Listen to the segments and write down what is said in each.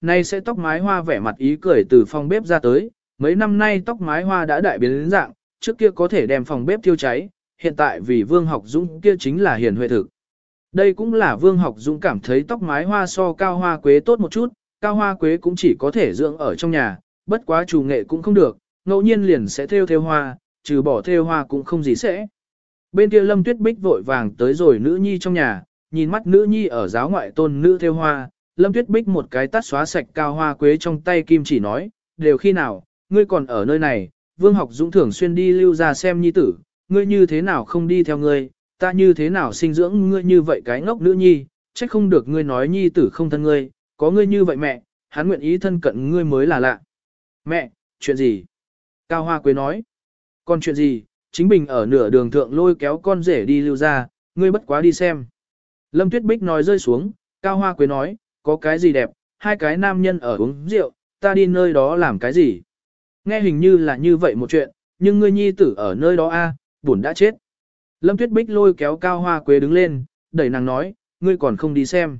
Nay sẽ tóc mái hoa vẻ mặt ý cười từ phòng bếp ra tới, mấy năm nay tóc mái hoa đã đại biến đến dạng, trước kia có thể đem phòng bếp thiêu cháy, hiện tại vì Vương Học Dũng kia chính là hiền huệ thực. Đây cũng là Vương Học Dũng cảm thấy tóc mái hoa so cao hoa quế tốt một chút, cao hoa quế cũng chỉ có thể dưỡng ở trong nhà, bất quá chủ nghệ cũng không được, ngẫu nhiên liền sẽ theo theo hoa, trừ bỏ theo hoa cũng không gì sẽ. Bên kia Lâm Tuyết Bích vội vàng tới rồi nữ nhi trong nhà, nhìn mắt nữ nhi ở giáo ngoại tôn nữ theo hoa, Lâm Tuyết Bích một cái tắt xóa sạch cao hoa quế trong tay kim chỉ nói, đều khi nào, ngươi còn ở nơi này, Vương Học Dũng thường xuyên đi lưu ra xem nhi tử, ngươi như thế nào không đi theo ngươi, ta như thế nào sinh dưỡng ngươi như vậy cái ngốc nữ nhi, trách không được ngươi nói nhi tử không thân ngươi, có ngươi như vậy mẹ, hắn nguyện ý thân cận ngươi mới là lạ. Mẹ, chuyện gì? Cao Hoa Quế nói. Còn chuyện gì? Chính bình ở nửa đường thượng lôi kéo con rể đi lưu ra, ngươi bất quá đi xem. Lâm Tuyết Bích nói rơi xuống, Cao Hoa Quế nói, có cái gì đẹp, hai cái nam nhân ở uống rượu, ta đi nơi đó làm cái gì? Nghe hình như là như vậy một chuyện, nhưng ngươi nhi tử ở nơi đó a, buồn đã chết. Lâm Tuyết Bích lôi kéo Cao Hoa Quế đứng lên, đẩy nàng nói, ngươi còn không đi xem.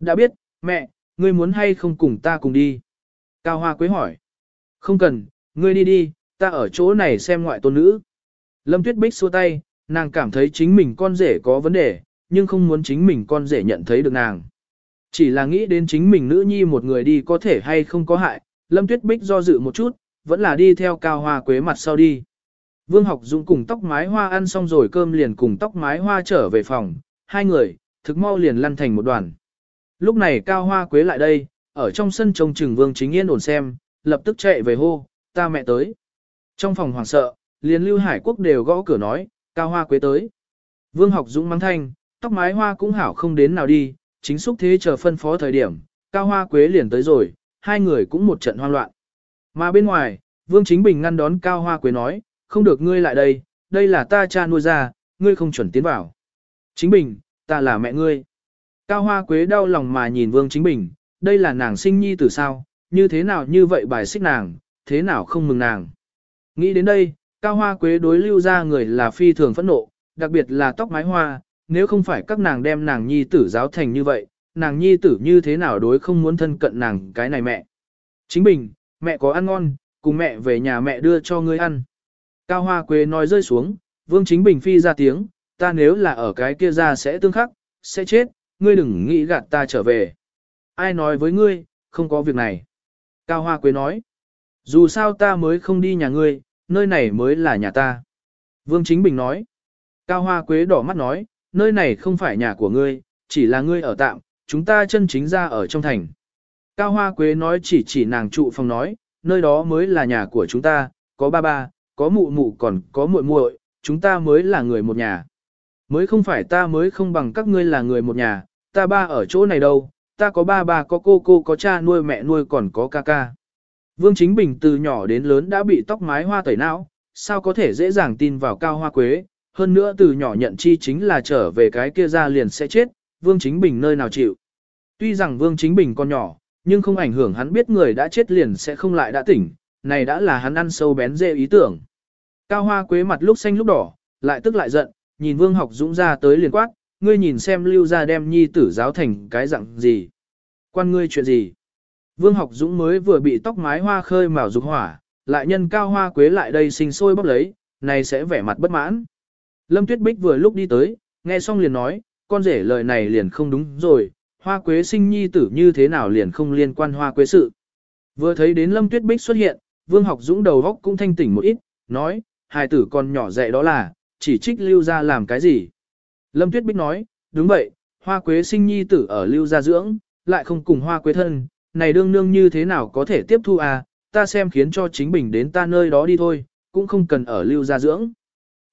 Đã biết, mẹ, ngươi muốn hay không cùng ta cùng đi? Cao Hoa Quế hỏi. Không cần, ngươi đi đi, ta ở chỗ này xem ngoại tôn nữ. Lâm Tuyết Bích xua tay, nàng cảm thấy chính mình con rể có vấn đề, nhưng không muốn chính mình con rể nhận thấy được nàng. Chỉ là nghĩ đến chính mình nữ nhi một người đi có thể hay không có hại, Lâm Tuyết Bích do dự một chút, vẫn là đi theo cao hoa quế mặt sau đi. Vương học dũng cùng tóc mái hoa ăn xong rồi cơm liền cùng tóc mái hoa trở về phòng, hai người, thực mau liền lăn thành một đoàn. Lúc này cao hoa quế lại đây, ở trong sân trông chừng vương chính yên ổn xem, lập tức chạy về hô, ta mẹ tới. Trong phòng hoảng sợ, liền lưu hải quốc đều gõ cửa nói, cao hoa quế tới. Vương học dũng mắng thanh, tóc mái hoa cũng hảo không đến nào đi, chính xúc thế chờ phân phó thời điểm, cao hoa quế liền tới rồi, hai người cũng một trận hoang loạn. Mà bên ngoài, Vương Chính Bình ngăn đón Cao Hoa Quế nói, không được ngươi lại đây, đây là ta cha nuôi ra, ngươi không chuẩn tiến vào. Chính Bình, ta là mẹ ngươi. Cao Hoa Quế đau lòng mà nhìn Vương Chính Bình, đây là nàng sinh nhi từ sao, như thế nào như vậy bài xích nàng, thế nào không mừng nàng. Nghĩ đến đây, Cao Hoa Quế đối lưu ra người là phi thường phẫn nộ, đặc biệt là tóc mái hoa, nếu không phải các nàng đem nàng nhi tử giáo thành như vậy, nàng nhi tử như thế nào đối không muốn thân cận nàng cái này mẹ. Chính Bình, mẹ có ăn ngon, cùng mẹ về nhà mẹ đưa cho ngươi ăn. Cao Hoa Quế nói rơi xuống, Vương Chính Bình phi ra tiếng, ta nếu là ở cái kia ra sẽ tương khắc, sẽ chết, ngươi đừng nghĩ gạt ta trở về. Ai nói với ngươi, không có việc này. Cao Hoa Quế nói, dù sao ta mới không đi nhà ngươi, nơi này mới là nhà ta. Vương Chính Bình nói, Cao Hoa Quế đỏ mắt nói, nơi này không phải nhà của ngươi, chỉ là ngươi ở tạm, chúng ta chân chính ra ở trong thành. Cao Hoa Quế nói chỉ chỉ nàng trụ phòng nói, nơi đó mới là nhà của chúng ta, có ba ba, có mụ mụ còn có muội muội, chúng ta mới là người một nhà. Mới không phải ta mới không bằng các ngươi là người một nhà, ta ba ở chỗ này đâu, ta có ba ba có cô cô có cha nuôi mẹ nuôi còn có ca ca. Vương Chính Bình từ nhỏ đến lớn đã bị tóc mái hoa tẩy não, sao có thể dễ dàng tin vào cao hoa quế, hơn nữa từ nhỏ nhận chi chính là trở về cái kia ra liền sẽ chết, Vương Chính Bình nơi nào chịu. Tuy rằng Vương Chính Bình còn nhỏ, nhưng không ảnh hưởng hắn biết người đã chết liền sẽ không lại đã tỉnh, này đã là hắn ăn sâu bén dê ý tưởng. Cao hoa quế mặt lúc xanh lúc đỏ, lại tức lại giận, nhìn vương học dũng ra tới liền quát, ngươi nhìn xem lưu ra đem nhi tử giáo thành cái dạng gì. Quan ngươi chuyện gì? Vương học dũng mới vừa bị tóc mái hoa khơi mào dục hỏa, lại nhân cao hoa quế lại đây sinh sôi bóp lấy, này sẽ vẻ mặt bất mãn. Lâm Tuyết Bích vừa lúc đi tới, nghe xong liền nói, con rể lời này liền không đúng rồi, hoa quế sinh nhi tử như thế nào liền không liên quan hoa quế sự. Vừa thấy đến Lâm Tuyết Bích xuất hiện, Vương Học Dũng đầu góc cũng thanh tỉnh một ít, nói, hài tử còn nhỏ dạy đó là, chỉ trích lưu ra làm cái gì. Lâm Tuyết Bích nói, đúng vậy, hoa quế sinh nhi tử ở lưu gia dưỡng, lại không cùng hoa quế thân, này đương nương như thế nào có thể tiếp thu à, ta xem khiến cho chính mình đến ta nơi đó đi thôi, cũng không cần ở lưu gia dưỡng.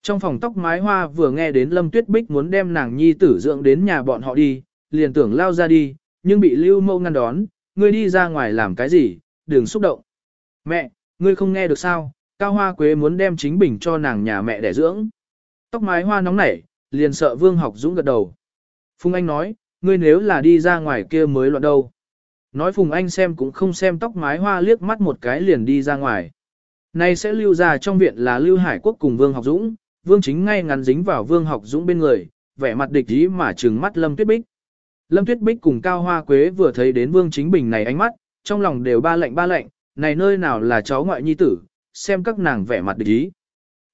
Trong phòng tóc mái hoa vừa nghe đến Lâm Tuyết Bích muốn đem nàng nhi tử dưỡng đến nhà bọn họ đi, liền tưởng lao ra đi, nhưng bị lưu mâu ngăn đón, ngươi đi ra ngoài làm cái gì, đừng xúc động. Mẹ, ngươi không nghe được sao, Cao Hoa Quế muốn đem chính bình cho nàng nhà mẹ để dưỡng. Tóc mái hoa nóng nảy, liền sợ Vương Học Dũng gật đầu. Phùng Anh nói, ngươi nếu là đi ra ngoài kia mới loạn đâu. Nói Phùng Anh xem cũng không xem tóc mái hoa liếc mắt một cái liền đi ra ngoài. Này sẽ lưu ra trong viện là Lưu Hải Quốc cùng Vương Học Dũng, Vương chính ngay ngắn dính vào Vương Học Dũng bên người, vẻ mặt địch ý mà trừng mắt Lâm Tuyết Bích. Lâm Tuyết Bích cùng Cao Hoa Quế vừa thấy đến Vương Chính Bình này ánh mắt, trong lòng đều ba lạnh ba lạnh, này nơi nào là cháu ngoại nhi tử, xem các nàng vẻ mặt địch ý.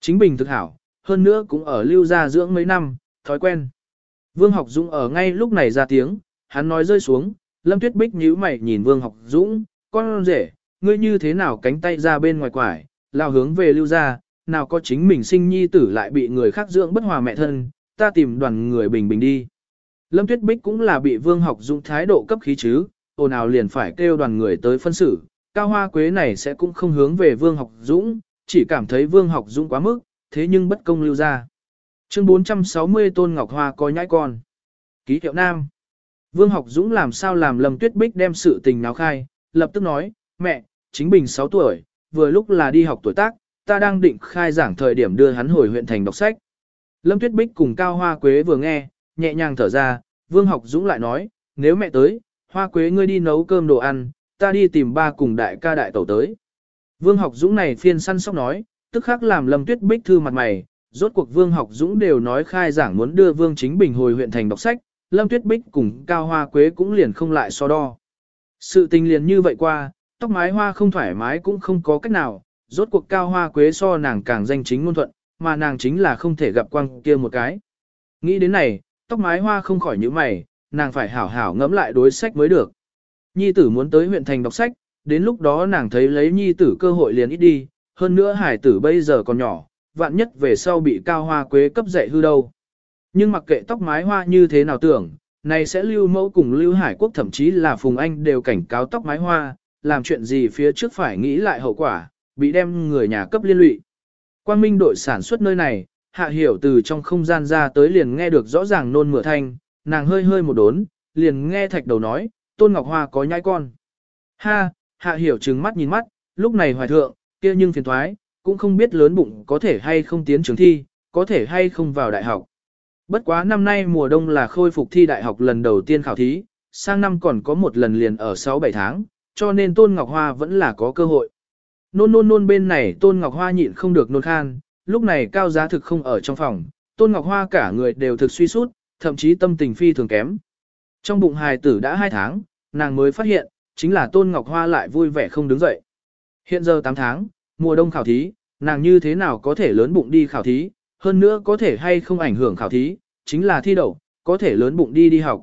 Chính bình thực hảo, hơn nữa cũng ở lưu gia dưỡng mấy năm, thói quen. Vương học dũng ở ngay lúc này ra tiếng, hắn nói rơi xuống, Lâm Tuyết Bích nhíu mày nhìn Vương học dũng, con rể, ngươi như thế nào cánh tay ra bên ngoài quải, lao hướng về lưu gia, nào có chính mình sinh nhi tử lại bị người khác dưỡng bất hòa mẹ thân, ta tìm đoàn người bình bình đi. Lâm Tuyết Bích cũng là bị Vương học dũng thái độ cấp khí chứ, ồn ào liền phải kêu đoàn người tới phân xử, cao hoa quế này sẽ cũng không hướng về Vương học dũng, chỉ cảm thấy Vương học dũng quá mức, thế nhưng bất công lưu ra. Chương 460 Tôn Ngọc Hoa có nhãi con. Ký hiệu Nam. Vương học dũng làm sao làm Lâm Tuyết Bích đem sự tình náo khai, lập tức nói, mẹ, chính bình 6 tuổi, vừa lúc là đi học tuổi tác, ta đang định khai giảng thời điểm đưa hắn hồi huyện thành đọc sách. Lâm Tuyết Bích cùng Cao Hoa Quế vừa nghe, nhẹ nhàng thở ra, Vương học dũng lại nói, nếu mẹ tới, Hoa Quế ngươi đi nấu cơm đồ ăn, ta đi tìm ba cùng đại ca đại tẩu tới. Vương học dũng này phiên săn sóc nói, tức khắc làm Lâm Tuyết Bích thư mặt mày, rốt cuộc Vương học dũng đều nói khai giảng muốn đưa Vương Chính Bình hồi huyện thành đọc sách, Lâm Tuyết Bích cùng Cao Hoa Quế cũng liền không lại so đo. Sự tình liền như vậy qua, tóc mái hoa không thoải mái cũng không có cách nào, rốt cuộc Cao Hoa Quế so nàng càng danh chính ngôn thuận, mà nàng chính là không thể gặp quang kia một cái. Nghĩ đến này, tóc mái hoa không khỏi những mày, nàng phải hảo hảo ngẫm lại đối sách mới được. Nhi tử muốn tới huyện thành đọc sách, đến lúc đó nàng thấy lấy nhi tử cơ hội liền ít đi, hơn nữa hải tử bây giờ còn nhỏ, vạn nhất về sau bị cao hoa quế cấp dạy hư đâu. Nhưng mặc kệ tóc mái hoa như thế nào tưởng, này sẽ lưu mẫu cùng lưu hải quốc thậm chí là Phùng Anh đều cảnh cáo tóc mái hoa, làm chuyện gì phía trước phải nghĩ lại hậu quả, bị đem người nhà cấp liên lụy. Quang Minh đội sản xuất nơi này, Hạ Hiểu từ trong không gian ra tới liền nghe được rõ ràng nôn mửa thanh, nàng hơi hơi một đốn, liền nghe thạch đầu nói, Tôn Ngọc Hoa có nhai con. Ha, Hạ Hiểu trừng mắt nhìn mắt, lúc này hoài thượng, kia nhưng phiền thoái, cũng không biết lớn bụng có thể hay không tiến trường thi, có thể hay không vào đại học. Bất quá năm nay mùa đông là khôi phục thi đại học lần đầu tiên khảo thí, sang năm còn có một lần liền ở 6-7 tháng, cho nên Tôn Ngọc Hoa vẫn là có cơ hội. Nôn nôn nôn bên này Tôn Ngọc Hoa nhịn không được nôn khan, lúc này cao giá thực không ở trong phòng, Tôn Ngọc Hoa cả người đều thực suy sút, thậm chí tâm tình phi thường kém. Trong bụng hài tử đã 2 tháng, nàng mới phát hiện, chính là Tôn Ngọc Hoa lại vui vẻ không đứng dậy. Hiện giờ 8 tháng, mùa đông khảo thí, nàng như thế nào có thể lớn bụng đi khảo thí, hơn nữa có thể hay không ảnh hưởng khảo thí, chính là thi đậu, có thể lớn bụng đi đi học.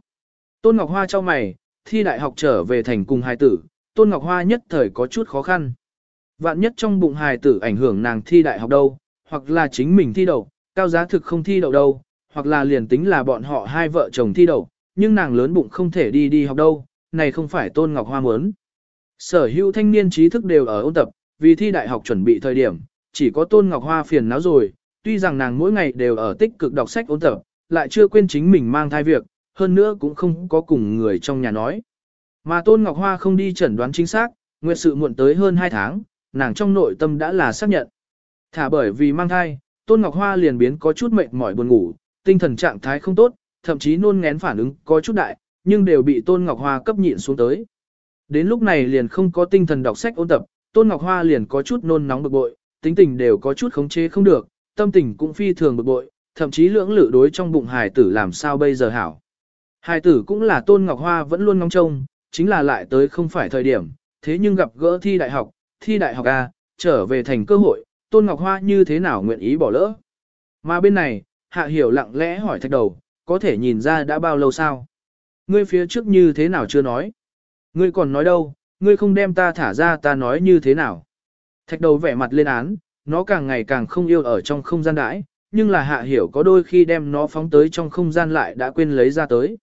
Tôn Ngọc Hoa cho mày, thi đại học trở về thành cùng hài tử, Tôn Ngọc Hoa nhất thời có chút khó khăn. Vạn nhất trong bụng hài tử ảnh hưởng nàng thi đại học đâu, hoặc là chính mình thi đậu, cao giá thực không thi đậu đâu, hoặc là liền tính là bọn họ hai vợ chồng thi đậu, nhưng nàng lớn bụng không thể đi đi học đâu, này không phải Tôn Ngọc Hoa muốn. Sở hữu thanh niên trí thức đều ở ôn tập, vì thi đại học chuẩn bị thời điểm, chỉ có Tôn Ngọc Hoa phiền não rồi, tuy rằng nàng mỗi ngày đều ở tích cực đọc sách ôn tập, lại chưa quên chính mình mang thai việc, hơn nữa cũng không có cùng người trong nhà nói. Mà Tôn Ngọc Hoa không đi chẩn đoán chính xác, nguyệt sự muộn tới hơn 2 tháng, nàng trong nội tâm đã là xác nhận. Thả bởi vì mang thai, Tôn Ngọc Hoa liền biến có chút mệt mỏi buồn ngủ, tinh thần trạng thái không tốt, thậm chí nôn ngén phản ứng có chút đại, nhưng đều bị Tôn Ngọc Hoa cấp nhịn xuống tới. Đến lúc này liền không có tinh thần đọc sách ôn tập, Tôn Ngọc Hoa liền có chút nôn nóng bực bội, tính tình đều có chút khống chế không được, tâm tình cũng phi thường bực bội, thậm chí lưỡng lự đối trong bụng hài tử làm sao bây giờ hảo. Hài tử cũng là Tôn Ngọc Hoa vẫn luôn ngóng trông, chính là lại tới không phải thời điểm, thế nhưng gặp gỡ thi đại học, thi đại học A, trở về thành cơ hội, Tôn Ngọc Hoa như thế nào nguyện ý bỏ lỡ. Mà bên này, Hạ Hiểu lặng lẽ hỏi thạch đầu, có thể nhìn ra đã bao lâu sao? Ngươi phía trước như thế nào chưa nói? Ngươi còn nói đâu, ngươi không đem ta thả ra ta nói như thế nào? Thạch đầu vẻ mặt lên án, nó càng ngày càng không yêu ở trong không gian đãi, nhưng là hạ hiểu có đôi khi đem nó phóng tới trong không gian lại đã quên lấy ra tới.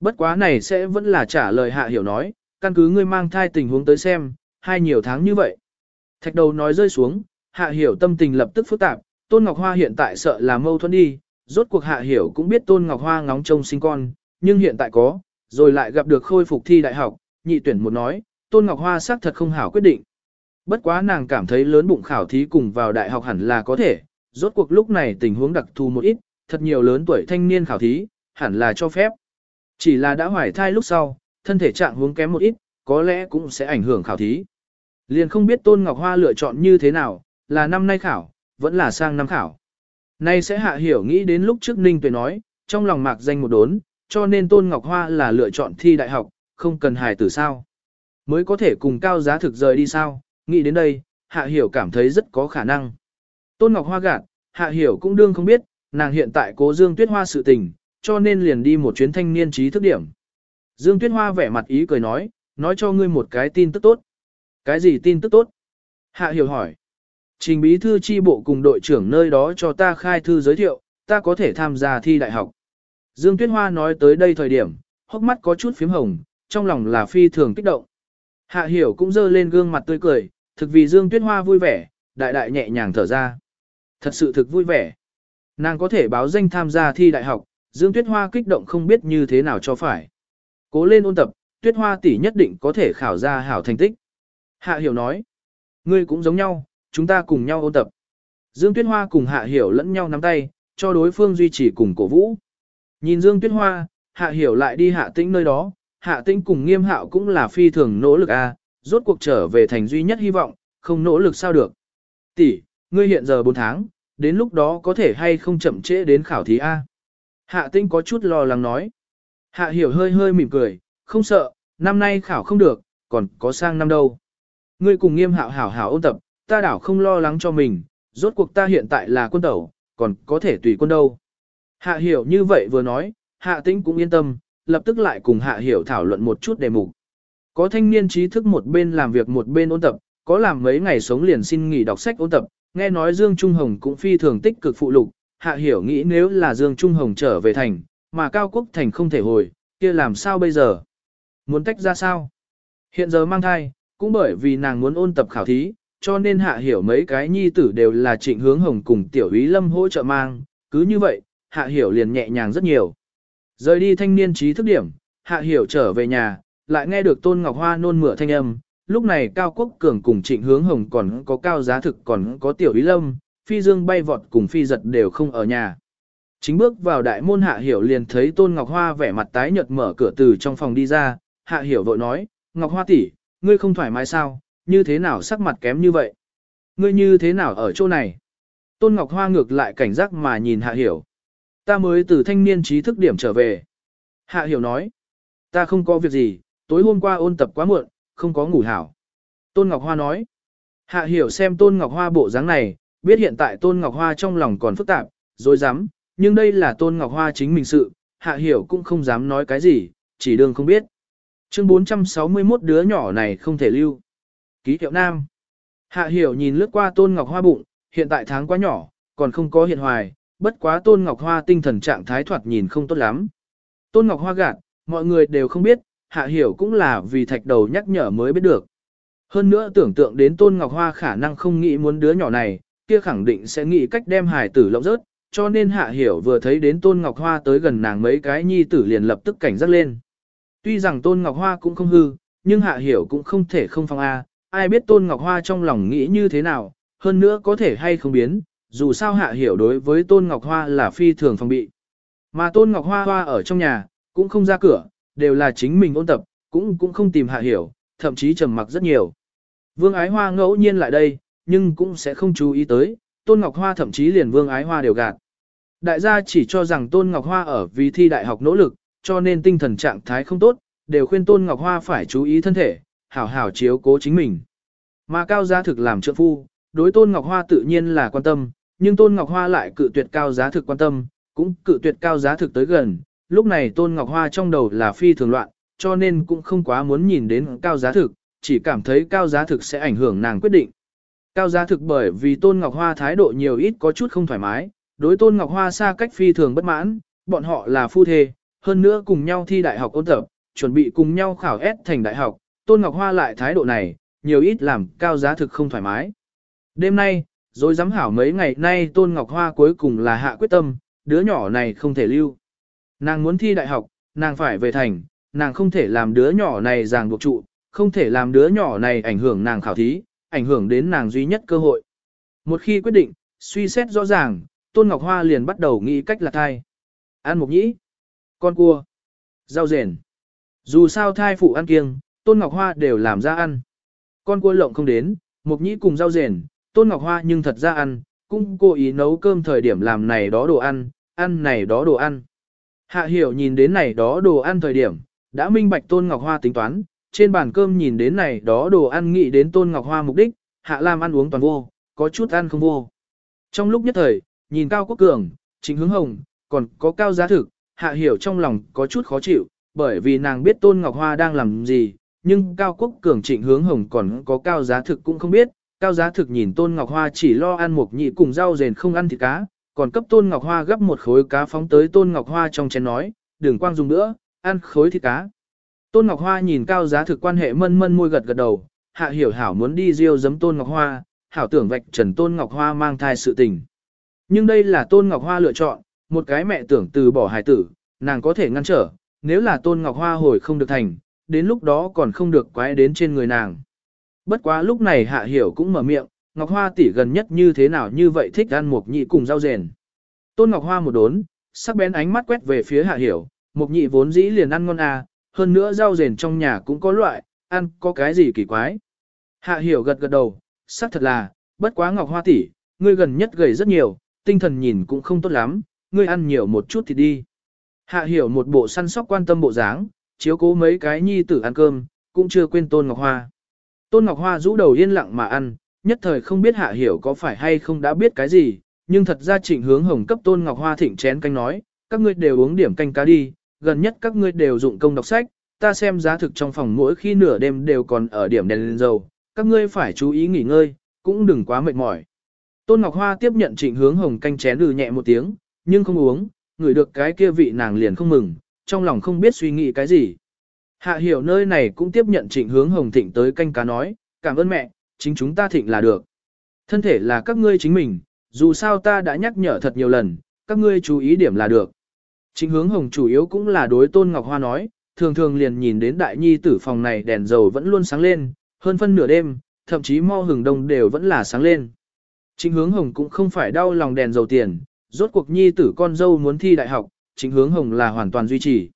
Bất quá này sẽ vẫn là trả lời hạ hiểu nói, căn cứ ngươi mang thai tình huống tới xem, hai nhiều tháng như vậy. Thạch đầu nói rơi xuống, hạ hiểu tâm tình lập tức phức tạp, Tôn Ngọc Hoa hiện tại sợ là mâu thuẫn đi, rốt cuộc hạ hiểu cũng biết Tôn Ngọc Hoa ngóng trông sinh con, nhưng hiện tại có, rồi lại gặp được khôi phục thi đại học, nhị tuyển một nói, Tôn Ngọc Hoa xác thật không hảo quyết định. Bất quá nàng cảm thấy lớn bụng khảo thí cùng vào đại học hẳn là có thể, rốt cuộc lúc này tình huống đặc thù một ít, thật nhiều lớn tuổi thanh niên khảo thí, hẳn là cho phép. Chỉ là đã hoài thai lúc sau, thân thể trạng huống kém một ít, có lẽ cũng sẽ ảnh hưởng khảo thí. Liền không biết Tôn Ngọc Hoa lựa chọn như thế nào, là năm nay khảo, vẫn là sang năm khảo. Nay sẽ hạ hiểu nghĩ đến lúc trước Ninh Tuệ nói, trong lòng mạc danh một đốn, cho nên Tôn Ngọc Hoa là lựa chọn thi đại học, không cần hài tử sao. mới có thể cùng cao giá thực rời đi sao, nghĩ đến đây, hạ hiểu cảm thấy rất có khả năng. Tôn Ngọc Hoa gạt, hạ hiểu cũng đương không biết, nàng hiện tại cố Dương Tuyết Hoa sự tình, cho nên liền đi một chuyến thanh niên trí thức điểm. Dương Tuyết Hoa vẻ mặt ý cười nói, nói cho ngươi một cái tin tức tốt. Cái gì tin tức tốt? Hạ hiểu hỏi. Trình bí thư chi bộ cùng đội trưởng nơi đó cho ta khai thư giới thiệu, ta có thể tham gia thi đại học. Dương Tuyết Hoa nói tới đây thời điểm, hốc mắt có chút phím hồng, trong lòng là phi thường kích động. Hạ hiểu cũng dơ lên gương mặt tươi cười, thực vì Dương Tuyết Hoa vui vẻ, đại đại nhẹ nhàng thở ra. Thật sự thực vui vẻ. Nàng có thể báo danh tham gia thi đại học, Dương Tuyết Hoa kích động không biết như thế nào cho phải. Cố lên ôn tập, Tuyết Hoa tỷ nhất định có thể khảo ra hảo thành tích. Hạ Hiểu nói, ngươi cũng giống nhau, chúng ta cùng nhau ôn tập. Dương Tuyết Hoa cùng Hạ Hiểu lẫn nhau nắm tay, cho đối phương duy trì cùng cổ vũ. Nhìn Dương Tuyết Hoa, Hạ Hiểu lại đi Hạ Tĩnh nơi đó, Hạ Tĩnh cùng Nghiêm Hạo cũng là phi thường nỗ lực a, rốt cuộc trở về thành duy nhất hy vọng, không nỗ lực sao được. Tỷ, ngươi hiện giờ 4 tháng, đến lúc đó có thể hay không chậm trễ đến khảo thí A. Hạ tinh có chút lo lắng nói. Hạ hiểu hơi hơi mỉm cười, không sợ, năm nay khảo không được, còn có sang năm đâu. Ngươi cùng nghiêm hạo hảo hảo ôn tập, ta đảo không lo lắng cho mình, rốt cuộc ta hiện tại là quân tẩu, còn có thể tùy quân đâu. Hạ hiểu như vậy vừa nói, hạ Tĩnh cũng yên tâm, lập tức lại cùng hạ hiểu thảo luận một chút đề mục. Có thanh niên trí thức một bên làm việc một bên ôn tập, có làm mấy ngày sống liền xin nghỉ đọc sách ôn tập, nghe nói Dương Trung Hồng cũng phi thường tích cực phụ lục, hạ hiểu nghĩ nếu là Dương Trung Hồng trở về thành, mà Cao Quốc Thành không thể hồi, kia làm sao bây giờ? Muốn tách ra sao? Hiện giờ mang thai, cũng bởi vì nàng muốn ôn tập khảo thí, cho nên hạ hiểu mấy cái nhi tử đều là trịnh hướng hồng cùng tiểu ý lâm hỗ trợ mang, cứ như vậy, hạ hiểu liền nhẹ nhàng rất nhiều. Rời đi thanh niên trí thức điểm, hạ hiểu trở về nhà, lại nghe được Tôn Ngọc Hoa nôn mửa thanh âm, lúc này Cao Quốc Cường cùng Trịnh Hướng Hồng còn có Cao Giá Thực còn có Tiểu Ý Lâm, Phi Dương bay vọt cùng Phi Giật đều không ở nhà. Chính bước vào đại môn Hạ Hiểu liền thấy Tôn Ngọc Hoa vẻ mặt tái nhợt mở cửa từ trong phòng đi ra, Hạ Hiểu vội nói, Ngọc Hoa tỷ, ngươi không thoải mái sao, như thế nào sắc mặt kém như vậy? Ngươi như thế nào ở chỗ này? Tôn Ngọc Hoa ngược lại cảnh giác mà nhìn Hạ Hiểu. Ta mới từ thanh niên trí thức điểm trở về. Hạ Hiểu nói, ta không có việc gì, tối hôm qua ôn tập quá muộn, không có ngủ hảo. Tôn Ngọc Hoa nói, hạ hiểu xem Tôn Ngọc Hoa bộ dáng này, biết hiện tại Tôn Ngọc Hoa trong lòng còn phức tạp, rồi dám, nhưng đây là Tôn Ngọc Hoa chính mình sự, hạ hiểu cũng không dám nói cái gì, chỉ đương không biết. Chương 461 đứa nhỏ này không thể lưu. Ký hiệu nam. Hạ hiểu nhìn lướt qua Tôn Ngọc Hoa bụng, hiện tại tháng quá nhỏ, còn không có hiện hoài, bất quá Tôn Ngọc Hoa tinh thần trạng thái thoạt nhìn không tốt lắm. Tôn Ngọc Hoa gạt, mọi người đều không biết, hạ hiểu cũng là vì thạch đầu nhắc nhở mới biết được. Hơn nữa tưởng tượng đến Tôn Ngọc Hoa khả năng không nghĩ muốn đứa nhỏ này, kia khẳng định sẽ nghĩ cách đem hải tử lộng rớt, cho nên hạ hiểu vừa thấy đến Tôn Ngọc Hoa tới gần nàng mấy cái nhi tử liền lập tức cảnh giác lên. Tuy rằng Tôn Ngọc Hoa cũng không hư, nhưng hạ hiểu cũng không thể không phòng A, ai biết Tôn Ngọc Hoa trong lòng nghĩ như thế nào, hơn nữa có thể hay không biến, dù sao hạ hiểu đối với Tôn Ngọc Hoa là phi thường phong bị. Mà Tôn Ngọc Hoa Hoa ở trong nhà, cũng không ra cửa, đều là chính mình ôn tập, cũng cũng không tìm hạ hiểu, thậm chí trầm mặc rất nhiều. Vương Ái Hoa ngẫu nhiên lại đây, nhưng cũng sẽ không chú ý tới, Tôn Ngọc Hoa thậm chí liền Vương Ái Hoa đều gạt. Đại gia chỉ cho rằng Tôn Ngọc Hoa ở vì thi đại học nỗ lực, cho nên tinh thần trạng thái không tốt, đều khuyên Tôn Ngọc Hoa phải chú ý thân thể, hảo hảo chiếu cố chính mình. Mà cao giá thực làm trượng phu, đối Tôn Ngọc Hoa tự nhiên là quan tâm, nhưng Tôn Ngọc Hoa lại cự tuyệt cao giá thực quan tâm, cũng cự tuyệt cao giá thực tới gần, lúc này Tôn Ngọc Hoa trong đầu là phi thường loạn, cho nên cũng không quá muốn nhìn đến cao giá thực, chỉ cảm thấy cao giá thực sẽ ảnh hưởng nàng quyết định. Cao giá thực bởi vì Tôn Ngọc Hoa thái độ nhiều ít có chút không thoải mái, đối Tôn Ngọc Hoa xa cách phi thường bất mãn, bọn họ là phu thê, hơn nữa cùng nhau thi đại học ôn tập, chuẩn bị cùng nhau khảo S thành đại học, Tôn Ngọc Hoa lại thái độ này, nhiều ít làm cao giá thực không thoải mái. Đêm nay, rồi dám hảo mấy ngày nay Tôn Ngọc Hoa cuối cùng là hạ quyết tâm, đứa nhỏ này không thể lưu. Nàng muốn thi đại học, nàng phải về thành, nàng không thể làm đứa nhỏ này ràng buộc trụ, không thể làm đứa nhỏ này ảnh hưởng nàng khảo thí, ảnh hưởng đến nàng duy nhất cơ hội. Một khi quyết định, suy xét rõ ràng, Tôn Ngọc Hoa liền bắt đầu nghĩ cách là thai. an mục nhĩ, con cua, rau rền. Dù sao thai phụ ăn kiêng, Tôn Ngọc Hoa đều làm ra ăn. Con cua lộng không đến, mục nhĩ cùng rau rền, Tôn Ngọc Hoa nhưng thật ra ăn, cũng cố ý nấu cơm thời điểm làm này đó đồ ăn, ăn này đó đồ ăn. Hạ hiểu nhìn đến này đó đồ ăn thời điểm, đã minh bạch Tôn Ngọc Hoa tính toán, trên bàn cơm nhìn đến này đó đồ ăn nghĩ đến Tôn Ngọc Hoa mục đích, Hạ Lam ăn uống toàn vô, có chút ăn không vô. Trong lúc nhất thời, nhìn Cao Quốc Cường, Trịnh Hướng Hồng, còn có Cao Giá Thực, Hạ Hiểu trong lòng có chút khó chịu, bởi vì nàng biết Tôn Ngọc Hoa đang làm gì, nhưng Cao Quốc Cường Trịnh Hướng Hồng còn có Cao Giá Thực cũng không biết. Cao Giá Thực nhìn Tôn Ngọc Hoa chỉ lo ăn mộc nhị cùng rau rền không ăn thịt cá, còn cấp Tôn Ngọc Hoa gấp một khối cá phóng tới Tôn Ngọc Hoa trong chén nói, đừng quang dùng nữa, ăn khối thịt cá. Tôn Ngọc Hoa nhìn Cao Giá Thực quan hệ mân mân môi gật gật đầu, Hạ Hiểu Hảo muốn đi riêu giấm Tôn Ngọc Hoa, Hảo tưởng vạch trần Tôn Ngọc Hoa mang thai sự tình. Nhưng đây là Tôn Ngọc Hoa lựa chọn, một cái mẹ tưởng từ bỏ hài tử, nàng có thể ngăn trở, nếu là Tôn Ngọc Hoa hồi không được thành, đến lúc đó còn không được quái đến trên người nàng. Bất quá lúc này Hạ Hiểu cũng mở miệng, Ngọc Hoa tỷ gần nhất như thế nào như vậy thích ăn mộc nhị cùng rau rền. Tôn Ngọc Hoa một đốn, sắc bén ánh mắt quét về phía Hạ Hiểu, mộc nhị vốn dĩ liền ăn ngon à, hơn nữa rau rền trong nhà cũng có loại, ăn có cái gì kỳ quái. Hạ Hiểu gật gật đầu, sắc thật là, bất quá Ngọc Hoa tỷ, ngươi gần nhất gầy rất nhiều, tinh thần nhìn cũng không tốt lắm, ngươi ăn nhiều một chút thì đi. Hạ Hiểu một bộ săn sóc quan tâm bộ dáng, chiếu cố mấy cái nhi tử ăn cơm, cũng chưa quên Tôn Ngọc Hoa. Tôn Ngọc Hoa rũ đầu yên lặng mà ăn, nhất thời không biết Hạ Hiểu có phải hay không đã biết cái gì, nhưng thật ra trịnh hướng hồng cấp Tôn Ngọc Hoa thịnh chén canh nói, các ngươi đều uống điểm canh cá đi, gần nhất các ngươi đều dụng công đọc sách, ta xem giá thực trong phòng mỗi khi nửa đêm đều còn ở điểm đèn lên dầu, các ngươi phải chú ý nghỉ ngơi, cũng đừng quá mệt mỏi. Tôn Ngọc Hoa tiếp nhận trịnh hướng hồng canh chén lừ nhẹ một tiếng, nhưng không uống, ngửi được cái kia vị nàng liền không mừng, trong lòng không biết suy nghĩ cái gì. Hạ hiểu nơi này cũng tiếp nhận trịnh hướng hồng thịnh tới canh cá nói, cảm ơn mẹ, chính chúng ta thịnh là được. Thân thể là các ngươi chính mình, dù sao ta đã nhắc nhở thật nhiều lần, các ngươi chú ý điểm là được. Trịnh hướng hồng chủ yếu cũng là đối tôn Ngọc Hoa nói, thường thường liền nhìn đến đại nhi tử phòng này đèn dầu vẫn luôn sáng lên, hơn phân nửa đêm, thậm chí mo hừng đông đều vẫn là sáng lên. Trịnh hướng hồng cũng không phải đau lòng đèn dầu tiền, rốt cuộc nhi tử con dâu muốn thi đại học, trịnh hướng hồng là hoàn toàn duy trì.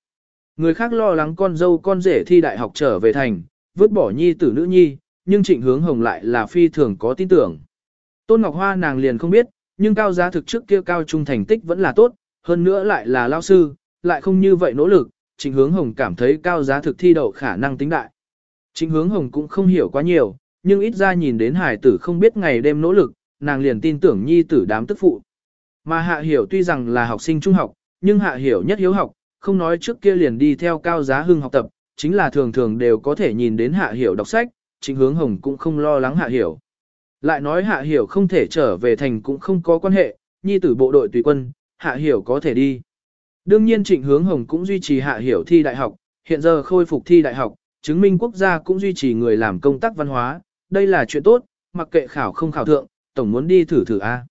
Người khác lo lắng con dâu con rể thi đại học trở về thành, vứt bỏ nhi tử nữ nhi, nhưng trịnh hướng hồng lại là phi thường có tin tưởng. Tôn Ngọc Hoa nàng liền không biết, nhưng cao giá thực trước kia cao trung thành tích vẫn là tốt, hơn nữa lại là lao sư, lại không như vậy nỗ lực, trịnh hướng hồng cảm thấy cao giá thực thi đậu khả năng tính đại. Trịnh hướng hồng cũng không hiểu quá nhiều, nhưng ít ra nhìn đến hải tử không biết ngày đêm nỗ lực, nàng liền tin tưởng nhi tử đám tức phụ. Mà hạ hiểu tuy rằng là học sinh trung học, nhưng hạ hiểu nhất hiếu học, không nói trước kia liền đi theo cao giá hưng học tập, chính là thường thường đều có thể nhìn đến hạ hiểu đọc sách, chính hướng hồng cũng không lo lắng hạ hiểu. Lại nói hạ hiểu không thể trở về thành cũng không có quan hệ, nhi tử bộ đội tùy quân, hạ hiểu có thể đi. Đương nhiên trịnh hướng hồng cũng duy trì hạ hiểu thi đại học, hiện giờ khôi phục thi đại học, chứng minh quốc gia cũng duy trì người làm công tác văn hóa, đây là chuyện tốt, mặc kệ khảo không khảo thượng, tổng muốn đi thử thử A.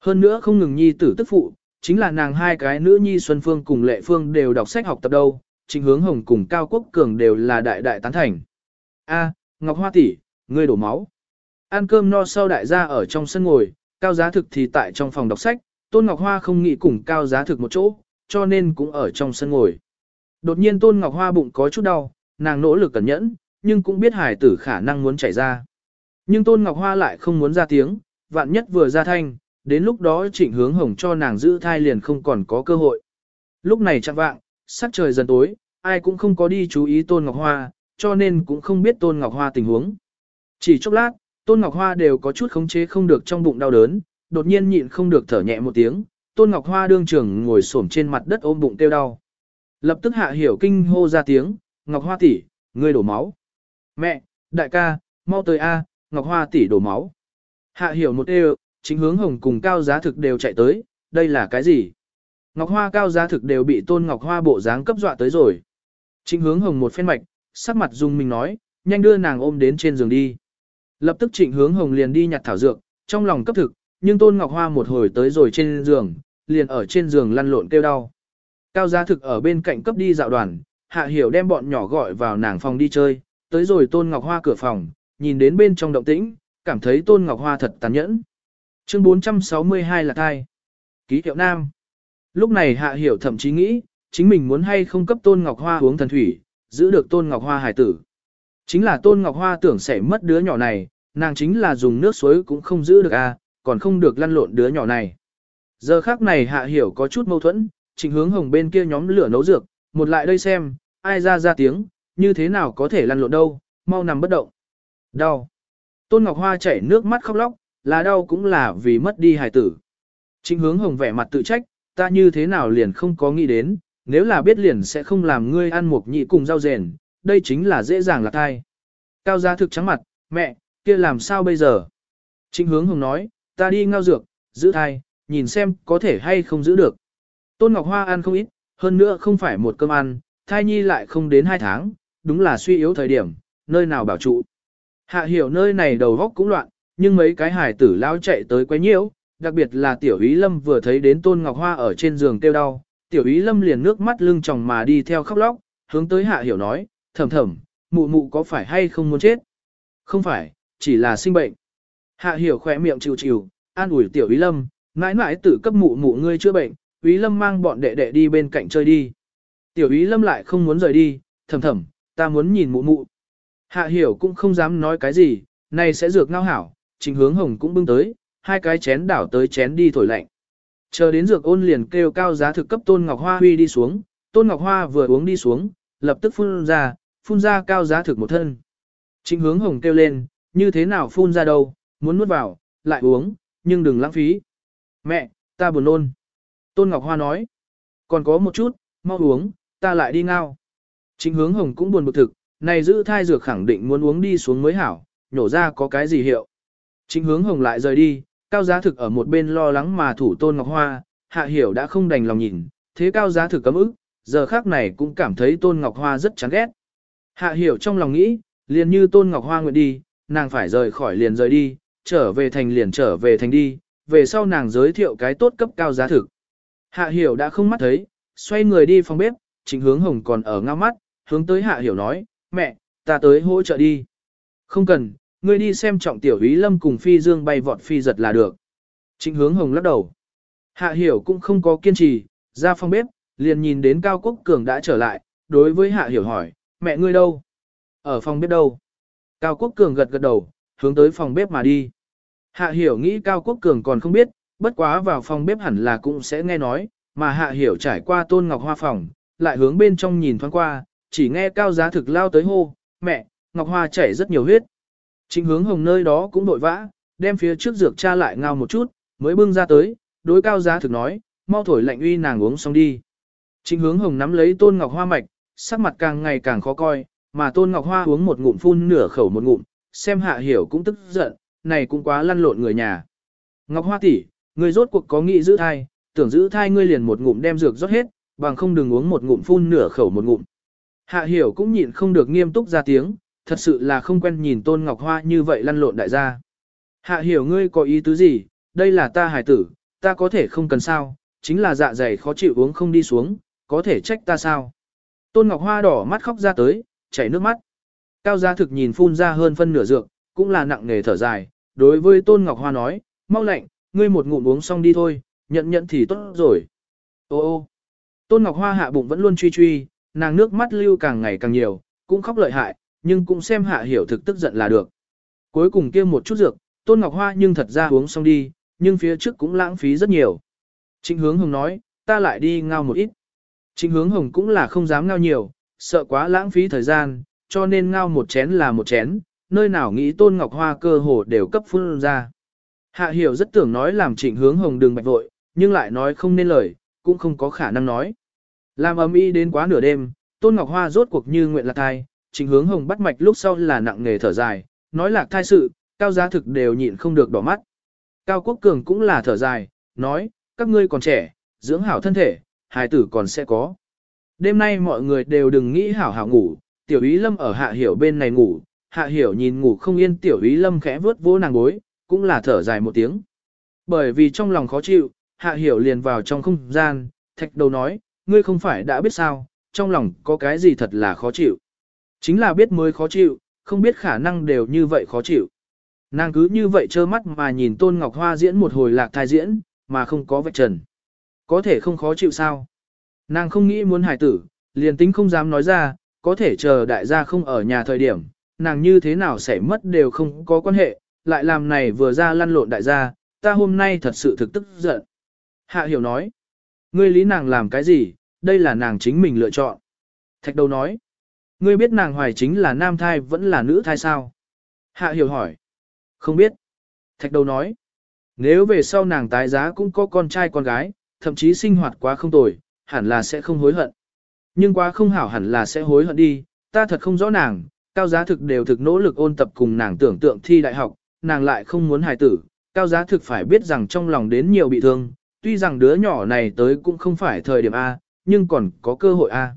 Hơn nữa không ngừng nhi tử tức phụ, chính là nàng hai cái nữ nhi Xuân Phương cùng Lệ Phương đều đọc sách học tập đâu, Trình Hướng Hồng cùng Cao Quốc Cường đều là đại đại tán thành. A, Ngọc Hoa tỷ, ngươi đổ máu. Ăn cơm no sau đại gia ở trong sân ngồi, Cao Giá Thực thì tại trong phòng đọc sách, Tôn Ngọc Hoa không nghĩ cùng Cao Giá Thực một chỗ, cho nên cũng ở trong sân ngồi. Đột nhiên Tôn Ngọc Hoa bụng có chút đau, nàng nỗ lực cẩn nhẫn, nhưng cũng biết hải tử khả năng muốn chảy ra. Nhưng Tôn Ngọc Hoa lại không muốn ra tiếng, vạn nhất vừa ra thanh, đến lúc đó trịnh hướng hồng cho nàng giữ thai liền không còn có cơ hội. Lúc này chẳng vạng, sắc trời dần tối, ai cũng không có đi chú ý Tôn Ngọc Hoa, cho nên cũng không biết Tôn Ngọc Hoa tình huống. Chỉ chốc lát, Tôn Ngọc Hoa đều có chút khống chế không được trong bụng đau đớn, đột nhiên nhịn không được thở nhẹ một tiếng, Tôn Ngọc Hoa đương trưởng ngồi xổm trên mặt đất ôm bụng tiêu đau. Lập tức hạ hiểu kinh hô ra tiếng, Ngọc Hoa tỷ, ngươi đổ máu. Mẹ, đại ca, mau tới a, Ngọc Hoa tỷ đổ máu. Hạ hiểu một đều, chính hướng hồng cùng cao giá thực đều chạy tới, đây là cái gì? Ngọc Hoa cao giá thực đều bị tôn Ngọc Hoa bộ dáng cấp dọa tới rồi. Trịnh hướng hồng một phen mạch, sắc mặt dùng mình nói, nhanh đưa nàng ôm đến trên giường đi. Lập tức trịnh hướng hồng liền đi nhặt thảo dược, trong lòng cấp thực, nhưng tôn Ngọc Hoa một hồi tới rồi trên giường, liền ở trên giường lăn lộn kêu đau. Cao giá thực ở bên cạnh cấp đi dạo đoàn, hạ hiểu đem bọn nhỏ gọi vào nàng phòng đi chơi, tới rồi tôn Ngọc Hoa cửa phòng, nhìn đến bên trong động tĩnh, cảm thấy tôn Ngọc Hoa thật tàn nhẫn. Chương 462 là thai. Ký hiệu nam. Lúc này hạ hiểu thậm chí nghĩ, chính mình muốn hay không cấp tôn ngọc hoa uống thần thủy, giữ được tôn ngọc hoa hải tử. Chính là tôn ngọc hoa tưởng sẽ mất đứa nhỏ này, nàng chính là dùng nước suối cũng không giữ được à, còn không được lăn lộn đứa nhỏ này. Giờ khác này hạ hiểu có chút mâu thuẫn, trình hướng hồng bên kia nhóm lửa nấu dược, một lại đây xem, ai ra ra tiếng, như thế nào có thể lăn lộn đâu, mau nằm bất động. Đau. Tôn Ngọc Hoa chảy nước mắt khóc lóc, là đau cũng là vì mất đi hài tử. Trịnh hướng hồng vẻ mặt tự trách, ta như thế nào liền không có nghĩ đến, nếu là biết liền sẽ không làm ngươi ăn mục nhị cùng rau rền, đây chính là dễ dàng là thai. Cao gia thực trắng mặt, mẹ, kia làm sao bây giờ? Trịnh hướng hồng nói, ta đi ngao dược, giữ thai, nhìn xem có thể hay không giữ được. Tôn Ngọc Hoa ăn không ít, hơn nữa không phải một cơm ăn, thai nhi lại không đến hai tháng, đúng là suy yếu thời điểm, nơi nào bảo trụ. Hạ hiểu nơi này đầu góc cũng loạn, nhưng mấy cái hải tử lao chạy tới quấy nhiễu, đặc biệt là tiểu ý lâm vừa thấy đến Tôn Ngọc Hoa ở trên giường kêu đau, tiểu ý lâm liền nước mắt lưng tròng mà đi theo khóc lóc, hướng tới hạ hiểu nói, thầm thầm, mụ mụ có phải hay không muốn chết? Không phải, chỉ là sinh bệnh. Hạ hiểu khỏe miệng chịu chịu, an ủi tiểu ý lâm, mãi mãi tự cấp mụ mụ ngươi chữa bệnh, ý lâm mang bọn đệ đệ đi bên cạnh chơi đi. Tiểu ý lâm lại không muốn rời đi, thầm thầm, ta muốn nhìn mụ mụ. Hạ hiểu cũng không dám nói cái gì, này sẽ dược ngao hảo, trình hướng hồng cũng bưng tới, hai cái chén đảo tới chén đi thổi lạnh. Chờ đến dược ôn liền kêu cao giá thực cấp Tôn Ngọc Hoa huy đi xuống, Tôn Ngọc Hoa vừa uống đi xuống, lập tức phun ra, phun ra cao giá thực một thân. Trình hướng hồng kêu lên, như thế nào phun ra đâu, muốn nuốt vào, lại uống, nhưng đừng lãng phí. Mẹ, ta buồn nôn. Tôn Ngọc Hoa nói, còn có một chút, mau uống, ta lại đi ngao. Trình hướng hồng cũng buồn bực thực, này giữ thai dược khẳng định muốn uống đi xuống mới hảo, nhổ ra có cái gì hiệu. Chính hướng hồng lại rời đi, cao giá thực ở một bên lo lắng mà thủ tôn ngọc hoa, hạ hiểu đã không đành lòng nhìn, thế cao giá thực cấm ức, giờ khác này cũng cảm thấy tôn ngọc hoa rất chán ghét. Hạ hiểu trong lòng nghĩ, liền như tôn ngọc hoa nguyện đi, nàng phải rời khỏi liền rời đi, trở về thành liền trở về thành đi, về sau nàng giới thiệu cái tốt cấp cao giá thực. Hạ hiểu đã không mắt thấy, xoay người đi phòng bếp, chính hướng hồng còn ở ngao mắt, hướng tới hạ hiểu nói, mẹ, ta tới hỗ trợ đi. Không cần, ngươi đi xem trọng tiểu úy lâm cùng phi dương bay vọt phi giật là được. Trịnh hướng hồng lắc đầu. Hạ hiểu cũng không có kiên trì, ra phòng bếp, liền nhìn đến Cao Quốc Cường đã trở lại, đối với Hạ hiểu hỏi, mẹ ngươi đâu? Ở phòng bếp đâu? Cao Quốc Cường gật gật đầu, hướng tới phòng bếp mà đi. Hạ hiểu nghĩ Cao Quốc Cường còn không biết, bất quá vào phòng bếp hẳn là cũng sẽ nghe nói, mà Hạ hiểu trải qua tôn ngọc hoa phòng, lại hướng bên trong nhìn thoáng qua, chỉ nghe cao giá thực lao tới hô, mẹ, Ngọc Hoa chảy rất nhiều huyết. Trịnh hướng hồng nơi đó cũng đội vã, đem phía trước dược cha lại ngao một chút, mới bưng ra tới, đối cao giá thực nói, mau thổi lạnh uy nàng uống xong đi. Trịnh hướng hồng nắm lấy tôn Ngọc Hoa mạch, sắc mặt càng ngày càng khó coi, mà tôn Ngọc Hoa uống một ngụm phun nửa khẩu một ngụm, xem hạ hiểu cũng tức giận, này cũng quá lăn lộn người nhà. Ngọc Hoa tỷ, người rốt cuộc có nghị giữ thai, tưởng giữ thai ngươi liền một ngụm đem dược rót hết, bằng không đừng uống một ngụm phun nửa khẩu một ngụm. Hạ hiểu cũng nhịn không được nghiêm túc ra tiếng, thật sự là không quen nhìn Tôn Ngọc Hoa như vậy lăn lộn đại gia. Hạ hiểu ngươi có ý tứ gì, đây là ta hải tử, ta có thể không cần sao, chính là dạ dày khó chịu uống không đi xuống, có thể trách ta sao. Tôn Ngọc Hoa đỏ mắt khóc ra tới, chảy nước mắt. Cao gia thực nhìn phun ra hơn phân nửa dược, cũng là nặng nề thở dài, đối với Tôn Ngọc Hoa nói, mau lạnh, ngươi một ngụm uống xong đi thôi, nhận nhận thì tốt rồi. Ô ô, Tôn Ngọc Hoa hạ bụng vẫn luôn truy truy, nàng nước mắt lưu càng ngày càng nhiều, cũng khóc lợi hại, nhưng cũng xem hạ hiểu thực tức giận là được. Cuối cùng kia một chút dược, Tôn Ngọc Hoa nhưng thật ra uống xong đi, nhưng phía trước cũng lãng phí rất nhiều. Trịnh hướng hồng nói, ta lại đi ngao một ít. Trịnh hướng hồng cũng là không dám ngao nhiều, sợ quá lãng phí thời gian, cho nên ngao một chén là một chén, nơi nào nghĩ Tôn Ngọc Hoa cơ hồ đều cấp phun ra. Hạ hiểu rất tưởng nói làm trịnh hướng hồng đừng bạch vội, nhưng lại nói không nên lời, cũng không có khả năng nói. Làm ấm y đến quá nửa đêm, Tôn Ngọc Hoa rốt cuộc như nguyện là thai, trình hướng hồng bắt mạch lúc sau là nặng nghề thở dài, nói lạc thai sự, cao giá thực đều nhịn không được đỏ mắt. Cao Quốc Cường cũng là thở dài, nói, các ngươi còn trẻ, dưỡng hảo thân thể, hài tử còn sẽ có. Đêm nay mọi người đều đừng nghĩ hảo hảo ngủ, tiểu ý lâm ở hạ hiểu bên này ngủ, hạ hiểu nhìn ngủ không yên tiểu ý lâm khẽ vớt vỗ nàng gối, cũng là thở dài một tiếng. Bởi vì trong lòng khó chịu, hạ hiểu liền vào trong không gian, thạch đầu nói, ngươi không phải đã biết sao, trong lòng có cái gì thật là khó chịu. Chính là biết mới khó chịu, không biết khả năng đều như vậy khó chịu. Nàng cứ như vậy trơ mắt mà nhìn Tôn Ngọc Hoa diễn một hồi lạc thai diễn, mà không có vạch trần. Có thể không khó chịu sao? Nàng không nghĩ muốn hải tử, liền tính không dám nói ra, có thể chờ đại gia không ở nhà thời điểm, nàng như thế nào sẽ mất đều không có quan hệ, lại làm này vừa ra lăn lộn đại gia, ta hôm nay thật sự thực tức giận. Hạ hiểu nói, Ngươi lý nàng làm cái gì, đây là nàng chính mình lựa chọn. Thạch đầu nói. Ngươi biết nàng hoài chính là nam thai vẫn là nữ thai sao? Hạ hiểu hỏi. Không biết. Thạch đầu nói. Nếu về sau nàng tái giá cũng có con trai con gái, thậm chí sinh hoạt quá không tồi, hẳn là sẽ không hối hận. Nhưng quá không hảo hẳn là sẽ hối hận đi, ta thật không rõ nàng, cao giá thực đều thực nỗ lực ôn tập cùng nàng tưởng tượng thi đại học, nàng lại không muốn hài tử, cao giá thực phải biết rằng trong lòng đến nhiều bị thương, tuy rằng đứa nhỏ này tới cũng không phải thời điểm A, nhưng còn có cơ hội A.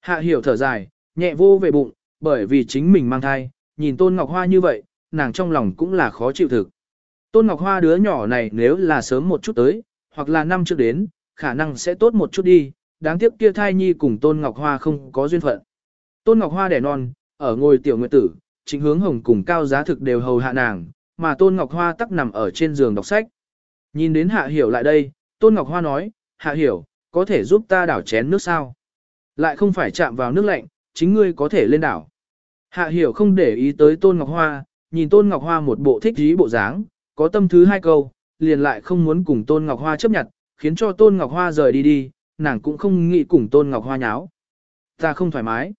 Hạ hiểu thở dài, nhẹ vô về bụng, bởi vì chính mình mang thai, nhìn Tôn Ngọc Hoa như vậy, nàng trong lòng cũng là khó chịu thực. Tôn Ngọc Hoa đứa nhỏ này nếu là sớm một chút tới, hoặc là năm trước đến, khả năng sẽ tốt một chút đi, đáng tiếc kia thai nhi cùng Tôn Ngọc Hoa không có duyên phận. Tôn Ngọc Hoa đẻ non, ở ngôi tiểu nguyệt tử, chính hướng hồng cùng cao giá thực đều hầu hạ nàng, mà Tôn Ngọc Hoa tắc nằm ở trên giường đọc sách. Nhìn đến Hạ Hiểu lại đây, Tôn Ngọc Hoa nói, Hạ Hiểu, có thể giúp ta đảo chén nước sao? Lại không phải chạm vào nước lạnh, chính ngươi có thể lên đảo. Hạ Hiểu không để ý tới Tôn Ngọc Hoa, nhìn Tôn Ngọc Hoa một bộ thích dí bộ dáng, có tâm thứ hai câu, liền lại không muốn cùng Tôn Ngọc Hoa chấp nhận, khiến cho Tôn Ngọc Hoa rời đi đi, nàng cũng không nghĩ cùng Tôn Ngọc Hoa nháo. Ta không thoải mái.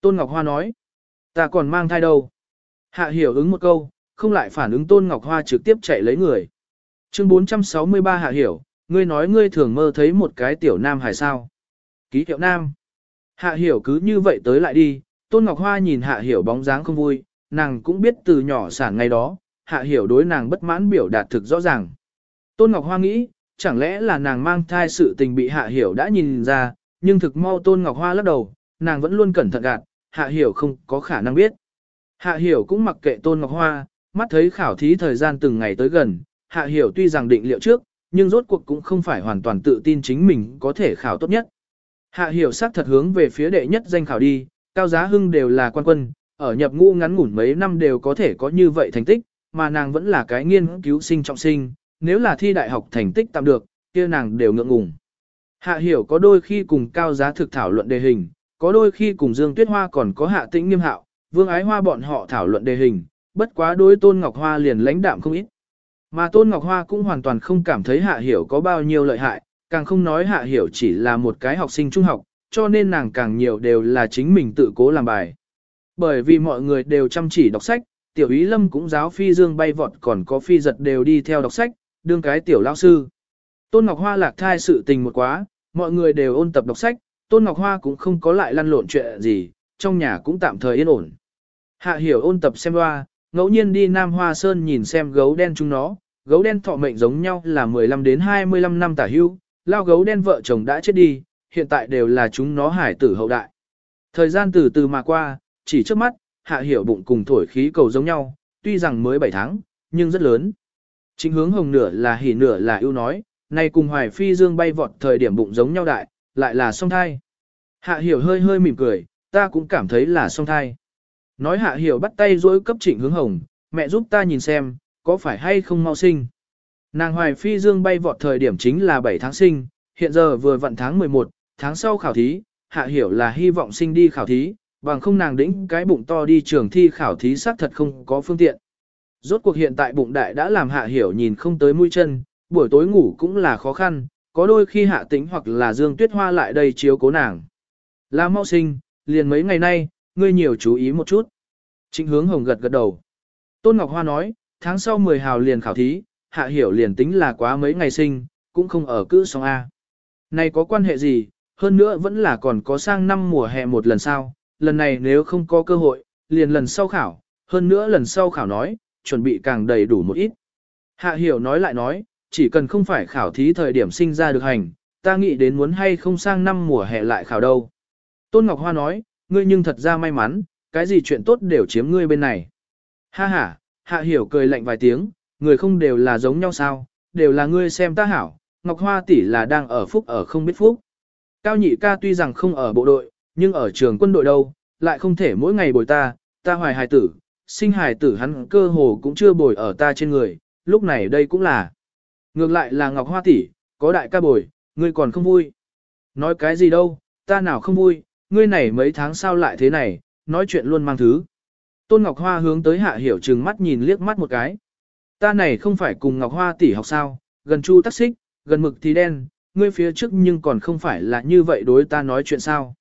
Tôn Ngọc Hoa nói, ta còn mang thai đâu. Hạ hiểu ứng một câu, không lại phản ứng Tôn Ngọc Hoa trực tiếp chạy lấy người. Chương 463 Hạ hiểu, ngươi nói ngươi thường mơ thấy một cái tiểu nam hải sao. Ký hiệu nam. Hạ hiểu cứ như vậy tới lại đi, Tôn Ngọc Hoa nhìn Hạ hiểu bóng dáng không vui, nàng cũng biết từ nhỏ sản ngày đó, Hạ hiểu đối nàng bất mãn biểu đạt thực rõ ràng. Tôn Ngọc Hoa nghĩ, chẳng lẽ là nàng mang thai sự tình bị Hạ hiểu đã nhìn ra, nhưng thực mau Tôn Ngọc Hoa lắc đầu, nàng vẫn luôn cẩn thận gạt, Hạ hiểu không có khả năng biết. Hạ hiểu cũng mặc kệ Tôn Ngọc Hoa, mắt thấy khảo thí thời gian từng ngày tới gần, Hạ hiểu tuy rằng định liệu trước, nhưng rốt cuộc cũng không phải hoàn toàn tự tin chính mình có thể khảo tốt nhất. Hạ hiểu sắc thật hướng về phía đệ nhất danh khảo đi, cao giá hưng đều là quan quân, ở nhập ngũ ngắn ngủn mấy năm đều có thể có như vậy thành tích, mà nàng vẫn là cái nghiên cứu sinh trọng sinh, nếu là thi đại học thành tích tạm được, kia nàng đều ngượng ngùng. Hạ hiểu có đôi khi cùng cao giá thực thảo luận đề hình, có đôi khi cùng Dương Tuyết Hoa còn có hạ tĩnh nghiêm hạo, vương ái hoa bọn họ thảo luận đề hình, bất quá đối Tôn Ngọc Hoa liền lãnh đạm không ít. Mà Tôn Ngọc Hoa cũng hoàn toàn không cảm thấy hạ hiểu có bao nhiêu lợi hại, càng không nói hạ hiểu chỉ là một cái học sinh trung học, cho nên nàng càng nhiều đều là chính mình tự cố làm bài. Bởi vì mọi người đều chăm chỉ đọc sách, tiểu ý lâm cũng giáo phi dương bay vọt còn có phi giật đều đi theo đọc sách, đương cái tiểu lao sư. Tôn Ngọc Hoa lạc thai sự tình một quá, mọi người đều ôn tập đọc sách, Tôn Ngọc Hoa cũng không có lại lăn lộn chuyện gì, trong nhà cũng tạm thời yên ổn. Hạ hiểu ôn tập xem hoa, ngẫu nhiên đi Nam Hoa Sơn nhìn xem gấu đen chúng nó, gấu đen thọ mệnh giống nhau là 15 đến 25 năm tả hưu, lao gấu đen vợ chồng đã chết đi, hiện tại đều là chúng nó hải tử hậu đại. Thời gian từ từ mà qua, chỉ trước mắt, hạ hiểu bụng cùng thổi khí cầu giống nhau, tuy rằng mới 7 tháng, nhưng rất lớn. Chính hướng hồng nửa là hỉ nửa là yêu nói, nay cùng hoài phi dương bay vọt thời điểm bụng giống nhau đại, lại là song thai. Hạ hiểu hơi hơi mỉm cười, ta cũng cảm thấy là song thai. Nói hạ hiểu bắt tay dối cấp trịnh hướng hồng, mẹ giúp ta nhìn xem, có phải hay không mau sinh. Nàng hoài phi dương bay vọt thời điểm chính là 7 tháng sinh, hiện giờ vừa vận tháng 11, tháng sau khảo thí, hạ hiểu là hy vọng sinh đi khảo thí, bằng không nàng đĩnh cái bụng to đi trường thi khảo thí xác thật không có phương tiện. Rốt cuộc hiện tại bụng đại đã làm hạ hiểu nhìn không tới mũi chân, buổi tối ngủ cũng là khó khăn, có đôi khi hạ tính hoặc là dương tuyết hoa lại đây chiếu cố nàng. Là mau sinh, liền mấy ngày nay, ngươi nhiều chú ý một chút. Trịnh hướng hồng gật gật đầu. Tôn Ngọc Hoa nói, tháng sau 10 hào liền khảo thí, hạ hiểu liền tính là quá mấy ngày sinh, cũng không ở cữ song A. Này có quan hệ gì, hơn nữa vẫn là còn có sang năm mùa hè một lần sau, lần này nếu không có cơ hội, liền lần sau khảo, hơn nữa lần sau khảo nói, chuẩn bị càng đầy đủ một ít. Hạ hiểu nói lại nói, chỉ cần không phải khảo thí thời điểm sinh ra được hành, ta nghĩ đến muốn hay không sang năm mùa hè lại khảo đâu. Tôn Ngọc Hoa nói, ngươi nhưng thật ra may mắn, cái gì chuyện tốt đều chiếm ngươi bên này. Ha ha, hạ hiểu cười lạnh vài tiếng, người không đều là giống nhau sao, đều là ngươi xem ta hảo, Ngọc Hoa tỷ là đang ở phúc ở không biết phúc. Cao nhị ca tuy rằng không ở bộ đội, nhưng ở trường quân đội đâu, lại không thể mỗi ngày bồi ta, ta hoài hài tử, sinh hài tử hắn cơ hồ cũng chưa bồi ở ta trên người, lúc này đây cũng là. Ngược lại là Ngọc Hoa tỷ, có đại ca bồi, ngươi còn không vui. Nói cái gì đâu, ta nào không vui, ngươi này mấy tháng sau lại thế này, nói chuyện luôn mang thứ. Tôn Ngọc Hoa hướng tới hạ hiểu trừng mắt nhìn liếc mắt một cái. Ta này không phải cùng Ngọc Hoa tỷ học sao, gần chu tắc xích, gần mực thì đen, ngươi phía trước nhưng còn không phải là như vậy đối ta nói chuyện sao.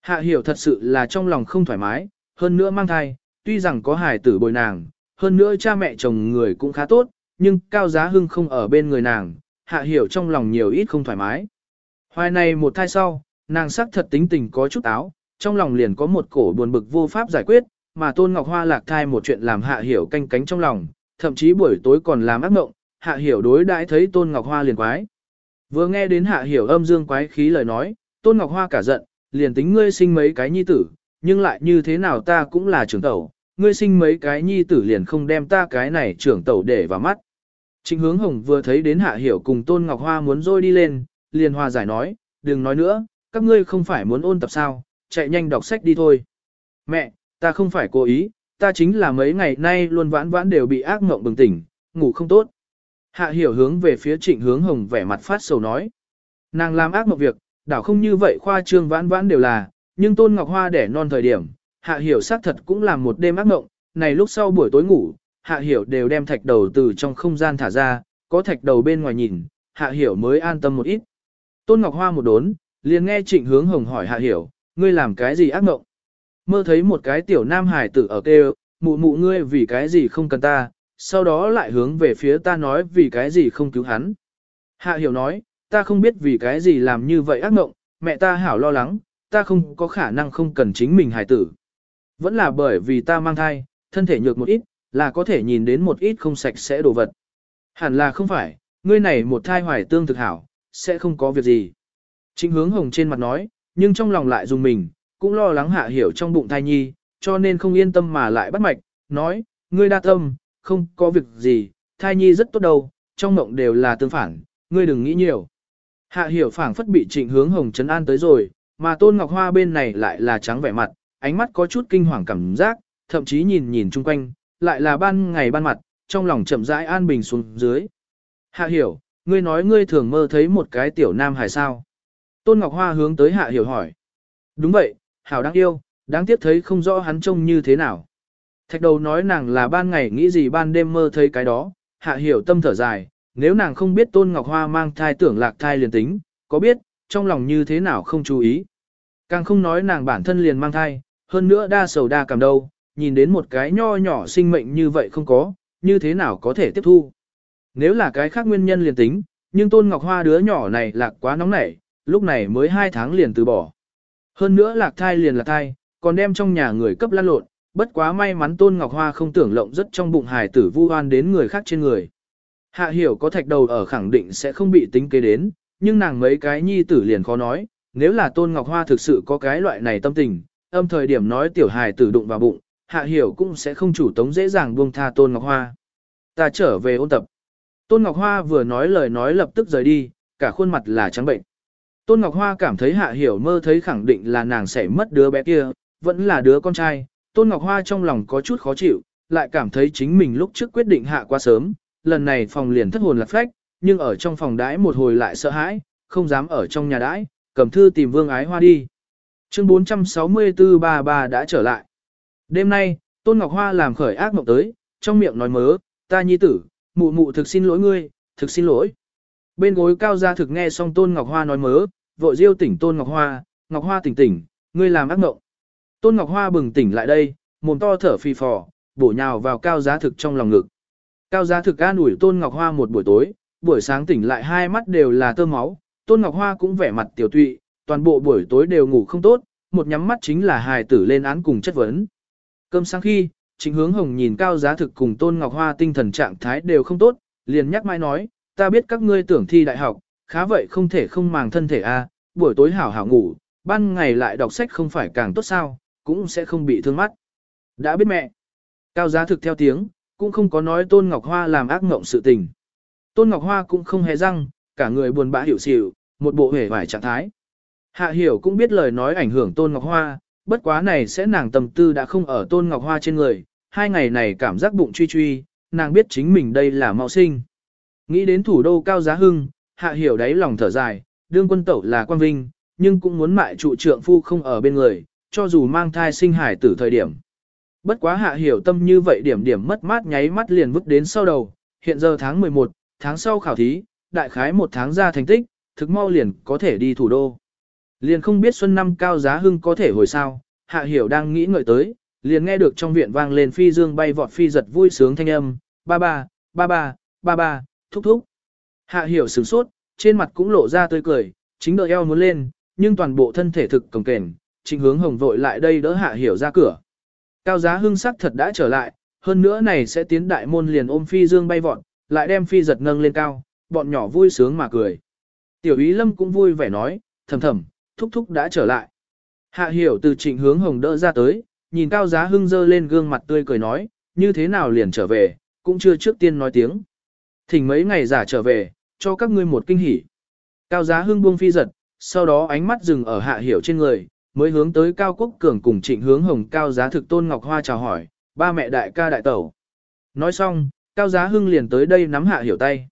Hạ hiểu thật sự là trong lòng không thoải mái, hơn nữa mang thai, tuy rằng có hài tử bồi nàng, hơn nữa cha mẹ chồng người cũng khá tốt, nhưng cao giá hưng không ở bên người nàng, hạ hiểu trong lòng nhiều ít không thoải mái. Hoài này một thai sau, nàng sắc thật tính tình có chút áo, trong lòng liền có một cổ buồn bực vô pháp giải quyết, mà Tôn Ngọc Hoa lạc thai một chuyện làm hạ hiểu canh cánh trong lòng, thậm chí buổi tối còn làm ác mộng, hạ hiểu đối đãi thấy Tôn Ngọc Hoa liền quái. Vừa nghe đến hạ hiểu âm dương quái khí lời nói, Tôn Ngọc Hoa cả giận, liền tính ngươi sinh mấy cái nhi tử, nhưng lại như thế nào ta cũng là trưởng tẩu, ngươi sinh mấy cái nhi tử liền không đem ta cái này trưởng tẩu để vào mắt. Trịnh hướng hồng vừa thấy đến hạ hiểu cùng Tôn Ngọc Hoa muốn rôi đi lên, liền hòa giải nói, đừng nói nữa, các ngươi không phải muốn ôn tập sao, chạy nhanh đọc sách đi thôi. Mẹ, ta không phải cố ý, ta chính là mấy ngày nay luôn vãn vãn đều bị ác mộng bừng tỉnh, ngủ không tốt. Hạ hiểu hướng về phía trịnh hướng hồng vẻ mặt phát sầu nói. Nàng làm ác mộng việc, đảo không như vậy khoa trương vãn vãn đều là, nhưng Tôn Ngọc Hoa đẻ non thời điểm, Hạ Hiểu xác thật cũng làm một đêm ác mộng, này lúc sau buổi tối ngủ, Hạ Hiểu đều đem thạch đầu từ trong không gian thả ra, có thạch đầu bên ngoài nhìn, Hạ Hiểu mới an tâm một ít. Tôn Ngọc Hoa một đốn, liền nghe Trịnh Hướng Hồng hỏi Hạ Hiểu, ngươi làm cái gì ác mộng? Mơ thấy một cái tiểu nam hải tử ở kêu, mụ mụ ngươi vì cái gì không cần ta, sau đó lại hướng về phía ta nói vì cái gì không cứu hắn. Hạ Hiểu nói, ta không biết vì cái gì làm như vậy ác mộng, mẹ ta hảo lo lắng, ta không có khả năng không cần chính mình hài tử. Vẫn là bởi vì ta mang thai, thân thể nhược một ít, là có thể nhìn đến một ít không sạch sẽ đồ vật. Hẳn là không phải, ngươi này một thai hoài tương thực hảo, sẽ không có việc gì. Trịnh hướng hồng trên mặt nói, nhưng trong lòng lại dùng mình, cũng lo lắng hạ hiểu trong bụng thai nhi, cho nên không yên tâm mà lại bắt mạch, nói, ngươi đa tâm, không có việc gì, thai nhi rất tốt đâu, trong mộng đều là tương phản, ngươi đừng nghĩ nhiều. Hạ hiểu phảng phất bị trịnh hướng hồng trấn an tới rồi, mà tôn ngọc hoa bên này lại là trắng vẻ mặt, ánh mắt có chút kinh hoàng cảm giác, thậm chí nhìn nhìn chung quanh, lại là ban ngày ban mặt, trong lòng chậm rãi an bình xuống dưới. Hạ hiểu, ngươi nói ngươi thường mơ thấy một cái tiểu nam hài sao. Tôn Ngọc Hoa hướng tới hạ hiểu hỏi. Đúng vậy, hảo đáng yêu, đáng tiếc thấy không rõ hắn trông như thế nào. Thạch đầu nói nàng là ban ngày nghĩ gì ban đêm mơ thấy cái đó, hạ hiểu tâm thở dài, nếu nàng không biết Tôn Ngọc Hoa mang thai tưởng lạc thai liền tính, có biết, trong lòng như thế nào không chú ý. Càng không nói nàng bản thân liền mang thai, hơn nữa đa sầu đa cảm đâu, nhìn đến một cái nho nhỏ sinh mệnh như vậy không có, như thế nào có thể tiếp thu. Nếu là cái khác nguyên nhân liền tính, nhưng Tôn Ngọc Hoa đứa nhỏ này lạc quá nóng nảy, lúc này mới 2 tháng liền từ bỏ. Hơn nữa lạc thai liền lạc thai, còn đem trong nhà người cấp lan lộn, bất quá may mắn Tôn Ngọc Hoa không tưởng lộng rất trong bụng hài tử vu oan đến người khác trên người. Hạ hiểu có thạch đầu ở khẳng định sẽ không bị tính kế đến, nhưng nàng mấy cái nhi tử liền khó nói, nếu là Tôn Ngọc Hoa thực sự có cái loại này tâm tình, âm thời điểm nói tiểu hài tử đụng vào bụng, hạ hiểu cũng sẽ không chủ tống dễ dàng buông tha Tôn Ngọc Hoa. Ta trở về ôn tập. Tôn Ngọc Hoa vừa nói lời nói lập tức rời đi, cả khuôn mặt là trắng bệnh. Tôn Ngọc Hoa cảm thấy hạ hiểu mơ thấy khẳng định là nàng sẽ mất đứa bé kia, vẫn là đứa con trai. Tôn Ngọc Hoa trong lòng có chút khó chịu, lại cảm thấy chính mình lúc trước quyết định hạ quá sớm, lần này phòng liền thất hồn lạc phách, nhưng ở trong phòng đãi một hồi lại sợ hãi, không dám ở trong nhà đãi, cầm thư tìm vương ái hoa đi. Chương 464 bà bà đã trở lại. Đêm nay, Tôn Ngọc Hoa làm khởi ác mộng tới, trong miệng nói mớ, ta nhi tử, mụ mụ thực xin lỗi ngươi, thực xin lỗi. Bên gối cao gia thực nghe xong Tôn Ngọc Hoa nói mớ, vội diêu tỉnh Tôn Ngọc Hoa, Ngọc Hoa tỉnh tỉnh, ngươi làm ác mộng. Tôn Ngọc Hoa bừng tỉnh lại đây, mồm to thở phì phò, bổ nhào vào cao giá thực trong lòng ngực. Cao giá thực an ủi Tôn Ngọc Hoa một buổi tối, buổi sáng tỉnh lại hai mắt đều là tơ máu, Tôn Ngọc Hoa cũng vẻ mặt tiểu tụy, toàn bộ buổi tối đều ngủ không tốt, một nhắm mắt chính là hài tử lên án cùng chất vấn. Cơm sáng khi, Trịnh Hướng Hồng nhìn cao giá thực cùng Tôn Ngọc Hoa tinh thần trạng thái đều không tốt, liền nhắc mai nói, ta biết các ngươi tưởng thi đại học, khá vậy không thể không màng thân thể a, buổi tối hảo hảo ngủ, ban ngày lại đọc sách không phải càng tốt sao, cũng sẽ không bị thương mắt. Đã biết mẹ. Cao giá thực theo tiếng, cũng không có nói Tôn Ngọc Hoa làm ác mộng sự tình. Tôn Ngọc Hoa cũng không hề răng, cả người buồn bã hiểu xỉu, một bộ hề vải trạng thái. Hạ hiểu cũng biết lời nói ảnh hưởng Tôn Ngọc Hoa, bất quá này sẽ nàng tâm tư đã không ở Tôn Ngọc Hoa trên người, hai ngày này cảm giác bụng truy truy, nàng biết chính mình đây là mau sinh. Nghĩ đến thủ đô cao giá hưng, hạ hiểu đáy lòng thở dài, đương quân tẩu là quan vinh, nhưng cũng muốn mại trụ trượng phu không ở bên người, cho dù mang thai sinh hải tử thời điểm. Bất quá hạ hiểu tâm như vậy điểm điểm mất mát nháy mắt liền vứt đến sau đầu, hiện giờ tháng 11, tháng sau khảo thí, đại khái một tháng ra thành tích, thực mau liền có thể đi thủ đô. Liền không biết xuân năm cao giá hưng có thể hồi sao, hạ hiểu đang nghĩ ngợi tới, liền nghe được trong viện vang lên phi dương bay vọt phi giật vui sướng thanh âm, ba ba, ba ba, ba ba, thúc thúc. Hạ hiểu sửng sốt, trên mặt cũng lộ ra tươi cười, chính đợi eo muốn lên, nhưng toàn bộ thân thể thực cồng kềnh, trịnh hướng hồng vội lại đây đỡ hạ hiểu ra cửa. Cao giá hưng sắc thật đã trở lại, hơn nữa này sẽ tiến đại môn liền ôm phi dương bay vọt, lại đem phi giật nâng lên cao, bọn nhỏ vui sướng mà cười. Tiểu ý lâm cũng vui vẻ nói, thầm thầm, thúc thúc đã trở lại. Hạ hiểu từ trịnh hướng hồng đỡ ra tới, nhìn cao giá hưng dơ lên gương mặt tươi cười nói, như thế nào liền trở về, cũng chưa trước tiên nói tiếng. Thỉnh mấy ngày giả trở về, cho các ngươi một kinh hỉ. Cao giá hưng buông phi giật, sau đó ánh mắt dừng ở hạ hiểu trên người, mới hướng tới cao quốc cường cùng trịnh hướng hồng cao giá thực tôn ngọc hoa chào hỏi, ba mẹ đại ca đại tẩu. Nói xong, cao giá hưng liền tới đây nắm hạ hiểu tay.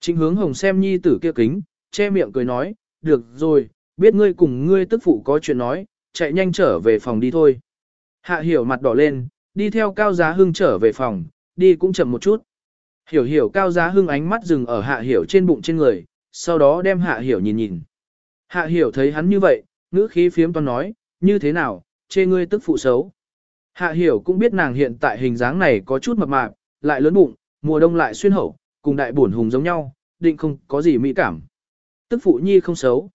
Trịnh hướng hồng xem nhi tử kia kính, che miệng cười nói, được rồi, biết ngươi cùng ngươi tức phụ có chuyện nói, chạy nhanh trở về phòng đi thôi. Hạ hiểu mặt đỏ lên, đi theo cao giá hưng trở về phòng, đi cũng chậm một chút. Hiểu hiểu cao giá hưng ánh mắt dừng ở hạ hiểu trên bụng trên người, sau đó đem hạ hiểu nhìn nhìn. Hạ hiểu thấy hắn như vậy, ngữ khí phiếm toan nói, như thế nào, chê ngươi tức phụ xấu. Hạ hiểu cũng biết nàng hiện tại hình dáng này có chút mập mạp, lại lớn bụng, mùa đông lại xuyên hậu, cùng đại bổn hùng giống nhau, định không có gì mỹ cảm. Tức phụ nhi không xấu.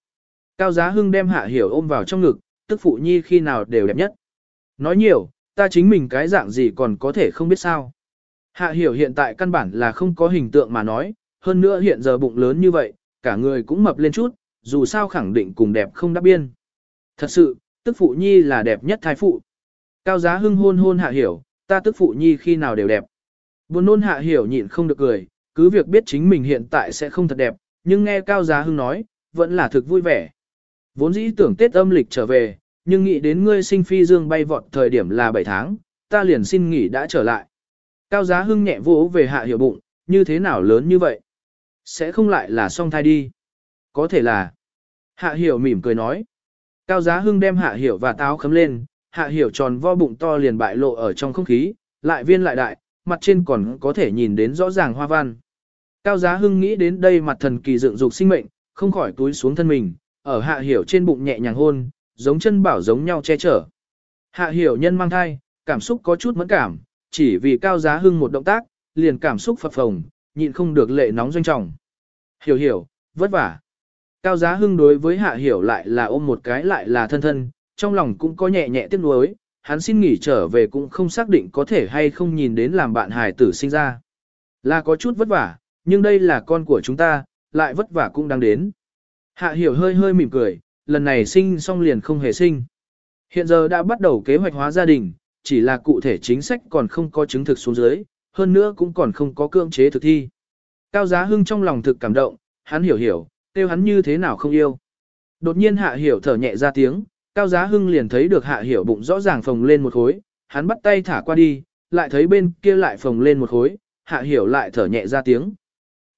Cao giá hưng đem hạ hiểu ôm vào trong ngực, tức phụ nhi khi nào đều đẹp nhất. Nói nhiều, ta chính mình cái dạng gì còn có thể không biết sao. Hạ hiểu hiện tại căn bản là không có hình tượng mà nói, hơn nữa hiện giờ bụng lớn như vậy, cả người cũng mập lên chút, dù sao khẳng định cùng đẹp không đáp biên. Thật sự, tức phụ nhi là đẹp nhất thai phụ. Cao giá hưng hôn hôn hạ hiểu, ta tức phụ nhi khi nào đều đẹp. Buồn nôn hạ hiểu nhịn không được cười, cứ việc biết chính mình hiện tại sẽ không thật đẹp, nhưng nghe cao giá hưng nói, vẫn là thực vui vẻ. Vốn dĩ tưởng Tết âm lịch trở về, nhưng nghĩ đến ngươi sinh phi dương bay vọt thời điểm là 7 tháng, ta liền xin nghỉ đã trở lại. Cao giá hưng nhẹ vỗ về hạ hiểu bụng, như thế nào lớn như vậy? Sẽ không lại là song thai đi. Có thể là. Hạ hiểu mỉm cười nói. Cao giá hưng đem hạ hiểu và táo khấm lên, hạ hiểu tròn vo bụng to liền bại lộ ở trong không khí, lại viên lại đại, mặt trên còn có thể nhìn đến rõ ràng hoa văn. Cao giá hưng nghĩ đến đây mặt thần kỳ dựng dục sinh mệnh, không khỏi túi xuống thân mình, ở hạ hiểu trên bụng nhẹ nhàng hôn, giống chân bảo giống nhau che chở. Hạ hiểu nhân mang thai, cảm xúc có chút mẫn cảm, chỉ vì cao giá hưng một động tác, liền cảm xúc phập phồng, nhịn không được lệ nóng doanh trọng. Hiểu hiểu, vất vả. Cao giá hưng đối với hạ hiểu lại là ôm một cái lại là thân thân, trong lòng cũng có nhẹ nhẹ tiếc nuối, hắn xin nghỉ trở về cũng không xác định có thể hay không nhìn đến làm bạn hài tử sinh ra. Là có chút vất vả, nhưng đây là con của chúng ta, lại vất vả cũng đang đến. Hạ hiểu hơi hơi mỉm cười, lần này sinh xong liền không hề sinh. Hiện giờ đã bắt đầu kế hoạch hóa gia đình, chỉ là cụ thể chính sách còn không có chứng thực xuống dưới, hơn nữa cũng còn không có cưỡng chế thực thi. Cao Giá Hưng trong lòng thực cảm động, hắn hiểu hiểu, tiêu hắn như thế nào không yêu. Đột nhiên Hạ Hiểu thở nhẹ ra tiếng, Cao Giá Hưng liền thấy được Hạ Hiểu bụng rõ ràng phồng lên một khối, hắn bắt tay thả qua đi, lại thấy bên kia lại phồng lên một khối, Hạ Hiểu lại thở nhẹ ra tiếng.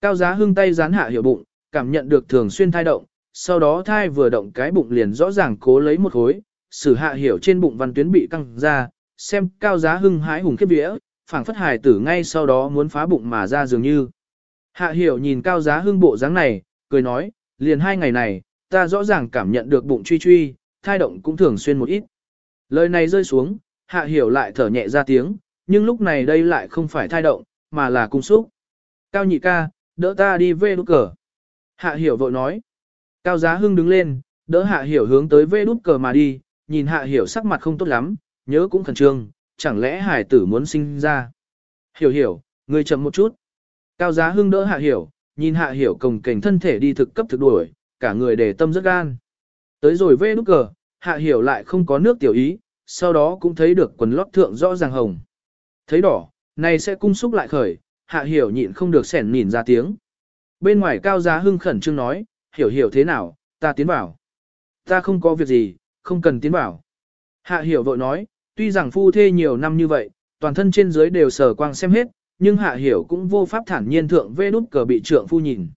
Cao Giá Hưng tay dán Hạ Hiểu bụng, cảm nhận được thường xuyên thai động, sau đó thai vừa động cái bụng liền rõ ràng cố lấy một khối, sử Hạ Hiểu trên bụng văn tuyến bị căng ra, xem Cao Giá Hưng hái hùng khiếp vía, phảng phất hài tử ngay sau đó muốn phá bụng mà ra dường như. Hạ Hiểu nhìn Cao Giá Hưng bộ dáng này, cười nói, liền hai ngày này, ta rõ ràng cảm nhận được bụng truy truy, thai động cũng thường xuyên một ít. Lời này rơi xuống, hạ hiểu lại thở nhẹ ra tiếng, nhưng lúc này đây lại không phải thai động, mà là cung xúc. Cao nhị ca, đỡ ta đi về đút cờ. Hạ hiểu vội nói. Cao giá hưng đứng lên, đỡ hạ hiểu hướng tới về đút cờ mà đi, nhìn hạ hiểu sắc mặt không tốt lắm, nhớ cũng khẩn trương, chẳng lẽ hải tử muốn sinh ra. Hiểu hiểu, người chậm một chút. Cao giá hưng đỡ hạ hiểu, nhìn hạ hiểu cồng kềnh thân thể đi thực cấp thực đuổi, cả người để tâm rất gan. Tới rồi vê nút cờ, hạ hiểu lại không có nước tiểu ý, sau đó cũng thấy được quần lót thượng rõ ràng hồng. Thấy đỏ, này sẽ cung xúc lại khởi, hạ hiểu nhịn không được sẻn nhìn ra tiếng. Bên ngoài cao giá hưng khẩn trương nói, hiểu hiểu thế nào, ta tiến vào. Ta không có việc gì, không cần tiến vào. Hạ hiểu vội nói, tuy rằng phu thê nhiều năm như vậy, toàn thân trên dưới đều sờ quang xem hết, nhưng hạ hiểu cũng vô pháp thản nhiên thượng vê nút cờ bị trượng phu nhìn.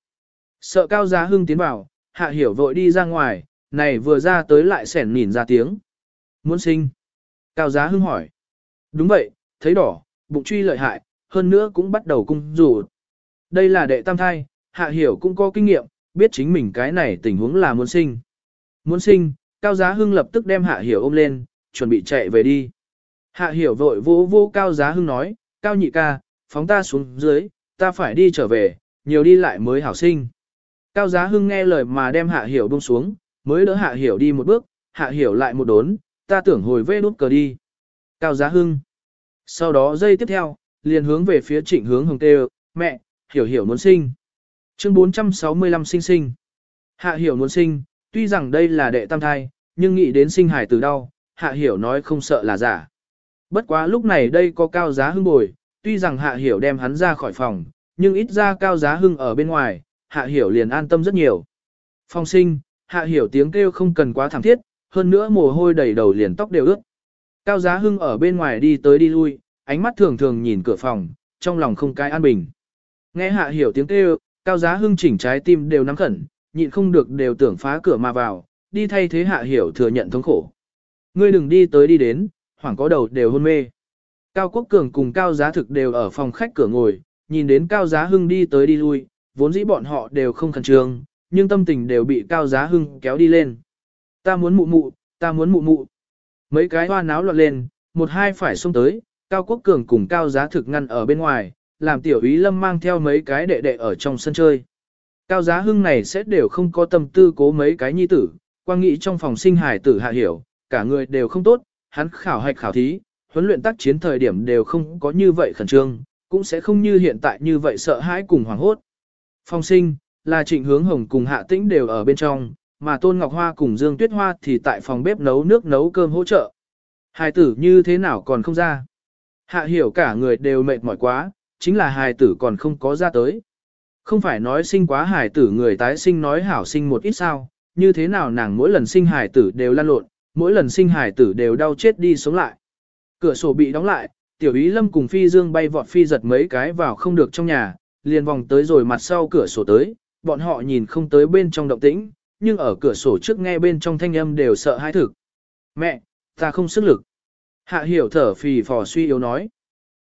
Sợ cao giá hưng tiến vào, hạ hiểu vội đi ra ngoài, này vừa ra tới lại sẻn nhìn ra tiếng. Muốn sinh. Cao giá hưng hỏi. Đúng vậy, thấy đỏ, bụng truy lợi hại, hơn nữa cũng bắt đầu cung rủ. Đây là đệ tam thai, hạ hiểu cũng có kinh nghiệm, biết chính mình cái này tình huống là muốn sinh. Muốn sinh, Cao Giá Hưng lập tức đem Hạ Hiểu ôm lên, chuẩn bị chạy về đi. Hạ Hiểu vội vô vô Cao Giá Hưng nói, Cao nhị ca, phóng ta xuống dưới, ta phải đi trở về, nhiều đi lại mới hảo sinh. Cao Giá Hưng nghe lời mà đem Hạ Hiểu buông xuống, mới đỡ Hạ Hiểu đi một bước, Hạ Hiểu lại một đốn, ta tưởng hồi về đút cờ đi. Cao Giá Hưng. Sau đó giây tiếp theo, liền hướng về phía trịnh hướng hồng tê mẹ, Hiểu Hiểu muốn sinh. Chương 465 sinh sinh. Hạ Hiểu muốn sinh, tuy rằng đây là đệ tam thai, nhưng nghĩ đến sinh hải từ đau, Hạ Hiểu nói không sợ là giả. Bất quá lúc này đây có Cao Giá Hưng bồi, tuy rằng Hạ Hiểu đem hắn ra khỏi phòng, nhưng ít ra Cao Giá Hưng ở bên ngoài, Hạ Hiểu liền an tâm rất nhiều. Phong sinh, Hạ Hiểu tiếng kêu không cần quá thẳng thiết, hơn nữa mồ hôi đầy đầu liền tóc đều ướt. Cao Giá Hưng ở bên ngoài đi tới đi lui, ánh mắt thường thường nhìn cửa phòng, trong lòng không cái an bình. Nghe Hạ Hiểu tiếng kêu, Cao Giá Hưng chỉnh trái tim đều nắm khẩn, nhịn không được đều tưởng phá cửa mà vào, đi thay thế Hạ Hiểu thừa nhận thống khổ. Ngươi đừng đi tới đi đến, hoảng có đầu đều hôn mê. Cao Quốc Cường cùng Cao Giá Thực đều ở phòng khách cửa ngồi, nhìn đến Cao Giá Hưng đi tới đi lui, vốn dĩ bọn họ đều không khẩn trương, nhưng tâm tình đều bị Cao Giá Hưng kéo đi lên. Ta muốn mụ mụ, ta muốn mụ mụ. Mấy cái hoa náo loạn lên, một hai phải xông tới, Cao Quốc Cường cùng Cao Giá Thực ngăn ở bên ngoài, làm tiểu ý lâm mang theo mấy cái đệ đệ ở trong sân chơi. Cao Giá Hưng này sẽ đều không có tâm tư cố mấy cái nhi tử, quan nghĩ trong phòng sinh hải tử hạ hiểu, cả người đều không tốt, hắn khảo hạch khảo thí, huấn luyện tác chiến thời điểm đều không có như vậy khẩn trương, cũng sẽ không như hiện tại như vậy sợ hãi cùng hoảng hốt. Phong sinh, là trịnh hướng hồng cùng hạ tĩnh đều ở bên trong, mà Tôn Ngọc Hoa cùng Dương Tuyết Hoa thì tại phòng bếp nấu nước nấu cơm hỗ trợ. Hài tử như thế nào còn không ra. Hạ hiểu cả người đều mệt mỏi quá, chính là hài tử còn không có ra tới. Không phải nói sinh quá hài tử người tái sinh nói hảo sinh một ít sao, như thế nào nàng mỗi lần sinh hài tử đều lan lộn, mỗi lần sinh hải tử đều đau chết đi sống lại. Cửa sổ bị đóng lại, tiểu ý lâm cùng phi dương bay vọt phi giật mấy cái vào không được trong nhà, liền vòng tới rồi mặt sau cửa sổ tới, bọn họ nhìn không tới bên trong động tĩnh, nhưng ở cửa sổ trước nghe bên trong thanh âm đều sợ hãi thực. Mẹ, ta không sức lực. Hạ hiểu thở phì phò suy yếu nói.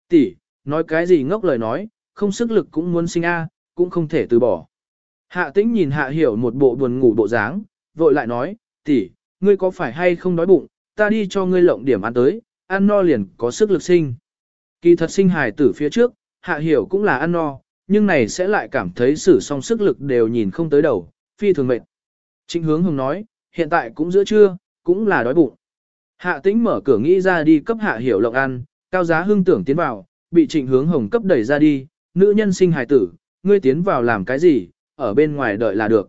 tỷ, nói cái gì ngốc lời nói, không sức lực cũng muốn sinh a, cũng không thể từ bỏ. Hạ tĩnh nhìn hạ hiểu một bộ buồn ngủ bộ dáng, vội lại nói, tỷ, ngươi có phải hay không đói bụng, ta đi cho ngươi lộng điểm ăn tới, ăn no liền có sức lực sinh. Kỳ thật sinh hài tử phía trước, hạ hiểu cũng là ăn no, nhưng này sẽ lại cảm thấy sử song sức lực đều nhìn không tới đầu, phi thường mệt. Trịnh hướng hùng nói, hiện tại cũng giữa trưa, cũng là đói bụng. Hạ tĩnh mở cửa nghĩ ra đi cấp hạ hiểu lộng ăn, cao giá hưng tưởng tiến vào, bị trịnh hướng hồng cấp đẩy ra đi, nữ nhân sinh hài tử, ngươi tiến vào làm cái gì, ở bên ngoài đợi là được.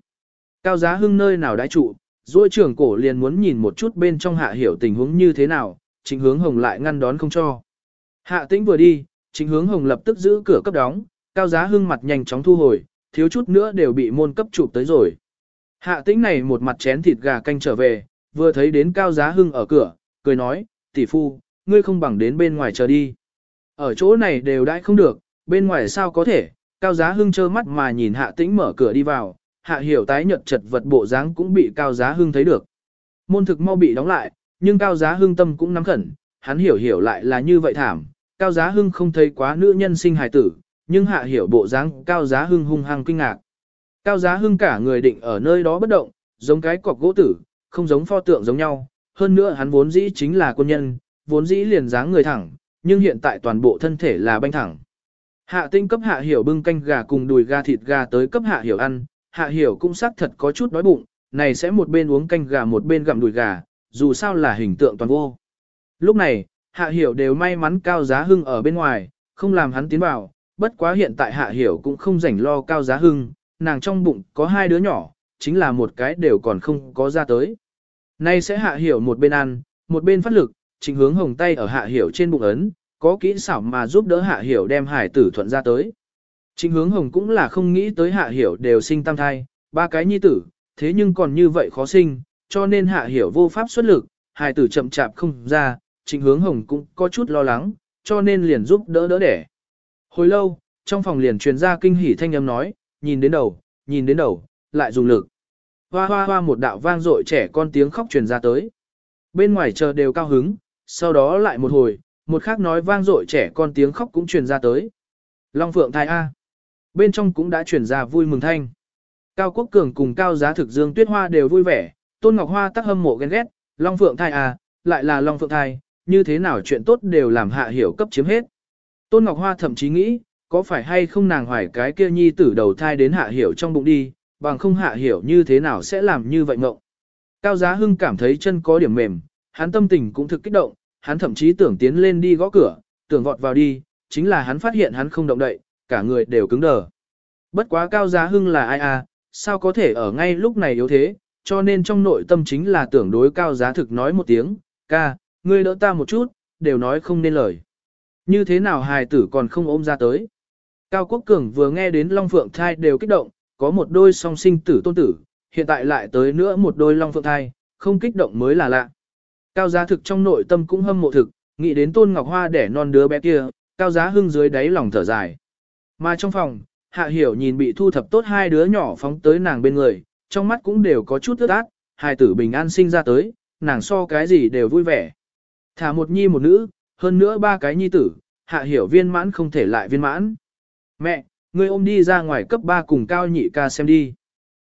Cao giá hưng nơi nào đãi trụ, duỗi trưởng cổ liền muốn nhìn một chút bên trong hạ hiểu tình huống như thế nào, trịnh hướng hồng lại ngăn đón không cho. Hạ tĩnh vừa đi, trịnh hướng hồng lập tức giữ cửa cấp đóng, cao giá hưng mặt nhanh chóng thu hồi, thiếu chút nữa đều bị môn cấp chụp tới rồi. Hạ tĩnh này một mặt chén thịt gà canh trở về, vừa thấy đến cao giá hưng ở cửa, cười nói, tỷ phu, ngươi không bằng đến bên ngoài chờ đi. Ở chỗ này đều đãi không được, bên ngoài sao có thể, cao giá hưng trơ mắt mà nhìn hạ tĩnh mở cửa đi vào, hạ hiểu tái nhợt chật vật bộ dáng cũng bị cao giá hưng thấy được. Môn thực mau bị đóng lại, nhưng cao giá hưng tâm cũng nắm khẩn, hắn hiểu hiểu lại là như vậy thảm, cao giá hưng không thấy quá nữ nhân sinh hài tử, nhưng hạ hiểu bộ dáng cao giá hưng hung hăng kinh ngạc. Cao giá hưng cả người định ở nơi đó bất động, giống cái cọc gỗ tử, không giống pho tượng giống nhau, hơn nữa hắn vốn dĩ chính là quân nhân, vốn dĩ liền dáng người thẳng, nhưng hiện tại toàn bộ thân thể là banh thẳng. Hạ tinh cấp hạ hiểu bưng canh gà cùng đùi gà thịt gà tới cấp hạ hiểu ăn, hạ hiểu cũng xác thật có chút đói bụng, này sẽ một bên uống canh gà một bên gặm đùi gà, dù sao là hình tượng toàn vô. Lúc này, hạ hiểu đều may mắn cao giá hưng ở bên ngoài, không làm hắn tiến vào, bất quá hiện tại hạ hiểu cũng không rảnh lo cao giá hưng, nàng trong bụng có hai đứa nhỏ, chính là một cái đều còn không có ra tới. Nay sẽ hạ hiểu một bên ăn, một bên phát lực, trình hướng hồng tay ở hạ hiểu trên bụng ấn, có kỹ xảo mà giúp đỡ hạ hiểu đem hải tử thuận ra tới. Trịnh hướng hồng cũng là không nghĩ tới hạ hiểu đều sinh tam thai, ba cái nhi tử, thế nhưng còn như vậy khó sinh, cho nên hạ hiểu vô pháp xuất lực, hài tử chậm chạp không ra, trịnh hướng hồng cũng có chút lo lắng, cho nên liền giúp đỡ đỡ đẻ. Hồi lâu, trong phòng liền truyền ra kinh hỉ thanh âm nói, nhìn đến đầu, nhìn đến đầu, lại dùng lực. Hoa hoa hoa một đạo vang dội trẻ con tiếng khóc truyền ra tới. Bên ngoài chờ đều cao hứng, sau đó lại một hồi, một khác nói vang dội trẻ con tiếng khóc cũng truyền ra tới. Long Phượng thai A. Bên trong cũng đã chuyển ra vui mừng thanh. Cao Quốc Cường cùng Cao Giá Thực Dương Tuyết Hoa đều vui vẻ, Tôn Ngọc Hoa tắc hâm mộ ghen ghét, Long Phượng thai à, lại là Long Phượng thai, như thế nào chuyện tốt đều làm hạ hiểu cấp chiếm hết. Tôn Ngọc Hoa thậm chí nghĩ, có phải hay không nàng hoài cái kia nhi tử đầu thai đến hạ hiểu trong bụng đi, bằng không hạ hiểu như thế nào sẽ làm như vậy ngộng. Cao Giá Hưng cảm thấy chân có điểm mềm, hắn tâm tình cũng thực kích động, hắn thậm chí tưởng tiến lên đi gõ cửa, tưởng vọt vào đi, chính là hắn phát hiện hắn không động đậy, cả người đều cứng đờ. Bất quá Cao Giá Hưng là ai à, sao có thể ở ngay lúc này yếu thế, cho nên trong nội tâm chính là tưởng đối Cao Giá thực nói một tiếng, ca, ngươi đỡ ta một chút, đều nói không nên lời. Như thế nào hài tử còn không ôm ra tới. Cao Quốc Cường vừa nghe đến Long Phượng thai đều kích động, có một đôi song sinh tử tôn tử, hiện tại lại tới nữa một đôi Long Phượng thai, không kích động mới là lạ. Cao giá thực trong nội tâm cũng hâm mộ thực, nghĩ đến Tôn Ngọc Hoa đẻ non đứa bé kia, Cao giá hưng dưới đáy lòng thở dài. Mà trong phòng, Hạ Hiểu nhìn bị thu thập tốt hai đứa nhỏ phóng tới nàng bên người, trong mắt cũng đều có chút ướt át, hai tử bình an sinh ra tới, nàng so cái gì đều vui vẻ. Thả một nhi một nữ, hơn nữa ba cái nhi tử, Hạ Hiểu viên mãn không thể lại viên mãn. Mẹ, ngươi ôm đi ra ngoài cấp 3 cùng cao nhị ca xem đi.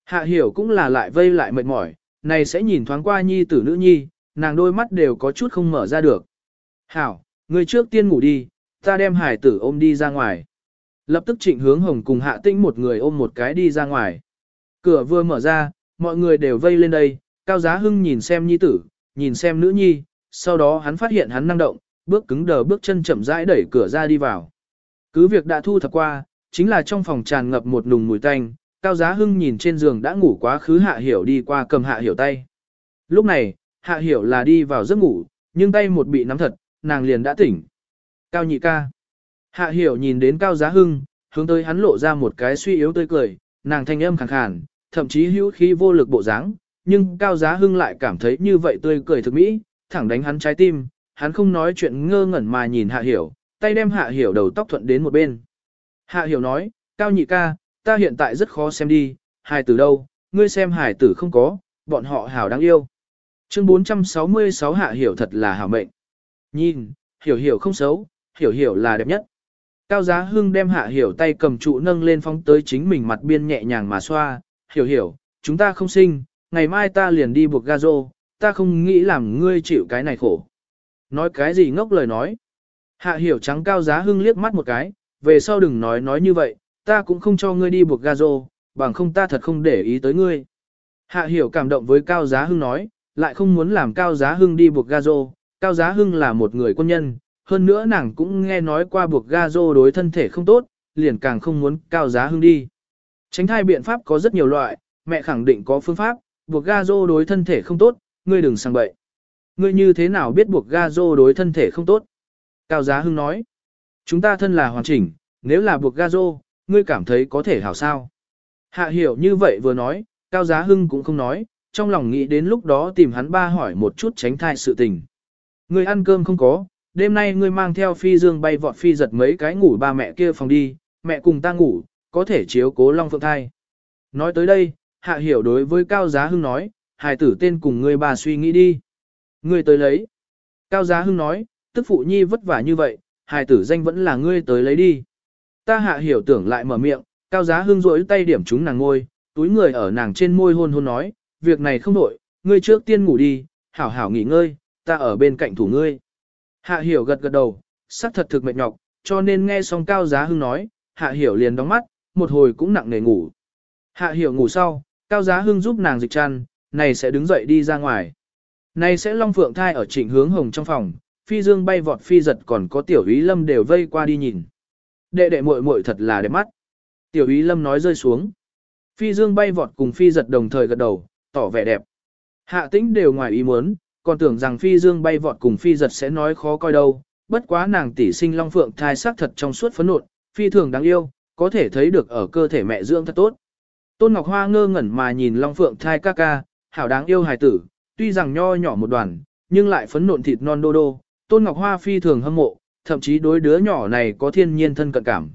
Hạ hiểu cũng là lại vây lại mệt mỏi, này sẽ nhìn thoáng qua nhi tử nữ nhi, nàng đôi mắt đều có chút không mở ra được. Hảo, ngươi trước tiên ngủ đi, ta đem hải tử ôm đi ra ngoài. Lập tức trịnh hướng hồng cùng hạ tinh một người ôm một cái đi ra ngoài. Cửa vừa mở ra, mọi người đều vây lên đây, cao giá hưng nhìn xem nhi tử, nhìn xem nữ nhi, sau đó hắn phát hiện hắn năng động, bước cứng đờ bước chân chậm rãi đẩy cửa ra đi vào. Cứ việc đã thu thập qua, chính là trong phòng tràn ngập một nùng mùi tanh, Cao Giá Hưng nhìn trên giường đã ngủ quá khứ Hạ Hiểu đi qua cầm Hạ Hiểu tay. Lúc này, Hạ Hiểu là đi vào giấc ngủ, nhưng tay một bị nắm thật, nàng liền đã tỉnh. Cao nhị ca. Hạ Hiểu nhìn đến Cao Giá Hưng, hướng tới hắn lộ ra một cái suy yếu tươi cười, nàng thanh âm khàn khàn, thậm chí hữu khí vô lực bộ dáng, nhưng Cao Giá Hưng lại cảm thấy như vậy tươi cười thực mỹ, thẳng đánh hắn trái tim, hắn không nói chuyện ngơ ngẩn mà nhìn Hạ Hiểu, tay đem Hạ Hiểu đầu tóc thuận đến một bên. Hạ Hiểu nói, Cao nhị ca, ta hiện tại rất khó xem đi, hài tử đâu, ngươi xem hài tử không có, bọn họ hảo đáng yêu. Chương 466 Hạ Hiểu thật là hảo mệnh. Nhìn, Hiểu Hiểu không xấu, Hiểu Hiểu là đẹp nhất. Cao Giá Hưng đem Hạ Hiểu tay cầm trụ nâng lên phóng tới chính mình mặt biên nhẹ nhàng mà xoa, Hiểu Hiểu, chúng ta không sinh, ngày mai ta liền đi buộc ga rô, ta không nghĩ làm ngươi chịu cái này khổ. Nói cái gì ngốc lời nói. Hạ Hiểu trắng Cao Giá Hưng liếc mắt một cái, về sau đừng nói nói như vậy, ta cũng không cho ngươi đi buộc ga rô, bằng không ta thật không để ý tới ngươi. Hạ hiểu cảm động với Cao Giá Hưng nói, lại không muốn làm Cao Giá Hưng đi buộc ga rô, Cao Giá Hưng là một người quân nhân, hơn nữa nàng cũng nghe nói qua buộc ga rô đối thân thể không tốt, liền càng không muốn Cao Giá Hưng đi. Tránh thai biện pháp có rất nhiều loại, mẹ khẳng định có phương pháp, buộc ga rô đối thân thể không tốt, ngươi đừng sang bậy. Ngươi như thế nào biết buộc ga rô đối thân thể không tốt? Cao Giá Hưng nói, chúng ta thân là hoàn chỉnh, nếu là buộc ga rô, ngươi cảm thấy có thể hảo sao. Hạ hiểu như vậy vừa nói, Cao Giá Hưng cũng không nói, trong lòng nghĩ đến lúc đó tìm hắn ba hỏi một chút tránh thai sự tình. Ngươi ăn cơm không có, đêm nay ngươi mang theo phi dương bay vọt phi giật mấy cái ngủ ba mẹ kia phòng đi, mẹ cùng ta ngủ, có thể chiếu cố Long Phượng thai. Nói tới đây, Hạ hiểu đối với Cao Giá Hưng nói, hài tử tên cùng ngươi bà suy nghĩ đi. Ngươi tới lấy. Cao Giá Hưng nói, tức phụ nhi vất vả như vậy, hài tử danh vẫn là ngươi tới lấy đi. Ta hạ hiểu tưởng lại mở miệng, cao giá hưng rỗi tay điểm chúng nàng ngôi, túi người ở nàng trên môi hôn hôn nói, việc này không đổi, ngươi trước tiên ngủ đi, hảo hảo nghỉ ngơi, ta ở bên cạnh thủ ngươi. Hạ hiểu gật gật đầu, sắc thật thực mệt nhọc, cho nên nghe xong cao giá hưng nói, hạ hiểu liền đóng mắt, một hồi cũng nặng nề ngủ. Hạ hiểu ngủ sau, cao giá hưng giúp nàng dịch chăn, này sẽ đứng dậy đi ra ngoài. Này sẽ long phượng thai ở trịnh hướng hồng trong phòng, phi dương bay vọt phi giật còn có tiểu ý lâm đều vây qua đi nhìn. Đệ đệ muội muội thật là đẹp mắt. Tiểu ý lâm nói rơi xuống. Phi dương bay vọt cùng phi giật đồng thời gật đầu, tỏ vẻ đẹp. Hạ tĩnh đều ngoài ý muốn, còn tưởng rằng phi dương bay vọt cùng phi giật sẽ nói khó coi đâu. Bất quá nàng tỷ sinh long phượng thai sắc thật trong suốt phấn nộn, phi thường đáng yêu, có thể thấy được ở cơ thể mẹ dưỡng thật tốt. Tôn Ngọc Hoa ngơ ngẩn mà nhìn long phượng thai ca ca, hảo đáng yêu hài tử, tuy rằng nho nhỏ một đoàn, nhưng lại phấn nộn thịt non đô đô. Tôn Ngọc Hoa phi thường hâm mộ, thậm chí đối đứa nhỏ này có thiên nhiên thân cận cảm.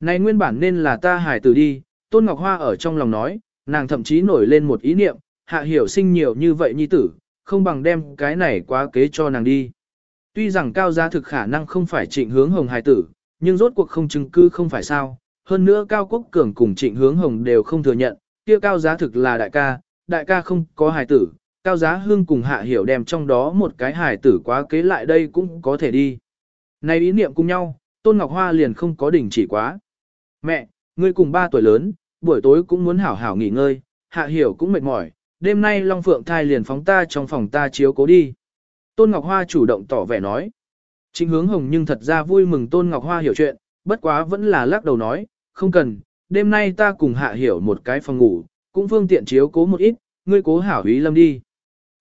Này nguyên bản nên là ta hài tử đi, Tôn Ngọc Hoa ở trong lòng nói, nàng thậm chí nổi lên một ý niệm, hạ hiểu sinh nhiều như vậy nhi tử, không bằng đem cái này quá kế cho nàng đi. Tuy rằng cao Gia thực khả năng không phải trịnh hướng hồng hài tử, nhưng rốt cuộc không chứng cứ không phải sao. Hơn nữa Cao Quốc Cường cùng trịnh hướng hồng đều không thừa nhận, kia cao giá thực là đại ca, đại ca không có hài tử, Cao Giá Hương cùng Hạ Hiểu đem trong đó một cái hài tử quá kế lại đây cũng có thể đi. Này ý niệm cùng nhau, Tôn Ngọc Hoa liền không có đỉnh chỉ quá. Mẹ, ngươi cùng ba tuổi lớn, buổi tối cũng muốn hảo hảo nghỉ ngơi, Hạ Hiểu cũng mệt mỏi, đêm nay Long Phượng thai liền phóng ta trong phòng ta chiếu cố đi. Tôn Ngọc Hoa chủ động tỏ vẻ nói. Trịnh hướng hồng nhưng thật ra vui mừng Tôn Ngọc Hoa hiểu chuyện, bất quá vẫn là lắc đầu nói, không cần, đêm nay ta cùng hạ hiểu một cái phòng ngủ, cũng phương tiện chiếu cố một ít, ngươi cố hảo ý lâm đi.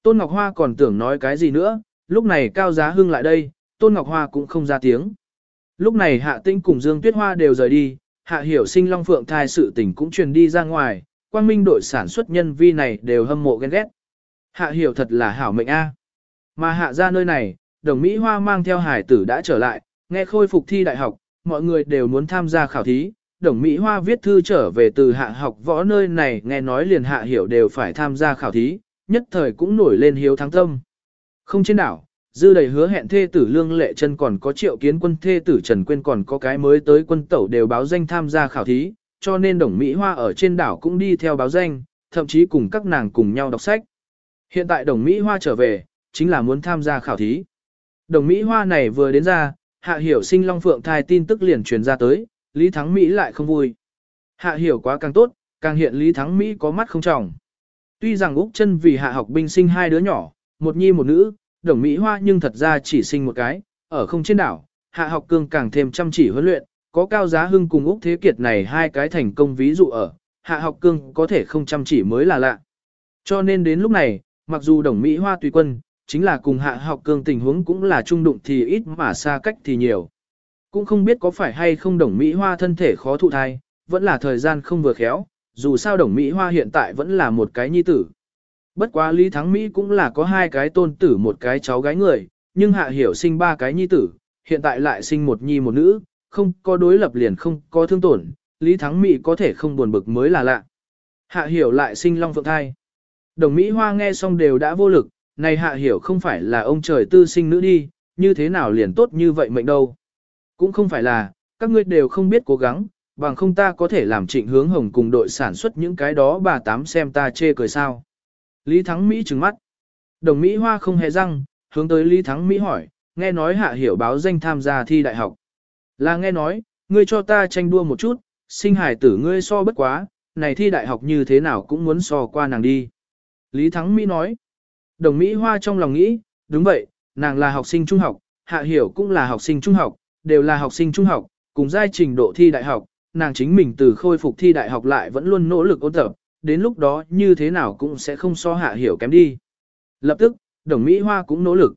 Tôn Ngọc Hoa còn tưởng nói cái gì nữa, lúc này Cao Giá Hưng lại đây, Tôn Ngọc Hoa cũng không ra tiếng. Lúc này Hạ Tinh cùng Dương Tuyết Hoa đều rời đi, Hạ Hiểu sinh Long Phượng thai sự tình cũng truyền đi ra ngoài, quang minh đội sản xuất nhân vi này đều hâm mộ ghen ghét. Hạ Hiểu thật là hảo mệnh a. Mà hạ ra nơi này, đồng Mỹ Hoa mang theo hải tử đã trở lại, nghe khôi phục thi đại học, mọi người đều muốn tham gia khảo thí. Đồng Mỹ Hoa viết thư trở về từ hạ học võ nơi này nghe nói liền hạ hiểu đều phải tham gia khảo thí, nhất thời cũng nổi lên hiếu thắng tâm. Không trên đảo, dư đầy hứa hẹn thê tử lương lệ chân còn có triệu kiến quân thê tử Trần Quyên còn có cái mới tới quân tẩu đều báo danh tham gia khảo thí, cho nên đồng Mỹ Hoa ở trên đảo cũng đi theo báo danh, thậm chí cùng các nàng cùng nhau đọc sách. Hiện tại đồng Mỹ Hoa trở về, chính là muốn tham gia khảo thí. Đồng Mỹ Hoa này vừa đến ra, Hạ Hiểu sinh Long Phượng thai tin tức liền truyền ra tới, Lý Thắng Mỹ lại không vui. Hạ Hiểu quá càng tốt, càng hiện Lý Thắng Mỹ có mắt không trọng. Tuy rằng Úc chân vì hạ học binh sinh hai đứa nhỏ, một nhi một nữ, đồng Mỹ Hoa nhưng thật ra chỉ sinh một cái, ở không trên đảo, hạ học cương càng thêm chăm chỉ huấn luyện, có cao giá hưng cùng Úc Thế Kiệt này hai cái thành công ví dụ ở, hạ học cương có thể không chăm chỉ mới là lạ. Cho nên đến lúc này, mặc dù đồng Mỹ Hoa tùy quân, chính là cùng hạ học cương tình huống cũng là trung đụng thì ít mà xa cách thì nhiều. Cũng không biết có phải hay không đồng Mỹ Hoa thân thể khó thụ thai, vẫn là thời gian không vừa khéo, dù sao đồng Mỹ Hoa hiện tại vẫn là một cái nhi tử. Bất quá Lý Thắng Mỹ cũng là có hai cái tôn tử một cái cháu gái người, nhưng hạ hiểu sinh ba cái nhi tử, hiện tại lại sinh một nhi một nữ, không có đối lập liền không có thương tổn, Lý Thắng Mỹ có thể không buồn bực mới là lạ. Hạ hiểu lại sinh long phượng thai. Đồng Mỹ Hoa nghe xong đều đã vô lực, này hạ hiểu không phải là ông trời tư sinh nữ đi, như thế nào liền tốt như vậy mệnh đâu. Cũng không phải là, các ngươi đều không biết cố gắng, bằng không ta có thể làm trịnh hướng hồng cùng đội sản xuất những cái đó bà tám xem ta chê cười sao. Lý Thắng Mỹ trừng mắt. Đồng Mỹ Hoa không hề răng, hướng tới Lý Thắng Mỹ hỏi, nghe nói hạ hiểu báo danh tham gia thi đại học. Là nghe nói, ngươi cho ta tranh đua một chút, sinh hải tử ngươi so bất quá, này thi đại học như thế nào cũng muốn so qua nàng đi. Lý Thắng Mỹ nói, Đồng Mỹ Hoa trong lòng nghĩ, đúng vậy, nàng là học sinh trung học, Hạ Hiểu cũng là học sinh trung học, đều là học sinh trung học, cùng giai trình độ thi đại học, nàng chính mình từ khôi phục thi đại học lại vẫn luôn nỗ lực ôn tập, đến lúc đó như thế nào cũng sẽ không so Hạ Hiểu kém đi. Lập tức, Đồng Mỹ Hoa cũng nỗ lực.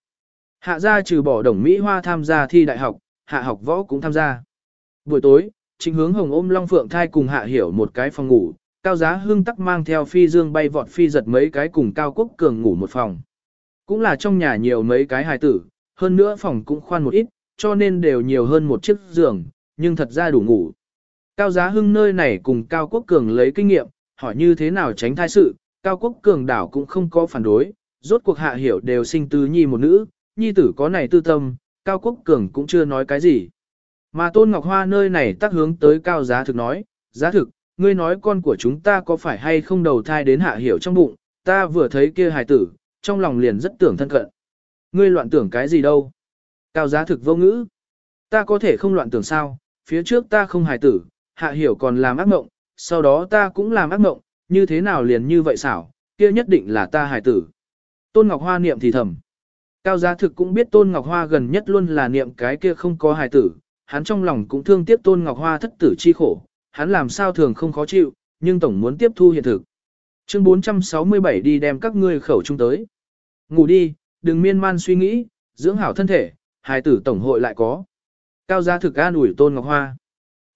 Hạ gia trừ bỏ Đồng Mỹ Hoa tham gia thi đại học, Hạ học võ cũng tham gia. Buổi tối, chính hướng hồng ôm Long Phượng thai cùng Hạ Hiểu một cái phòng ngủ, Cao Giá Hưng tắc mang theo phi dương bay vọt phi giật mấy cái cùng Cao Quốc Cường ngủ một phòng. Cũng là trong nhà nhiều mấy cái hài tử, hơn nữa phòng cũng khoan một ít, cho nên đều nhiều hơn một chiếc giường, nhưng thật ra đủ ngủ. Cao Giá Hưng nơi này cùng Cao Quốc Cường lấy kinh nghiệm, hỏi như thế nào tránh thai sự, Cao Quốc Cường đảo cũng không có phản đối, rốt cuộc hạ hiểu đều sinh tứ nhi một nữ, nhi tử có này tư tâm, Cao Quốc Cường cũng chưa nói cái gì. Mà Tôn Ngọc Hoa nơi này tác hướng tới Cao Giá Thực nói, Giá Thực, ngươi nói con của chúng ta có phải hay không đầu thai đến hạ hiểu trong bụng, ta vừa thấy kia hài tử, trong lòng liền rất tưởng thân cận. Ngươi loạn tưởng cái gì đâu? Cao giá thực vô ngữ. Ta có thể không loạn tưởng sao, phía trước ta không hài tử, hạ hiểu còn làm ác mộng, sau đó ta cũng làm ác mộng, như thế nào liền như vậy xảo, kia nhất định là ta hài tử. Tôn Ngọc Hoa niệm thì thầm. Cao giá thực cũng biết Tôn Ngọc Hoa gần nhất luôn là niệm cái kia không có hài tử, hắn trong lòng cũng thương tiếc Tôn Ngọc Hoa thất tử chi khổ, hắn làm sao thường không khó chịu, nhưng tổng muốn tiếp thu hiện thực. Chương 467 đi đem các ngươi khẩu trung tới. Ngủ đi, đừng miên man suy nghĩ, dưỡng hảo thân thể, hài tử tổng hội lại có. Cao gia thực an ủi Tôn Ngọc Hoa.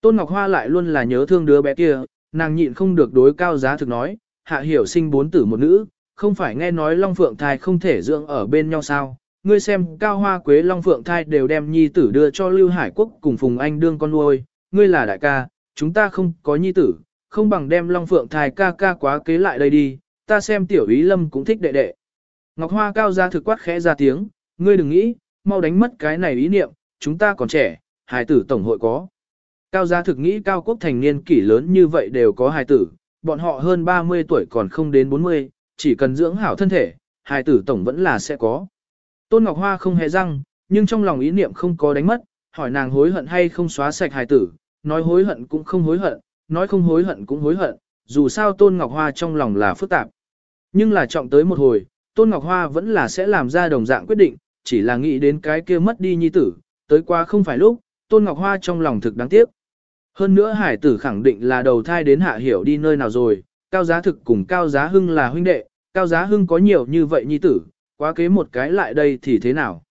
Tôn Ngọc Hoa lại luôn là nhớ thương đứa bé kia, nàng nhịn không được đối cao giá thực nói, hạ hiểu sinh bốn tử một nữ, không phải nghe nói Long Phượng thai không thể dưỡng ở bên nhau sao. Ngươi xem cao hoa quế Long Phượng thai đều đem nhi tử đưa cho Lưu Hải Quốc cùng Phùng Anh đương con nuôi, ngươi là đại ca, chúng ta không có nhi tử, không bằng đem Long Phượng thai ca ca quá kế lại đây đi, ta xem tiểu ý lâm cũng thích đệ đệ. Ngọc Hoa cao ra thực quát khẽ ra tiếng, ngươi đừng nghĩ, mau đánh mất cái này ý niệm, chúng ta còn trẻ, hài tử tổng hội có. Cao gia thực nghĩ cao quốc thành niên kỷ lớn như vậy đều có hài tử, bọn họ hơn 30 tuổi còn không đến 40, chỉ cần dưỡng hảo thân thể, hài tử tổng vẫn là sẽ có. Tôn Ngọc Hoa không hề răng, nhưng trong lòng ý niệm không có đánh mất, hỏi nàng hối hận hay không xóa sạch hài tử, nói hối hận cũng không hối hận, nói không hối hận cũng hối hận, dù sao Tôn Ngọc Hoa trong lòng là phức tạp. Nhưng là trọng tới một hồi, Tôn Ngọc Hoa vẫn là sẽ làm ra đồng dạng quyết định, chỉ là nghĩ đến cái kia mất đi nhi tử, tới qua không phải lúc, Tôn Ngọc Hoa trong lòng thực đáng tiếc. Hơn nữa hải tử khẳng định là đầu thai đến hạ hiểu đi nơi nào rồi, cao giá thực cùng cao giá hưng là huynh đệ, cao giá hưng có nhiều như vậy nhi tử, quá kế một cái lại đây thì thế nào.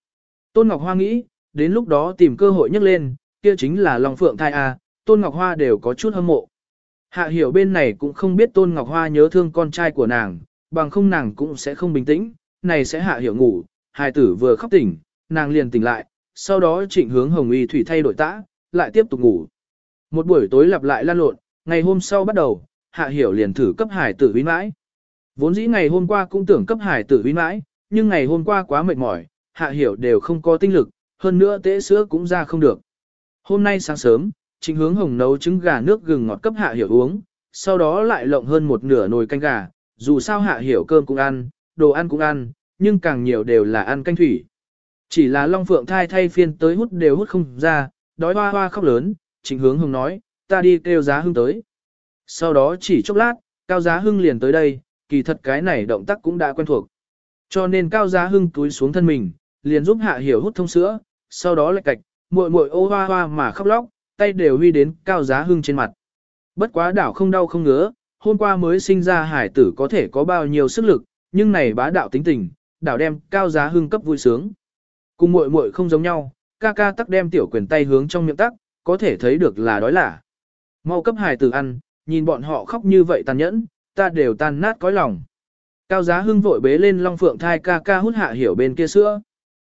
Tôn Ngọc Hoa nghĩ, đến lúc đó tìm cơ hội nhắc lên, kia chính là Long Phượng thai A, Tôn Ngọc Hoa đều có chút hâm mộ. Hạ hiểu bên này cũng không biết Tôn Ngọc Hoa nhớ thương con trai của nàng, bằng không nàng cũng sẽ không bình tĩnh, này sẽ hạ hiểu ngủ, hài tử vừa khóc tỉnh, nàng liền tỉnh lại, sau đó trịnh hướng hồng y thủy thay đổi tã, lại tiếp tục ngủ. Một buổi tối lặp lại lan lộn, ngày hôm sau bắt đầu, hạ hiểu liền thử cấp hải tử huy mãi. Vốn dĩ ngày hôm qua cũng tưởng cấp hải tử huy mãi, nhưng ngày hôm qua quá mệt mỏi, hạ hiểu đều không có tinh lực, hơn nữa tế sữa cũng ra không được. Hôm nay sáng sớm, trịnh hướng hồng nấu trứng gà nước gừng ngọt cấp hạ hiểu uống, sau đó lại lộng hơn một nửa nồi canh gà, dù sao hạ hiểu cơm cũng ăn, đồ ăn cũng ăn, nhưng càng nhiều đều là ăn canh thủy. Chỉ là Long Phượng thai thay phiên tới hút đều hút không ra, đói hoa hoa khóc lớn, trịnh hướng Hồng nói, ta đi kêu giá hưng tới. Sau đó chỉ chốc lát, cao giá hưng liền tới đây, kỳ thật cái này động tác cũng đã quen thuộc. Cho nên cao giá hưng túi xuống thân mình, liền giúp hạ hiểu hút thông sữa, sau đó lại cạch, muội muội ô hoa hoa mà khóc lóc, tay đều huy đến cao giá hưng trên mặt. Bất quá đảo không đau không ngứa, hôm qua mới sinh ra hải tử có thể có bao nhiêu sức lực, nhưng này bá đạo tính tình, đảo đem cao giá hưng cấp vui sướng. Cùng muội muội không giống nhau, ca ca tắc đem tiểu quyền tay hướng trong miệng tắc, có thể thấy được là đói lả. Mau cấp hải tử ăn, nhìn bọn họ khóc như vậy tàn nhẫn, ta đều tan nát cõi lòng. Cao giá hưng vội bế lên long phượng thai ca ca hút hạ hiểu bên kia sữa.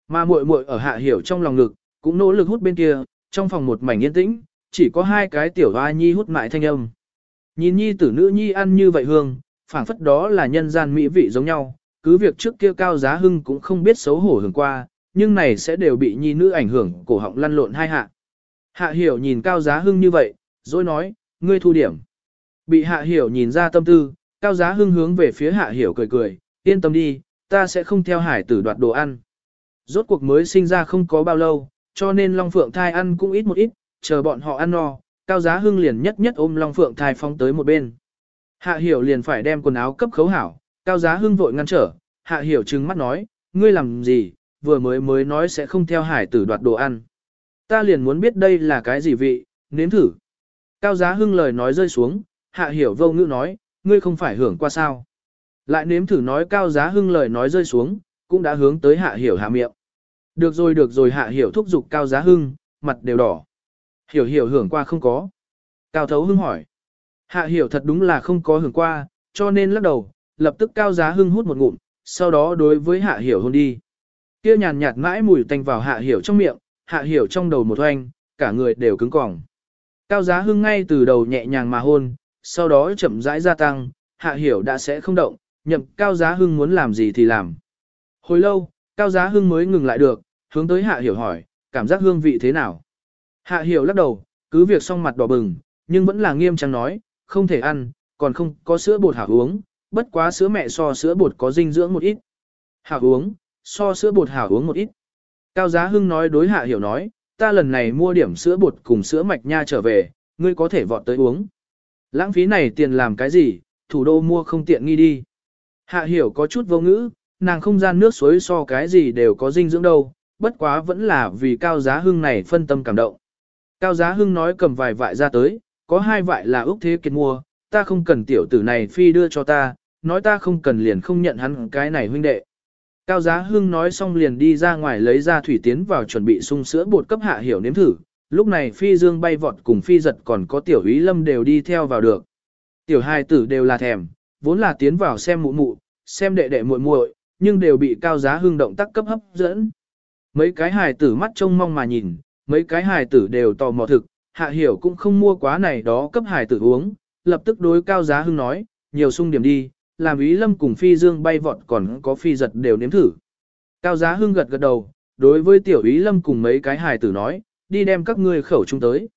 Mà muội muội ở hạ hiểu trong lòng ngực, cũng nỗ lực hút bên kia, trong phòng một mảnh yên tĩnh, chỉ có hai cái tiểu hoa nhi hút mại thanh âm. Nhìn nhi tử nữ nhi ăn như vậy hương, phảng phất đó là nhân gian mỹ vị giống nhau, cứ việc trước kia cao giá hưng cũng không biết xấu hổ hưởng qua, nhưng này sẽ đều bị nhi nữ ảnh hưởng cổ họng lăn lộn hai hạ. Hạ hiểu nhìn cao giá hưng như vậy, rồi nói, ngươi thu điểm. Bị hạ hiểu nhìn ra tâm tư, cao giá hưng hướng về phía hạ hiểu cười cười, yên tâm đi, ta sẽ không theo hải tử đoạt đồ ăn. Rốt cuộc mới sinh ra không có bao lâu, cho nên Long Phượng thai ăn cũng ít một ít, chờ bọn họ ăn no, cao giá hưng liền nhất nhất ôm Long Phượng thai phóng tới một bên. Hạ hiểu liền phải đem quần áo cấp khấu hảo, cao giá hưng vội ngăn trở, hạ hiểu trừng mắt nói, ngươi làm gì, vừa mới mới nói sẽ không theo hải tử đoạt đồ ăn. Ta liền muốn biết đây là cái gì vị, nếm thử. Cao giá hưng lời nói rơi xuống, hạ hiểu vô ngữ nói, ngươi không phải hưởng qua sao. Lại nếm thử nói cao giá hưng lời nói rơi xuống, cũng đã hướng tới hạ hiểu hạ miệng. Được rồi được rồi hạ hiểu thúc giục cao giá hưng, mặt đều đỏ. Hiểu hiểu hưởng qua không có. Cao thấu hưng hỏi. Hạ hiểu thật đúng là không có hưởng qua, cho nên lắc đầu, lập tức cao giá hưng hút một ngụm, sau đó đối với hạ hiểu hôn đi. Kia nhàn nhạt mãi mùi tanh vào hạ hiểu trong miệng, hạ hiểu trong đầu một hoanh, cả người đều cứng cỏng. Cao giá hưng ngay từ đầu nhẹ nhàng mà hôn, sau đó chậm rãi gia tăng, hạ hiểu đã sẽ không động, nhậm cao giá hưng muốn làm gì thì làm. Hồi lâu, cao giá hưng mới ngừng lại được, hướng tới hạ hiểu hỏi, cảm giác hương vị thế nào. Hạ hiểu lắc đầu, cứ việc xong mặt đỏ bừng, nhưng vẫn là nghiêm trang nói, không thể ăn, còn không có sữa bột hảo uống, bất quá sữa mẹ so sữa bột có dinh dưỡng một ít. Hảo uống, so sữa bột hảo uống một ít. Cao Giá Hưng nói đối hạ hiểu nói, ta lần này mua điểm sữa bột cùng sữa mạch nha trở về, ngươi có thể vọt tới uống. Lãng phí này tiền làm cái gì, thủ đô mua không tiện nghi đi. Hạ hiểu có chút vô ngữ, nàng không gian nước suối so cái gì đều có dinh dưỡng đâu, bất quá vẫn là vì Cao Giá Hưng này phân tâm cảm động. Cao Giá Hưng nói cầm vài vại ra tới, có hai vại là Úc Thế Kiệt mua, ta không cần tiểu tử này phi đưa cho ta, nói ta không cần liền không nhận hắn cái này huynh đệ. Cao Giá Hưng nói xong liền đi ra ngoài lấy ra thủy tiến vào chuẩn bị sung sữa bột cấp hạ hiểu nếm thử, lúc này phi dương bay vọt cùng phi giật còn có tiểu ý lâm đều đi theo vào được. Tiểu hai tử đều là thèm, vốn là tiến vào xem mụ mụ, xem đệ đệ muội muội, nhưng đều bị Cao Giá hương động tác cấp hấp dẫn. Mấy cái hài tử mắt trông mong mà nhìn, mấy cái hài tử đều tò mò thực, hạ hiểu cũng không mua quá này đó cấp hài tử uống, lập tức đối Cao Giá Hưng nói, nhiều sung điểm đi, làm ý lâm cùng phi dương bay vọt còn có phi giật đều nếm thử. Cao giá hưng gật gật đầu, đối với tiểu ý lâm cùng mấy cái hài tử nói, đi đem các ngươi khẩu trung tới.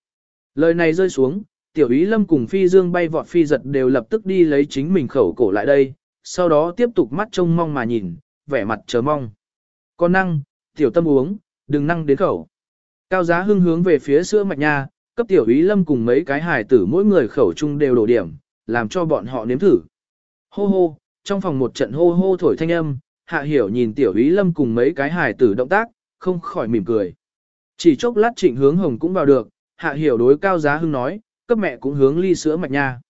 Lời này rơi xuống, tiểu ý lâm cùng phi dương bay vọt phi giật đều lập tức đi lấy chính mình khẩu cổ lại đây, sau đó tiếp tục mắt trông mong mà nhìn, vẻ mặt chờ mong. Con năng, tiểu tâm uống, đừng năng đến khẩu. Cao giá hưng hướng về phía sữa mạch nha, cấp tiểu ý lâm cùng mấy cái hài tử mỗi người khẩu chung đều đổ điểm, làm cho bọn họ nếm thử. Hô hô, trong phòng một trận hô hô thổi thanh âm, hạ hiểu nhìn tiểu ý lâm cùng mấy cái hài tử động tác, không khỏi mỉm cười. Chỉ chốc lát trịnh hướng hồng cũng vào được, hạ hiểu đối cao giá hưng nói, cấp mẹ cũng hướng ly sữa mạch nha.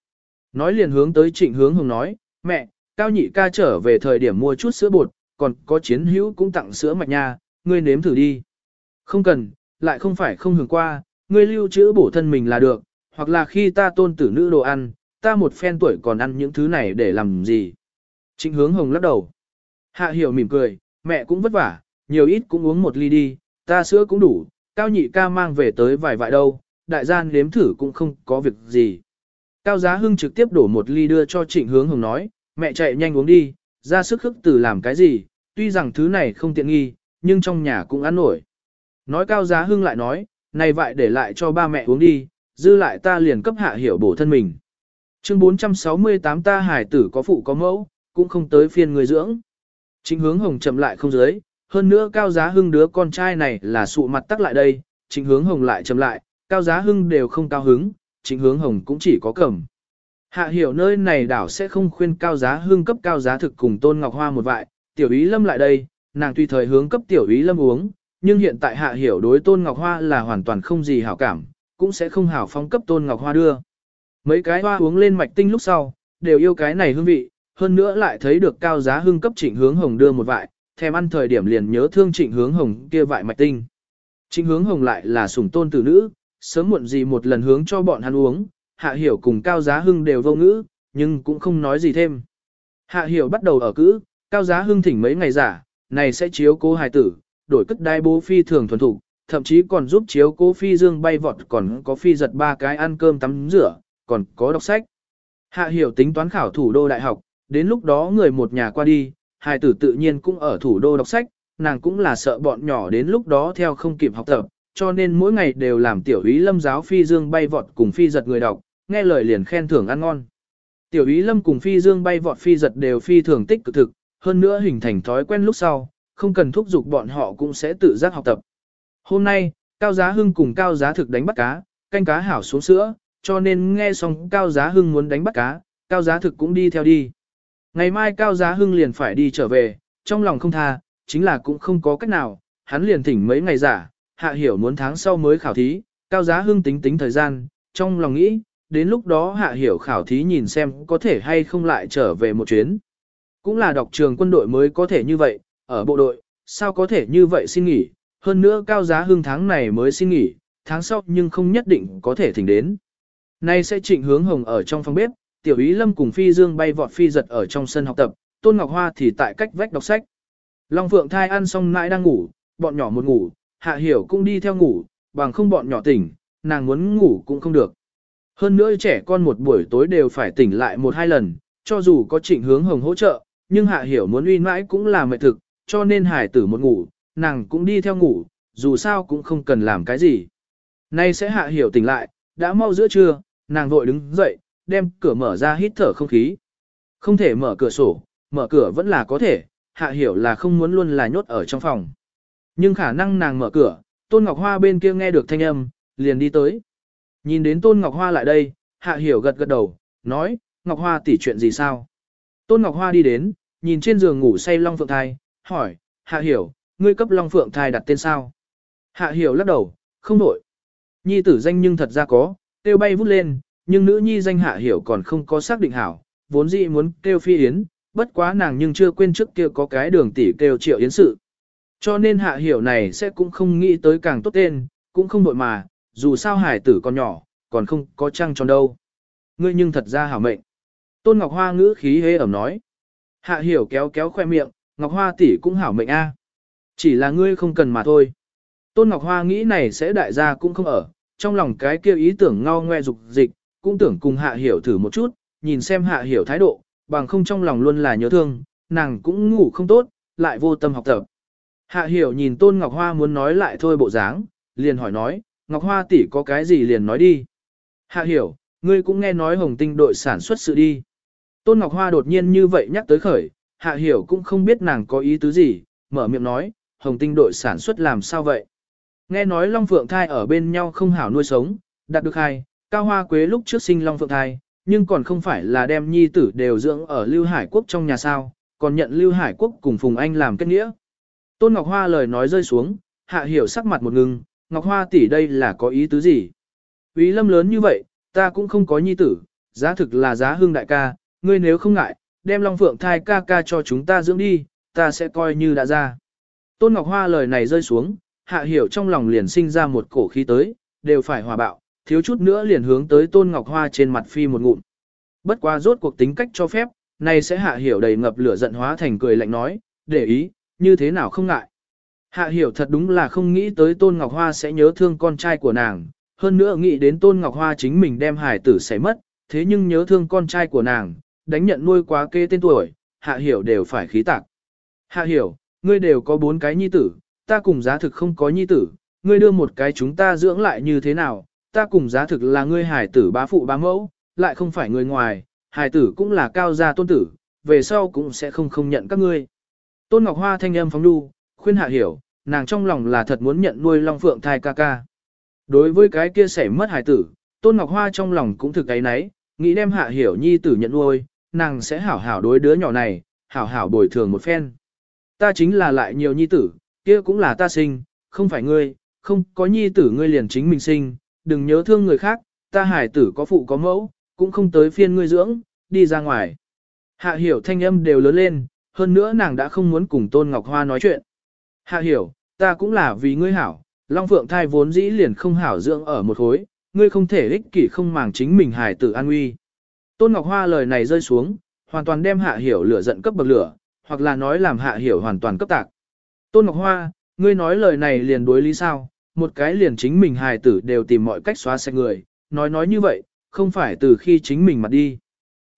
Nói liền hướng tới trịnh hướng hồng nói, mẹ, cao nhị ca trở về thời điểm mua chút sữa bột, còn có chiến hữu cũng tặng sữa mạch nha, ngươi nếm thử đi. Không cần, lại không phải không hưởng qua, ngươi lưu trữ bổ thân mình là được, hoặc là khi ta tôn tử nữ đồ ăn, ta một phen tuổi còn ăn những thứ này để làm gì. Trịnh hướng hồng lắc đầu. Hạ hiểu mỉm cười, mẹ cũng vất vả, nhiều ít cũng uống một ly đi, ta sữa cũng đủ, cao nhị ca mang về tới vài vại đâu, đại gian nếm thử cũng không có việc gì. Cao giá hưng trực tiếp đổ một ly đưa cho trịnh hướng hồng nói, mẹ chạy nhanh uống đi, ra sức khức từ làm cái gì, tuy rằng thứ này không tiện nghi, nhưng trong nhà cũng ăn nổi. Nói cao giá hưng lại nói, này vậy để lại cho ba mẹ uống đi, dư lại ta liền cấp hạ hiểu bổ thân mình. Chương 468 ta hải tử có phụ có mẫu, cũng không tới phiên người dưỡng. trịnh hướng hồng chậm lại không dưới, hơn nữa cao giá hưng đứa con trai này là sụ mặt tắc lại đây, Trịnh hướng hồng lại chậm lại, cao giá hưng đều không cao hứng, Trịnh hướng hồng cũng chỉ có cẩm Hạ hiểu nơi này đảo sẽ không khuyên cao giá hưng cấp cao giá thực cùng tôn ngọc hoa một vại, tiểu ý lâm lại đây, nàng tuy thời hướng cấp tiểu ý lâm uống, nhưng hiện tại hạ hiểu đối tôn ngọc hoa là hoàn toàn không gì hảo cảm, cũng sẽ không hảo phong cấp tôn ngọc hoa đưa. Mấy cái hoa uống lên mạch tinh lúc sau, đều yêu cái này hương vị, hơn nữa lại thấy được cao giá hưng cấp trịnh hướng hồng đưa một vại, thèm ăn thời điểm liền nhớ thương trịnh hướng hồng kia vại mạch tinh. Trịnh hướng hồng lại là sủng tôn tử nữ, sớm muộn gì một lần hướng cho bọn hắn uống, hạ hiểu cùng cao giá hưng đều vô ngữ, nhưng cũng không nói gì thêm. Hạ hiểu bắt đầu ở cữ, cao giá hưng thỉnh mấy ngày giả, này sẽ chiếu cố hài tử, đổi cất đai bố phi thường thuần thủ, thậm chí còn giúp chiếu cố phi dương bay vọt còn có phi giật ba cái ăn cơm tắm rửa, còn có đọc sách. Hạ hiểu tính toán khảo thủ đô đại học, đến lúc đó người một nhà qua đi, hài tử tự nhiên cũng ở thủ đô đọc sách, nàng cũng là sợ bọn nhỏ đến lúc đó theo không kịp học tập, cho nên mỗi ngày đều làm tiểu ý lâm giáo phi dương bay vọt cùng phi giật người đọc, nghe lời liền khen thưởng ăn ngon. Tiểu ý lâm cùng phi dương bay vọt phi giật đều phi thường tích cực thực, hơn nữa hình thành thói quen lúc sau, không cần thúc giục bọn họ cũng sẽ tự giác học tập. Hôm nay, Cao Giá Hưng cùng Cao Giá Thực đánh bắt cá, canh cá hảo xuống sữa, cho nên nghe xong Cao Giá Hưng muốn đánh bắt cá, Cao Giá Thực cũng đi theo đi. Ngày mai Cao Giá Hưng liền phải đi trở về, trong lòng không tha, chính là cũng không có cách nào, hắn liền thỉnh mấy ngày giả, hạ hiểu muốn tháng sau mới khảo thí, Cao Giá Hưng tính tính thời gian, trong lòng nghĩ, đến lúc đó hạ hiểu khảo thí nhìn xem có thể hay không lại trở về một chuyến. Cũng là đọc trường quân đội mới có thể như vậy, ở bộ đội, sao có thể như vậy xin nghỉ, hơn nữa cao giá Hưng tháng này mới xin nghỉ, tháng sau nhưng không nhất định có thể thỉnh đến. Nay sẽ trịnh hướng hồng ở trong phòng bếp, tiểu ý lâm cùng phi dương bay vọt phi giật ở trong sân học tập, tôn ngọc hoa thì tại cách vách đọc sách. Long phượng thai ăn xong nãi đang ngủ, bọn nhỏ một ngủ, hạ hiểu cũng đi theo ngủ, bằng không bọn nhỏ tỉnh, nàng muốn ngủ cũng không được. Hơn nữa trẻ con một buổi tối đều phải tỉnh lại một hai lần, cho dù có trịnh hướng hồng hỗ trợ, nhưng hạ hiểu muốn uy mãi cũng là mệt thực, cho nên hải tử một ngủ, nàng cũng đi theo ngủ, dù sao cũng không cần làm cái gì. Nay sẽ hạ hiểu tỉnh lại, đã mau giữa trưa, nàng vội đứng dậy, đem cửa mở ra hít thở không khí. Không thể mở cửa sổ, mở cửa vẫn là có thể, hạ hiểu là không muốn luôn là nhốt ở trong phòng. Nhưng khả năng nàng mở cửa, Tôn Ngọc Hoa bên kia nghe được thanh âm, liền đi tới. Nhìn đến Tôn Ngọc Hoa lại đây, hạ hiểu gật gật đầu, nói, Ngọc Hoa tỉ chuyện gì sao? Tôn Ngọc Hoa đi đến, nhìn trên giường ngủ say Long Phượng Thai, hỏi, Hạ Hiểu, ngươi cấp Long Phượng Thai đặt tên sao? Hạ Hiểu lắc đầu, không đổi. Nhi tử danh nhưng thật ra có, tiêu bay vút lên, nhưng nữ nhi danh Hạ Hiểu còn không có xác định hảo, vốn dĩ muốn kêu phi yến, bất quá nàng nhưng chưa quên trước kia có cái đường tỷ kêu triệu yến sự. Cho nên Hạ Hiểu này sẽ cũng không nghĩ tới càng tốt tên, cũng không đội mà, dù sao hải tử còn nhỏ, còn không có trăng tròn đâu. Ngươi nhưng thật ra hảo mệnh. Tôn Ngọc Hoa ngữ khí hế ẩm nói. Hạ hiểu kéo kéo khoe miệng, Ngọc Hoa tỷ cũng hảo mệnh a. À. Chỉ là ngươi không cần mà thôi. Tôn Ngọc Hoa nghĩ này sẽ đại gia cũng không ở, trong lòng cái kia ý tưởng ngao ngoe dục dịch, cũng tưởng cùng hạ hiểu thử một chút, nhìn xem hạ hiểu thái độ, bằng không trong lòng luôn là nhớ thương, nàng cũng ngủ không tốt, lại vô tâm học tập. Hạ hiểu nhìn Tôn Ngọc Hoa muốn nói lại thôi bộ dáng, liền hỏi nói, Ngọc Hoa tỷ có cái gì liền nói đi. Hạ hiểu, ngươi cũng nghe nói hồng tinh đội sản xuất sự đi. Tôn Ngọc Hoa đột nhiên như vậy nhắc tới khởi, hạ hiểu cũng không biết nàng có ý tứ gì, mở miệng nói, hồng tinh đội sản xuất làm sao vậy. Nghe nói Long Phượng thai ở bên nhau không hảo nuôi sống, đạt được hai, cao hoa quế lúc trước sinh Long Phượng thai, nhưng còn không phải là đem nhi tử đều dưỡng ở Lưu Hải Quốc trong nhà sao, còn nhận Lưu Hải Quốc cùng Phùng Anh làm kết nghĩa. Tôn Ngọc Hoa lời nói rơi xuống, hạ hiểu sắc mặt một ngừng, Ngọc Hoa tỷ đây là có ý tứ gì? Ý lâm lớn như vậy, ta cũng không có nhi tử, giá thực là giá hương đại ca, ngươi nếu không ngại, đem Long Phượng thai ca ca cho chúng ta dưỡng đi, ta sẽ coi như đã ra. Tôn Ngọc Hoa lời này rơi xuống, hạ hiểu trong lòng liền sinh ra một cổ khí tới, đều phải hòa bạo, thiếu chút nữa liền hướng tới Tôn Ngọc Hoa trên mặt phi một ngụm. Bất quá rốt cuộc tính cách cho phép, này sẽ hạ hiểu đầy ngập lửa giận hóa thành cười lạnh nói, để ý, như thế nào không ngại. Hạ hiểu thật đúng là không nghĩ tới Tôn Ngọc Hoa sẽ nhớ thương con trai của nàng, hơn nữa nghĩ đến Tôn Ngọc Hoa chính mình đem hải tử xảy mất, thế nhưng nhớ thương con trai của nàng, đánh nhận nuôi quá kê tên tuổi, hạ hiểu đều phải khí tạc. Hạ hiểu, ngươi đều có bốn cái nhi tử, ta cùng giá thực không có nhi tử, ngươi đưa một cái chúng ta dưỡng lại như thế nào, ta cùng giá thực là ngươi hải tử bá phụ bá mẫu, lại không phải người ngoài, hải tử cũng là cao gia tôn tử, về sau cũng sẽ không không nhận các ngươi. Tôn Ngọc Hoa thanh âm phóng đu, khuyên hạ hiểu, nàng trong lòng là thật muốn nhận nuôi Long Phượng thai ca ca. Đối với cái kia xảy mất hải tử, Tôn Ngọc Hoa trong lòng cũng thực cái nấy, nghĩ đem hạ hiểu nhi tử nhận nuôi, nàng sẽ hảo hảo đối đứa nhỏ này, hảo hảo bồi thường một phen. Ta chính là lại nhiều nhi tử, kia cũng là ta sinh, không phải ngươi, không có nhi tử ngươi liền chính mình sinh, đừng nhớ thương người khác, ta hải tử có phụ có mẫu, cũng không tới phiên ngươi dưỡng, đi ra ngoài. Hạ hiểu thanh âm đều lớn lên, hơn nữa nàng đã không muốn cùng Tôn Ngọc Hoa nói chuyện. Hạ hiểu, ta cũng là vì ngươi hảo, Long Phượng thai vốn dĩ liền không hảo dưỡng ở một khối, ngươi không thể ích kỷ không màng chính mình hải tử an nguy. Tôn Ngọc Hoa lời này rơi xuống, hoàn toàn đem hạ hiểu lửa giận cấp bậc lửa, hoặc là nói làm hạ hiểu hoàn toàn cấp tạc. Tôn Ngọc Hoa, ngươi nói lời này liền đối lý sao, một cái liền chính mình hài tử đều tìm mọi cách xóa sạch người, nói nói như vậy, không phải từ khi chính mình mặt đi.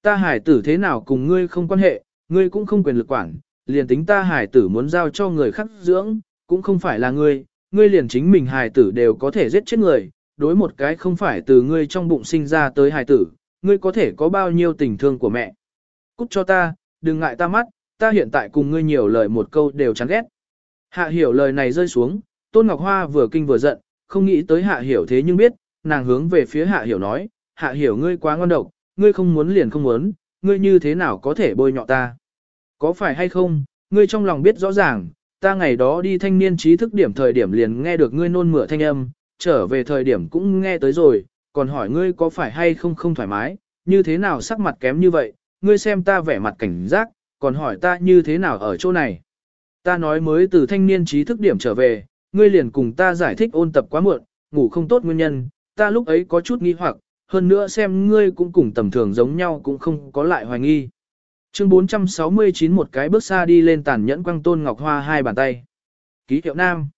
Ta hài tử thế nào cùng ngươi không quan hệ, ngươi cũng không quyền lực quản, liền tính ta hài tử muốn giao cho người khác dưỡng, cũng không phải là ngươi, ngươi liền chính mình hài tử đều có thể giết chết người, đối một cái không phải từ ngươi trong bụng sinh ra tới hài tử, ngươi có thể có bao nhiêu tình thương của mẹ. Cút cho ta, đừng ngại ta mắt, ta hiện tại cùng ngươi nhiều lời một câu đều chán ghét. Hạ hiểu lời này rơi xuống, Tôn Ngọc Hoa vừa kinh vừa giận, không nghĩ tới hạ hiểu thế nhưng biết, nàng hướng về phía hạ hiểu nói, hạ hiểu ngươi quá ngon độc, ngươi không muốn liền không muốn, ngươi như thế nào có thể bôi nhọ ta. Có phải hay không, ngươi trong lòng biết rõ ràng, ta ngày đó đi thanh niên trí thức điểm thời điểm liền nghe được ngươi nôn mửa thanh âm, trở về thời điểm cũng nghe tới rồi, còn hỏi ngươi có phải hay không không thoải mái, như thế nào sắc mặt kém như vậy, ngươi xem ta vẻ mặt cảnh giác, còn hỏi ta như thế nào ở chỗ này. Ta nói mới từ thanh niên trí thức điểm trở về, ngươi liền cùng ta giải thích ôn tập quá muộn, ngủ không tốt nguyên nhân, ta lúc ấy có chút nghi hoặc, hơn nữa xem ngươi cũng cùng tầm thường giống nhau cũng không có lại hoài nghi. Chương 469 một cái bước xa đi lên tàn nhẫn quăng Tôn Ngọc Hoa hai bàn tay. Ký hiệu nam.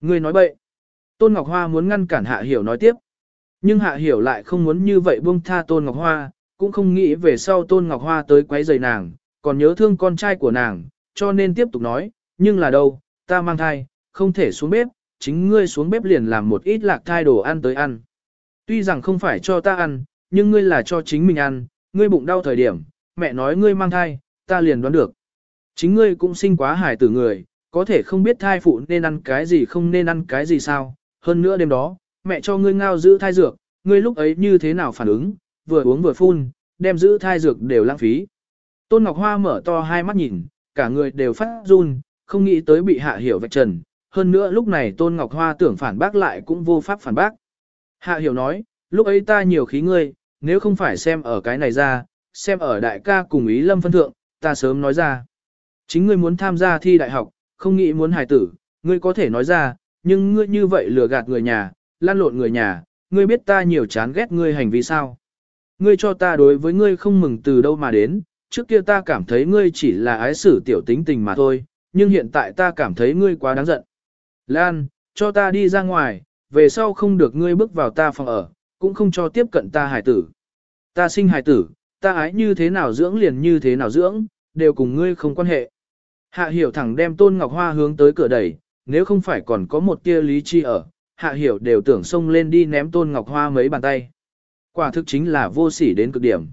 Ngươi nói bậy. Tôn Ngọc Hoa muốn ngăn cản Hạ Hiểu nói tiếp. Nhưng Hạ Hiểu lại không muốn như vậy buông tha Tôn Ngọc Hoa, cũng không nghĩ về sau Tôn Ngọc Hoa tới quấy rầy nàng, còn nhớ thương con trai của nàng, cho nên tiếp tục nói, nhưng là đâu, ta mang thai, không thể xuống bếp, chính ngươi xuống bếp liền làm một ít lạc thai đồ ăn tới ăn. Tuy rằng không phải cho ta ăn, nhưng ngươi là cho chính mình ăn, ngươi bụng đau thời điểm, mẹ nói ngươi mang thai, ta liền đoán được. Chính ngươi cũng sinh quá hài tử người, có thể không biết thai phụ nên ăn cái gì không nên ăn cái gì sao. Hơn nữa đêm đó, mẹ cho ngươi ngao giữ thai dược, ngươi lúc ấy như thế nào phản ứng, vừa uống vừa phun, đem giữ thai dược đều lãng phí. Tôn Ngọc Hoa mở to hai mắt nhìn, cả người đều phát run, không nghĩ tới bị hạ hiểu vạch trần. Hơn nữa lúc này Tôn Ngọc Hoa tưởng phản bác lại cũng vô pháp phản bác. Hạ hiểu nói, lúc ấy ta nhiều khí ngươi, nếu không phải xem ở cái này ra, xem ở đại ca cùng ý lâm phân thượng, ta sớm nói ra. Chính ngươi muốn tham gia thi đại học, không nghĩ muốn hài tử, ngươi có thể nói ra, nhưng ngươi như vậy lừa gạt người nhà, lan lộn người nhà, ngươi biết ta nhiều chán ghét ngươi hành vi sao. Ngươi cho ta đối với ngươi không mừng từ đâu mà đến, trước kia ta cảm thấy ngươi chỉ là ái xử tiểu tính tình mà thôi, nhưng hiện tại ta cảm thấy ngươi quá đáng giận. Lan, cho ta đi ra ngoài, về sau không được ngươi bước vào ta phòng ở, cũng không cho tiếp cận ta hải tử. Ta sinh hải tử, ta ái như thế nào dưỡng liền như thế nào dưỡng, đều cùng ngươi không quan hệ. Hạ hiểu thẳng đem tôn ngọc hoa hướng tới cửa đẩy, nếu không phải còn có một tia lý chi ở, hạ hiểu đều tưởng xông lên đi ném tôn ngọc hoa mấy bàn tay. Quả thực chính là vô sỉ đến cực điểm.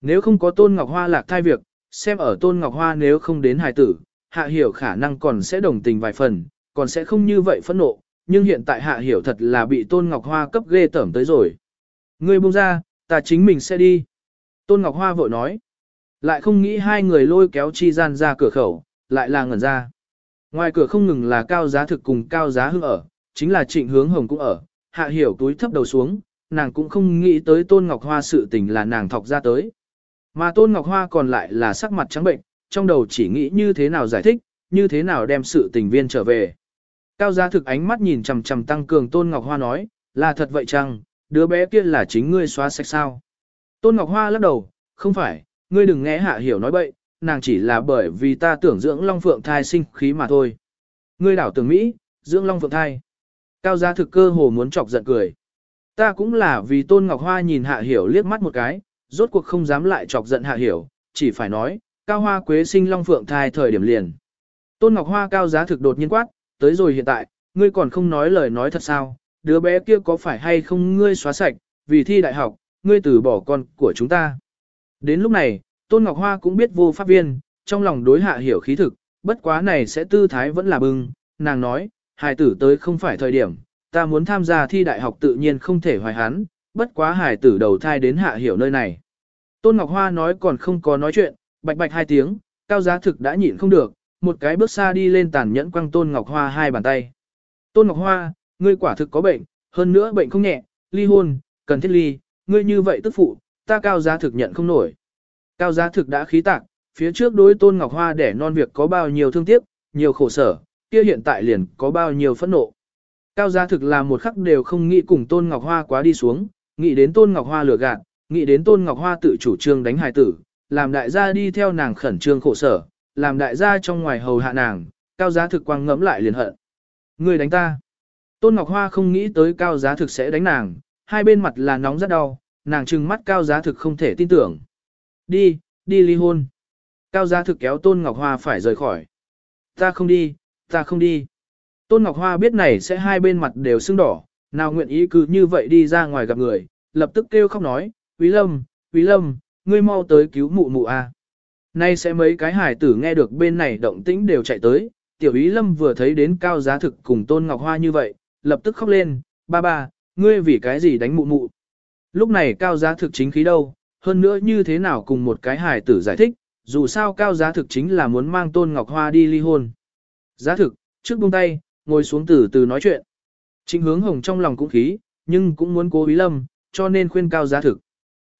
Nếu không có tôn ngọc hoa lạc thai việc, xem ở Tôn Ngọc Hoa nếu không đến hài tử, Hạ Hiểu khả năng còn sẽ đồng tình vài phần, còn sẽ không như vậy phẫn nộ, nhưng hiện tại Hạ Hiểu thật là bị Tôn Ngọc Hoa cấp ghê tởm tới rồi. Ngươi buông ra, ta chính mình sẽ đi. Tôn Ngọc Hoa vội nói. Lại không nghĩ hai người lôi kéo chi gian ra cửa khẩu, lại là ngẩn ra. Ngoài cửa không ngừng là cao giá thực cùng cao giá hưng ở, chính là trịnh hướng hồng cũng ở, hạ hiểu túi thấp đầu xuống, nàng cũng không nghĩ tới Tôn Ngọc Hoa sự tình là nàng thọc ra tới. Mà Tôn Ngọc Hoa còn lại là sắc mặt trắng bệnh, trong đầu chỉ nghĩ như thế nào giải thích, như thế nào đem sự tình viên trở về. Cao giá thực ánh mắt nhìn chằm chằm tăng cường Tôn Ngọc Hoa nói, là thật vậy chăng, đứa bé kia là chính ngươi xóa sạch sao. Tôn Ngọc Hoa lắc đầu, không phải, ngươi đừng nghe hạ hiểu nói bậy, nàng chỉ là bởi vì ta tưởng dưỡng Long Phượng thai sinh khí mà thôi. Ngươi đảo tưởng Mỹ, dưỡng Long Phượng thai. Cao giá thực cơ hồ muốn chọc giận cười. Ta cũng là vì Tôn Ngọc Hoa nhìn hạ hiểu liếc mắt một cái, rốt cuộc không dám lại chọc giận hạ hiểu, chỉ phải nói, Cao Hoa Quế sinh Long Phượng thai thời điểm liền. Tôn Ngọc Hoa cao giá thực đột nhiên quát, tới rồi hiện tại, ngươi còn không nói lời nói thật sao, đứa bé kia có phải hay không ngươi xóa sạch, vì thi đại học, ngươi từ bỏ con của chúng ta. Đến lúc này, Tôn Ngọc Hoa cũng biết vô pháp viên, trong lòng đối hạ hiểu khí thực, bất quá này sẽ tư thái vẫn là bưng, nàng nói, hài tử tới không phải thời điểm, ta muốn tham gia thi đại học tự nhiên không thể hoài hắn, bất quá hài tử đầu thai đến hạ hiểu nơi này. Tôn Ngọc Hoa nói còn không có nói chuyện, bạch bạch hai tiếng, cao giá thực đã nhịn không được, một cái bước xa đi lên tàn nhẫn quăng Tôn Ngọc Hoa hai bàn tay. Tôn Ngọc Hoa, ngươi quả thực có bệnh, hơn nữa bệnh không nhẹ, ly hôn, cần thiết ly, ngươi như vậy tức phụ, ta cao giá thực nhận không nổi. Cao giá thực đã khí tạc, phía trước đối Tôn Ngọc Hoa để non việc có bao nhiêu thương tiếc, nhiều khổ sở, kia hiện tại liền có bao nhiêu phẫn nộ. Cao giá thực là một khắc đều không nghĩ cùng Tôn Ngọc Hoa quá đi xuống, nghĩ đến Tôn Ngọc Hoa lừa gạt, nghĩ đến Tôn Ngọc Hoa tự chủ trương đánh hài tử, làm đại gia đi theo nàng khẩn trương khổ sở, làm đại gia trong ngoài hầu hạ nàng, cao giá thực quang ngẫm lại liền hận. Người đánh ta. Tôn Ngọc Hoa không nghĩ tới cao giá thực sẽ đánh nàng, hai bên mặt là nóng rất đau, nàng trừng mắt cao giá thực không thể tin tưởng. Đi, đi ly hôn. Cao giá thực kéo Tôn Ngọc Hoa phải rời khỏi. Ta không đi, ta không đi. Tôn Ngọc Hoa biết này sẽ hai bên mặt đều sưng đỏ, nào nguyện ý cứ như vậy đi ra ngoài gặp người, lập tức kêu khóc nói, Quý Lâm, Quý Lâm, ngươi mau tới cứu mụ mụ a. Nay sẽ mấy cái hải tử nghe được bên này động tĩnh đều chạy tới, tiểu Ý Lâm vừa thấy đến cao giá thực cùng Tôn Ngọc Hoa như vậy, lập tức khóc lên, ba ba, ngươi vì cái gì đánh mụ mụ. Lúc này cao giá thực chính khí đâu, hơn nữa như thế nào cùng một cái hải tử giải thích, dù sao cao giá thực chính là muốn mang Tôn Ngọc Hoa đi ly hôn. Giá thực, trước buông tay, ngồi xuống từ từ nói chuyện. Trịnh hướng hồng trong lòng cũng khí, nhưng cũng muốn cố ý lâm, cho nên khuyên cao giá thực.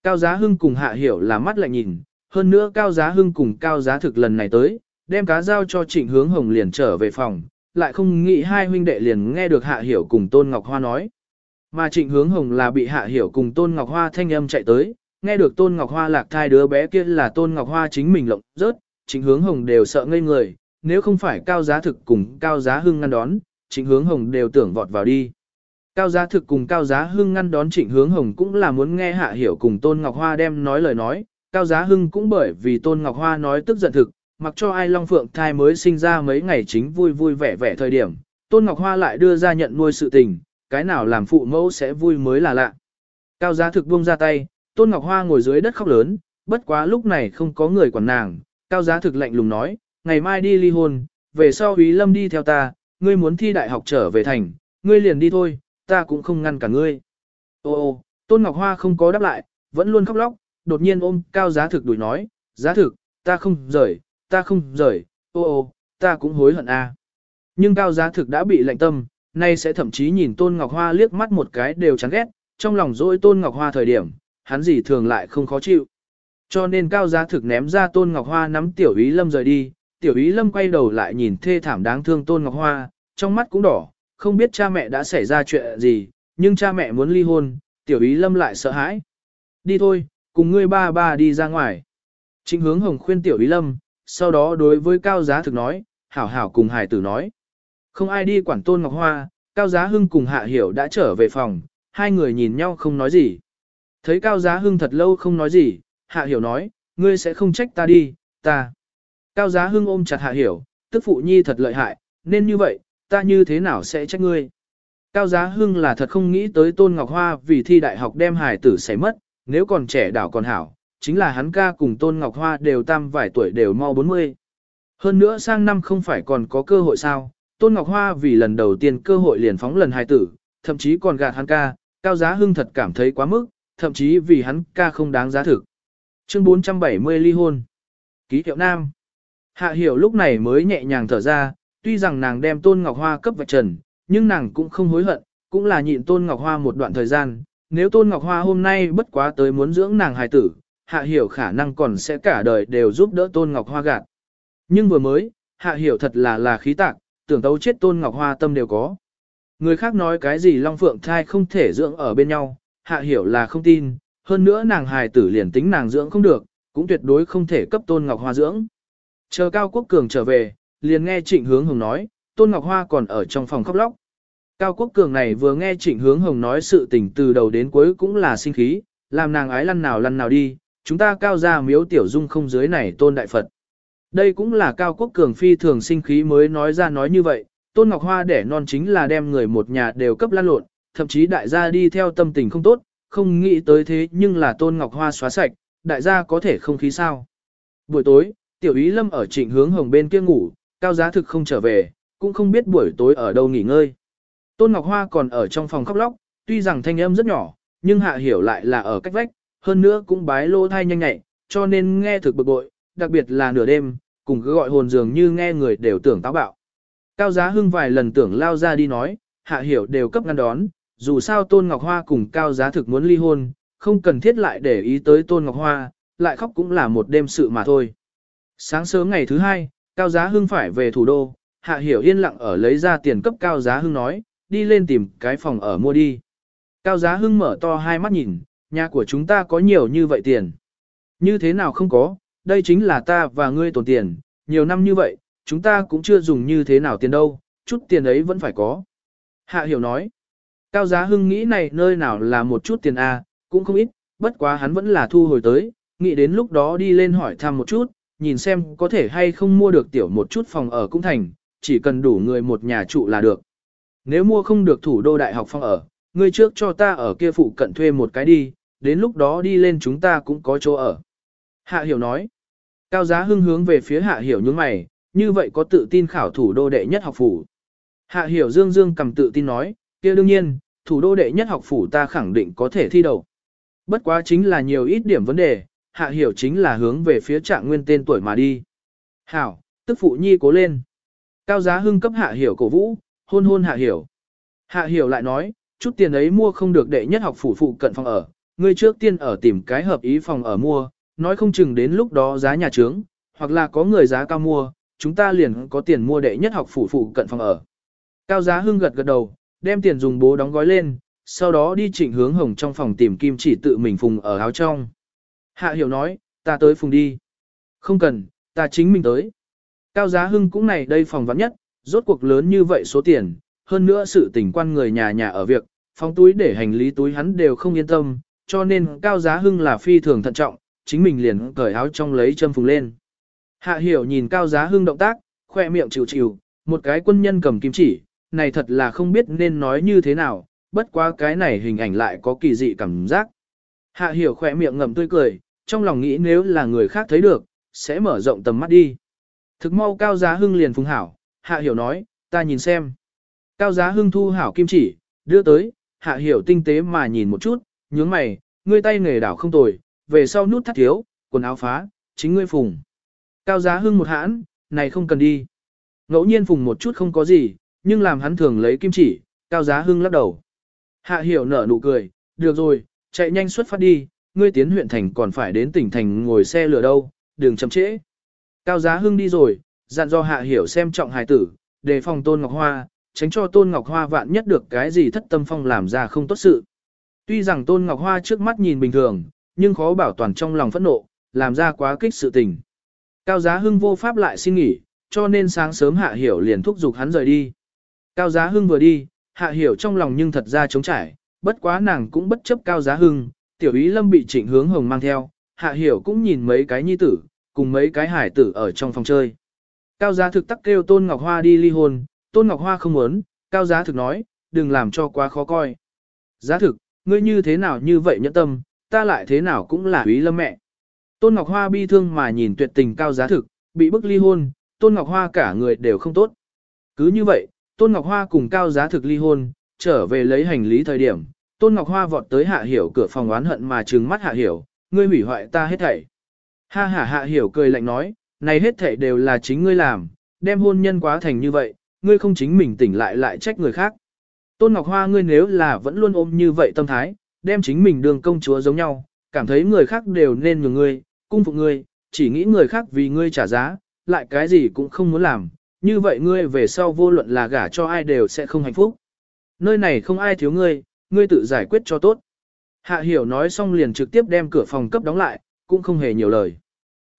Cao giá hưng cùng hạ hiểu là mắt lại nhìn, hơn nữa cao giá hưng cùng cao giá thực lần này tới, đem cá giao cho trịnh hướng hồng liền trở về phòng, lại không nghĩ hai huynh đệ liền nghe được hạ hiểu cùng Tôn Ngọc Hoa nói. Mà trịnh hướng hồng là bị hạ hiểu cùng Tôn Ngọc Hoa thanh âm chạy tới, nghe được Tôn Ngọc Hoa lạc thai đứa bé kia là Tôn Ngọc Hoa chính mình lộng rớt, trịnh hướng hồng đều sợ ngây người, nếu không phải cao giá thực cùng cao giá hưng ngăn đón, trịnh hướng hồng đều tưởng vọt vào đi. Cao giá thực cùng cao giá hưng ngăn đón trịnh hướng hồng cũng là muốn nghe hạ hiểu cùng Tôn Ngọc Hoa đem nói lời nói, cao giá hưng cũng bởi vì Tôn Ngọc Hoa nói tức giận thực, mặc cho ai Long Phượng thai mới sinh ra mấy ngày chính vui vui vẻ vẻ thời điểm, Tôn Ngọc Hoa lại đưa ra nhận nuôi sự tình, cái nào làm phụ mẫu sẽ vui mới là lạ. Cao giá thực buông ra tay, Tôn Ngọc Hoa ngồi dưới đất khóc lớn, bất quá lúc này không có người quản nàng, cao giá thực lạnh lùng nói, ngày mai đi ly hôn, về sau Ý Lâm đi theo ta, ngươi muốn thi đại học trở về thành, ngươi liền đi thôi, ta cũng không ngăn cả ngươi. Ô ô, Tôn Ngọc Hoa không có đáp lại, vẫn luôn khóc lóc, đột nhiên ôm cao giá thực đuổi nói, giá thực, ta không rời, ta không rời, ô ô, ta cũng hối hận a. Nhưng cao giá thực đã bị lạnh tâm, nay sẽ thậm chí nhìn Tôn Ngọc Hoa liếc mắt một cái đều chán ghét, trong lòng dỗi Tôn Ngọc Hoa thời điểm, hắn gì thường lại không khó chịu. Cho nên cao giá thực ném ra Tôn Ngọc Hoa nắm Tiểu Ý Lâm rời đi, Tiểu Ý Lâm quay đầu lại nhìn thê thảm đáng thương Tôn Ngọc Hoa, trong mắt cũng đỏ, không biết cha mẹ đã xảy ra chuyện gì, nhưng cha mẹ muốn ly hôn, Tiểu Ý Lâm lại sợ hãi. Đi thôi, cùng ngươi ba ba đi ra ngoài. Trịnh hướng hồng khuyên Tiểu Ý Lâm, sau đó đối với cao giá thực nói, hảo hảo cùng hải tử nói. Không ai đi quản Tôn Ngọc Hoa, cao giá hưng cùng hạ hiểu đã trở về phòng, hai người nhìn nhau không nói gì. Thấy Cao Giá Hưng thật lâu không nói gì, Hạ Hiểu nói, ngươi sẽ không trách ta đi, ta. Cao Giá Hưng ôm chặt Hạ Hiểu, tức phụ nhi thật lợi hại, nên như vậy, ta như thế nào sẽ trách ngươi. Cao Giá Hưng là thật không nghĩ tới Tôn Ngọc Hoa vì thi đại học đem hải tử xảy mất, nếu còn trẻ đảo còn hảo, chính là hắn ca cùng Tôn Ngọc Hoa đều tam vài tuổi đều mau 40. Hơn nữa sang năm không phải còn có cơ hội sao, Tôn Ngọc Hoa vì lần đầu tiên cơ hội liền phóng lần hai tử, thậm chí còn gạt hắn ca, Cao Giá Hưng thật cảm thấy quá mức, thậm chí vì hắn ca không đáng giá thực. Chương 470 ly hôn. Ký hiệu nam. Hạ hiểu lúc này mới nhẹ nhàng thở ra, tuy rằng nàng đem Tôn Ngọc Hoa cấp vạch trần, nhưng nàng cũng không hối hận, cũng là nhịn Tôn Ngọc Hoa một đoạn thời gian. Nếu Tôn Ngọc Hoa hôm nay bất quá tới muốn dưỡng nàng hài tử, Hạ hiểu khả năng còn sẽ cả đời đều giúp đỡ Tôn Ngọc Hoa gạt. Nhưng vừa mới, Hạ hiểu thật là là khí tạc, tưởng tấu chết Tôn Ngọc Hoa tâm đều có. Người khác nói cái gì Long Phượng thai không thể dưỡng ở bên nhau, Hạ hiểu là không tin, hơn nữa nàng hài tử liền tính nàng dưỡng không được, cũng tuyệt đối không thể cấp Tôn Ngọc Hoa dưỡng. Chờ Cao Quốc Cường trở về, liền nghe Trịnh Hướng Hồng nói, Tôn Ngọc Hoa còn ở trong phòng khóc lóc. Cao Quốc Cường này vừa nghe Trịnh Hướng Hồng nói sự tình từ đầu đến cuối cũng là sinh khí, làm nàng ái lăn nào lăn nào đi, chúng ta cao ra miếu tiểu dung không dưới này Tôn Đại Phật. Đây cũng là Cao Quốc Cường phi thường sinh khí mới nói ra nói như vậy, Tôn Ngọc Hoa đẻ non chính là đem người một nhà đều cấp lăn lộn, thậm chí đại gia đi theo tâm tình không tốt, không nghĩ tới thế nhưng là Tôn Ngọc Hoa xóa sạch, đại gia có thể không khí sao. Buổi tối, tiểu ý lâm ở trịnh hướng hồng bên kia ngủ, cao giá thực không trở về, cũng không biết buổi tối ở đâu nghỉ ngơi. Tôn Ngọc Hoa còn ở trong phòng khóc lóc, tuy rằng thanh âm rất nhỏ, nhưng hạ hiểu lại là ở cách vách, hơn nữa cũng bái lô thai nhanh nhạy, cho nên nghe thực bực bội, đặc biệt là nửa đêm, cùng cứ gọi hồn dường như nghe người đều tưởng táo bạo. Cao giá hưng vài lần tưởng lao ra đi nói, hạ hiểu đều cấp ngăn đón, dù sao Tôn Ngọc Hoa cùng Cao giá thực muốn ly hôn, không cần thiết lại để ý tới Tôn Ngọc Hoa, lại khóc cũng là một đêm sự mà thôi. Sáng sớm ngày thứ hai, Cao Giá Hưng phải về thủ đô, Hạ Hiểu yên lặng ở lấy ra tiền cấp Cao Giá Hưng nói, đi lên tìm cái phòng ở mua đi. Cao Giá Hưng mở to hai mắt nhìn, nhà của chúng ta có nhiều như vậy tiền. Như thế nào không có, đây chính là ta và ngươi tổn tiền, nhiều năm như vậy, chúng ta cũng chưa dùng như thế nào tiền đâu, chút tiền ấy vẫn phải có. Hạ Hiểu nói, Cao Giá Hưng nghĩ này nơi nào là một chút tiền A, cũng không ít, bất quá hắn vẫn là thu hồi tới, nghĩ đến lúc đó đi lên hỏi thăm một chút, nhìn xem có thể hay không mua được tiểu một chút phòng ở cũng thành, chỉ cần đủ người một nhà trụ là được. Nếu mua không được thủ đô đại học phòng ở, ngươi trước cho ta ở kia phụ cận thuê một cái đi, đến lúc đó đi lên chúng ta cũng có chỗ ở. Hạ Hiểu nói. Cao giá hưng hướng về phía Hạ Hiểu những mày, như vậy có tự tin khảo thủ đô đệ nhất học phủ. Hạ Hiểu dương dương cầm tự tin nói, kia đương nhiên, thủ đô đệ nhất học phủ ta khẳng định có thể thi đầu. Bất quá chính là nhiều ít điểm vấn đề, hạ hiểu chính là hướng về phía trạng nguyên tên tuổi mà đi. Hảo, tức phụ nhi cố lên. Cao giá hưng cấp hạ hiểu cổ vũ, hôn hôn hạ hiểu. Hạ hiểu lại nói, chút tiền ấy mua không được đệ nhất học phủ phụ cận phòng ở, ngươi trước tiên ở tìm cái hợp ý phòng ở mua, nói không chừng đến lúc đó giá nhà trướng, hoặc là có người giá cao mua, chúng ta liền có tiền mua đệ nhất học phủ phụ cận phòng ở. Cao giá hưng gật gật đầu, đem tiền dùng bố đóng gói lên, sau đó đi chỉnh hướng hồng trong phòng tìm kim chỉ tự mình phùng ở áo trong. Hạ hiểu nói, ta tới phùng đi. Không cần, ta chính mình tới. Cao giá hưng cũng này đây phòng vắng nhất, rốt cuộc lớn như vậy số tiền, hơn nữa sự tình quan người nhà nhà ở việc, phóng túi để hành lý túi hắn đều không yên tâm, cho nên cao giá hưng là phi thường thận trọng, chính mình liền cởi áo trong lấy châm phùng lên. Hạ hiểu nhìn cao giá hưng động tác, khoe miệng chịu chịu, một cái quân nhân cầm kim chỉ, này thật là không biết nên nói như thế nào, bất quá cái này hình ảnh lại có kỳ dị cảm giác. Hạ hiểu khoe miệng ngậm tươi cười, trong lòng nghĩ nếu là người khác thấy được, sẽ mở rộng tầm mắt đi. Thực mau cao giá hưng liền phùng hảo, hạ hiểu nói, ta nhìn xem. Cao giá hưng thu hảo kim chỉ, đưa tới, hạ hiểu tinh tế mà nhìn một chút, nhướng mày, ngươi tay nghề đảo không tồi, về sau nút thắt thiếu, quần áo phá, chính ngươi phùng. Cao giá hưng một hãn, này không cần đi. Ngẫu nhiên phùng một chút không có gì, nhưng làm hắn thường lấy kim chỉ, cao giá hưng lắc đầu. Hạ hiểu nở nụ cười, được rồi, chạy nhanh xuất phát đi, ngươi tiến huyện thành còn phải đến tỉnh thành ngồi xe lửa đâu, đường chậm trễ. Cao giá hưng đi rồi, dặn do hạ hiểu xem trọng hài tử, đề phòng tôn ngọc hoa, tránh cho tôn ngọc hoa vạn nhất được cái gì thất tâm phong làm ra không tốt sự. Tuy rằng tôn ngọc hoa trước mắt nhìn bình thường, nhưng khó bảo toàn trong lòng phẫn nộ, làm ra quá kích sự tình. Cao giá hưng vô pháp lại xin nghỉ, cho nên sáng sớm hạ hiểu liền thúc giục hắn rời đi. Cao giá hưng vừa đi, hạ hiểu trong lòng nhưng thật ra trống trải, bất quá nàng cũng bất chấp cao giá hưng, tiểu ý lâm bị trịnh hướng hồng mang theo, hạ hiểu cũng nhìn mấy cái nhi tử, cùng mấy cái hải tử ở trong phòng chơi. Cao giá thực tắc kêu Tôn Ngọc Hoa đi ly hôn, Tôn Ngọc Hoa không muốn, cao giá thực nói, đừng làm cho quá khó coi. Giá thực, ngươi như thế nào như vậy nhẫn tâm, ta lại thế nào cũng là ý lâm mẹ. Tôn Ngọc Hoa bi thương mà nhìn tuyệt tình cao giá thực, bị bức ly hôn, Tôn Ngọc Hoa cả người đều không tốt. Cứ như vậy, Tôn Ngọc Hoa cùng cao giá thực ly hôn, trở về lấy hành lý thời điểm, Tôn Ngọc Hoa vọt tới Hạ Hiểu cửa phòng oán hận mà trừng mắt Hạ Hiểu, ngươi hủy hoại ta hết thảy. Ha ha Hạ Hiểu cười lạnh nói, này hết thảy đều là chính ngươi làm, đem hôn nhân quá thành như vậy, ngươi không chính mình tỉnh lại lại trách người khác. Tôn Ngọc Hoa ngươi nếu là vẫn luôn ôm như vậy tâm thái, đem chính mình đường công chúa giống nhau, cảm thấy người khác đều nên nhường ngươi, cung phục ngươi, chỉ nghĩ người khác vì ngươi trả giá, lại cái gì cũng không muốn làm, như vậy ngươi về sau vô luận là gả cho ai đều sẽ không hạnh phúc. Nơi này không ai thiếu ngươi, ngươi tự giải quyết cho tốt. Hạ hiểu nói xong liền trực tiếp đem cửa phòng cấp đóng lại, cũng không hề nhiều lời.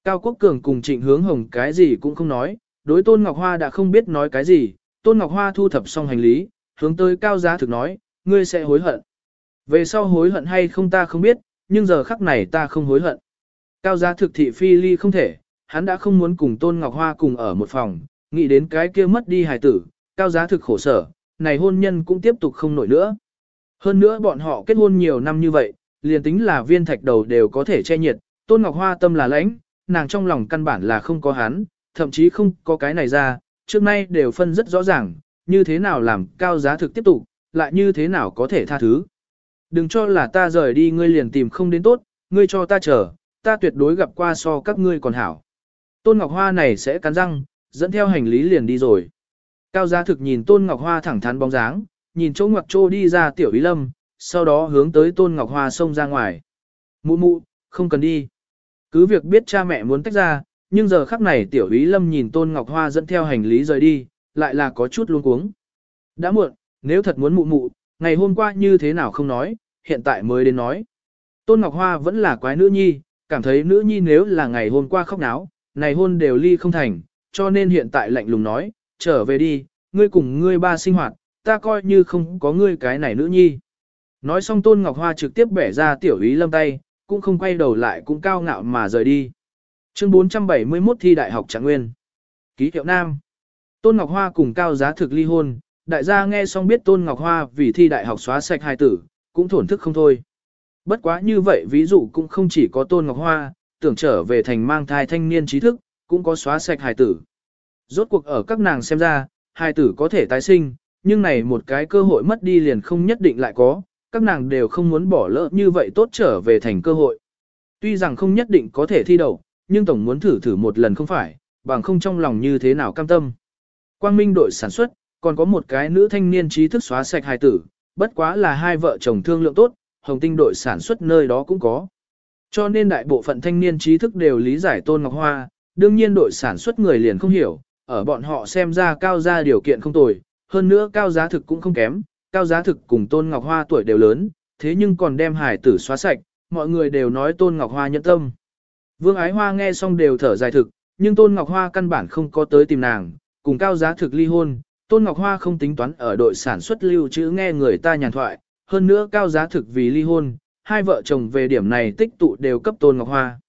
Cao Quốc Cường cùng trịnh hướng hồng cái gì cũng không nói, đối Tôn Ngọc Hoa đã không biết nói cái gì, Tôn Ngọc Hoa thu thập xong hành lý, hướng tới cao giá thực nói, ngươi sẽ hối hận. Về sau hối hận hay không ta không biết, nhưng giờ khắc này ta không hối hận. Cao giá thực thị phi ly không thể, hắn đã không muốn cùng Tôn Ngọc Hoa cùng ở một phòng, nghĩ đến cái kia mất đi hài tử, cao giá thực khổ sở, này hôn nhân cũng tiếp tục không nổi nữa. Hơn nữa bọn họ kết hôn nhiều năm như vậy, liền tính là viên thạch đầu đều có thể che nhiệt, Tôn Ngọc Hoa tâm là lãnh, nàng trong lòng căn bản là không có hắn, thậm chí không có cái này ra, trước nay đều phân rất rõ ràng, như thế nào làm cao giá thực tiếp tục, lại như thế nào có thể tha thứ. Đừng cho là ta rời đi ngươi liền tìm không đến tốt, ngươi cho ta chờ, ta tuyệt đối gặp qua so các ngươi còn hảo. Tôn Ngọc Hoa này sẽ cắn răng, dẫn theo hành lý liền đi rồi. Cao giá thực nhìn Tôn Ngọc Hoa thẳng thắn bóng dáng, nhìn chỗ ngoặc trô đi ra tiểu ý lâm, sau đó hướng tới Tôn Ngọc Hoa xông ra ngoài. Mụ mụ, không cần đi. Cứ việc biết cha mẹ muốn tách ra, nhưng giờ khắc này tiểu ý lâm nhìn Tôn Ngọc Hoa dẫn theo hành lý rời đi, lại là có chút luống cuống. Đã muộn, nếu thật muốn mụ mụ, ngày hôm qua như thế nào không nói, hiện tại mới đến nói. Tôn Ngọc Hoa vẫn là quái nữ nhi, cảm thấy nữ nhi nếu là ngày hôm qua khóc náo, này hôn đều ly không thành, cho nên hiện tại lạnh lùng nói, trở về đi, ngươi cùng ngươi ba sinh hoạt, ta coi như không có ngươi cái này nữ nhi. Nói xong Tôn Ngọc Hoa trực tiếp bẻ ra tiểu ý lâm tay, cũng không quay đầu lại cũng cao ngạo mà rời đi. Chương 471 thi đại học Trạng Nguyên. Ký hiệu Nam. Tôn Ngọc Hoa cùng cao giá thực ly hôn, đại gia nghe xong biết Tôn Ngọc Hoa vì thi đại học xóa sạch hai tử, cũng thổn thức không thôi. Bất quá như vậy ví dụ cũng không chỉ có Tôn Ngọc Hoa, tưởng trở về thành mang thai thanh niên trí thức, cũng có xóa sạch hài tử. Rốt cuộc ở các nàng xem ra, hài tử có thể tái sinh, nhưng này một cái cơ hội mất đi liền không nhất định lại có, các nàng đều không muốn bỏ lỡ như vậy tốt trở về thành cơ hội. Tuy rằng không nhất định có thể thi đậu, nhưng tổng muốn thử thử một lần không phải, bằng không trong lòng như thế nào cam tâm. Quang Minh đội sản xuất, còn có một cái nữ thanh niên trí thức xóa sạch hài tử, bất quá là hai vợ chồng thương lượng tốt, Hồng Tinh đội sản xuất nơi đó cũng có. Cho nên đại bộ phận thanh niên trí thức đều lý giải Tôn Ngọc Hoa, đương nhiên đội sản xuất người liền không hiểu, ở bọn họ xem ra cao gia điều kiện không tồi, hơn nữa cao giá thực cũng không kém, cao giá thực cùng Tôn Ngọc Hoa tuổi đều lớn, thế nhưng còn đem hải tử xóa sạch, mọi người đều nói Tôn Ngọc Hoa nhẫn tâm. Vương Ái Hoa nghe xong đều thở dài thực, nhưng Tôn Ngọc Hoa căn bản không có tới tìm nàng, cùng cao giá thực ly hôn, Tôn Ngọc Hoa không tính toán ở đội sản xuất lưu trữ nghe người ta nhàn thoại, hơn nữa cao giá thực vì ly hôn, hai vợ chồng về điểm này tích tụ đều cấp Tôn Ngọc Hoa.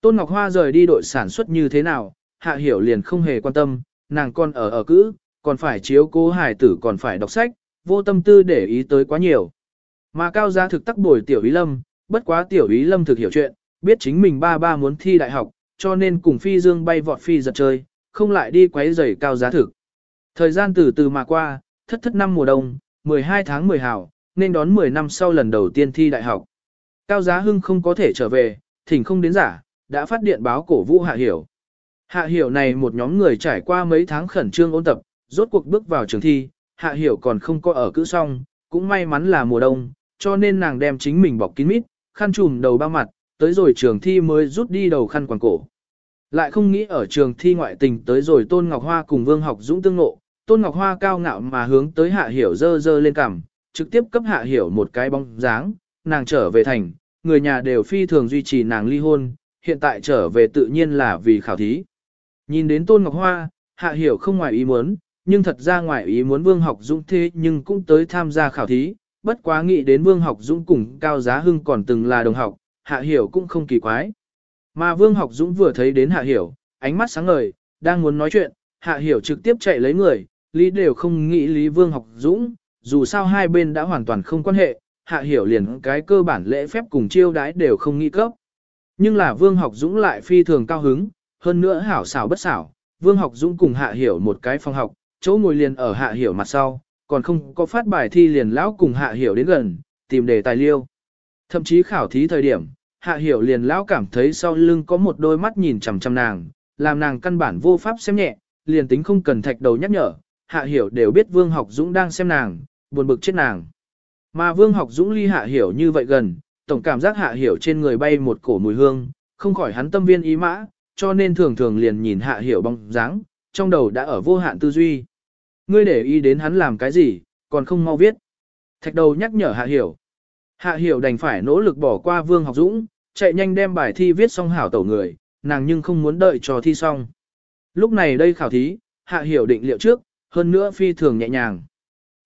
Tôn Ngọc Hoa rời đi đội sản xuất như thế nào, Hạ Hiểu liền không hề quan tâm, nàng còn ở ở cữ, còn phải chiếu cố hải tử còn phải đọc sách, vô tâm tư để ý tới quá nhiều. Mà cao Gia thực tắc bồi tiểu ý lâm, bất quá tiểu ý lâm thực hiểu chuyện, biết chính mình ba ba muốn thi đại học, cho nên cùng phi dương bay vọt phi giật chơi, không lại đi quấy rầy cao giá thực. Thời gian từ từ mà qua, thất thất năm mùa đông, 12 tháng 10 hảo, nên đón 10 năm sau lần đầu tiên thi đại học. Cao Giá Hưng không có thể trở về, thỉnh không đến giả, đã phát điện báo cổ vũ Hạ Hiểu. Hạ Hiểu này một nhóm người trải qua mấy tháng khẩn trương ôn tập, rốt cuộc bước vào trường thi, Hạ Hiểu còn không có ở cữ xong, cũng may mắn là mùa đông, cho nên nàng đem chính mình bọc kín mít, khăn trùm đầu bao mặt, tới rồi trường thi mới rút đi đầu khăn quàng cổ. Lại không nghĩ ở trường thi ngoại tình tới rồi Tôn Ngọc Hoa cùng Vương Học Dũng tương ngộ, Tôn Ngọc Hoa cao ngạo mà hướng tới Hạ Hiểu dơ dơ lên cằm, trực tiếp cấp Hạ Hiểu một cái bóng dáng, nàng trở về thành, người nhà đều phi thường duy trì nàng ly hôn, hiện tại trở về tự nhiên là vì khảo thí. Nhìn đến Tôn Ngọc Hoa, Hạ Hiểu không ngoài ý muốn, nhưng thật ra ngoài ý muốn Vương Học Dũng thế nhưng cũng tới tham gia khảo thí, bất quá nghĩ đến Vương Học Dũng cùng Cao Giá Hưng còn từng là đồng học, Hạ Hiểu cũng không kỳ quái. Mà Vương Học Dũng vừa thấy đến Hạ Hiểu, ánh mắt sáng ngời, đang muốn nói chuyện, Hạ Hiểu trực tiếp chạy lấy người, Lý đều không nghĩ Lý Vương Học Dũng, dù sao hai bên đã hoàn toàn không quan hệ, Hạ Hiểu liền cái cơ bản lễ phép cùng chiêu đái đều không nghĩ cấp. Nhưng là Vương Học Dũng lại phi thường cao hứng, hơn nữa hảo xảo bất xảo, Vương Học Dũng cùng Hạ Hiểu một cái phòng học, chỗ ngồi liền ở Hạ Hiểu mặt sau, còn không có phát bài thi liền lão cùng Hạ Hiểu đến gần, tìm đề tài liêu. Thậm chí khảo thí thời điểm, Hạ Hiểu liền lão cảm thấy sau lưng có một đôi mắt nhìn chằm chằm nàng, làm nàng căn bản vô pháp xem nhẹ, liền tính không cần thạch đầu nhắc nhở, Hạ Hiểu đều biết Vương Học Dũng đang xem nàng, buồn bực chết nàng. Mà Vương Học Dũng ly Hạ Hiểu như vậy gần, tổng cảm giác Hạ Hiểu trên người bay một cổ mùi hương, không khỏi hắn tâm viên ý mã, cho nên thường thường liền nhìn Hạ Hiểu bóng dáng, trong đầu đã ở vô hạn tư duy. Ngươi để ý đến hắn làm cái gì, còn không mau viết. Thạch đầu nhắc nhở Hạ Hiểu. Hạ Hiểu đành phải nỗ lực bỏ qua Vương Học Dũng, chạy nhanh đem bài thi viết xong hảo tẩu người, nàng nhưng không muốn đợi cho thi xong. Lúc này đây khảo thí, Hạ Hiểu định liệu trước, hơn nữa phi thường nhẹ nhàng.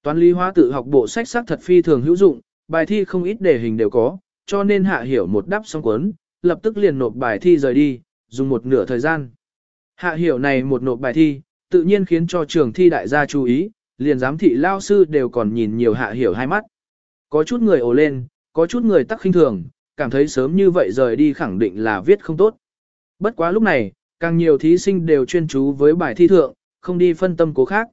Toán lý hóa tự học bộ sách sắc thật phi thường hữu dụng, bài thi không ít đề hình đều có, cho nên Hạ Hiểu một đáp xong cuốn, lập tức liền nộp bài thi rời đi, dùng một nửa thời gian. Hạ Hiểu này một nộp bài thi, tự nhiên khiến cho trường thi đại gia chú ý, liền giám thị lao sư đều còn nhìn nhiều Hạ Hiểu hai mắt. Có chút người ồ lên, có chút người tắc khinh thường, cảm thấy sớm như vậy rời đi khẳng định là viết không tốt. Bất quá lúc này, càng nhiều thí sinh đều chuyên chú với bài thi thượng, không đi phân tâm cố khác.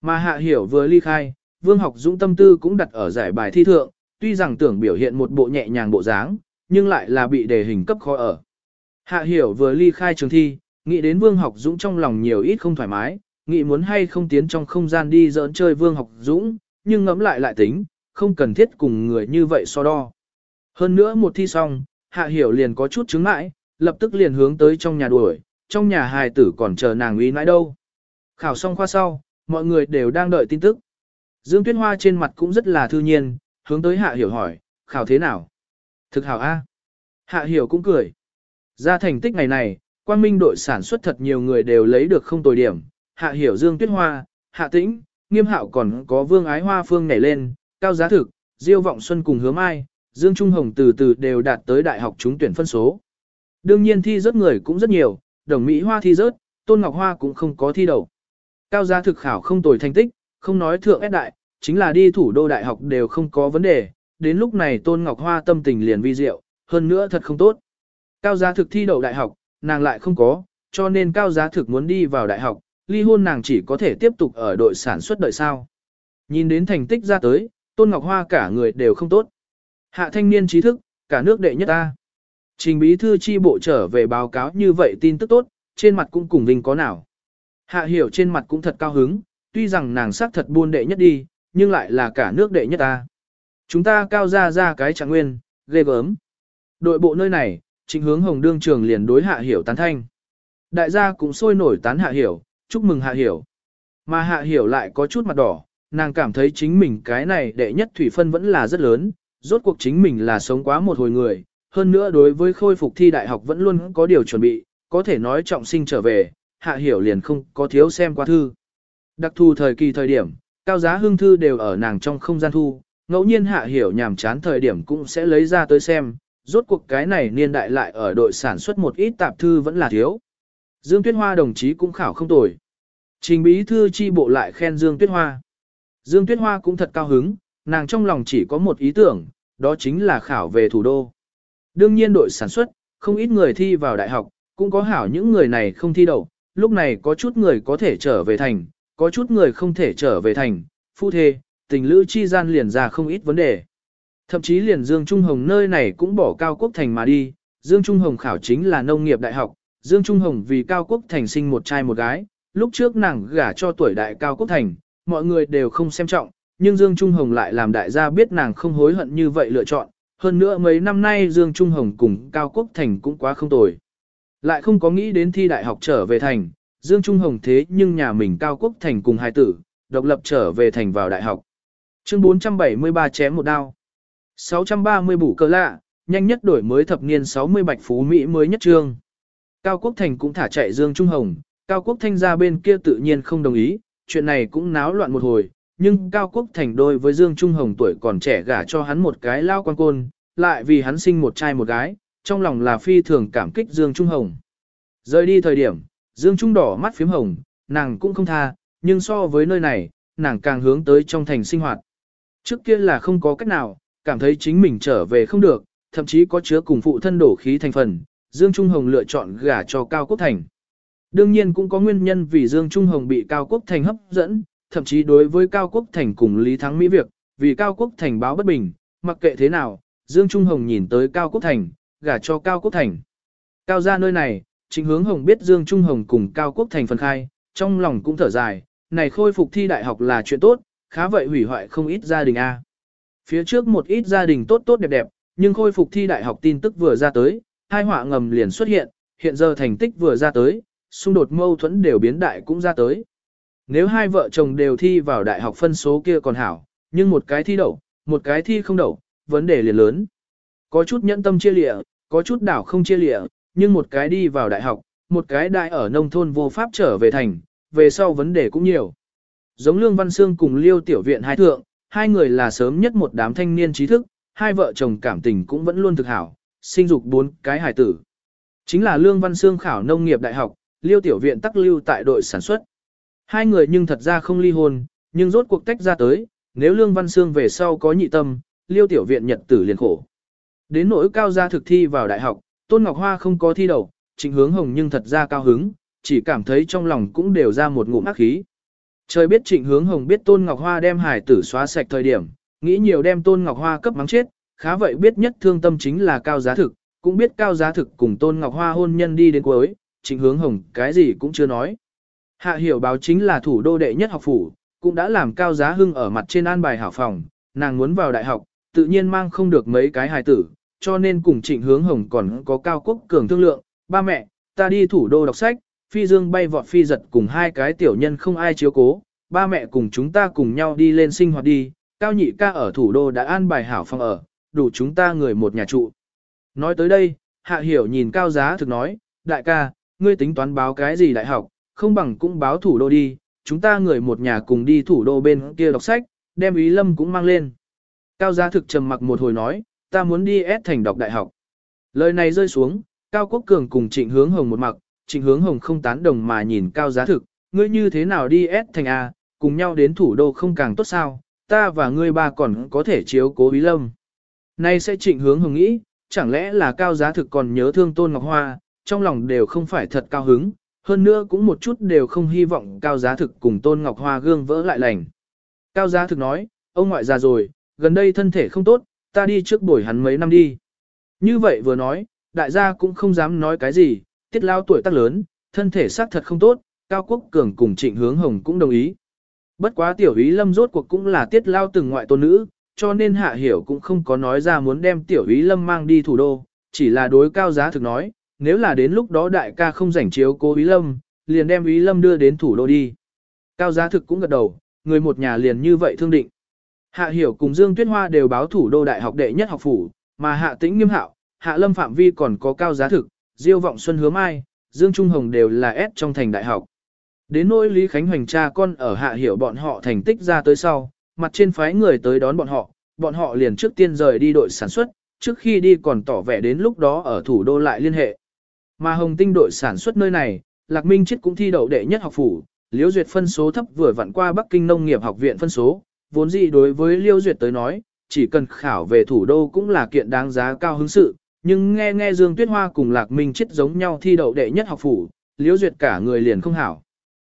Mà Hạ Hiểu vừa ly khai, Vương Học Dũng tâm tư cũng đặt ở giải bài thi thượng, tuy rằng tưởng biểu hiện một bộ nhẹ nhàng bộ dáng, nhưng lại là bị đề hình cấp khó ở. Hạ Hiểu vừa ly khai trường thi, nghĩ đến Vương Học Dũng trong lòng nhiều ít không thoải mái, nghĩ muốn hay không tiến trong không gian đi giỡn chơi Vương Học Dũng, nhưng ngẫm lại lại tính, không cần thiết cùng người như vậy so đo. Hơn nữa một thi xong, Hạ Hiểu liền có chút chứng ngại, lập tức liền hướng tới trong nhà đuổi, trong nhà hài tử còn chờ nàng uy nãi đâu. Khảo xong khoa sau, mọi người đều đang đợi tin tức. Dương Tuyết Hoa trên mặt cũng rất là thư nhiên, hướng tới Hạ Hiểu hỏi, khảo thế nào? Thực hảo A. Hạ Hiểu cũng cười. Ra thành tích ngày này, quang minh đội sản xuất thật nhiều người đều lấy được không tồi điểm. Hạ Hiểu Dương Tuyết Hoa, Hạ Tĩnh, Nghiêm Hạo còn có Vương Ái Hoa Phương nhảy lên, Cao Giá Thực, Diêu Vọng Xuân cùng Hứa Mai, Dương Trung Hồng từ từ đều đạt tới đại học trúng tuyển phân số. Đương nhiên thi rớt người cũng rất nhiều, đồng Mỹ Hoa thi rớt, Tôn Ngọc Hoa cũng không có thi đầu. Cao giá thực khảo không tồi thành tích, không nói thượng ép đại, chính là đi thủ đô đại học đều không có vấn đề, đến lúc này Tôn Ngọc Hoa tâm tình liền vi diệu, hơn nữa thật không tốt. Cao giá thực thi đậu đại học, nàng lại không có, cho nên cao giá thực muốn đi vào đại học, ly hôn nàng chỉ có thể tiếp tục ở đội sản xuất đợi sao. Nhìn đến thành tích ra tới, Tôn Ngọc Hoa cả người đều không tốt. Hạ thanh niên trí thức, cả nước đệ nhất ta. Trình bí thư chi bộ trở về báo cáo như vậy tin tức tốt, trên mặt cũng cùng vinh có nào. Hạ hiểu trên mặt cũng thật cao hứng, tuy rằng nàng sắc thật buôn đệ nhất đi, nhưng lại là cả nước đệ nhất ta. Chúng ta cao ra ra cái trạng nguyên, ghê gớm. Đội bộ nơi này, Chính hướng hồng đương trường liền đối hạ hiểu tán thanh. Đại gia cũng sôi nổi tán hạ hiểu, chúc mừng hạ hiểu. Mà hạ hiểu lại có chút mặt đỏ, nàng cảm thấy chính mình cái này đệ nhất thủy phân vẫn là rất lớn, rốt cuộc chính mình là sống quá một hồi người, hơn nữa đối với khôi phục thi đại học vẫn luôn có điều chuẩn bị, có thể nói trọng sinh trở về, hạ hiểu liền không có thiếu xem qua thư. Đặc thù thời kỳ thời điểm, cao giá hương thư đều ở nàng trong không gian thu, ngẫu nhiên hạ hiểu nhàm chán thời điểm cũng sẽ lấy ra tới xem, rốt cuộc cái này niên đại lại ở đội sản xuất một ít tạp thư vẫn là thiếu. Dương Tuyết Hoa đồng chí cũng khảo không tồi. Trình bí thư chi bộ lại khen Dương Tuyết Hoa. Dương Tuyết Hoa cũng thật cao hứng, nàng trong lòng chỉ có một ý tưởng, đó chính là khảo về thủ đô. Đương nhiên đội sản xuất, không ít người thi vào đại học, cũng có hảo những người này không thi đậu, lúc này có chút người có thể trở về thành, có chút người không thể trở về thành, phu thê, tình lữ chi gian liền ra không ít vấn đề. Thậm chí liền Dương Trung Hồng nơi này cũng bỏ Cao Quốc Thành mà đi, Dương Trung Hồng khảo chính là nông nghiệp đại học, Dương Trung Hồng vì Cao Quốc Thành sinh một trai một gái, lúc trước nàng gả cho tuổi đại Cao Quốc Thành, mọi người đều không xem trọng, nhưng Dương Trung Hồng lại làm đại gia biết nàng không hối hận như vậy lựa chọn, hơn nữa mấy năm nay Dương Trung Hồng cùng Cao Quốc Thành cũng quá không tồi. Lại không có nghĩ đến thi đại học trở về thành, Dương Trung Hồng thế nhưng nhà mình Cao Quốc Thành cùng hai tử, độc lập trở về thành vào đại học. Chương 473 chém một đao. 630 bủ cơ lạ, nhanh nhất đổi mới thập niên 60 bạch phú Mỹ mới nhất trương. Cao Quốc Thành cũng thả chạy Dương Trung Hồng, Cao Quốc Thanh ra bên kia tự nhiên không đồng ý, chuyện này cũng náo loạn một hồi, nhưng Cao Quốc Thành đôi với Dương Trung Hồng tuổi còn trẻ gả cho hắn một cái lao quan côn, lại vì hắn sinh một trai một gái, trong lòng là phi thường cảm kích Dương Trung Hồng. Rời đi thời điểm, Dương Trung đỏ mắt phím hồng, nàng cũng không tha, nhưng so với nơi này, nàng càng hướng tới trong thành sinh hoạt. Trước kia là không có cách nào, cảm thấy chính mình trở về không được, thậm chí có chứa cùng phụ thân đổ khí thành phần, Dương Trung Hồng lựa chọn gả cho Cao Quốc Thành. Đương nhiên cũng có nguyên nhân vì Dương Trung Hồng bị Cao Quốc Thành hấp dẫn, thậm chí đối với Cao Quốc Thành cùng Lý Thắng Mỹ việc, vì Cao Quốc Thành báo bất bình, mặc kệ thế nào, Dương Trung Hồng nhìn tới Cao Quốc Thành, gả cho Cao Quốc Thành. Cao ra nơi này, chính hướng Hồng biết Dương Trung Hồng cùng Cao Quốc Thành phân khai, trong lòng cũng thở dài, này khôi phục thi đại học là chuyện tốt, khá vậy hủy hoại không ít gia đình A. Phía trước một ít gia đình tốt tốt đẹp đẹp, nhưng khôi phục thi đại học tin tức vừa ra tới, hai họa ngầm liền xuất hiện, hiện giờ thành tích vừa ra tới, xung đột mâu thuẫn đều biến đại cũng ra tới. Nếu hai vợ chồng đều thi vào đại học phân số kia còn hảo, nhưng một cái thi đậu, một cái thi không đậu, vấn đề liền lớn. Có chút nhẫn tâm chia lịa, có chút đảo không chia lịa, nhưng một cái đi vào đại học, một cái đại ở nông thôn vô pháp trở về thành, về sau vấn đề cũng nhiều. Giống Lương Văn Sương cùng Liêu Tiểu Viện hai thượng, hai người là sớm nhất một đám thanh niên trí thức, hai vợ chồng cảm tình cũng vẫn luôn thực hảo, sinh dục bốn cái hài tử. Chính là Lương Văn Sương khảo nông nghiệp đại học, Liêu Tiểu Viện tắc lưu tại đội sản xuất. Hai người nhưng thật ra không ly hôn, nhưng rốt cuộc tách ra tới, nếu Lương Văn Sương về sau có nhị tâm, Liêu Tiểu Viện nhật tử liền khổ. Đến nỗi cao gia thực thi vào đại học, Tôn Ngọc Hoa không có thi đầu, trịnh hướng hồng nhưng thật ra cao hứng, chỉ cảm thấy trong lòng cũng đều ra một ngụm ác khí. Trời biết trịnh hướng hồng biết Tôn Ngọc Hoa đem hải tử xóa sạch thời điểm, nghĩ nhiều đem Tôn Ngọc Hoa cấp mắng chết, khá vậy biết nhất thương tâm chính là cao giá thực, cũng biết cao giá thực cùng Tôn Ngọc Hoa hôn nhân đi đến cuối, trịnh hướng hồng cái gì cũng chưa nói. Hạ hiểu báo chính là thủ đô đệ nhất học phủ, cũng đã làm cao giá hưng ở mặt trên an bài hảo phòng, nàng muốn vào đại học, tự nhiên mang không được mấy cái hài tử, cho nên cùng trịnh hướng hồng còn có cao quốc cường thương lượng, ba mẹ, ta đi thủ đô đọc sách, phi dương bay vọt phi giật cùng hai cái tiểu nhân không ai chiếu cố, ba mẹ cùng chúng ta cùng nhau đi lên sinh hoạt đi, cao nhị ca ở thủ đô đã an bài hảo phòng ở, đủ chúng ta người một nhà trụ. Nói tới đây, hạ hiểu nhìn cao giá thực nói, đại ca, ngươi tính toán báo cái gì đại học, không bằng cũng báo thủ đô đi, chúng ta người một nhà cùng đi thủ đô bên kia đọc sách, đem ý lâm cũng mang lên. Cao giá thực trầm mặc một hồi nói, ta muốn đi S thành đọc đại học. Lời này rơi xuống, Cao Quốc Cường cùng trịnh hướng hồng một mặc, trịnh hướng hồng không tán đồng mà nhìn cao giá thực, ngươi như thế nào đi S thành A, cùng nhau đến thủ đô không càng tốt sao, ta và ngươi ba còn có thể chiếu cố bí lâm. Nay sẽ trịnh hướng hồng nghĩ, chẳng lẽ là cao giá thực còn nhớ thương Tôn Ngọc Hoa, trong lòng đều không phải thật cao hứng, hơn nữa cũng một chút đều không hy vọng cao giá thực cùng Tôn Ngọc Hoa gương vỡ lại lành. Cao giá thực nói, ông ngoại già rồi, gần đây thân thể không tốt, ta đi trước buổi hắn mấy năm đi. Như vậy vừa nói, đại gia cũng không dám nói cái gì, tiết lao tuổi tác lớn, thân thể xác thật không tốt, Cao Quốc Cường cùng Trịnh Hướng Hồng cũng đồng ý. Bất quá tiểu ý lâm rốt cuộc cũng là tiết lao từng ngoại tôn nữ, cho nên hạ hiểu cũng không có nói ra muốn đem tiểu ý lâm mang đi thủ đô, chỉ là đối cao giá thực nói, nếu là đến lúc đó đại ca không rảnh chiếu cố ý lâm, liền đem ý lâm đưa đến thủ đô đi. Cao giá thực cũng gật đầu, người một nhà liền như vậy thương định. Hạ hiểu cùng Dương Tuyết Hoa đều báo thủ đô đại học đệ nhất học phủ, mà hạ tĩnh nghiêm hạo, hạ lâm phạm vi còn có cao giá thực, diêu vọng xuân hứa mai, Dương Trung Hồng đều là S trong thành đại học. Đến nỗi Lý Khánh Hoành cha con ở hạ hiểu bọn họ thành tích ra tới sau, mặt trên phái người tới đón bọn họ, bọn họ liền trước tiên rời đi đội sản xuất, trước khi đi còn tỏ vẻ đến lúc đó ở thủ đô lại liên hệ. Mà Hồng Tinh đội sản xuất nơi này, Lạc Minh Chết cũng thi đậu đệ nhất học phủ, Liễu Duyệt phân số thấp vừa vặn qua Bắc Kinh Nông nghiệp học viện phân số, vốn dĩ đối với Liễu Duyệt tới nói, chỉ cần khảo về thủ đô cũng là kiện đáng giá cao hứng sự, nhưng nghe nghe Dương Tuyết Hoa cùng Lạc Minh Chết giống nhau thi đậu đệ nhất học phủ, Liễu Duyệt cả người liền không hảo.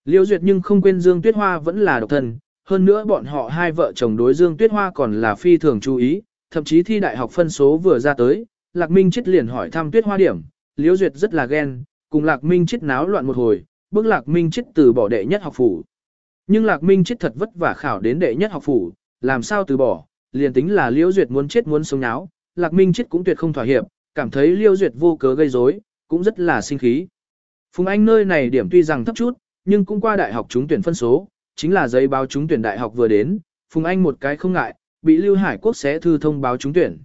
Liễu Duyệt nhưng không quên Dương Tuyết Hoa vẫn là độc thân, hơn nữa bọn họ hai vợ chồng đối Dương Tuyết Hoa còn là phi thường chú ý, thậm chí thi đại học phân số vừa ra tới, Lạc Minh chết liền hỏi thăm Tuyết Hoa điểm, Liễu Duyệt rất là ghen, cùng Lạc Minh chết náo loạn một hồi, bước Lạc Minh chết từ bỏ đệ nhất học phủ. Nhưng Lạc Minh chết thật vất vả khảo đến đệ nhất học phủ, làm sao từ bỏ, liền tính là Liễu Duyệt muốn chết muốn sống náo, Lạc Minh chết cũng tuyệt không thỏa hiệp, cảm thấy Liêu Duyệt vô cớ gây rối, cũng rất là sinh khí. Phùng Anh nơi này điểm tuy rằng thấp chút, nhưng cũng qua đại học trúng tuyển phân số, chính là giấy báo trúng tuyển đại học vừa đến, Phùng Anh một cái không ngại, bị Lưu Hải Quốc xé thư thông báo trúng tuyển.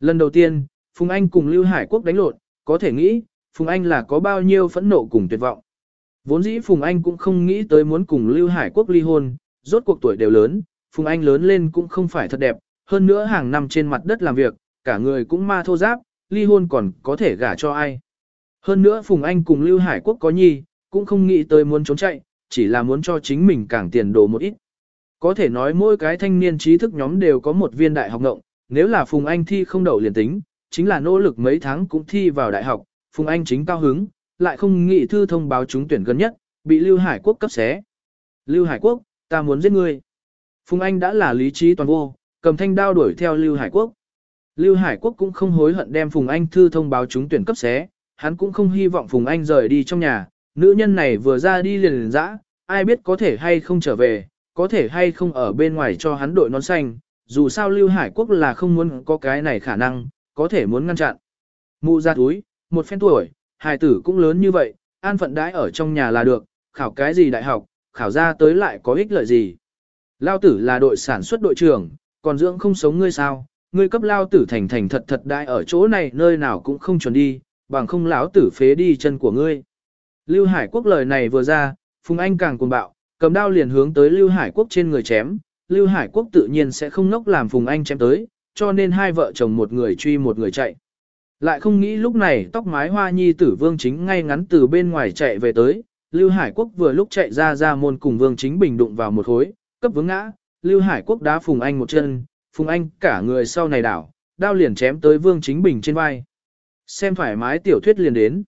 Lần đầu tiên, Phùng Anh cùng Lưu Hải Quốc đánh lộn, có thể nghĩ, Phùng Anh là có bao nhiêu phẫn nộ cùng tuyệt vọng. Vốn dĩ Phùng Anh cũng không nghĩ tới muốn cùng Lưu Hải Quốc ly hôn, rốt cuộc tuổi đều lớn, Phùng Anh lớn lên cũng không phải thật đẹp, hơn nữa hàng năm trên mặt đất làm việc, cả người cũng ma thô giáp, ly hôn còn có thể gả cho ai. Hơn nữa Phùng Anh cùng Lưu Hải Quốc có nhi, cũng không nghĩ tới muốn trốn chạy, chỉ là muốn cho chính mình càng tiền đồ một ít. Có thể nói mỗi cái thanh niên trí thức nhóm đều có một viên đại học ngộng, nếu là Phùng Anh thi không đậu liền tính, chính là nỗ lực mấy tháng cũng thi vào đại học, Phùng Anh chính cao hứng, lại không nghĩ thư thông báo trúng tuyển gần nhất, bị Lưu Hải Quốc cấp xé. Lưu Hải Quốc, ta muốn giết ngươi. Phùng Anh đã là lý trí toàn vô, cầm thanh đao đuổi theo Lưu Hải Quốc. Lưu Hải Quốc cũng không hối hận đem Phùng Anh thư thông báo trúng tuyển cấp xé, hắn cũng không hy vọng Phùng Anh rời đi trong nhà, nữ nhân này vừa ra đi liền liền dã, ai biết có thể hay không trở về, có thể hay không ở bên ngoài cho hắn đội nón xanh, dù sao Lưu Hải Quốc là không muốn có cái này khả năng, có thể muốn ngăn chặn. Mụ ra túi, một phen tuổi, hài tử cũng lớn như vậy, an phận đãi ở trong nhà là được, khảo cái gì đại học, khảo ra tới lại có ích lợi gì. Lao tử là đội sản xuất đội trưởng, còn dưỡng không sống ngươi sao, ngươi cấp lao tử thành thành thật thật đại ở chỗ này nơi nào cũng không chuẩn đi, bằng không lão tử phế đi chân của ngươi. Lưu Hải Quốc lời này vừa ra, Phùng Anh càng cuồng bạo, cầm đao liền hướng tới Lưu Hải Quốc trên người chém, Lưu Hải Quốc tự nhiên sẽ không nốc làm Phùng Anh chém tới, cho nên hai vợ chồng một người truy một người chạy. Lại không nghĩ lúc này tóc mái hoa nhi tử vương chính ngay ngắn từ bên ngoài chạy về tới, Lưu Hải Quốc vừa lúc chạy ra ra môn cùng vương chính bình đụng vào một khối, cấp vướng ngã, Lưu Hải Quốc đá Phùng Anh một chân, Phùng Anh cả người sau này đảo, đao liền chém tới vương chính bình trên vai. Xem thoải mái tiểu thuyết liền đến.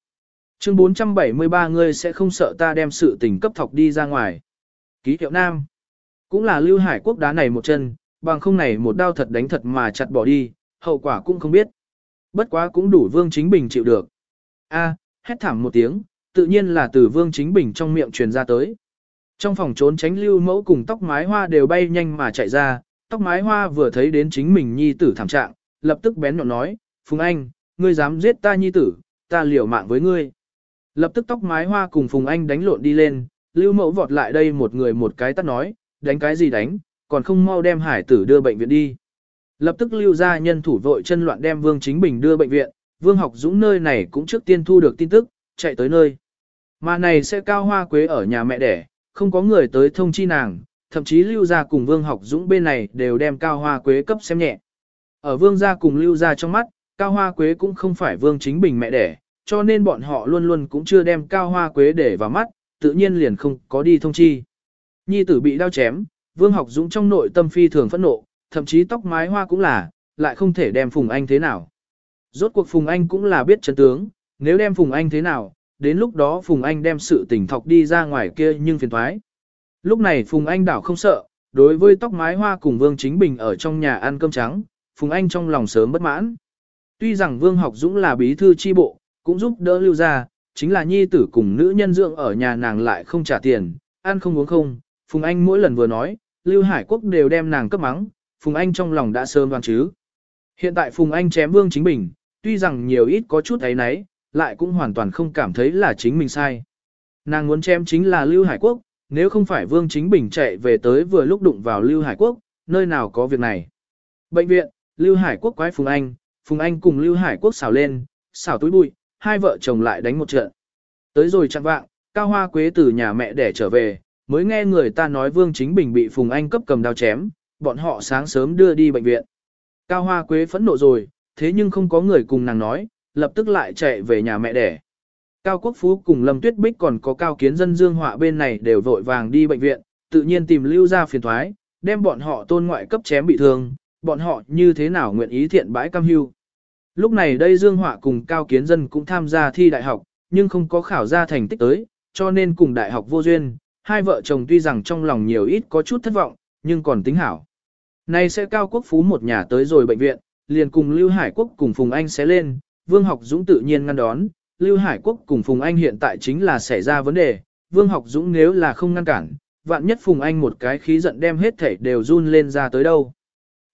Chương 473 ngươi sẽ không sợ ta đem sự tình cấp thọc đi ra ngoài. Ký hiệu nam. Cũng là Lưu Hải Quốc đá này một chân, bằng không này một đao thật đánh thật mà chặt bỏ đi, hậu quả cũng không biết. Bất quá cũng đủ Vương Chính Bình chịu được. A, hét thảm một tiếng, tự nhiên là từ Vương Chính Bình trong miệng truyền ra tới. Trong phòng trốn tránh lưu mẫu cùng tóc mái hoa đều bay nhanh mà chạy ra, tóc mái hoa vừa thấy đến chính mình nhi tử thảm trạng, lập tức bén nhọn nói, Phùng Anh, ngươi dám giết ta nhi tử, ta liều mạng với ngươi. Lập tức tóc mái hoa cùng Phùng Anh đánh lộn đi lên, lưu mẫu vọt lại đây một người một cái tắt nói, đánh cái gì đánh, còn không mau đem hải tử đưa bệnh viện đi. Lập tức lưu ra nhân thủ vội chân loạn đem Vương Chính Bình đưa bệnh viện, Vương học dũng nơi này cũng trước tiên thu được tin tức, chạy tới nơi. Mà này sẽ cao hoa quế ở nhà mẹ đẻ, không có người tới thông chi nàng, thậm chí lưu gia cùng Vương học dũng bên này đều đem cao hoa quế cấp xem nhẹ. Ở Vương gia cùng lưu gia trong mắt, cao hoa quế cũng không phải Vương Chính Bình mẹ đẻ, cho nên bọn họ luôn luôn cũng chưa đem cao hoa quế để vào mắt, tự nhiên liền không có đi thông chi. Nhi tử bị đau chém, Vương học dũng trong nội tâm phi thường phẫn nộ, thậm chí tóc mái hoa cũng là, lại không thể đem Phùng Anh thế nào. Rốt cuộc Phùng Anh cũng là biết chân tướng, nếu đem Phùng Anh thế nào, đến lúc đó Phùng Anh đem sự tình thọc đi ra ngoài kia nhưng phiền thoái. Lúc này Phùng Anh đảo không sợ, đối với tóc mái hoa cùng Vương Chính Bình ở trong nhà ăn cơm trắng, Phùng Anh trong lòng sớm bất mãn. Tuy rằng Vương Học Dũng là bí thư chi bộ, cũng giúp đỡ lưu ra, chính là nhi tử cùng nữ nhân dưỡng ở nhà nàng lại không trả tiền, ăn không uống không. Phùng Anh mỗi lần vừa nói, Lưu Hải Quốc đều đem nàng cấp mắng, Phùng Anh trong lòng đã sớm đoán chứ. Hiện tại Phùng Anh chém Vương Chính Bình, tuy rằng nhiều ít có chút ấy nấy, lại cũng hoàn toàn không cảm thấy là chính mình sai. Nàng muốn chém chính là Lưu Hải Quốc, nếu không phải Vương Chính Bình chạy về tới vừa lúc đụng vào Lưu Hải Quốc, nơi nào có việc này. Bệnh viện, Lưu Hải Quốc quái Phùng Anh, Phùng Anh cùng Lưu Hải Quốc xào lên, xào túi bụi, hai vợ chồng lại đánh một trận. Tới rồi chặn vạng, Cao Hoa Quế từ nhà mẹ để trở về, mới nghe người ta nói Vương Chính Bình bị Phùng Anh cấp cầm đao chém, bọn họ sáng sớm đưa đi bệnh viện. Cao Hoa Quế phẫn nộ rồi, thế nhưng không có người cùng nàng nói, lập tức lại chạy về nhà mẹ đẻ. Cao Quốc Phú cùng Lâm Tuyết Bích còn có Cao Kiến Dân Dương Họa bên này đều vội vàng đi bệnh viện, tự nhiên tìm lưu ra phiền thoái, đem bọn họ tôn ngoại cấp chém bị thương, bọn họ như thế nào nguyện ý thiện bãi cam hưu. Lúc này đây Dương Họa cùng Cao Kiến Dân cũng tham gia thi đại học, nhưng không có khảo ra thành tích tới, cho nên cùng đại học vô duyên, hai vợ chồng tuy rằng trong lòng nhiều ít có chút thất vọng, nhưng còn tính hảo. Nay sẽ Cao Quốc Phú một nhà tới rồi bệnh viện, liền cùng Lưu Hải Quốc cùng Phùng Anh sẽ lên, Vương Học Dũng tự nhiên ngăn đón, Lưu Hải Quốc cùng Phùng Anh hiện tại chính là xảy ra vấn đề, Vương Học Dũng nếu là không ngăn cản, vạn nhất Phùng Anh một cái khí giận đem hết thể đều run lên ra tới đâu.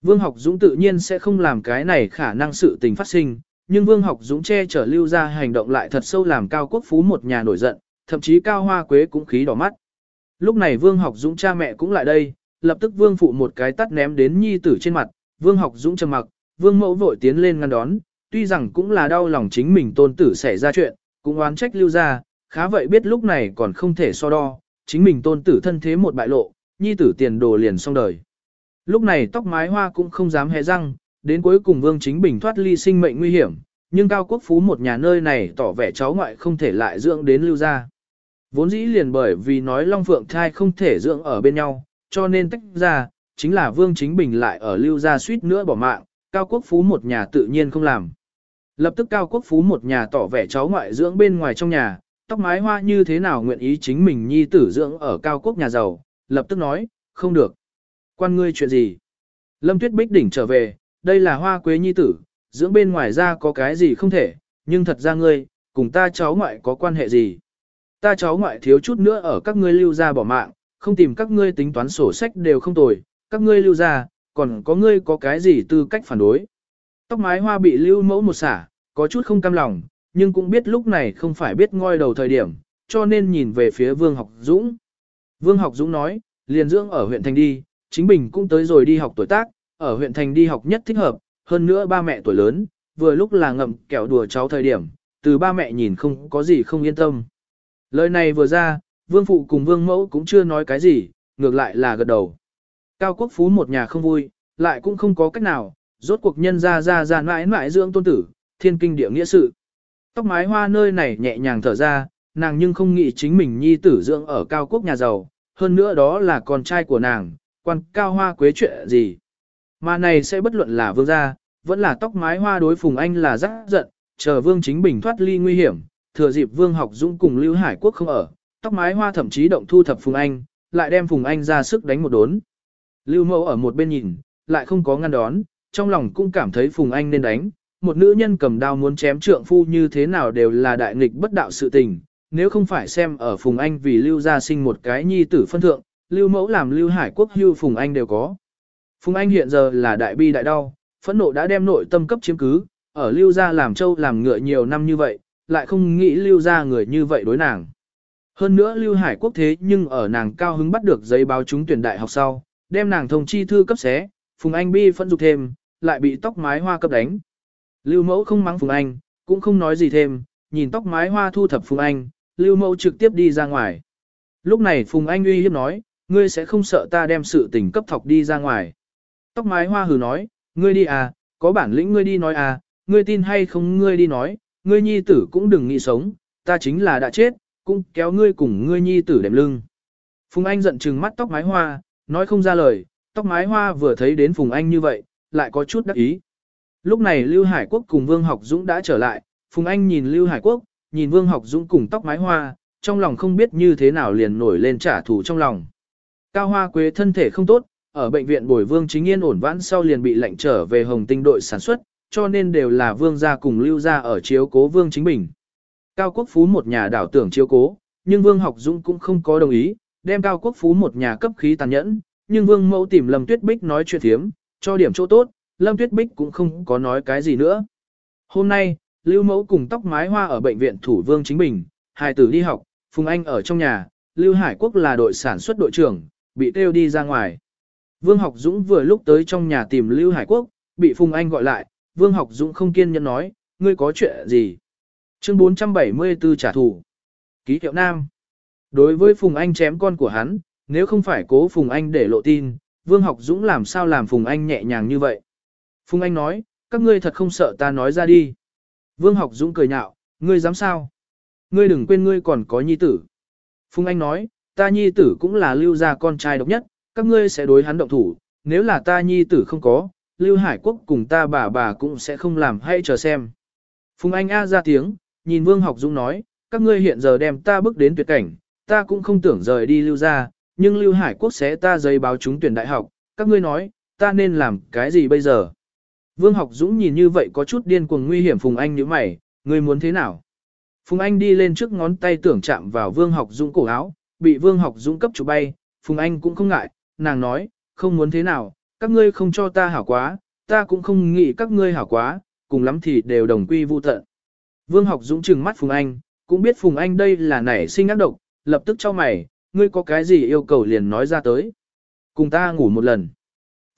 Vương Học Dũng tự nhiên sẽ không làm cái này khả năng sự tình phát sinh, nhưng Vương Học Dũng che chở lưu ra hành động lại thật sâu làm Cao Quốc Phú một nhà nổi giận, thậm chí Cao Hoa Quế cũng khí đỏ mắt. Lúc này Vương Học Dũng cha mẹ cũng lại đây, lập tức Vương phụ một cái tắt ném đến nhi tử trên mặt, Vương Học Dũng trầm mặc, Vương Mẫu vội tiến lên ngăn đón, tuy rằng cũng là đau lòng chính mình tôn tử xảy ra chuyện, cũng oán trách lưu ra, khá vậy biết lúc này còn không thể so đo, chính mình tôn tử thân thế một bại lộ, nhi tử tiền đồ liền xong đời. Lúc này tóc mái hoa cũng không dám hé răng, đến cuối cùng Vương Chính Bình thoát ly sinh mệnh nguy hiểm, nhưng Cao Quốc Phú một nhà nơi này tỏ vẻ cháu ngoại không thể lại dưỡng đến lưu ra. Vốn dĩ liền bởi vì nói Long Phượng thai không thể dưỡng ở bên nhau, cho nên tách ra, chính là Vương Chính Bình lại ở lưu ra suýt nữa bỏ mạng, Cao Quốc Phú một nhà tự nhiên không làm. Lập tức Cao Quốc Phú một nhà tỏ vẻ cháu ngoại dưỡng bên ngoài trong nhà, tóc mái hoa như thế nào nguyện ý chính mình nhi tử dưỡng ở Cao Quốc nhà giàu, lập tức nói, không được. Quan ngươi chuyện gì? Lâm Tuyết Bích đỉnh trở về, đây là hoa quế nhi tử, dưỡng bên ngoài ra có cái gì không thể, nhưng thật ra ngươi, cùng ta cháu ngoại có quan hệ gì? Ta cháu ngoại thiếu chút nữa ở các ngươi lưu ra bỏ mạng, không tìm các ngươi tính toán sổ sách đều không tồi, các ngươi lưu ra, còn có ngươi có cái gì tư cách phản đối. Tóc mái hoa bị lưu mẫu một xả, có chút không cam lòng, nhưng cũng biết lúc này không phải biết ngoi đầu thời điểm, cho nên nhìn về phía Vương Học Dũng. Vương Học Dũng nói, liền dưỡng ở huyện thành đi, chính mình cũng tới rồi đi học tuổi tác, ở huyện thành đi học nhất thích hợp, hơn nữa ba mẹ tuổi lớn, vừa lúc là ngậm kẹo đùa cháu thời điểm, từ ba mẹ nhìn không có gì không yên tâm. Lời này vừa ra, vương phụ cùng vương mẫu cũng chưa nói cái gì, ngược lại là gật đầu. Cao quốc phú một nhà không vui, lại cũng không có cách nào, rốt cuộc nhân ra ra ra mãi mãi dưỡng tôn tử, thiên kinh địa nghĩa sự. Tóc mái hoa nơi này nhẹ nhàng thở ra, nàng nhưng không nghĩ chính mình nhi tử dưỡng ở cao quốc nhà giàu, hơn nữa đó là con trai của nàng, quan cao hoa quế chuyện gì. Mà này sẽ bất luận là vương gia, vẫn là tóc mái hoa đối phùng anh là rất giận, chờ vương chính bình thoát ly nguy hiểm, thừa dịp vương học dũng cùng Lưu Hải Quốc không ở, tóc mái hoa thậm chí động thu thập phùng anh, lại đem phùng anh ra sức đánh một đốn. Lưu mẫu ở một bên nhìn, lại không có ngăn đón, trong lòng cũng cảm thấy phùng anh nên đánh, một nữ nhân cầm đao muốn chém trượng phu như thế nào đều là đại nghịch bất đạo sự tình, nếu không phải xem ở Phùng Anh vì Lưu gia sinh một cái nhi tử phân thượng, Lưu mẫu làm Lưu Hải Quốc hưu Phùng Anh đều có. Phùng Anh hiện giờ là đại bi đại đau, phẫn nộ đã đem nội tâm cấp chiếm cứ, ở Lưu gia làm châu làm ngựa nhiều năm như vậy, lại không nghĩ Lưu gia người như vậy đối nàng. Hơn nữa Lưu Hải Quốc thế nhưng ở nàng cao hứng bắt được giấy báo trúng tuyển đại học sau, đem nàng thông chi thư cấp xé, Phùng Anh bi phẫn dục thêm, lại bị tóc mái hoa cấp đánh. Lưu mẫu không mắng Phùng Anh, cũng không nói gì thêm, nhìn tóc mái hoa thu thập Phùng Anh, Lưu mẫu trực tiếp đi ra ngoài. Lúc này Phùng Anh uy hiếp nói, ngươi sẽ không sợ ta đem sự tình cấp thọc đi ra ngoài. Tóc mái hoa hừ nói, ngươi đi à, có bản lĩnh ngươi đi nói à, ngươi tin hay không ngươi đi nói, ngươi nhi tử cũng đừng nghĩ sống, ta chính là đã chết, cũng kéo ngươi cùng ngươi nhi tử đệm lưng. Phùng Anh giận trừng mắt tóc mái hoa, nói không ra lời, tóc mái hoa vừa thấy đến Phùng Anh như vậy, lại có chút đắc ý. Lúc này Lưu Hải Quốc cùng Vương Học Dũng đã trở lại, Phùng Anh nhìn Lưu Hải Quốc, nhìn Vương Học Dũng cùng tóc mái hoa, trong lòng không biết như thế nào liền nổi lên trả thù trong lòng. Cao Hoa Quế thân thể không tốt, ở bệnh viện Bồi Vương chính yên ổn vãn sau liền bị lệnh trở về Hồng Tinh đội sản xuất, cho nên đều là Vương gia cùng Lưu gia ở chiếu cố Vương chính bình. Cao Quốc Phú một nhà đảo tưởng chiếu cố, nhưng Vương Học Dũng cũng không có đồng ý, đem Cao Quốc Phú một nhà cấp khí tàn nhẫn, nhưng Vương Mẫu tìm Lâm Tuyết Bích nói chuyện thiếm, cho điểm chỗ tốt, Lâm Tuyết Bích cũng không có nói cái gì nữa. Hôm nay, Lưu Mẫu cùng tóc mái hoa ở bệnh viện Thủ Vương Chính Bình, hai tử đi học, Phùng Anh ở trong nhà, Lưu Hải Quốc là đội sản xuất đội trưởng, bị kêu đi ra ngoài. Vương Học Dũng vừa lúc tới trong nhà tìm Lưu Hải Quốc, bị Phùng Anh gọi lại, Vương Học Dũng không kiên nhẫn nói, ngươi có chuyện gì? Chương 474 trả thù. Ký hiệu Nam. Đối với Phùng Anh chém con của hắn, nếu không phải cố Phùng Anh để lộ tin, Vương Học Dũng làm sao làm Phùng Anh nhẹ nhàng như vậy? Phùng Anh nói, các ngươi thật không sợ ta nói ra đi. Vương Học Dũng cười nhạo, ngươi dám sao? Ngươi đừng quên ngươi còn có nhi tử. Phùng Anh nói, ta nhi tử cũng là lưu gia con trai độc nhất, các ngươi sẽ đối hắn động thủ, nếu là ta nhi tử không có, lưu hải quốc cùng ta bà bà cũng sẽ không làm hay chờ xem. Phùng Anh A ra tiếng, nhìn Vương Học Dũng nói, các ngươi hiện giờ đem ta bước đến tuyệt cảnh, ta cũng không tưởng rời đi lưu gia, nhưng lưu hải quốc sẽ ta giấy báo trúng tuyển đại học, các ngươi nói, ta nên làm cái gì bây giờ? Vương học dũng nhìn như vậy có chút điên cuồng nguy hiểm Phùng Anh như mày, ngươi muốn thế nào? Phùng Anh đi lên trước ngón tay tưởng chạm vào Vương học dũng cổ áo, bị Vương học dũng cấp chủ bay, Phùng Anh cũng không ngại, nàng nói, không muốn thế nào, các ngươi không cho ta hảo quá, ta cũng không nghĩ các ngươi hảo quá, cùng lắm thì đều đồng quy vu tận. Vương học dũng trừng mắt Phùng Anh, cũng biết Phùng Anh đây là nảy sinh ác độc, lập tức cho mày, ngươi có cái gì yêu cầu liền nói ra tới. Cùng ta ngủ một lần.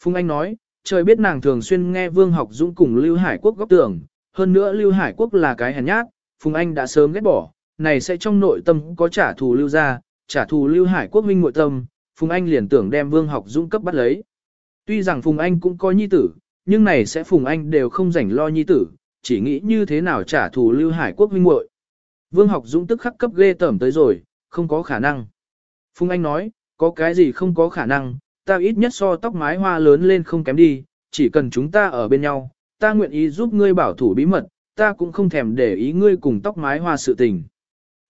Phùng Anh nói, trời biết nàng thường xuyên nghe Vương Học Dũng cùng Lưu Hải Quốc góp tưởng, hơn nữa Lưu Hải Quốc là cái hèn nhát, Phùng Anh đã sớm ghét bỏ, này sẽ trong nội tâm có trả thù Lưu ra, trả thù Lưu Hải Quốc huynh nội tâm, Phùng Anh liền tưởng đem Vương Học Dũng cấp bắt lấy. Tuy rằng Phùng Anh cũng có nhi tử, nhưng này sẽ Phùng Anh đều không rảnh lo nhi tử, chỉ nghĩ như thế nào trả thù Lưu Hải Quốc huynh muội. Vương Học Dũng tức khắc cấp ghê tởm tới rồi, không có khả năng. Phùng Anh nói, có cái gì không có khả năng, ta ít nhất so tóc mái hoa lớn lên không kém đi, chỉ cần chúng ta ở bên nhau, ta nguyện ý giúp ngươi bảo thủ bí mật, ta cũng không thèm để ý ngươi cùng tóc mái hoa sự tình.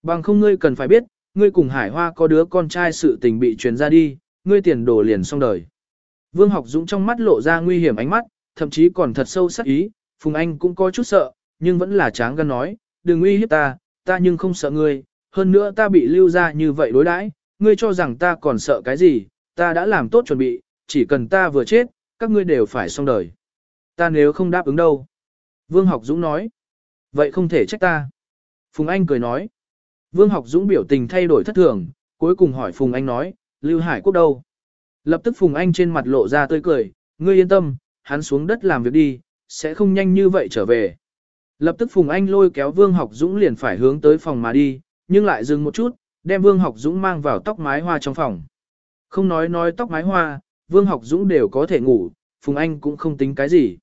Bằng không ngươi cần phải biết, ngươi cùng hải hoa có đứa con trai sự tình bị truyền ra đi, ngươi tiền đổ liền xong đời. Vương học dũng trong mắt lộ ra nguy hiểm ánh mắt, thậm chí còn thật sâu sắc ý, Phùng Anh cũng có chút sợ, nhưng vẫn là tráng gan nói, đừng uy hiếp ta, ta nhưng không sợ ngươi, hơn nữa ta bị lưu ra như vậy đối đãi, ngươi cho rằng ta còn sợ cái gì, ta đã làm tốt chuẩn bị, chỉ cần ta vừa chết, các ngươi đều phải xong đời. Ta nếu không đáp ứng đâu. Vương học dũng nói, vậy không thể trách ta. Phùng Anh cười nói, Vương học dũng biểu tình thay đổi thất thường, cuối cùng hỏi Phùng Anh nói, Lưu Hải Quốc đâu? Lập tức Phùng Anh trên mặt lộ ra tươi cười, ngươi yên tâm, hắn xuống đất làm việc đi, sẽ không nhanh như vậy trở về. Lập tức Phùng Anh lôi kéo Vương Học Dũng liền phải hướng tới phòng mà đi, nhưng lại dừng một chút, đem Vương Học Dũng mang vào tóc mái hoa trong phòng. Không nói nói tóc mái hoa, Vương Học Dũng đều có thể ngủ, Phùng Anh cũng không tính cái gì.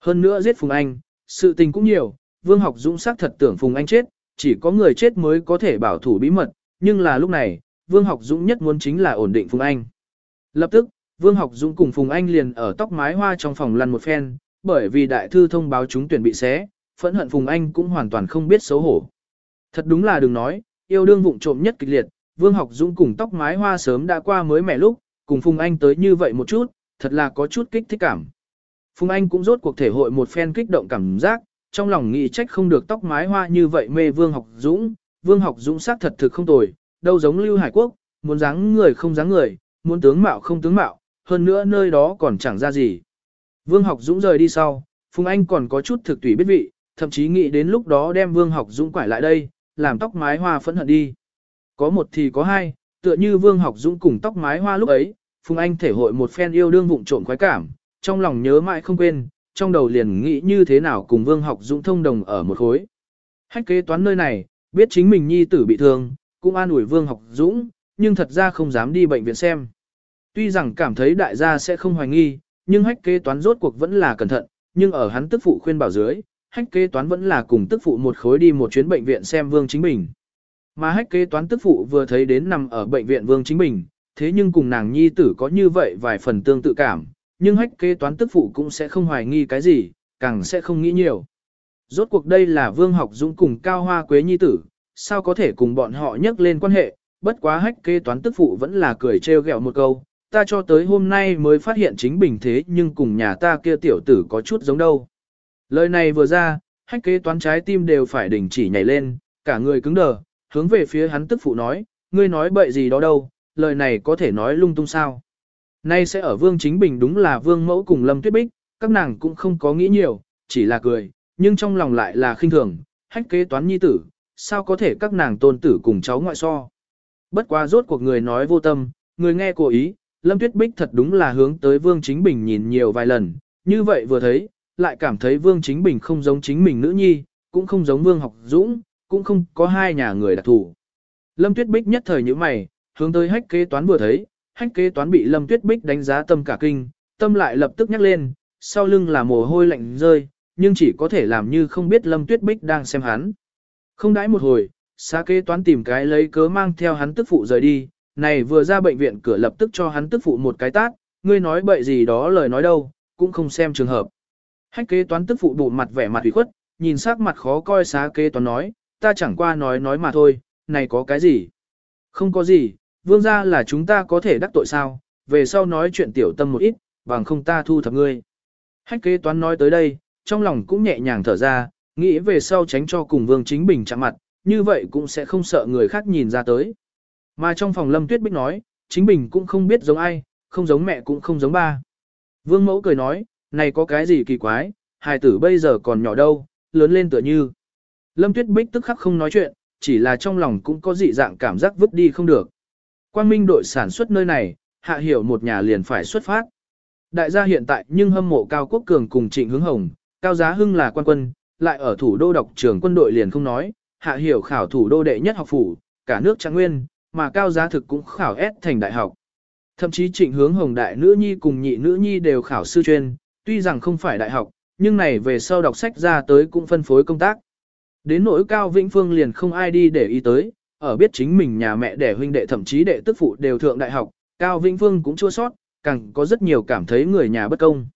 Hơn nữa giết Phùng Anh, sự tình cũng nhiều, Vương Học Dũng xác thật tưởng Phùng Anh chết, chỉ có người chết mới có thể bảo thủ bí mật, nhưng là lúc này, Vương Học Dũng nhất muốn chính là ổn định Phùng Anh. Lập tức, Vương Học Dũng cùng Phùng Anh liền ở tóc mái hoa trong phòng lăn một phen, bởi vì đại thư thông báo chúng tuyển bị xé, phẫn hận Phùng Anh cũng hoàn toàn không biết xấu hổ. Thật đúng là đừng nói, yêu đương vụng trộm nhất kịch liệt, Vương Học Dũng cùng tóc mái hoa sớm đã qua mới mẻ lúc, cùng Phùng Anh tới như vậy một chút, thật là có chút kích thích cảm. Phùng Anh cũng rốt cuộc thể hội một phen kích động cảm giác, trong lòng nghĩ trách không được tóc mái hoa như vậy mê Vương Học Dũng, Vương Học Dũng xác thật thực không tồi, đâu giống Lưu Hải Quốc, muốn dáng người không dáng người, muốn tướng mạo không tướng mạo, hơn nữa nơi đó còn chẳng ra gì. Vương Học Dũng rời đi sau, Phùng Anh còn có chút thực tùy biết vị, thậm chí nghĩ đến lúc đó đem Vương Học Dũng quải lại đây, làm tóc mái hoa phẫn hận đi. Có một thì có hai, tựa như Vương Học Dũng cùng tóc mái hoa lúc ấy, Phùng Anh thể hội một phen yêu đương vụng trộm khoái cảm, trong lòng nhớ mãi không quên, trong đầu liền nghĩ như thế nào cùng Vương Học Dũng thông đồng ở một khối. Hách kế toán nơi này, biết chính mình nhi tử bị thương, cũng an ủi Vương Học Dũng, nhưng thật ra không dám đi bệnh viện xem. Tuy rằng cảm thấy đại gia sẽ không hoài nghi, nhưng hách kế toán rốt cuộc vẫn là cẩn thận, nhưng ở hắn tức phụ khuyên bảo dưới, hách kế toán vẫn là cùng tức phụ một khối đi một chuyến bệnh viện xem Vương Chính Bình. Mà hách kế toán tức phụ vừa thấy đến nằm ở bệnh viện Vương Chính Bình, thế nhưng cùng nàng nhi tử có như vậy vài phần tương tự cảm, nhưng hách kế toán tức phụ cũng sẽ không hoài nghi cái gì, càng sẽ không nghĩ nhiều. Rốt cuộc đây là Vương Học Dũng cùng Cao Hoa Quế nhi tử, sao có thể cùng bọn họ nhắc lên quan hệ, bất quá hách kế toán tức phụ vẫn là cười trêu ghẹo một câu, ta cho tới hôm nay mới phát hiện chính bình thế nhưng cùng nhà ta kia tiểu tử có chút giống đâu. Lời này vừa ra, hách kế toán trái tim đều phải đình chỉ nhảy lên, cả người cứng đờ, hướng về phía hắn tức phụ nói, ngươi nói bậy gì đó đâu, lời này có thể nói lung tung sao. Nay sẽ ở Vương Chính Bình đúng là Vương Mẫu cùng Lâm Tuyết Bích, các nàng cũng không có nghĩ nhiều, chỉ là cười, nhưng trong lòng lại là khinh thường, hách kế toán nhi tử, sao có thể các nàng tôn tử cùng cháu ngoại so. Bất quá rốt cuộc người nói vô tâm, người nghe cố ý, Lâm Tuyết Bích thật đúng là hướng tới Vương Chính Bình nhìn nhiều vài lần, như vậy vừa thấy, lại cảm thấy Vương Chính Bình không giống chính mình nữ nhi, cũng không giống Vương Học Dũng, cũng không có hai nhà người đặc thủ. Lâm Tuyết Bích nhất thời như mày, hướng tới hách kế toán vừa thấy, hách kế toán bị Lâm Tuyết Bích đánh giá tâm cả kinh, tâm lại lập tức nhắc lên, sau lưng là mồ hôi lạnh rơi, nhưng chỉ có thể làm như không biết Lâm Tuyết Bích đang xem hắn. Không đãi một hồi, xa kế toán tìm cái lấy cớ mang theo hắn tức phụ rời đi, này vừa ra bệnh viện cửa lập tức cho hắn tức phụ một cái tát, ngươi nói bậy gì đó lời nói đâu, cũng không xem trường hợp. Hách kế toán tức phụ đủ mặt vẻ mặt ủy khuất, nhìn sắc mặt khó coi xá kế toán nói, ta chẳng qua nói nói mà thôi, này có cái gì? Không có gì, vương gia là chúng ta có thể đắc tội sao, về sau nói chuyện tiểu tâm một ít, bằng không ta thu thập ngươi. Hách kế toán nói tới đây, trong lòng cũng nhẹ nhàng thở ra, nghĩ về sau tránh cho cùng vương chính bình chạm mặt, như vậy cũng sẽ không sợ người khác nhìn ra tới. Mà trong phòng Lâm Tuyết Bích nói, chính mình cũng không biết giống ai, không giống mẹ cũng không giống ba. Vương mẫu cười nói, này có cái gì kỳ quái, hài tử bây giờ còn nhỏ đâu, lớn lên tựa như. Lâm Tuyết Bích tức khắc không nói chuyện, chỉ là trong lòng cũng có dị dạng cảm giác vứt đi không được. Quang Minh đội sản xuất nơi này, hạ hiểu một nhà liền phải xuất phát. Đại gia hiện tại nhưng hâm mộ Cao Quốc Cường cùng Trịnh Hướng Hồng, Cao Giá Hưng là quan quân, lại ở thủ đô độc trường quân đội liền không nói, hạ hiểu khảo thủ đô đệ nhất học phủ, cả nước trạng nguyên, mà cao giá thực cũng khảo S thành đại học. Thậm chí trịnh hướng hồng đại nữ nhi cùng nhị nữ nhi đều khảo sư chuyên, tuy rằng không phải đại học, nhưng này về sau đọc sách ra tới cũng phân phối công tác. Đến nỗi cao Vĩnh Phương liền không ai đi để ý tới, ở biết chính mình nhà mẹ đẻ huynh đệ thậm chí đệ tức phụ đều thượng đại học, cao Vĩnh Phương cũng chua sót, càng có rất nhiều cảm thấy người nhà bất công.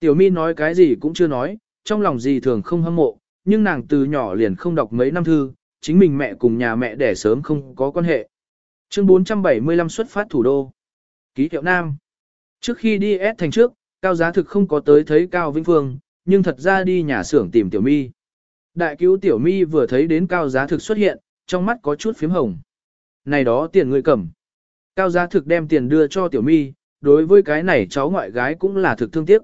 Tiểu Mi nói cái gì cũng chưa nói, trong lòng gì thường không hâm mộ, nhưng nàng từ nhỏ liền không đọc mấy năm thư, chính mình mẹ cùng nhà mẹ đẻ sớm không có quan hệ. Chương 475 xuất phát thủ đô. Ký hiệu Nam. Trước khi đi S thành trước, Cao Giá Thực không có tới thấy Cao Vĩnh Phương, nhưng thật ra đi nhà xưởng tìm Tiểu Mi. Đại cứu Tiểu Mi vừa thấy đến Cao Giá Thực xuất hiện, trong mắt có chút phím hồng. Này đó tiền người cầm. Cao Giá Thực đem tiền đưa cho Tiểu Mi, đối với cái này cháu ngoại gái cũng là thực thương tiếc.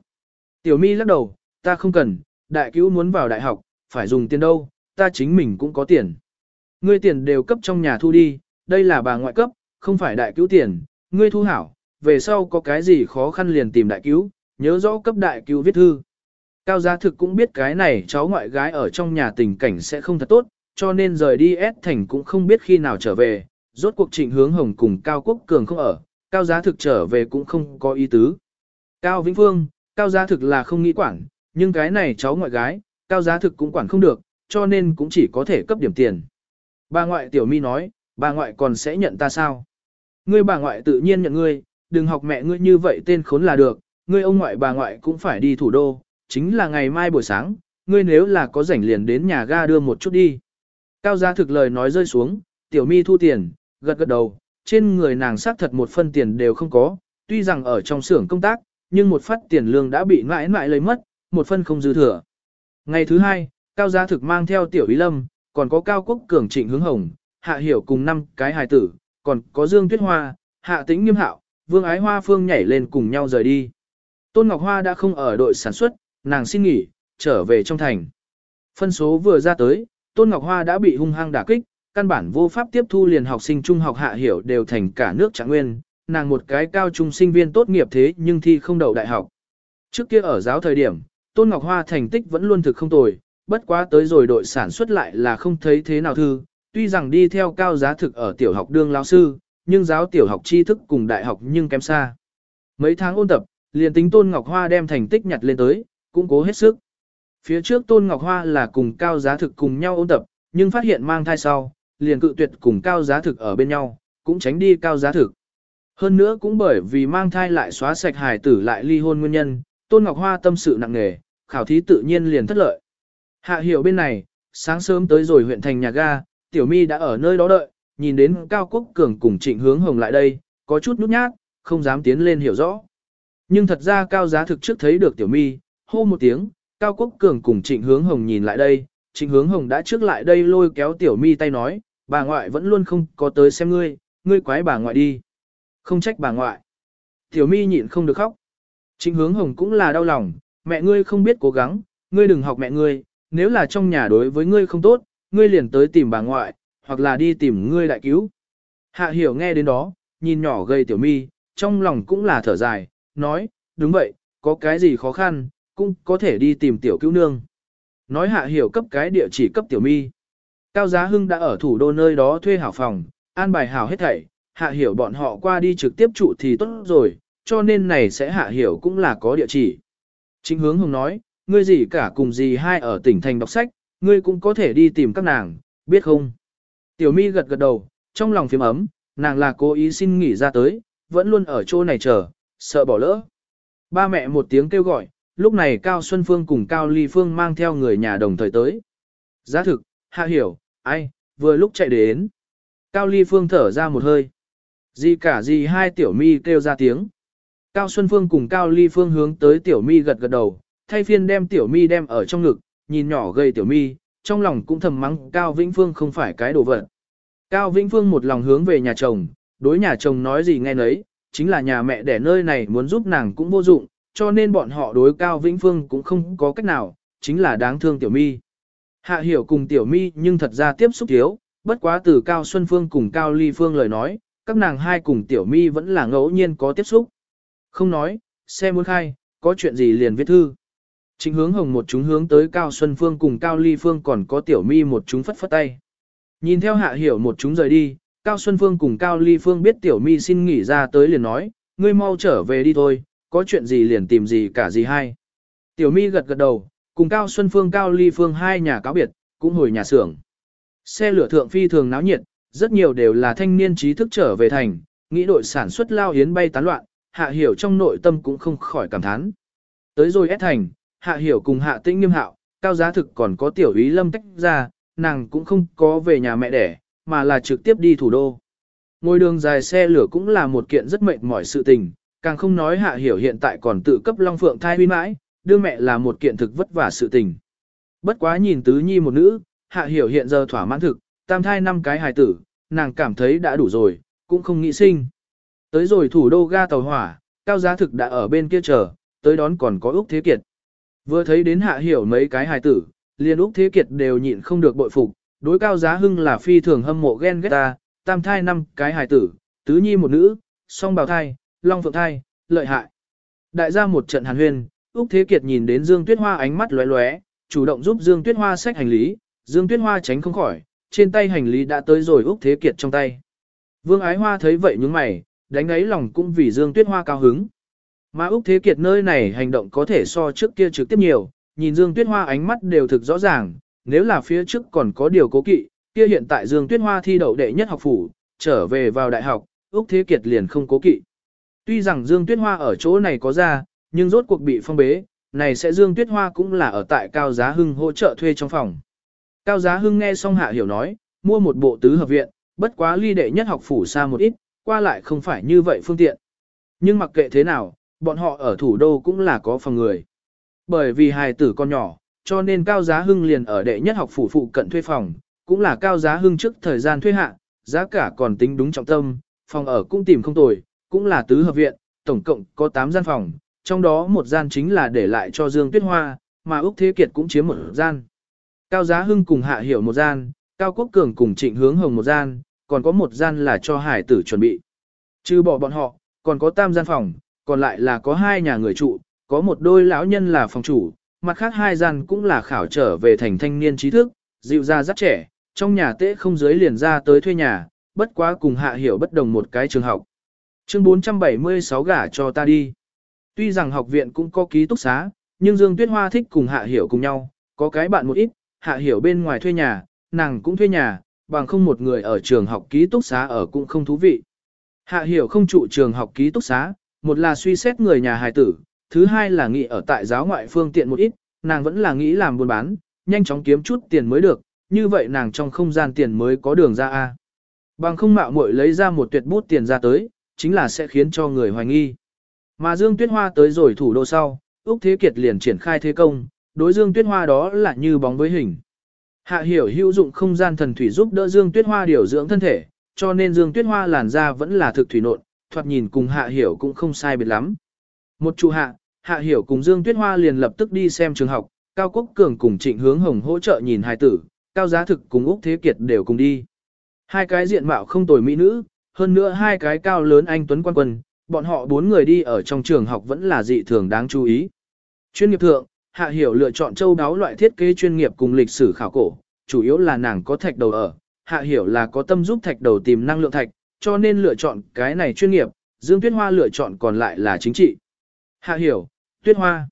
Tiểu Mi lắc đầu, ta không cần, đại cứu muốn vào đại học, phải dùng tiền đâu, ta chính mình cũng có tiền. Ngươi tiền đều cấp trong nhà thu đi, đây là bà ngoại cấp, không phải đại cứu tiền, ngươi thu hảo, về sau có cái gì khó khăn liền tìm đại cứu, nhớ rõ cấp đại cứu viết thư. Cao gia thực cũng biết cái này cháu ngoại gái ở trong nhà tình cảnh sẽ không thật tốt, cho nên rời đi S thành cũng không biết khi nào trở về, rốt cuộc trịnh hướng hồng cùng Cao Quốc Cường không ở, Cao giá thực trở về cũng không có ý tứ. Cao Vĩnh Phương, Cao giá thực là không nghĩ quản, nhưng cái này cháu ngoại gái, Cao giá thực cũng quản không được, cho nên cũng chỉ có thể cấp điểm tiền. Bà ngoại tiểu mi nói, bà ngoại còn sẽ nhận ta sao? Ngươi bà ngoại tự nhiên nhận ngươi, đừng học mẹ ngươi như vậy tên khốn là được, ngươi ông ngoại bà ngoại cũng phải đi thủ đô, chính là ngày mai buổi sáng, ngươi nếu là có rảnh liền đến nhà ga đưa một chút đi. Cao gia thực lời nói rơi xuống, tiểu mi thu tiền, gật gật đầu, trên người nàng xác thật một phân tiền đều không có, tuy rằng ở trong xưởng công tác, nhưng một phát tiền lương đã bị mãi mãi lấy mất, một phân không dư thừa. Ngày thứ hai, Cao gia thực mang theo tiểu ý lâm, còn có Cao Quốc Cường trịnh hướng hồng, hạ hiểu cùng năm cái hài tử, còn có Dương Tuyết Hoa, hạ tĩnh nghiêm hạo, vương ái hoa phương nhảy lên cùng nhau rời đi. Tôn Ngọc Hoa đã không ở đội sản xuất, nàng xin nghỉ, trở về trong thành. Phân số vừa ra tới, Tôn Ngọc Hoa đã bị hung hăng đả kích, căn bản vô pháp tiếp thu liền học sinh trung học hạ hiểu đều thành cả nước trạng nguyên, nàng một cái cao trung sinh viên tốt nghiệp thế nhưng thi không đậu đại học. Trước kia ở giáo thời điểm, Tôn Ngọc Hoa thành tích vẫn luôn thực không tồi, bất quá tới rồi đội sản xuất lại là không thấy thế nào thư, tuy rằng đi theo cao giá thực ở tiểu học đương lao sư, nhưng giáo tiểu học tri thức cùng đại học nhưng kém xa. Mấy tháng ôn tập, liền tính Tôn Ngọc Hoa đem thành tích nhặt lên tới, cũng cố hết sức. Phía trước Tôn Ngọc Hoa là cùng cao giá thực cùng nhau ôn tập, nhưng phát hiện mang thai sau, liền cự tuyệt cùng cao giá thực ở bên nhau, cũng tránh đi cao giá thực. Hơn nữa cũng bởi vì mang thai lại xóa sạch hài tử lại ly hôn nguyên nhân, Tôn Ngọc Hoa tâm sự nặng nề, khảo thí tự nhiên liền thất lợi. Hạ hiểu bên này, sáng sớm tới rồi huyện thành nhà ga, Tiểu Mi đã ở nơi đó đợi, nhìn đến Cao Quốc Cường cùng Trịnh Hướng Hồng lại đây, có chút nhút nhát, không dám tiến lên hiểu rõ. Nhưng thật ra Cao Giá thực trước thấy được Tiểu Mi, hô một tiếng, Cao Quốc Cường cùng Trịnh Hướng Hồng nhìn lại đây, Trịnh Hướng Hồng đã trước lại đây lôi kéo Tiểu Mi tay nói, bà ngoại vẫn luôn không có tới xem ngươi, ngươi quái bà ngoại đi. Không trách bà ngoại. Tiểu Mi nhịn không được khóc. Trịnh Hướng Hồng cũng là đau lòng, mẹ ngươi không biết cố gắng, ngươi đừng học mẹ ngươi, nếu là trong nhà đối với ngươi không tốt, ngươi liền tới tìm bà ngoại, hoặc là đi tìm ngươi đại cứu. Hạ hiểu nghe đến đó, nhìn nhỏ gây tiểu mi, trong lòng cũng là thở dài, nói, đúng vậy, có cái gì khó khăn, cũng có thể đi tìm tiểu cứu nương. Nói hạ hiểu cấp cái địa chỉ cấp tiểu mi. Cao Giá Hưng đã ở thủ đô nơi đó thuê hảo phòng, an bài hảo hết thảy, hạ hiểu bọn họ qua đi trực tiếp trụ thì tốt rồi, cho nên này sẽ hạ hiểu cũng là có địa chỉ. Chính hướng hùng nói, ngươi gì cả cùng gì hai ở tỉnh thành đọc sách, ngươi cũng có thể đi tìm các nàng, biết không? Tiểu mi gật gật đầu, trong lòng phím ấm, nàng là cố ý xin nghỉ ra tới, vẫn luôn ở chỗ này chờ, sợ bỏ lỡ. Ba mẹ một tiếng kêu gọi, lúc này Cao Xuân Phương cùng Cao Ly Phương mang theo người nhà đồng thời tới. Giá thực, hạ hiểu, ai, vừa lúc chạy đến. Cao Ly Phương thở ra một hơi. Gì cả gì hai tiểu mi kêu ra tiếng. Cao Xuân Phương cùng Cao Ly Phương hướng tới tiểu mi gật gật đầu, thay phiên đem tiểu mi đem ở trong ngực, nhìn nhỏ gây tiểu mi, trong lòng cũng thầm mắng Cao Vĩnh Phương không phải cái đồ vật. Cao Vĩnh Phương một lòng hướng về nhà chồng, đối nhà chồng nói gì nghe nấy, chính là nhà mẹ đẻ nơi này muốn giúp nàng cũng vô dụng, cho nên bọn họ đối Cao Vĩnh Phương cũng không có cách nào, chính là đáng thương tiểu mi. Hạ hiểu cùng tiểu mi nhưng thật ra tiếp xúc thiếu, bất quá từ Cao Xuân Phương cùng Cao Ly Phương lời nói, các nàng hai cùng tiểu mi vẫn là ngẫu nhiên có tiếp xúc. Không nói, xe muốn khai, có chuyện gì liền viết thư. chính hướng hồng một chúng hướng tới Cao Xuân Phương cùng Cao Ly Phương còn có Tiểu Mi một chúng phất phất tay. Nhìn theo hạ hiểu một chúng rời đi, Cao Xuân Phương cùng Cao Ly Phương biết Tiểu Mi xin nghỉ ra tới liền nói, ngươi mau trở về đi thôi, có chuyện gì liền tìm gì cả gì hay. Tiểu Mi gật gật đầu, cùng Cao Xuân Phương Cao Ly Phương hai nhà cáo biệt, cũng hồi nhà xưởng. Xe lửa thượng phi thường náo nhiệt, rất nhiều đều là thanh niên trí thức trở về thành, nghĩ đội sản xuất lao yến bay tán loạn, hạ hiểu trong nội tâm cũng không khỏi cảm thán. Tới rồi ép thành, Hạ Hiểu cùng Hạ Tĩnh Nghiêm Hạo, cao giá thực còn có tiểu ý lâm tách ra, nàng cũng không có về nhà mẹ đẻ, mà là trực tiếp đi thủ đô. Ngôi đường dài xe lửa cũng là một kiện rất mệt mỏi sự tình, càng không nói hạ hiểu hiện tại còn tự cấp Long Phượng thai huy mãi, đưa mẹ là một kiện thực vất vả sự tình. Bất quá nhìn tứ nhi một nữ, hạ hiểu hiện giờ thỏa mãn thực, tam thai năm cái hài tử, nàng cảm thấy đã đủ rồi, cũng không nghĩ sinh. Tới rồi thủ đô ga tàu hỏa, cao giá thực đã ở bên kia chờ, tới đón còn có Úc Thế Kiệt. Vừa thấy đến hạ hiểu mấy cái hài tử, liền Úc Thế Kiệt đều nhịn không được bội phục, đối cao giá hưng là phi thường hâm mộ ghen ghét ta, tam thai năm cái hài tử, tứ nhi một nữ, song bào thai, long phượng thai, lợi hại. Đại gia một trận hàn huyên, Úc Thế Kiệt nhìn đến Dương Tuyết Hoa ánh mắt lóe lóe, chủ động giúp Dương Tuyết Hoa xách hành lý, Dương Tuyết Hoa tránh không khỏi, trên tay hành lý đã tới rồi Úc Thế Kiệt trong tay. Vương Ái Hoa thấy vậy nhướng mày, đánh ấy lòng cũng vì Dương Tuyết Hoa cao hứng. Mà Úc Thế Kiệt nơi này hành động có thể so trước kia trực tiếp nhiều, nhìn Dương Tuyết Hoa ánh mắt đều thực rõ ràng, nếu là phía trước còn có điều cố kỵ, kia hiện tại Dương Tuyết Hoa thi đậu đệ nhất học phủ, trở về vào đại học, Úc Thế Kiệt liền không cố kỵ. Tuy rằng Dương Tuyết Hoa ở chỗ này có ra, nhưng rốt cuộc bị phong bế, này sẽ Dương Tuyết Hoa cũng là ở tại Cao Giá Hưng hỗ trợ thuê trong phòng. Cao Giá Hưng nghe xong Hạ Hiểu nói, mua một bộ tứ hợp viện, bất quá ly đệ nhất học phủ xa một ít, qua lại không phải như vậy phương tiện. Nhưng mặc kệ thế nào, bọn họ ở thủ đô cũng là có phòng người. Bởi vì hài tử con nhỏ, cho nên Cao Giá Hưng liền ở đệ nhất học phủ phụ cận thuê phòng, cũng là Cao Giá Hưng trước thời gian thuê hạ, giá cả còn tính đúng trọng tâm, phòng ở cũng tìm không tồi, cũng là tứ hợp viện, tổng cộng có 8 gian phòng, trong đó một gian chính là để lại cho Dương Tuyết Hoa, mà Úc Thế Kiệt cũng chiếm một gian. Cao Giá Hưng cùng Hạ Hiểu một gian, Cao Quốc Cường cùng Trịnh Hướng Hồng một gian, còn có một gian là cho hải tử chuẩn bị. Trừ bỏ bọn họ, còn có tam gian phòng, còn lại là có hai nhà người trụ, có một đôi lão nhân là phòng chủ, mặt khác hai gian cũng là khảo trở về thành thanh niên trí thức, dịu ra rất trẻ, trong nhà tễ không dưới liền ra tới thuê nhà, bất quá cùng Hạ Hiểu bất đồng một cái trường học. Chương 476 gả cho ta đi. Tuy rằng học viện cũng có ký túc xá, nhưng Dương Tuyết Hoa thích cùng Hạ Hiểu cùng nhau, có cái bạn một ít, Hạ Hiểu bên ngoài thuê nhà, nàng cũng thuê nhà, bằng không một người ở trường học ký túc xá ở cũng không thú vị. Hạ Hiểu không trụ trường học ký túc xá, một là suy xét người nhà hài tử, thứ hai là nghĩ ở tại giáo ngoại phương tiện một ít, nàng vẫn là nghĩ làm buôn bán, nhanh chóng kiếm chút tiền mới được, như vậy nàng trong không gian tiền mới có đường ra A. Bằng không mạo muội lấy ra một tuyệt bút tiền ra tới, chính là sẽ khiến cho người hoài nghi. Mà Dương Tuyết Hoa tới rồi thủ đô sau, Úc Thế Kiệt liền triển khai thế công, đối Dương Tuyết Hoa đó là như bóng với hình. Hạ hiểu hữu dụng không gian thần thủy giúp đỡ Dương Tuyết Hoa điều dưỡng thân thể, cho nên Dương Tuyết Hoa làn da vẫn là thực thủy nộn, thoạt nhìn cùng Hạ hiểu cũng không sai biệt lắm. Một chủ hạ, Hạ hiểu cùng Dương Tuyết Hoa liền lập tức đi xem trường học, Cao Quốc Cường cùng Trịnh Hướng Hồng hỗ trợ nhìn hài tử, Cao Giá Thực cùng Úc Thế Kiệt đều cùng đi. Hai cái diện mạo không tồi mỹ nữ, hơn nữa hai cái cao lớn anh Tuấn Quan Quân, bọn họ bốn người đi ở trong trường học vẫn là dị thường đáng chú ý. Chuyên nghiệp thượng, Hạ Hiểu lựa chọn châu đáo loại thiết kế chuyên nghiệp cùng lịch sử khảo cổ, chủ yếu là nàng có thạch đầu ở, Hạ Hiểu là có tâm giúp thạch đầu tìm năng lượng thạch, cho nên lựa chọn cái này chuyên nghiệp, Dương Tuyết Hoa lựa chọn còn lại là chính trị. Hạ Hiểu, Tuyết Hoa.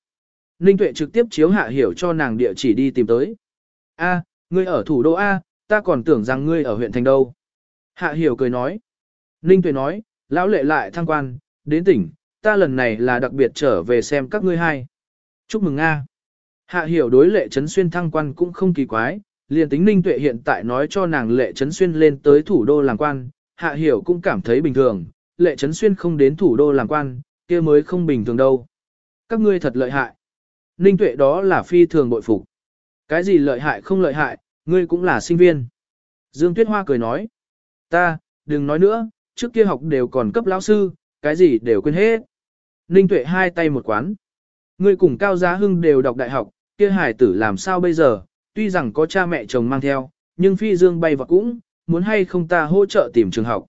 Ninh Tuệ trực tiếp chiếu Hạ Hiểu cho nàng địa chỉ đi tìm tới. A, ngươi ở thủ đô A, ta còn tưởng rằng ngươi ở huyện thành đâu. Hạ Hiểu cười nói. Ninh Tuệ nói, lão lệ lại thăng quan, đến tỉnh, ta lần này là đặc biệt trở về xem các ngươi hai. Chúc mừng a. Hạ hiểu đối lệ trấn xuyên thăng quan cũng không kỳ quái, liền tính ninh tuệ hiện tại nói cho nàng lệ trấn xuyên lên tới thủ đô làm quan, hạ hiểu cũng cảm thấy bình thường, lệ trấn xuyên không đến thủ đô làm quan, kia mới không bình thường đâu. Các ngươi thật lợi hại. Ninh tuệ đó là phi thường bội phục. Cái gì lợi hại không lợi hại, ngươi cũng là sinh viên. Dương Tuyết Hoa cười nói. Ta, đừng nói nữa, trước kia học đều còn cấp lão sư, cái gì đều quên hết. Ninh Tuệ hai tay một quán. Ngươi cùng Cao Giá Hưng đều đọc đại học, kia hải tử làm sao bây giờ, tuy rằng có cha mẹ chồng mang theo, nhưng phi dương bay vào cũng, muốn hay không ta hỗ trợ tìm trường học.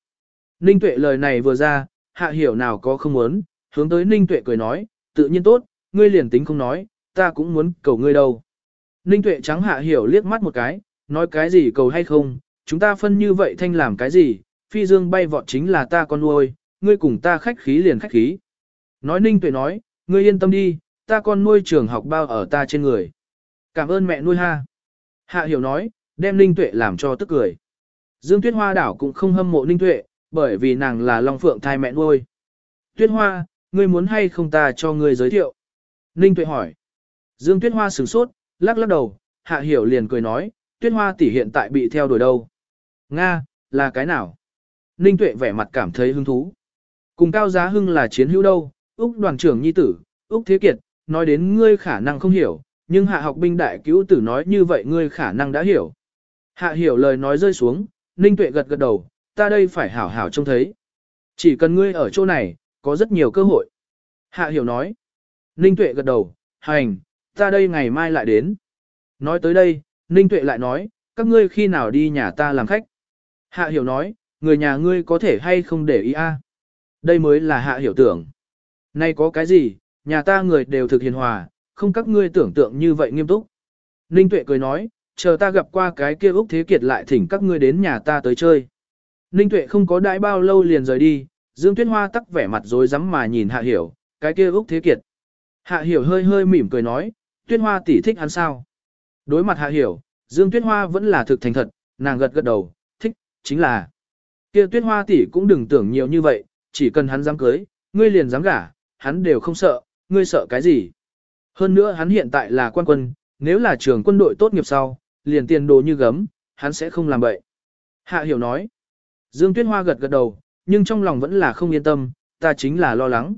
Ninh Tuệ lời này vừa ra, hạ hiểu nào có không muốn, hướng tới Ninh Tuệ cười nói, tự nhiên tốt, ngươi liền tính không nói, ta cũng muốn cầu ngươi đâu. Ninh Tuệ trắng hạ hiểu liếc mắt một cái, nói cái gì cầu hay không, chúng ta phân như vậy thanh làm cái gì, phi dương bay vọt chính là ta con nuôi, ngươi cùng ta khách khí liền khách khí. Nói ninh tuệ nói, ngươi yên tâm đi, ta con nuôi trường học bao ở ta trên người. Cảm ơn mẹ nuôi ha. Hạ hiểu nói, đem ninh tuệ làm cho tức cười. Dương Tuyết Hoa đảo cũng không hâm mộ ninh tuệ, bởi vì nàng là Long Phượng thai mẹ nuôi. Tuyết Hoa, ngươi muốn hay không ta cho ngươi giới thiệu? Ninh tuệ hỏi. Dương Tuyết Hoa sửng sốt, lắc lắc đầu, Hạ Hiểu liền cười nói, Tuyết Hoa tỷ hiện tại bị theo đuổi đâu? Nga, là cái nào? Ninh Tuệ vẻ mặt cảm thấy hứng thú. Cùng Cao Giá Hưng là chiến hữu đâu, Úc đoàn trưởng nhi tử, Úc Thế Kiệt, nói đến ngươi khả năng không hiểu, nhưng hạ học binh đại cứu tử nói như vậy ngươi khả năng đã hiểu. Hạ hiểu lời nói rơi xuống, Ninh Tuệ gật gật đầu, ta đây phải hảo hảo trông thấy. Chỉ cần ngươi ở chỗ này, có rất nhiều cơ hội. Hạ hiểu nói. Ninh Tuệ gật đầu, hành, ta đây ngày mai lại đến. Nói tới đây, Ninh Tuệ lại nói, các ngươi khi nào đi nhà ta làm khách. Hạ hiểu nói, người nhà ngươi có thể hay không để ý a? Đây mới là hạ hiểu tưởng. Nay có cái gì, nhà ta người đều thực hiền hòa, không các ngươi tưởng tượng như vậy nghiêm túc. Ninh Tuệ cười nói, chờ ta gặp qua cái kia Úc Thế Kiệt lại thỉnh các ngươi đến nhà ta tới chơi. Ninh Tuệ không có đãi bao lâu liền rời đi, Dương Tuyết Hoa tắc vẻ mặt rối rắm mà nhìn Hạ Hiểu, cái kia Úc Thế Kiệt. Hạ Hiểu hơi hơi mỉm cười nói, Tuyết Hoa tỷ thích hắn sao? Đối mặt Hạ Hiểu, Dương Tuyết Hoa vẫn là thực thành thật, nàng gật gật đầu, thích, chính là. Kia Tuyết Hoa tỷ cũng đừng tưởng nhiều như vậy, chỉ cần hắn dám cưới, ngươi liền dám gả, hắn đều không sợ, ngươi sợ cái gì? Hơn nữa hắn hiện tại là quan quân, nếu là trường quân đội tốt nghiệp sau, liền tiền đồ như gấm, hắn sẽ không làm vậy. Hạ hiểu nói. Dương Tuyết Hoa gật gật đầu, nhưng trong lòng vẫn là không yên tâm, ta chính là lo lắng.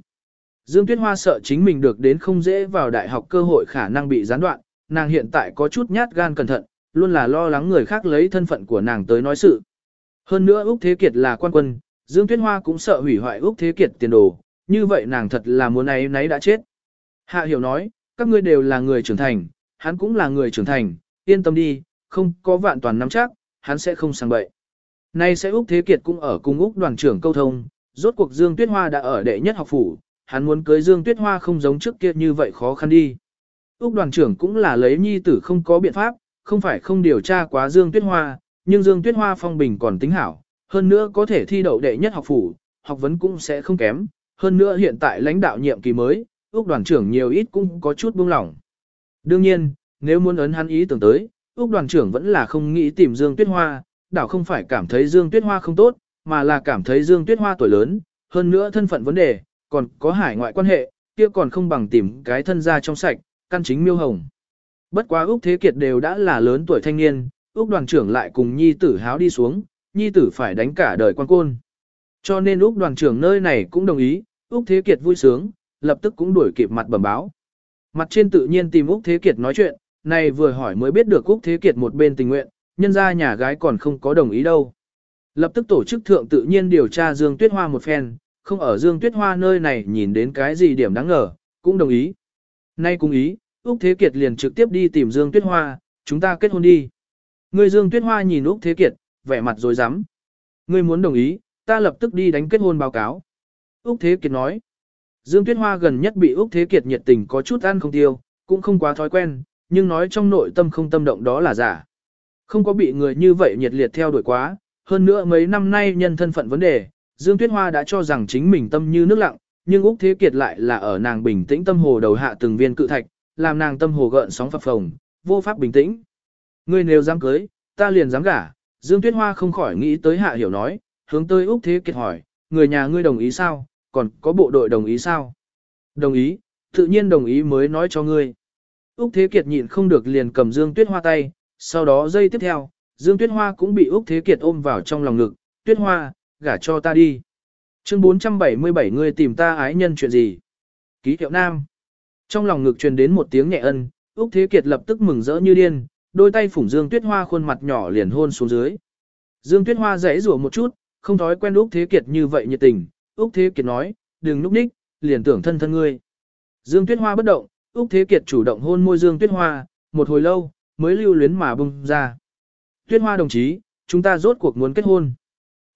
Dương Tuyết Hoa sợ chính mình được đến không dễ vào đại học cơ hội khả năng bị gián đoạn, nàng hiện tại có chút nhát gan cẩn thận, luôn là lo lắng người khác lấy thân phận của nàng tới nói sự. Hơn nữa Úc Thế Kiệt là quan quân, Dương Tuyết Hoa cũng sợ hủy hoại Úc Thế Kiệt tiền đồ, như vậy nàng thật là muốn ấy nấy đã chết. Hạ hiểu nói, các ngươi đều là người trưởng thành, hắn cũng là người trưởng thành, yên tâm đi, không có vạn toàn nắm chắc, hắn sẽ không sang bậy. Nay sẽ Úc Thế Kiệt cũng ở cùng Úc đoàn trưởng câu thông, rốt cuộc Dương Tuyết Hoa đã ở đệ nhất học phủ, hắn muốn cưới Dương Tuyết Hoa không giống trước kia như vậy khó khăn đi. Úc đoàn trưởng cũng là lấy nhi tử không có biện pháp, không phải không điều tra quá Dương Tuyết Hoa, nhưng Dương Tuyết Hoa phong bình còn tính hảo, hơn nữa có thể thi đậu đệ nhất học phủ, học vấn cũng sẽ không kém, hơn nữa hiện tại lãnh đạo nhiệm kỳ mới, Úc đoàn trưởng nhiều ít cũng có chút buông lỏng. Đương nhiên, nếu muốn ấn hắn ý tưởng tới, Úc đoàn trưởng vẫn là không nghĩ tìm Dương Tuyết Hoa, đảo không phải cảm thấy Dương Tuyết Hoa không tốt, mà là cảm thấy Dương Tuyết Hoa tuổi lớn, hơn nữa thân phận vấn đề, còn có hải ngoại quan hệ, kia còn không bằng tìm cái thân gia trong sạch, căn chính miêu hồng. Bất quá Úc Thế Kiệt đều đã là lớn tuổi thanh niên, Úc đoàn trưởng lại cùng nhi tử háo đi xuống, nhi tử phải đánh cả đời quan côn. Cho nên Úc đoàn trưởng nơi này cũng đồng ý, Úc Thế Kiệt vui sướng, lập tức cũng đuổi kịp mặt bẩm báo. Mặt trên tự nhiên tìm Úc Thế Kiệt nói chuyện, này vừa hỏi mới biết được Úc Thế Kiệt một bên tình nguyện, nhân ra nhà gái còn không có đồng ý đâu. Lập tức tổ chức thượng tự nhiên điều tra Dương Tuyết Hoa một phen, không ở Dương Tuyết Hoa nơi này nhìn đến cái gì điểm đáng ngờ, cũng đồng ý. Nay cũng ý, Úc Thế Kiệt liền trực tiếp đi tìm Dương Tuyết Hoa, chúng ta kết hôn đi. Người Dương Tuyết Hoa nhìn Úc Thế Kiệt, vẻ mặt rồi dám. Ngươi muốn đồng ý, ta lập tức đi đánh kết hôn báo cáo. Úc Thế Kiệt nói. Dương Tuyết Hoa gần nhất bị Úc Thế Kiệt nhiệt tình có chút ăn không tiêu, cũng không quá thói quen, nhưng nói trong nội tâm không tâm động đó là giả. Không có bị người như vậy nhiệt liệt theo đuổi quá, hơn nữa mấy năm nay nhân thân phận vấn đề, Dương Tuyết Hoa đã cho rằng chính mình tâm như nước lặng, nhưng Úc Thế Kiệt lại là ở nàng bình tĩnh tâm hồ đầu hạ từng viên cự thạch, làm nàng tâm hồ gợn sóng phập phồng, vô pháp bình tĩnh. Ngươi nếu dám cưới, ta liền dám gả. Dương Tuyết Hoa không khỏi nghĩ tới hạ hiểu nói, hướng tới Úc Thế Kiệt hỏi, người nhà ngươi đồng ý sao, còn có bộ đội đồng ý sao? Đồng ý, tự nhiên đồng ý mới nói cho ngươi. Úc Thế Kiệt nhịn không được liền cầm Dương Tuyết Hoa tay, sau đó giây tiếp theo, Dương Tuyết Hoa cũng bị Úc Thế Kiệt ôm vào trong lòng ngực, Tuyết Hoa, gả cho ta đi. Chương 477 ngươi tìm ta ái nhân chuyện gì? Ký hiệu nam. Trong lòng ngực truyền đến một tiếng nhẹ ân, Úc Thế Kiệt lập tức mừng rỡ như điên, đôi tay phủng Dương Tuyết Hoa khuôn mặt nhỏ liền hôn xuống dưới. Dương Tuyết Hoa dãy rủa một chút, không thói quen Úc Thế Kiệt như vậy nhiệt tình, Úc Thế Kiệt nói, đừng núp ních, liền tưởng thân thân ngươi. Dương Tuyết Hoa bất động, Úc Thế Kiệt chủ động hôn môi Dương Tuyết Hoa, một hồi lâu, mới lưu luyến mà bung ra. Tuyết Hoa đồng chí, chúng ta rốt cuộc muốn kết hôn.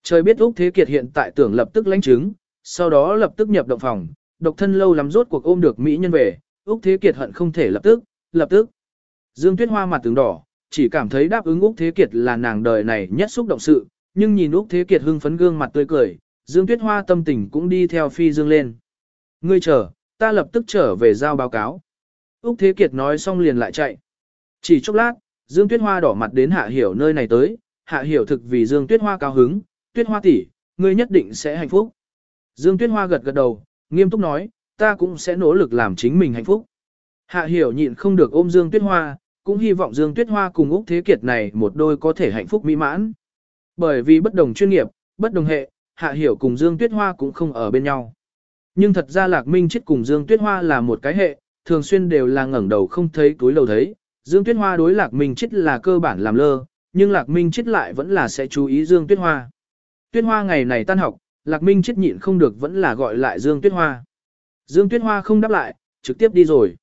Trời biết Úc Thế Kiệt hiện tại tưởng lập tức lãnh chứng, sau đó lập tức nhập động phòng, độc thân lâu lắm rốt cuộc ôm được Mỹ nhân về, Úc Thế Kiệt hận không thể lập tức, lập tức. Dương Tuyết Hoa mặt tướng đỏ, chỉ cảm thấy đáp ứng Úc Thế Kiệt là nàng đời này nhất xúc động sự, nhưng nhìn Úc Thế Kiệt hưng phấn gương mặt tươi cười, Dương Tuyết Hoa tâm tình cũng đi theo phi dương lên. Ngươi chờ, ta lập tức trở về giao báo cáo. Úc Thế Kiệt nói xong liền lại chạy. Chỉ chốc lát, Dương Tuyết Hoa đỏ mặt đến Hạ Hiểu nơi này tới, Hạ Hiểu thực vì Dương Tuyết Hoa cao hứng, Tuyết Hoa tỷ, ngươi nhất định sẽ hạnh phúc. Dương Tuyết Hoa gật gật đầu, nghiêm túc nói, ta cũng sẽ nỗ lực làm chính mình hạnh phúc. Hạ Hiểu nhịn không được ôm Dương Tuyết Hoa, cũng hy vọng Dương Tuyết Hoa cùng Úc Thế Kiệt này một đôi có thể hạnh phúc mỹ mãn. Bởi vì bất đồng chuyên nghiệp, bất đồng hệ, Hạ Hiểu cùng Dương Tuyết Hoa cũng không ở bên nhau. Nhưng thật ra Lạc Minh chết cùng Dương Tuyết Hoa là một cái hệ, thường xuyên đều là ngẩng đầu không thấy túi lầu thấy. Dương Tuyết Hoa đối Lạc Minh chết là cơ bản làm lơ, nhưng Lạc Minh chết lại vẫn là sẽ chú ý Dương Tuyết Hoa. Tuyết Hoa ngày này tan học, Lạc Minh chết nhịn không được vẫn là gọi lại Dương Tuyết Hoa. Dương Tuyết Hoa không đáp lại, trực tiếp đi rồi.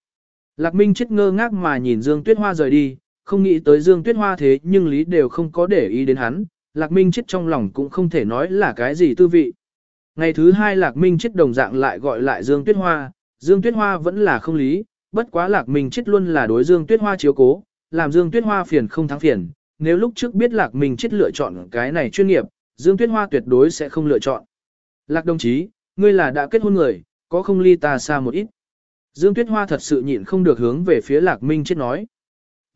Lạc Minh chết ngơ ngác mà nhìn Dương Tuyết Hoa rời đi, không nghĩ tới Dương Tuyết Hoa thế nhưng lý đều không có để ý đến hắn, Lạc Minh chết trong lòng cũng không thể nói là cái gì tư vị. Ngày thứ hai Lạc Minh chết đồng dạng lại gọi lại Dương Tuyết Hoa, Dương Tuyết Hoa vẫn là không lý, bất quá Lạc Minh chết luôn là đối Dương Tuyết Hoa chiếu cố, làm Dương Tuyết Hoa phiền không thắng phiền, nếu lúc trước biết Lạc Minh chết lựa chọn cái này chuyên nghiệp, Dương Tuyết Hoa tuyệt đối sẽ không lựa chọn. Lạc đồng chí, ngươi là đã kết hôn người, có không ly ta xa một ít. Dương Tuyết Hoa thật sự nhịn không được hướng về phía Lạc Minh chết nói.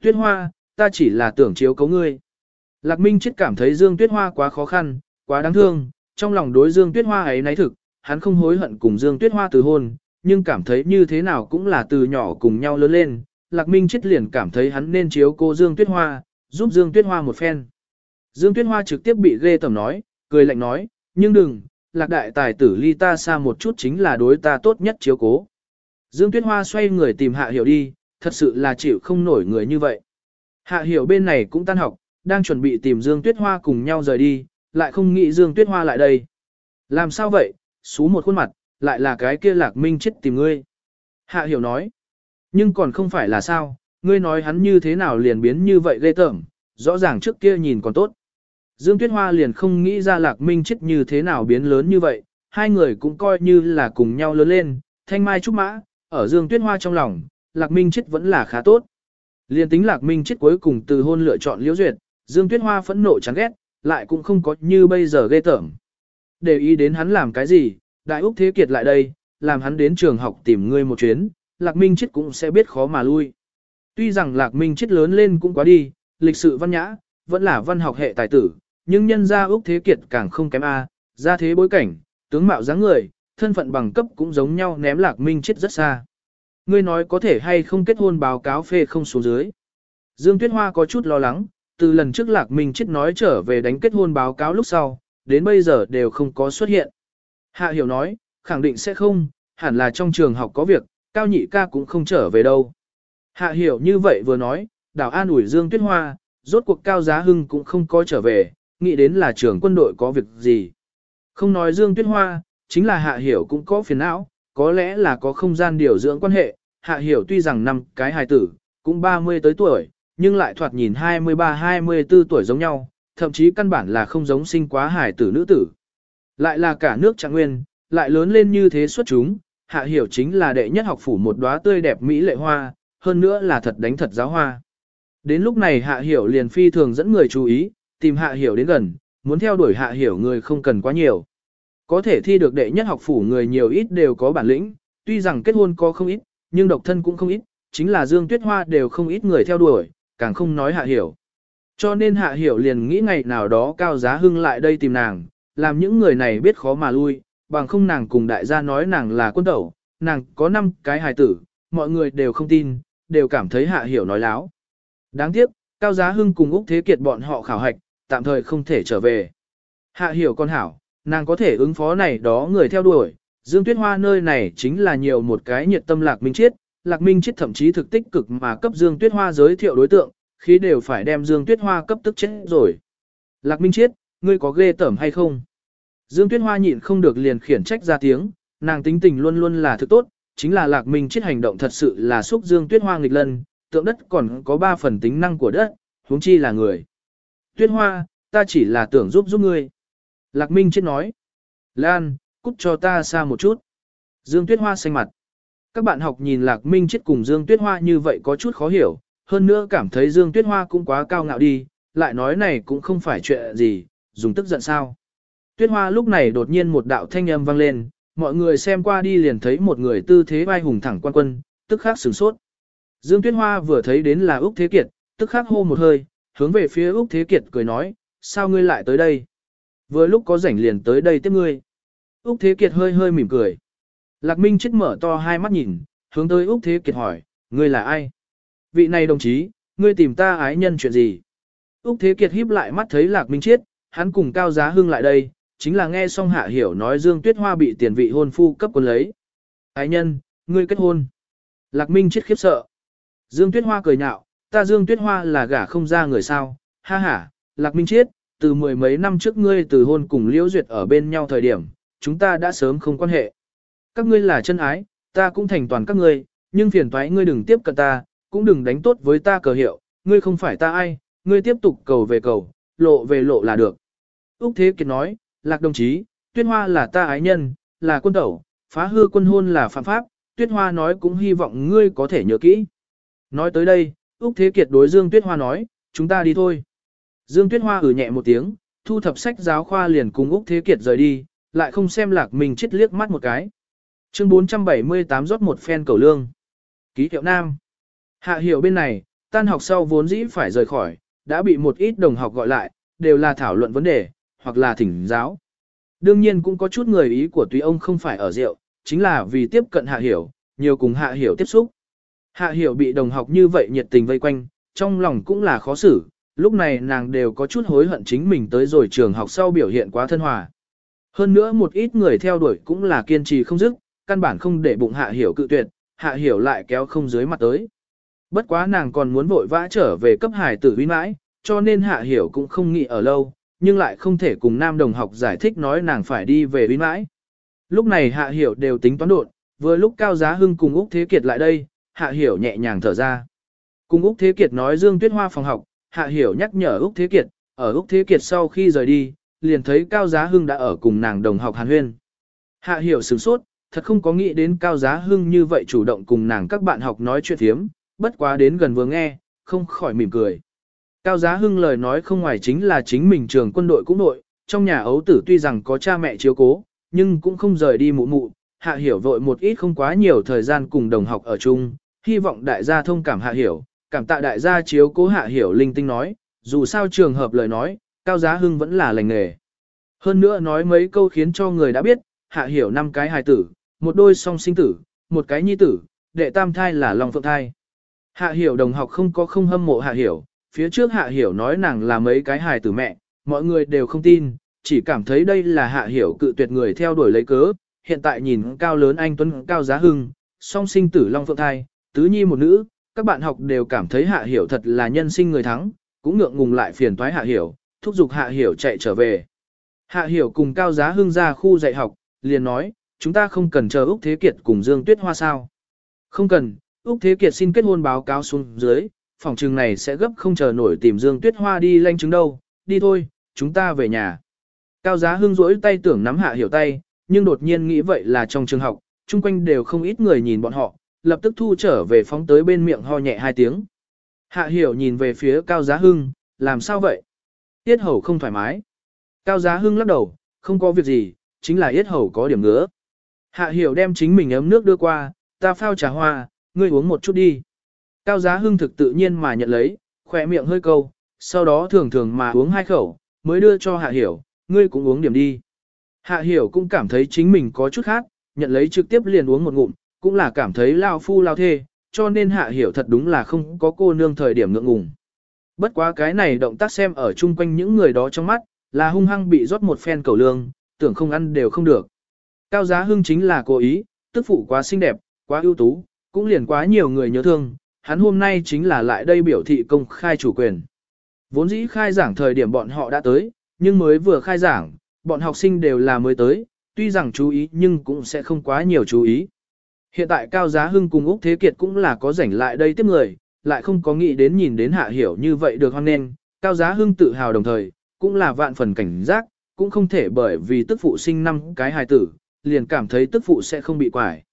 Tuyết Hoa, ta chỉ là tưởng chiếu cấu ngươi. Lạc Minh chết cảm thấy Dương Tuyết Hoa quá khó khăn, quá đáng thương, trong lòng đối Dương Tuyết Hoa ấy náy thực, hắn không hối hận cùng Dương Tuyết Hoa từ hôn, nhưng cảm thấy như thế nào cũng là từ nhỏ cùng nhau lớn lên. Lạc Minh chết liền cảm thấy hắn nên chiếu cô Dương Tuyết Hoa, giúp Dương Tuyết Hoa một phen. Dương Tuyết Hoa trực tiếp bị ghê tầm nói, cười lạnh nói, nhưng đừng, Lạc Đại Tài tử ly ta xa một chút chính là đối ta tốt nhất chiếu cố. Dương Tuyết Hoa xoay người tìm Hạ Hiểu đi, thật sự là chịu không nổi người như vậy. Hạ Hiểu bên này cũng tan học, đang chuẩn bị tìm Dương Tuyết Hoa cùng nhau rời đi, lại không nghĩ Dương Tuyết Hoa lại đây. Làm sao vậy, xú một khuôn mặt, lại là cái kia lạc minh chết tìm ngươi. Hạ Hiểu nói, nhưng còn không phải là sao, ngươi nói hắn như thế nào liền biến như vậy ghê tởm, rõ ràng trước kia nhìn còn tốt. Dương Tuyết Hoa liền không nghĩ ra lạc minh chết như thế nào biến lớn như vậy, hai người cũng coi như là cùng nhau lớn lên, thanh mai trúc mã, ở Dương Tuyết Hoa trong lòng, Lạc Minh Chết vẫn là khá tốt. Liên tính Lạc Minh Chết cuối cùng từ hôn lựa chọn Liễu Duyệt, Dương Tuyết Hoa phẫn nộ chán ghét, lại cũng không có như bây giờ ghê tởm. Để ý đến hắn làm cái gì, Đại Úc Thế Kiệt lại đây, làm hắn đến trường học tìm ngươi một chuyến, Lạc Minh Chết cũng sẽ biết khó mà lui. Tuy rằng Lạc Minh Chết lớn lên cũng quá đi, lịch sự văn nhã, vẫn là văn học hệ tài tử, nhưng nhân gia Úc Thế Kiệt càng không kém A, ra thế bối cảnh, tướng mạo dáng người, thân phận bằng cấp cũng giống nhau ném lạc minh chết rất xa. Ngươi nói có thể hay không kết hôn báo cáo phê không xuống dưới. Dương Tuyết Hoa có chút lo lắng, từ lần trước lạc minh chết nói trở về đánh kết hôn báo cáo lúc sau, đến bây giờ đều không có xuất hiện. Hạ hiểu nói, khẳng định sẽ không, hẳn là trong trường học có việc, cao nhị ca cũng không trở về đâu. Hạ hiểu như vậy vừa nói, đảo an ủi Dương Tuyết Hoa, rốt cuộc cao giá hưng cũng không có trở về, nghĩ đến là trưởng quân đội có việc gì. Không nói Dương Tuyết Hoa, chính là hạ hiểu cũng có phiền não, có lẽ là có không gian điều dưỡng quan hệ, hạ hiểu tuy rằng năm cái hài tử, cũng 30 tới tuổi, nhưng lại thoạt nhìn 23-24 tuổi giống nhau, thậm chí căn bản là không giống sinh quá hài tử nữ tử. Lại là cả nước trạng nguyên, lại lớn lên như thế xuất chúng, hạ hiểu chính là đệ nhất học phủ một đóa tươi đẹp mỹ lệ hoa, hơn nữa là thật đánh thật giáo hoa. Đến lúc này hạ hiểu liền phi thường dẫn người chú ý, tìm hạ hiểu đến gần, muốn theo đuổi hạ hiểu người không cần quá nhiều. Có thể thi được đệ nhất học phủ người nhiều ít đều có bản lĩnh, tuy rằng kết hôn có không ít, nhưng độc thân cũng không ít, chính là Dương Tuyết Hoa đều không ít người theo đuổi, càng không nói hạ hiểu. Cho nên hạ hiểu liền nghĩ ngày nào đó cao giá hưng lại đây tìm nàng, làm những người này biết khó mà lui, bằng không nàng cùng đại gia nói nàng là quân tẩu, nàng có 5 cái hài tử, mọi người đều không tin, đều cảm thấy hạ hiểu nói láo. Đáng tiếc, cao giá hưng cùng Úc Thế Kiệt bọn họ khảo hạch, tạm thời không thể trở về. Hạ hiểu con hảo, nàng có thể ứng phó này đó người theo đuổi. Dương Tuyết Hoa nơi này chính là nhiều một cái nhiệt tâm Lạc Minh Chiết, Lạc Minh Chiết thậm chí thực tích cực mà cấp Dương Tuyết Hoa giới thiệu đối tượng, khi đều phải đem Dương Tuyết Hoa cấp tức chết rồi. Lạc Minh Chiết, ngươi có ghê tởm hay không? Dương Tuyết Hoa nhịn không được liền khiển trách ra tiếng, nàng tính tình luôn luôn là thứ tốt, chính là Lạc Minh chết hành động thật sự là xúc Dương Tuyết Hoa nghịch lần. tượng đất còn có ba phần tính năng của đất, huống chi là người. Tuyết Hoa, ta chỉ là tưởng giúp giúp ngươi. Lạc Minh chết nói. Lan, cút cho ta xa một chút. Dương Tuyết Hoa xanh mặt. Các bạn học nhìn Lạc Minh chết cùng Dương Tuyết Hoa như vậy có chút khó hiểu, hơn nữa cảm thấy Dương Tuyết Hoa cũng quá cao ngạo đi, lại nói này cũng không phải chuyện gì, dùng tức giận sao. Tuyết Hoa lúc này đột nhiên một đạo thanh âm vang lên, mọi người xem qua đi liền thấy một người tư thế vai hùng thẳng quan quân, tức khắc sửng sốt. Dương Tuyết Hoa vừa thấy đến là Úc Thế Kiệt, tức khắc hô một hơi, hướng về phía Úc Thế Kiệt cười nói, sao ngươi lại tới đây? Vừa lúc có rảnh liền tới đây tiếp ngươi. Úc Thế Kiệt hơi hơi mỉm cười. Lạc Minh chết mở to hai mắt nhìn, hướng tới Úc Thế Kiệt hỏi, ngươi là ai? Vị này đồng chí, ngươi tìm ta ái nhân chuyện gì? Úc Thế Kiệt híp lại mắt thấy Lạc Minh Chiết, hắn cùng Cao Giá Hưng lại đây, chính là nghe xong Hạ Hiểu nói Dương Tuyết Hoa bị tiền vị hôn phu cấp quân lấy. Ái nhân, ngươi kết hôn. Lạc Minh chết khiếp sợ. Dương Tuyết Hoa cười nhạo, ta Dương Tuyết Hoa là gả không ra người sao, ha ha, Lạc Minh chết từ mười mấy năm trước ngươi từ hôn cùng Liễu Duyệt ở bên nhau thời điểm, chúng ta đã sớm không quan hệ. Các ngươi là chân ái, ta cũng thành toàn các ngươi, nhưng phiền toái ngươi đừng tiếp cận ta, cũng đừng đánh tốt với ta cờ hiệu, ngươi không phải ta ai, ngươi tiếp tục cầu về cầu, lộ về lộ là được. Úc Thế Kiệt nói, Lạc đồng chí, Tuyết Hoa là ta ái nhân, là quân tẩu, phá hư quân hôn là phạm pháp, Tuyết Hoa nói cũng hy vọng ngươi có thể nhớ kỹ. Nói tới đây, Úc Thế Kiệt đối Dương Tuyết Hoa nói, chúng ta đi thôi. Dương Tuyết Hoa ử nhẹ một tiếng, thu thập sách giáo khoa liền cùng Úc Thế Kiệt rời đi, lại không xem lạc mình chết liếc mắt một cái. Chương 478 rót một phen cầu lương. Ký hiệu nam. Hạ hiểu bên này, tan học sau vốn dĩ phải rời khỏi, đã bị một ít đồng học gọi lại, đều là thảo luận vấn đề, hoặc là thỉnh giáo. Đương nhiên cũng có chút người ý của tùy ông không phải ở rượu, chính là vì tiếp cận hạ hiểu, nhiều cùng hạ hiểu tiếp xúc. Hạ hiểu bị đồng học như vậy nhiệt tình vây quanh, trong lòng cũng là khó xử, lúc này nàng đều có chút hối hận chính mình tới rồi trường học sau biểu hiện quá thân hòa. Hơn nữa một ít người theo đuổi cũng là kiên trì không dứt, căn bản không để bụng hạ hiểu cự tuyệt, hạ hiểu lại kéo không dưới mặt tới. Bất quá nàng còn muốn vội vã trở về cấp hải tử huy mãi, cho nên hạ hiểu cũng không nghĩ ở lâu, nhưng lại không thể cùng nam đồng học giải thích nói nàng phải đi về uy mãi. Lúc này hạ hiểu đều tính toán đột, vừa lúc Cao Giá Hưng cùng Úc Thế Kiệt lại đây, hạ hiểu nhẹ nhàng thở ra. Cùng Úc Thế Kiệt nói Dương Tuyết Hoa phòng học, hạ hiểu nhắc nhở Úc Thế Kiệt, ở Úc Thế Kiệt sau khi rời đi, liền thấy Cao Giá Hưng đã ở cùng nàng đồng học Hàn Huyên. Hạ hiểu sửng sốt, thật không có nghĩ đến Cao Giá Hưng như vậy chủ động cùng nàng các bạn học nói chuyện thiếm, bất quá đến gần vừa nghe, không khỏi mỉm cười. Cao Giá Hưng lời nói không ngoài chính là chính mình trường quân đội cũng nội, trong nhà ấu tử tuy rằng có cha mẹ chiếu cố, nhưng cũng không rời đi mụ mụ, hạ hiểu vội một ít không quá nhiều thời gian cùng đồng học ở chung, hy vọng đại gia thông cảm hạ hiểu, cảm tạ đại gia chiếu cố hạ hiểu linh tinh nói, dù sao trường hợp lời nói, Cao Giá Hưng vẫn là lành nghề. Hơn nữa nói mấy câu khiến cho người đã biết, hạ hiểu năm cái hài tử, một đôi song sinh tử, một cái nhi tử, đệ tam thai là lòng Phượng thai. Hạ hiểu đồng học không có không hâm mộ hạ hiểu, phía trước hạ hiểu nói nàng là mấy cái hài tử mẹ, mọi người đều không tin, chỉ cảm thấy đây là hạ hiểu cự tuyệt người theo đuổi lấy cớ, hiện tại nhìn cao lớn anh Tuấn Cao Giá Hưng, song sinh tử Long Phượng thai, tứ nhi một nữ, các bạn học đều cảm thấy hạ hiểu thật là nhân sinh người thắng, cũng ngượng ngùng lại phiền toái hạ hiểu, thúc giục hạ hiểu chạy trở về. Hạ hiểu cùng Cao Giá Hưng ra khu dạy học, liền nói, chúng ta không cần chờ Úc Thế Kiệt cùng Dương Tuyết Hoa sao. Không cần, Úc Thế Kiệt xin kết hôn báo cáo xuống dưới, phòng trường này sẽ gấp không chờ nổi tìm Dương Tuyết Hoa đi lanh chứng đâu, đi thôi, chúng ta về nhà. Cao Giá Hưng rỗi tay tưởng nắm hạ hiểu tay, nhưng đột nhiên nghĩ vậy là trong trường học, chung quanh đều không ít người nhìn bọn họ, lập tức thu trở về phóng tới bên miệng ho nhẹ hai tiếng. Hạ hiểu nhìn về phía Cao Giá Hưng, làm sao vậy? Tiết hầu không thoải mái. Cao Giá Hưng lắc đầu, không có việc gì, chính là yết hầu có điểm ngứa. Hạ hiểu đem chính mình ấm nước đưa qua, ta phao trà hoa, ngươi uống một chút đi. Cao Giá Hưng thực tự nhiên mà nhận lấy, khỏe miệng hơi câu, sau đó thường thường mà uống hai khẩu, mới đưa cho Hạ hiểu, ngươi cũng uống điểm đi. Hạ hiểu cũng cảm thấy chính mình có chút khác, nhận lấy trực tiếp liền uống một ngụm, cũng là cảm thấy lao phu lao thê, cho nên hạ hiểu thật đúng là không có cô nương thời điểm ngượng ngùng. Bất quá cái này động tác xem ở chung quanh những người đó trong mắt, là hung hăng bị rót một phen cầu lương, tưởng không ăn đều không được. Cao giá hưng chính là cố ý, tức phụ quá xinh đẹp, quá ưu tú, cũng liền quá nhiều người nhớ thương, hắn hôm nay chính là lại đây biểu thị công khai chủ quyền. Vốn dĩ khai giảng thời điểm bọn họ đã tới, nhưng mới vừa khai giảng, bọn học sinh đều là mới tới, tuy rằng chú ý nhưng cũng sẽ không quá nhiều chú ý. Hiện tại Cao Giá Hưng cùng Úc Thế Kiệt cũng là có rảnh lại đây tiếp người, lại không có nghĩ đến nhìn đến Hạ Hiểu như vậy được hoan nên, Cao Giá Hưng tự hào đồng thời, cũng là vạn phần cảnh giác, cũng không thể bởi vì tức phụ sinh năm cái hài tử, liền cảm thấy tức phụ sẽ không bị quải.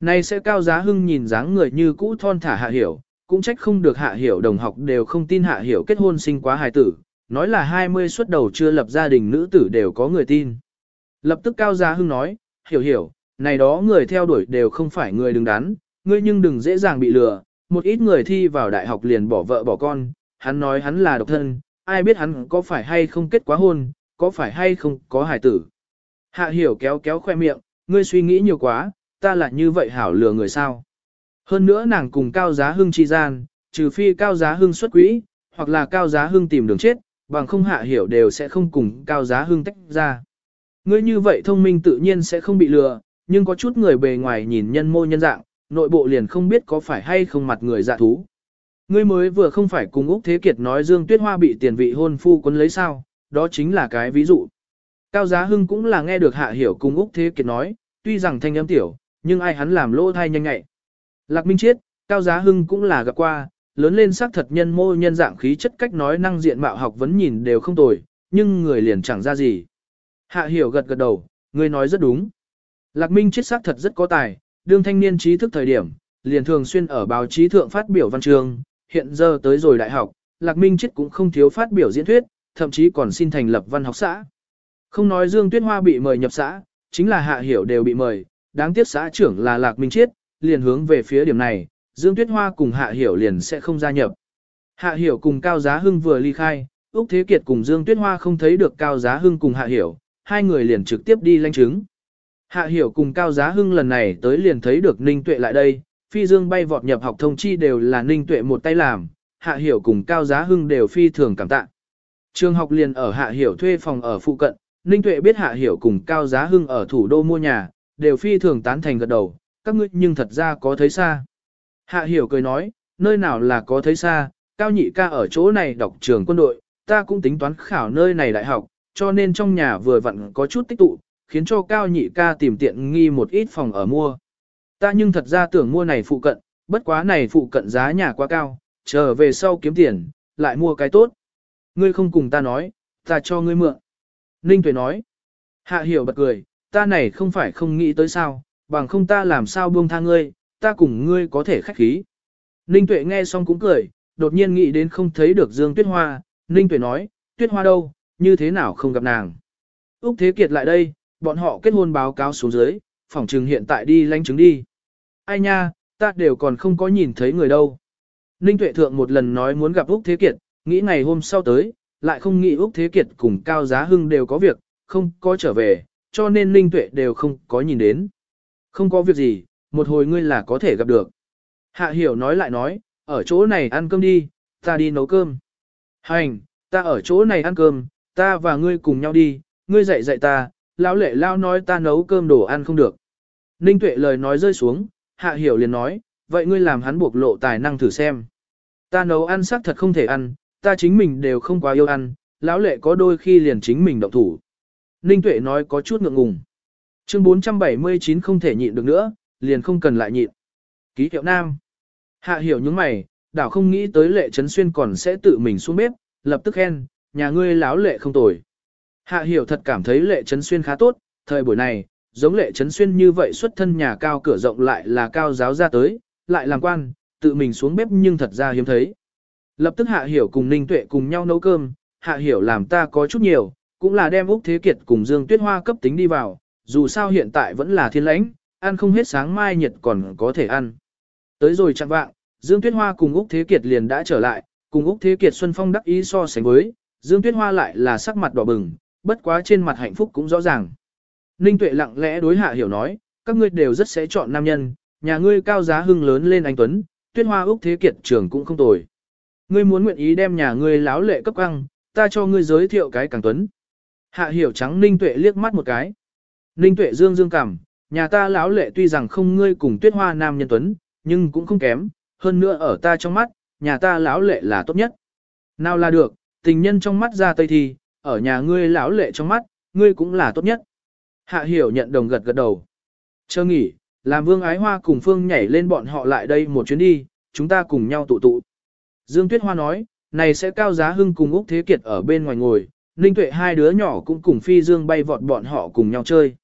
Nay sẽ Cao Giá Hưng nhìn dáng người như cũ thon thả Hạ Hiểu, cũng trách không được Hạ Hiểu đồng học đều không tin Hạ Hiểu kết hôn sinh quá hài tử, nói là 20 xuất đầu chưa lập gia đình nữ tử đều có người tin. Lập tức Cao Giá Hưng nói, hiểu hiểu, này đó người theo đuổi đều không phải người đứng đắn, ngươi nhưng đừng dễ dàng bị lừa, một ít người thi vào đại học liền bỏ vợ bỏ con, hắn nói hắn là độc thân, ai biết hắn có phải hay không kết quá hôn, có phải hay không có hài tử. Hạ hiểu kéo kéo khoe miệng, ngươi suy nghĩ nhiều quá, ta là như vậy hảo lừa người sao. Hơn nữa nàng cùng cao giá hưng chi gian, trừ phi cao giá hưng xuất quỹ, hoặc là cao giá hưng tìm đường chết, bằng không hạ hiểu đều sẽ không cùng cao giá hưng tách ra. Ngươi như vậy thông minh tự nhiên sẽ không bị lừa, nhưng có chút người bề ngoài nhìn nhân mô nhân dạng, nội bộ liền không biết có phải hay không mặt người dạ thú. Ngươi mới vừa không phải cùng Úc Thế Kiệt nói Dương Tuyết Hoa bị tiền vị hôn phu quấn lấy sao, đó chính là cái ví dụ. Cao Giá Hưng cũng là nghe được Hạ Hiểu cùng Úc Thế Kiệt nói, tuy rằng thanh âm tiểu, nhưng ai hắn làm lỗ thai nhanh nhạy. Lạc Minh Chiết, Cao Giá Hưng cũng là gặp qua, lớn lên sắc thật nhân mô nhân dạng khí chất cách nói năng diện mạo học vấn nhìn đều không tồi, nhưng người liền chẳng ra gì. Hạ Hiểu gật gật đầu, người nói rất đúng. Lạc Minh Chiết sắc thật rất có tài, đương thanh niên trí thức thời điểm, liền thường xuyên ở báo chí thượng phát biểu văn chương, hiện giờ tới rồi đại học, Lạc Minh Chiết cũng không thiếu phát biểu diễn thuyết, thậm chí còn xin thành lập văn học xã. Không nói Dương Tuyết Hoa bị mời nhập xã, chính là Hạ Hiểu đều bị mời, đáng tiếc xã trưởng là Lạc Minh chiết liền hướng về phía điểm này, Dương Tuyết Hoa cùng Hạ Hiểu liền sẽ không gia nhập. Hạ Hiểu cùng Cao Giá Hưng vừa ly khai, Úc Thế Kiệt cùng Dương Tuyết Hoa không thấy được Cao Giá Hưng cùng Hạ Hiểu, hai người liền trực tiếp đi lãnh chứng. Hạ Hiểu cùng Cao Giá Hưng lần này tới liền thấy được Ninh Tuệ lại đây, phi dương bay vọt nhập học thông chi đều là Ninh Tuệ một tay làm, Hạ Hiểu cùng Cao Giá Hưng đều phi thường cảm tạ. Trường học liền ở Hạ Hiểu thuê phòng ở phụ cận, Ninh Tuệ biết Hạ Hiểu cùng Cao Giá Hưng ở thủ đô mua nhà, đều phi thường tán thành gật đầu, các ngươi nhưng thật ra có thấy xa. Hạ Hiểu cười nói, nơi nào là có thấy xa, Cao Nhị ca ở chỗ này đọc trường quân đội, ta cũng tính toán khảo nơi này đại học, cho nên trong nhà vừa vặn có chút tích tụ, khiến cho Cao Nhị ca tìm tiện nghi một ít phòng ở mua. Ta nhưng thật ra tưởng mua này phụ cận, bất quá này phụ cận giá nhà quá cao, trở về sau kiếm tiền, lại mua cái tốt. Ngươi không cùng ta nói, ta cho ngươi mượn. Ninh Tuệ nói. Hạ hiểu bật cười, ta này không phải không nghĩ tới sao, bằng không ta làm sao buông tha ngươi, ta cùng ngươi có thể khách khí. Ninh Tuệ nghe xong cũng cười, đột nhiên nghĩ đến không thấy được Dương Tuyết Hoa, Ninh Tuệ nói, Tuyết Hoa đâu, như thế nào không gặp nàng. Úc Thế Kiệt lại đây, bọn họ kết hôn báo cáo xuống dưới, phỏng trừng hiện tại đi lánh chứng đi. Ai nha, ta đều còn không có nhìn thấy người đâu. Ninh Tuệ Thượng một lần nói muốn gặp Úc Thế Kiệt, nghĩ ngày hôm sau tới, lại không nghĩ Úc Thế Kiệt cùng Cao Giá Hưng đều có việc, không có trở về, cho nên Ninh Tuệ đều không có nhìn đến. Không có việc gì, một hồi ngươi là có thể gặp được. Hạ Hiểu nói lại nói, ở chỗ này ăn cơm đi, ta đi nấu cơm. Hành, ta ở chỗ này ăn cơm, ta và ngươi cùng nhau đi, ngươi dạy dạy ta, lão lệ lao nói ta nấu cơm đồ ăn không được. Ninh tuệ lời nói rơi xuống, hạ hiểu liền nói, vậy ngươi làm hắn buộc lộ tài năng thử xem. Ta nấu ăn sắc thật không thể ăn, ta chính mình đều không quá yêu ăn, lão lệ có đôi khi liền chính mình động thủ. Ninh tuệ nói có chút ngượng ngùng. Chương 479 không thể nhịn được nữa, liền không cần lại nhịn. Ký hiệu nam. Hạ hiểu những mày, đảo không nghĩ tới lệ trấn xuyên còn sẽ tự mình xuống bếp, lập tức khen, nhà ngươi láo lệ không tồi. Hạ hiểu thật cảm thấy lệ trấn xuyên khá tốt, thời buổi này, giống lệ trấn xuyên như vậy xuất thân nhà cao cửa rộng lại là cao giáo ra tới, lại làm quan, tự mình xuống bếp nhưng thật ra hiếm thấy. Lập tức hạ hiểu cùng ninh tuệ cùng nhau nấu cơm, hạ hiểu làm ta có chút nhiều, cũng là đem Úc Thế Kiệt cùng Dương Tuyết Hoa cấp tính đi vào, dù sao hiện tại vẫn là thiên lãnh, ăn không hết sáng mai nhiệt còn có thể ăn. Tới rồi chặn vạng, Dương Tuyết Hoa cùng Úc Thế Kiệt liền đã trở lại, cùng Úc Thế Kiệt Xuân Phong đắc ý so sánh với, Dương Tuyết Hoa lại là sắc mặt đỏ bừng, bất quá trên mặt hạnh phúc cũng rõ ràng. Ninh Tuệ lặng lẽ đối hạ hiểu nói, các ngươi đều rất sẽ chọn nam nhân, nhà ngươi cao giá hưng lớn lên anh Tuấn, tuyết hoa úc thế kiệt trưởng cũng không tồi. Ngươi muốn nguyện ý đem nhà ngươi láo lệ cấp căng, ta cho ngươi giới thiệu cái càng Tuấn. Hạ hiểu trắng Ninh Tuệ liếc mắt một cái. Ninh Tuệ dương dương cảm, nhà ta lão lệ tuy rằng không ngươi cùng tuyết hoa nam nhân Tuấn, nhưng cũng không kém, hơn nữa ở ta trong mắt, nhà ta lão lệ là tốt nhất. Nào là được, tình nhân trong mắt ra tây thì, ở nhà ngươi lão lệ trong mắt, ngươi cũng là tốt nhất. Hạ hiểu nhận đồng gật gật đầu. Chờ nghỉ, làm vương ái hoa cùng phương nhảy lên bọn họ lại đây một chuyến đi, chúng ta cùng nhau tụ tụ. Dương Tuyết Hoa nói, này sẽ cao giá hưng cùng Úc Thế Kiệt ở bên ngoài ngồi, Ninh Tuệ hai đứa nhỏ cũng cùng phi dương bay vọt bọn họ cùng nhau chơi.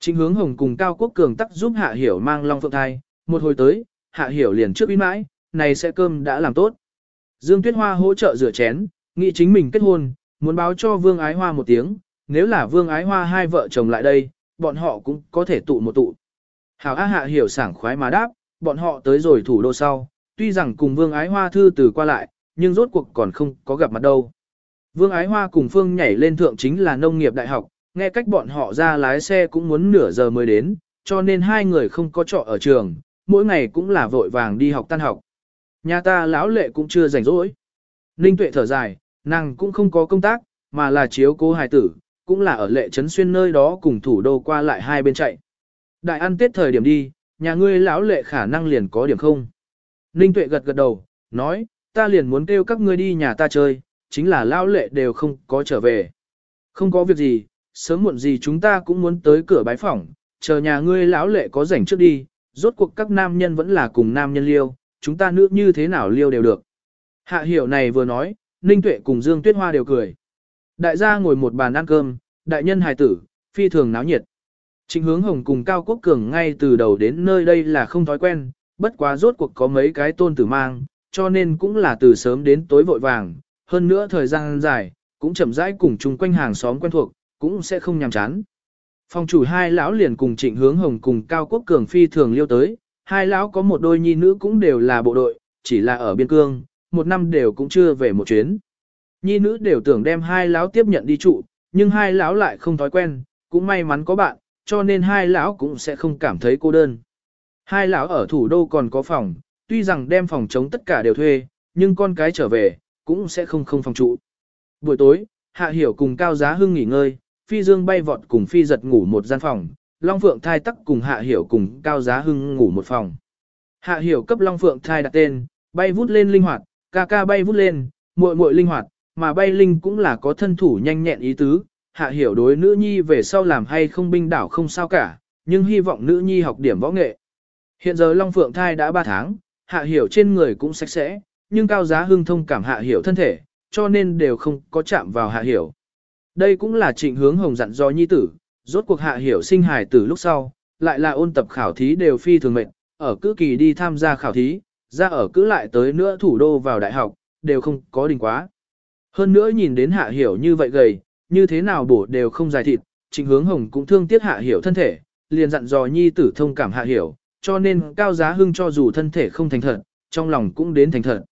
Chính hướng hồng cùng Cao Quốc Cường tắc giúp Hạ Hiểu mang Long Phượng thai, một hồi tới, Hạ Hiểu liền trước uy mãi, này sẽ cơm đã làm tốt. Dương Tuyết Hoa hỗ trợ rửa chén, nghĩ chính mình kết hôn, muốn báo cho Vương Ái Hoa một tiếng, nếu là Vương Ái Hoa hai vợ chồng lại đây, bọn họ cũng có thể tụ một tụ. Hảo A Hạ hiểu sảng khoái mà đáp, bọn họ tới rồi thủ đô sau, tuy rằng cùng Vương Ái Hoa thư từ qua lại, nhưng rốt cuộc còn không có gặp mặt đâu. Vương Ái Hoa cùng Phương nhảy lên thượng chính là nông nghiệp đại học, nghe cách bọn họ ra lái xe cũng muốn nửa giờ mới đến, cho nên hai người không có trọ ở trường, mỗi ngày cũng là vội vàng đi học tan học. Nhà ta lão lệ cũng chưa rảnh rỗi. Ninh tuệ thở dài, nàng cũng không có công tác, mà là chiếu cố hài tử, cũng là ở lệ trấn xuyên nơi đó cùng thủ đô qua lại hai bên chạy. Đại ăn tết thời điểm đi, nhà ngươi lão lệ khả năng liền có điểm không. Ninh tuệ gật gật đầu, nói, ta liền muốn kêu các ngươi đi nhà ta chơi, chính là lão lệ đều không có trở về. Không có việc gì, sớm muộn gì chúng ta cũng muốn tới cửa bái phỏng, chờ nhà ngươi lão lệ có rảnh trước đi, rốt cuộc các nam nhân vẫn là cùng nam nhân liêu, chúng ta nữ như thế nào liêu đều được. Hạ hiểu này vừa nói, Ninh Tuệ cùng Dương Tuyết Hoa đều cười. Đại gia ngồi một bàn ăn cơm, đại nhân hài tử, phi thường náo nhiệt. Trịnh hướng hồng cùng Cao Quốc Cường ngay từ đầu đến nơi đây là không thói quen, bất quá rốt cuộc có mấy cái tôn tử mang, cho nên cũng là từ sớm đến tối vội vàng, hơn nữa thời gian dài, cũng chậm rãi cùng chung quanh hàng xóm quen thuộc, cũng sẽ không nhàm chán. Phòng chủ hai lão liền cùng trịnh hướng hồng cùng Cao Quốc Cường phi thường liêu tới, hai lão có một đôi nhi nữ cũng đều là bộ đội, chỉ là ở biên cương, một năm đều cũng chưa về một chuyến. Nhi nữ đều tưởng đem hai lão tiếp nhận đi trụ, nhưng hai lão lại không thói quen, cũng may mắn có bạn, cho nên hai lão cũng sẽ không cảm thấy cô đơn. Hai lão ở thủ đô còn có phòng, tuy rằng đem phòng chống tất cả đều thuê, nhưng con cái trở về, cũng sẽ không không phòng trụ. Buổi tối, Hạ Hiểu cùng Cao Giá Hưng nghỉ ngơi, Phi Dương bay vọt cùng Phi giật ngủ một gian phòng, Long Phượng thai tắc cùng Hạ Hiểu cùng Cao Giá Hưng ngủ một phòng. Hạ Hiểu cấp Long Phượng thai đặt tên, bay vút lên linh hoạt, ca ca bay vút lên, muội muội linh hoạt, mà bay linh cũng là có thân thủ nhanh nhẹn ý tứ. Hạ Hiểu đối nữ nhi về sau làm hay không binh đảo không sao cả, nhưng hy vọng nữ nhi học điểm võ nghệ. Hiện giờ Long Phượng thai đã 3 tháng, Hạ Hiểu trên người cũng sạch sẽ, nhưng Cao Giá Hưng thông cảm Hạ Hiểu thân thể, cho nên đều không có chạm vào Hạ Hiểu. Đây cũng là trịnh hướng hồng dặn do nhi tử, rốt cuộc hạ hiểu sinh hài tử lúc sau, lại là ôn tập khảo thí đều phi thường mệnh, ở cứ kỳ đi tham gia khảo thí, ra ở cứ lại tới nữa thủ đô vào đại học, đều không có đình quá. Hơn nữa nhìn đến hạ hiểu như vậy gầy, như thế nào bổ đều không dài thịt, trịnh hướng hồng cũng thương tiếc hạ hiểu thân thể, liền dặn dò nhi tử thông cảm hạ hiểu, cho nên cao giá hưng cho dù thân thể không thành thật, trong lòng cũng đến thành thật.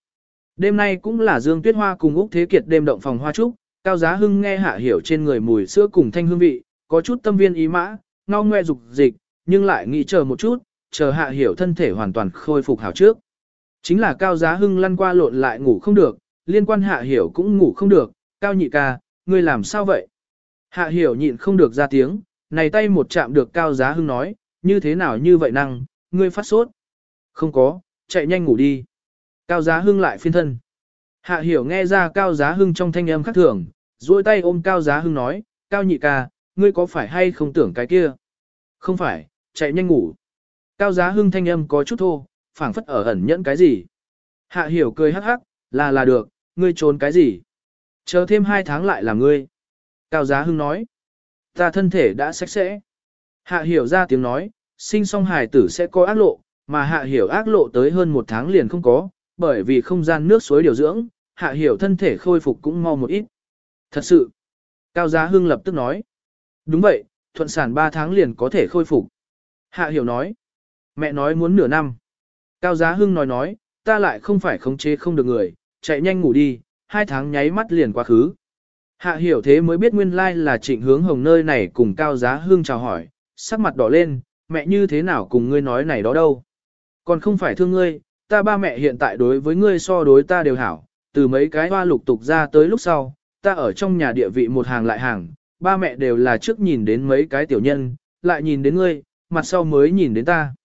Đêm nay cũng là Dương Tuyết Hoa cùng Úc Thế Kiệt đêm động phòng hoa trúc, Cao Giá Hưng nghe hạ hiểu trên người mùi sữa cùng thanh hương vị, có chút tâm viên ý mã, ngao ngoe dục dịch, nhưng lại nghĩ chờ một chút, chờ hạ hiểu thân thể hoàn toàn khôi phục hảo trước. Chính là Cao Giá Hưng lăn qua lộn lại ngủ không được, liên quan hạ hiểu cũng ngủ không được, Cao nhị ca, ngươi làm sao vậy? Hạ hiểu nhịn không được ra tiếng, này tay một chạm được Cao Giá Hưng nói, như thế nào như vậy năng, ngươi phát sốt. Không có, chạy nhanh ngủ đi. Cao Giá Hưng lại phiên thân. Hạ hiểu nghe ra Cao Giá Hưng trong thanh âm khác thường, duỗi tay ôm Cao Giá Hưng nói, Cao nhị ca, ngươi có phải hay không tưởng cái kia? Không phải, chạy nhanh ngủ. Cao Giá Hưng thanh âm có chút thô, phảng phất ở ẩn nhẫn cái gì. Hạ hiểu cười hắc hắc, là là được, ngươi trốn cái gì? Chờ thêm hai tháng lại là ngươi. Cao Giá Hưng nói, ta thân thể đã sạch sẽ. Hạ hiểu ra tiếng nói, sinh song hài tử sẽ có ác lộ, mà hạ hiểu ác lộ tới hơn một tháng liền không có, bởi vì không gian nước suối điều dưỡng, hạ hiểu thân thể khôi phục cũng mau một ít. Thật sự, Cao Giá Hưng lập tức nói. Đúng vậy, thuận sản 3 tháng liền có thể khôi phục. Hạ hiểu nói. Mẹ nói muốn nửa năm. Cao Giá Hưng nói nói, ta lại không phải khống chế không được người, chạy nhanh ngủ đi, hai tháng nháy mắt liền quá khứ. Hạ hiểu thế mới biết nguyên lai là trịnh hướng hồng nơi này cùng Cao Giá Hưng chào hỏi, sắc mặt đỏ lên, mẹ như thế nào cùng ngươi nói này đó đâu. Còn không phải thương ngươi, ta ba mẹ hiện tại đối với ngươi so đối ta đều hảo, từ mấy cái hoa lục tục ra tới lúc sau, ta ở trong nhà địa vị một hàng lại hàng, ba mẹ đều là trước nhìn đến mấy cái tiểu nhân, lại nhìn đến ngươi, mặt sau mới nhìn đến ta.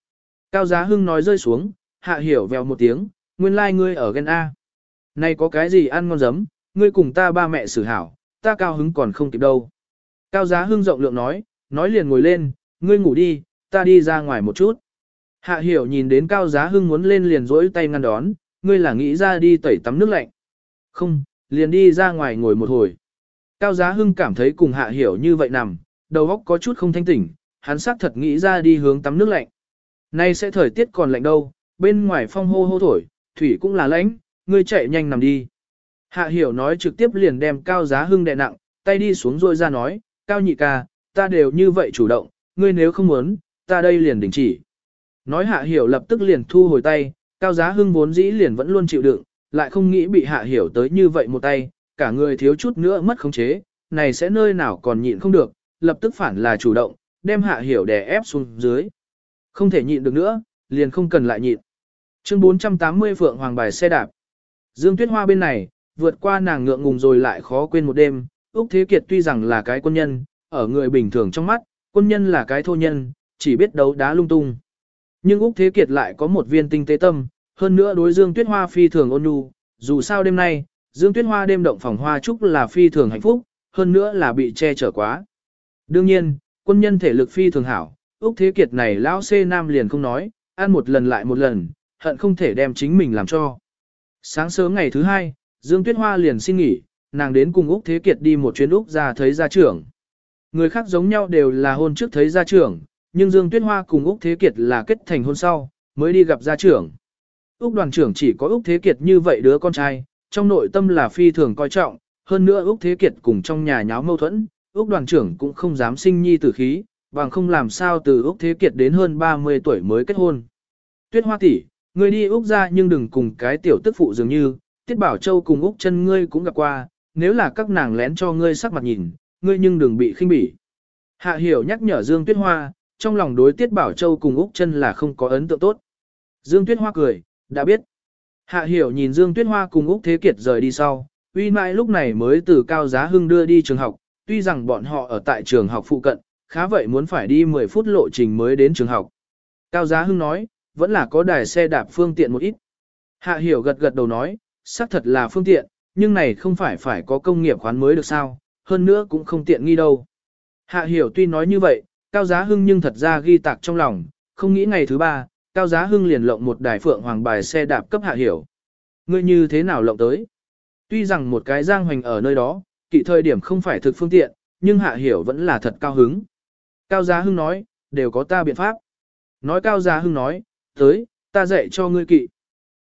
Cao Giá Hưng nói rơi xuống, hạ hiểu vèo một tiếng, nguyên lai like ngươi ở ghen A. Này có cái gì ăn ngon giấm, ngươi cùng ta ba mẹ xử hảo, ta cao hứng còn không kịp đâu. Cao Giá Hưng rộng lượng nói, nói liền ngồi lên, ngươi ngủ đi, ta đi ra ngoài một chút. Hạ hiểu nhìn đến Cao Giá Hưng muốn lên liền rỗi tay ngăn đón, ngươi là nghĩ ra đi tẩy tắm nước lạnh. Không, liền đi ra ngoài ngồi một hồi. Cao Giá Hưng cảm thấy cùng hạ hiểu như vậy nằm, đầu óc có chút không thanh tỉnh, hắn xác thật nghĩ ra đi hướng tắm nước lạnh. Nay sẽ thời tiết còn lạnh đâu, bên ngoài phong hô hô thổi, thủy cũng là lạnh, ngươi chạy nhanh nằm đi. Hạ hiểu nói trực tiếp liền đem Cao Giá Hưng đè nặng, tay đi xuống rồi ra nói, Cao nhị ca, ta đều như vậy chủ động, ngươi nếu không muốn, ta đây liền đình chỉ. Nói hạ hiểu lập tức liền thu hồi tay, Cao Giá Hưng vốn dĩ liền vẫn luôn chịu đựng, lại không nghĩ bị hạ hiểu tới như vậy một tay, cả người thiếu chút nữa mất khống chế, này sẽ nơi nào còn nhịn không được, lập tức phản là chủ động, đem hạ hiểu đè ép xuống dưới. Không thể nhịn được nữa, liền không cần lại nhịn. Chương 480 Phượng Hoàng bài xe đạp. Dương Tuyết Hoa bên này, vượt qua nàng ngượng ngùng rồi lại khó quên một đêm, Úc Thế Kiệt tuy rằng là cái quân nhân, ở người bình thường trong mắt, quân nhân là cái thô nhân, chỉ biết đấu đá lung tung. Nhưng Úc Thế Kiệt lại có một viên tinh tế tâm, hơn nữa đối Dương Tuyết Hoa phi thường ôn nhu, dù sao đêm nay, Dương Tuyết Hoa đêm động phòng hoa chúc là phi thường hạnh phúc, hơn nữa là bị che chở quá. Đương nhiên, quân nhân thể lực phi thường hảo, Úc Thế Kiệt này lão C Nam liền không nói, ăn một lần lại một lần, hận không thể đem chính mình làm cho. Sáng sớm ngày thứ hai, Dương Tuyết Hoa liền xin nghỉ, nàng đến cùng Úc Thế Kiệt đi một chuyến Úc ra thấy gia trưởng. Người khác giống nhau đều là hôn trước thấy gia trưởng, nhưng Dương Tuyết Hoa cùng Úc Thế Kiệt là kết thành hôn sau, mới đi gặp gia trưởng. Úc đoàn trưởng chỉ có Úc Thế Kiệt như vậy đứa con trai, trong nội tâm là phi thường coi trọng, hơn nữa Úc Thế Kiệt cùng trong nhà nháo mâu thuẫn, Úc đoàn trưởng cũng không dám sinh nhi tử khí, bằng không làm sao từ Úc Thế Kiệt đến hơn 30 tuổi mới kết hôn. Tuyết Hoa tỷ, ngươi đi Úc ra nhưng đừng cùng cái tiểu tức phụ dường như, Tiết Bảo Châu cùng Úc chân ngươi cũng gặp qua, nếu là các nàng lén cho ngươi sắc mặt nhìn, ngươi nhưng đừng bị khinh bỉ. Hạ Hiểu nhắc nhở Dương Tuyết Hoa, trong lòng đối Tiết Bảo Châu cùng Úc chân là không có ấn tượng tốt. Dương Tuyết Hoa cười, đã biết. Hạ Hiểu nhìn Dương Tuyết Hoa cùng Úc Thế Kiệt rời đi sau, uy mãi lúc này mới từ Cao Giá Hưng đưa đi trường học, tuy rằng bọn họ ở tại trường học phụ cận, khá vậy muốn phải đi 10 phút lộ trình mới đến trường học. Cao Giá Hưng nói, vẫn là có đài xe đạp phương tiện một ít. Hạ Hiểu gật gật đầu nói, xác thật là phương tiện, nhưng này không phải phải có công nghiệp khoán mới được sao, hơn nữa cũng không tiện nghi đâu. Hạ Hiểu tuy nói như vậy, Cao Giá Hưng nhưng thật ra ghi tạc trong lòng, không nghĩ ngày thứ ba, Cao Giá Hưng liền lộng một đài phượng hoàng bài xe đạp cấp Hạ Hiểu. Ngươi như thế nào lộng tới? Tuy rằng một cái giang hoành ở nơi đó, kỵ thời điểm không phải thực phương tiện, nhưng Hạ Hiểu vẫn là thật cao hứng. Cao Giá Hưng nói, đều có ta biện pháp. Nói Cao Giá Hưng nói, tới, ta dạy cho ngươi kỵ.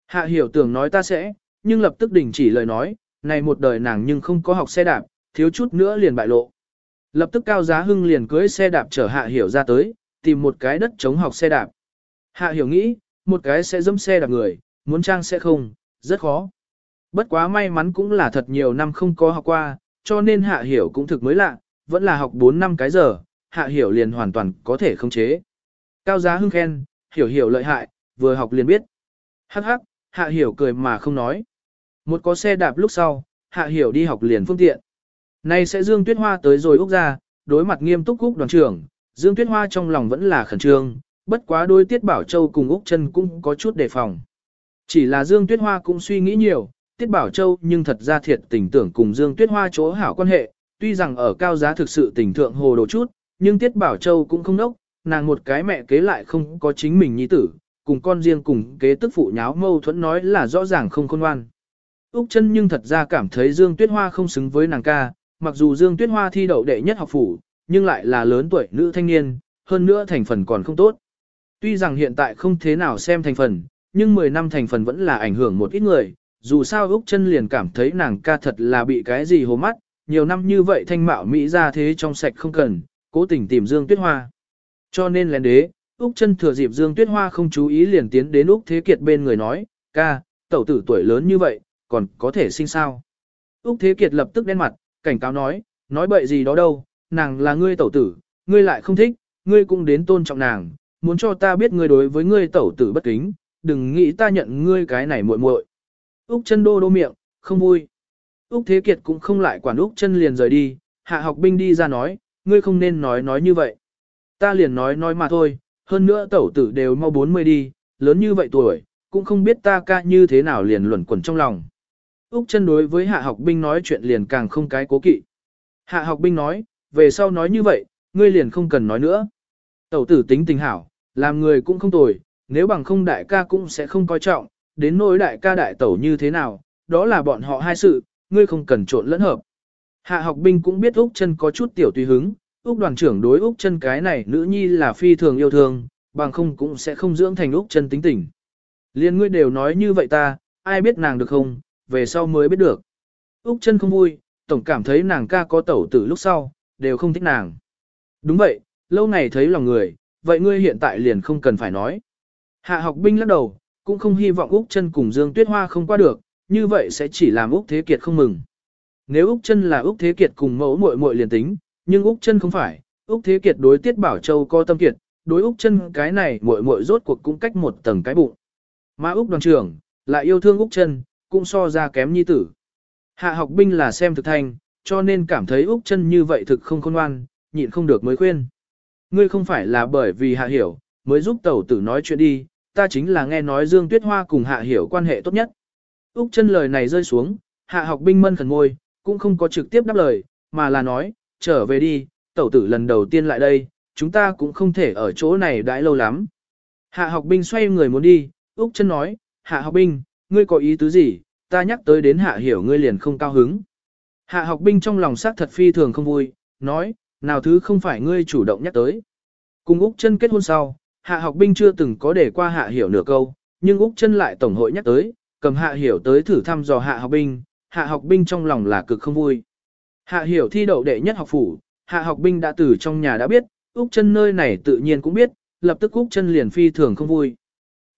Hạ Hiểu tưởng nói ta sẽ, nhưng lập tức đình chỉ lời nói, này một đời nàng nhưng không có học xe đạp, thiếu chút nữa liền bại lộ. Lập tức Cao Giá Hưng liền cưới xe đạp chở Hạ Hiểu ra tới, tìm một cái đất chống học xe đạp. Hạ Hiểu nghĩ, một cái sẽ dẫm xe đạp người, muốn trang sẽ không, rất khó. Bất quá may mắn cũng là thật nhiều năm không có học qua, cho nên Hạ Hiểu cũng thực mới lạ, vẫn là học 4 năm cái giờ, Hạ Hiểu liền hoàn toàn có thể khống chế. Cao Giá Hưng khen, Hiểu Hiểu lợi hại, vừa học liền biết. Hắc hắc, Hạ Hiểu cười mà không nói. Một có xe đạp lúc sau, Hạ Hiểu đi học liền phương tiện. Nay sẽ Dương Tuyết Hoa tới rồi Úc ra, đối mặt nghiêm túc Úc đoàn trưởng, Dương Tuyết Hoa trong lòng vẫn là khẩn trương, bất quá đôi Tiết Bảo Châu cùng Úc chân cũng có chút đề phòng. Chỉ là Dương Tuyết Hoa cũng suy nghĩ nhiều, Tiết Bảo Châu nhưng thật ra thiệt tình tưởng cùng Dương Tuyết Hoa chỗ hảo quan hệ, tuy rằng ở cao giá thực sự tình thượng hồ đồ chút, nhưng Tiết Bảo Châu cũng không nốc, nàng một cái mẹ kế lại không có chính mình nhi tử, cùng con riêng cùng kế tức phụ nháo mâu thuẫn nói là rõ ràng không khôn ngoan. Úc chân nhưng thật ra cảm thấy Dương Tuyết Hoa không xứng với nàng ca, mặc dù Dương Tuyết Hoa thi đậu đệ nhất học phủ, nhưng lại là lớn tuổi nữ thanh niên, hơn nữa thành phần còn không tốt. Tuy rằng hiện tại không thế nào xem thành phần, nhưng 10 năm thành phần vẫn là ảnh hưởng một ít người, dù sao Úc chân liền cảm thấy nàng ca thật là bị cái gì hố mắt, nhiều năm như vậy thanh mạo Mỹ ra thế trong sạch không cần, cố tình tìm Dương Tuyết Hoa. Cho nên lén đế, Úc chân thừa dịp Dương Tuyết Hoa không chú ý liền tiến đến Úc Thế Kiệt bên người nói, ca, tẩu tử tuổi lớn như vậy, còn có thể sinh sao. Úc Thế Kiệt lập tức đen mặt, cảnh cáo nói, nói bậy gì đó đâu, nàng là ngươi tẩu tử, ngươi lại không thích, ngươi cũng đến tôn trọng nàng, muốn cho ta biết ngươi đối với ngươi tẩu tử bất kính, đừng nghĩ ta nhận ngươi cái này muội muội. Úc chân đô đô miệng, không vui. Úc Thế Kiệt cũng không lại quản Úc chân liền rời đi, hạ học binh đi ra nói, ngươi không nên nói nói như vậy. Ta liền nói nói mà thôi, hơn nữa tẩu tử đều mau 40 đi, lớn như vậy tuổi, cũng không biết ta ca như thế nào liền luẩn quẩn trong lòng. Úc chân đối với hạ học binh nói chuyện liền càng không cái cố kỵ. Hạ học binh nói, về sau nói như vậy, ngươi liền không cần nói nữa. Tẩu tử tính tình hảo, làm người cũng không tồi, nếu bằng không đại ca cũng sẽ không coi trọng, đến nỗi đại ca đại tẩu như thế nào, đó là bọn họ hai sự, ngươi không cần trộn lẫn hợp. Hạ học binh cũng biết Úc chân có chút tiểu tùy hứng, Úc đoàn trưởng đối Úc chân cái này nữ nhi là phi thường yêu thương, bằng không cũng sẽ không dưỡng thành Úc chân tính tình. Liên ngươi đều nói như vậy ta, ai biết nàng được không, về sau mới biết được. Úc chân không vui, tổng cảm thấy nàng ca có tẩu tử lúc sau, đều không thích nàng. Đúng vậy, lâu ngày thấy lòng người, vậy ngươi hiện tại liền không cần phải nói. Hạ học binh lắc đầu, cũng không hy vọng Úc chân cùng Dương Tuyết Hoa không qua được, như vậy sẽ chỉ làm Úc Thế Kiệt không mừng. Nếu Úc chân là Úc Thế Kiệt cùng mẫu muội muội liền tính, nhưng Úc chân không phải, Úc Thế Kiệt đối Tiết Bảo Châu có tâm kiệt, đối Úc chân cái này muội muội rốt cuộc cũng cách một tầng cái bụng. Mà Úc đoàn trưởng, lại yêu thương Úc chân, cũng so ra kém nhi tử. Hạ học binh là xem thực thành, cho nên cảm thấy Úc chân như vậy thực không khôn ngoan, nhịn không được mới khuyên. Ngươi không phải là bởi vì hạ hiểu, mới giúp tẩu tử nói chuyện đi, ta chính là nghe nói Dương Tuyết Hoa cùng hạ hiểu quan hệ tốt nhất. Úc chân lời này rơi xuống, hạ học binh mân khẩn ngôi, cũng không có trực tiếp đáp lời, mà là nói, trở về đi, tẩu tử lần đầu tiên lại đây, chúng ta cũng không thể ở chỗ này đãi lâu lắm. Hạ học binh xoay người muốn đi, Úc chân nói, hạ học binh, ngươi có ý tứ gì, ta nhắc tới đến hạ hiểu ngươi liền không cao hứng. Hạ học binh trong lòng xác thật phi thường không vui, nói, nào thứ không phải ngươi chủ động nhắc tới. Cùng Úc chân kết hôn sau, hạ học binh chưa từng có để qua hạ hiểu nửa câu, nhưng Úc chân lại tổng hội nhắc tới, cầm hạ hiểu tới thử thăm dò hạ học binh, hạ học binh trong lòng là cực không vui. Hạ hiểu thi đậu đệ nhất học phủ, hạ học binh đã từ trong nhà đã biết, Úc chân nơi này tự nhiên cũng biết, lập tức Úc chân liền phi thường không vui.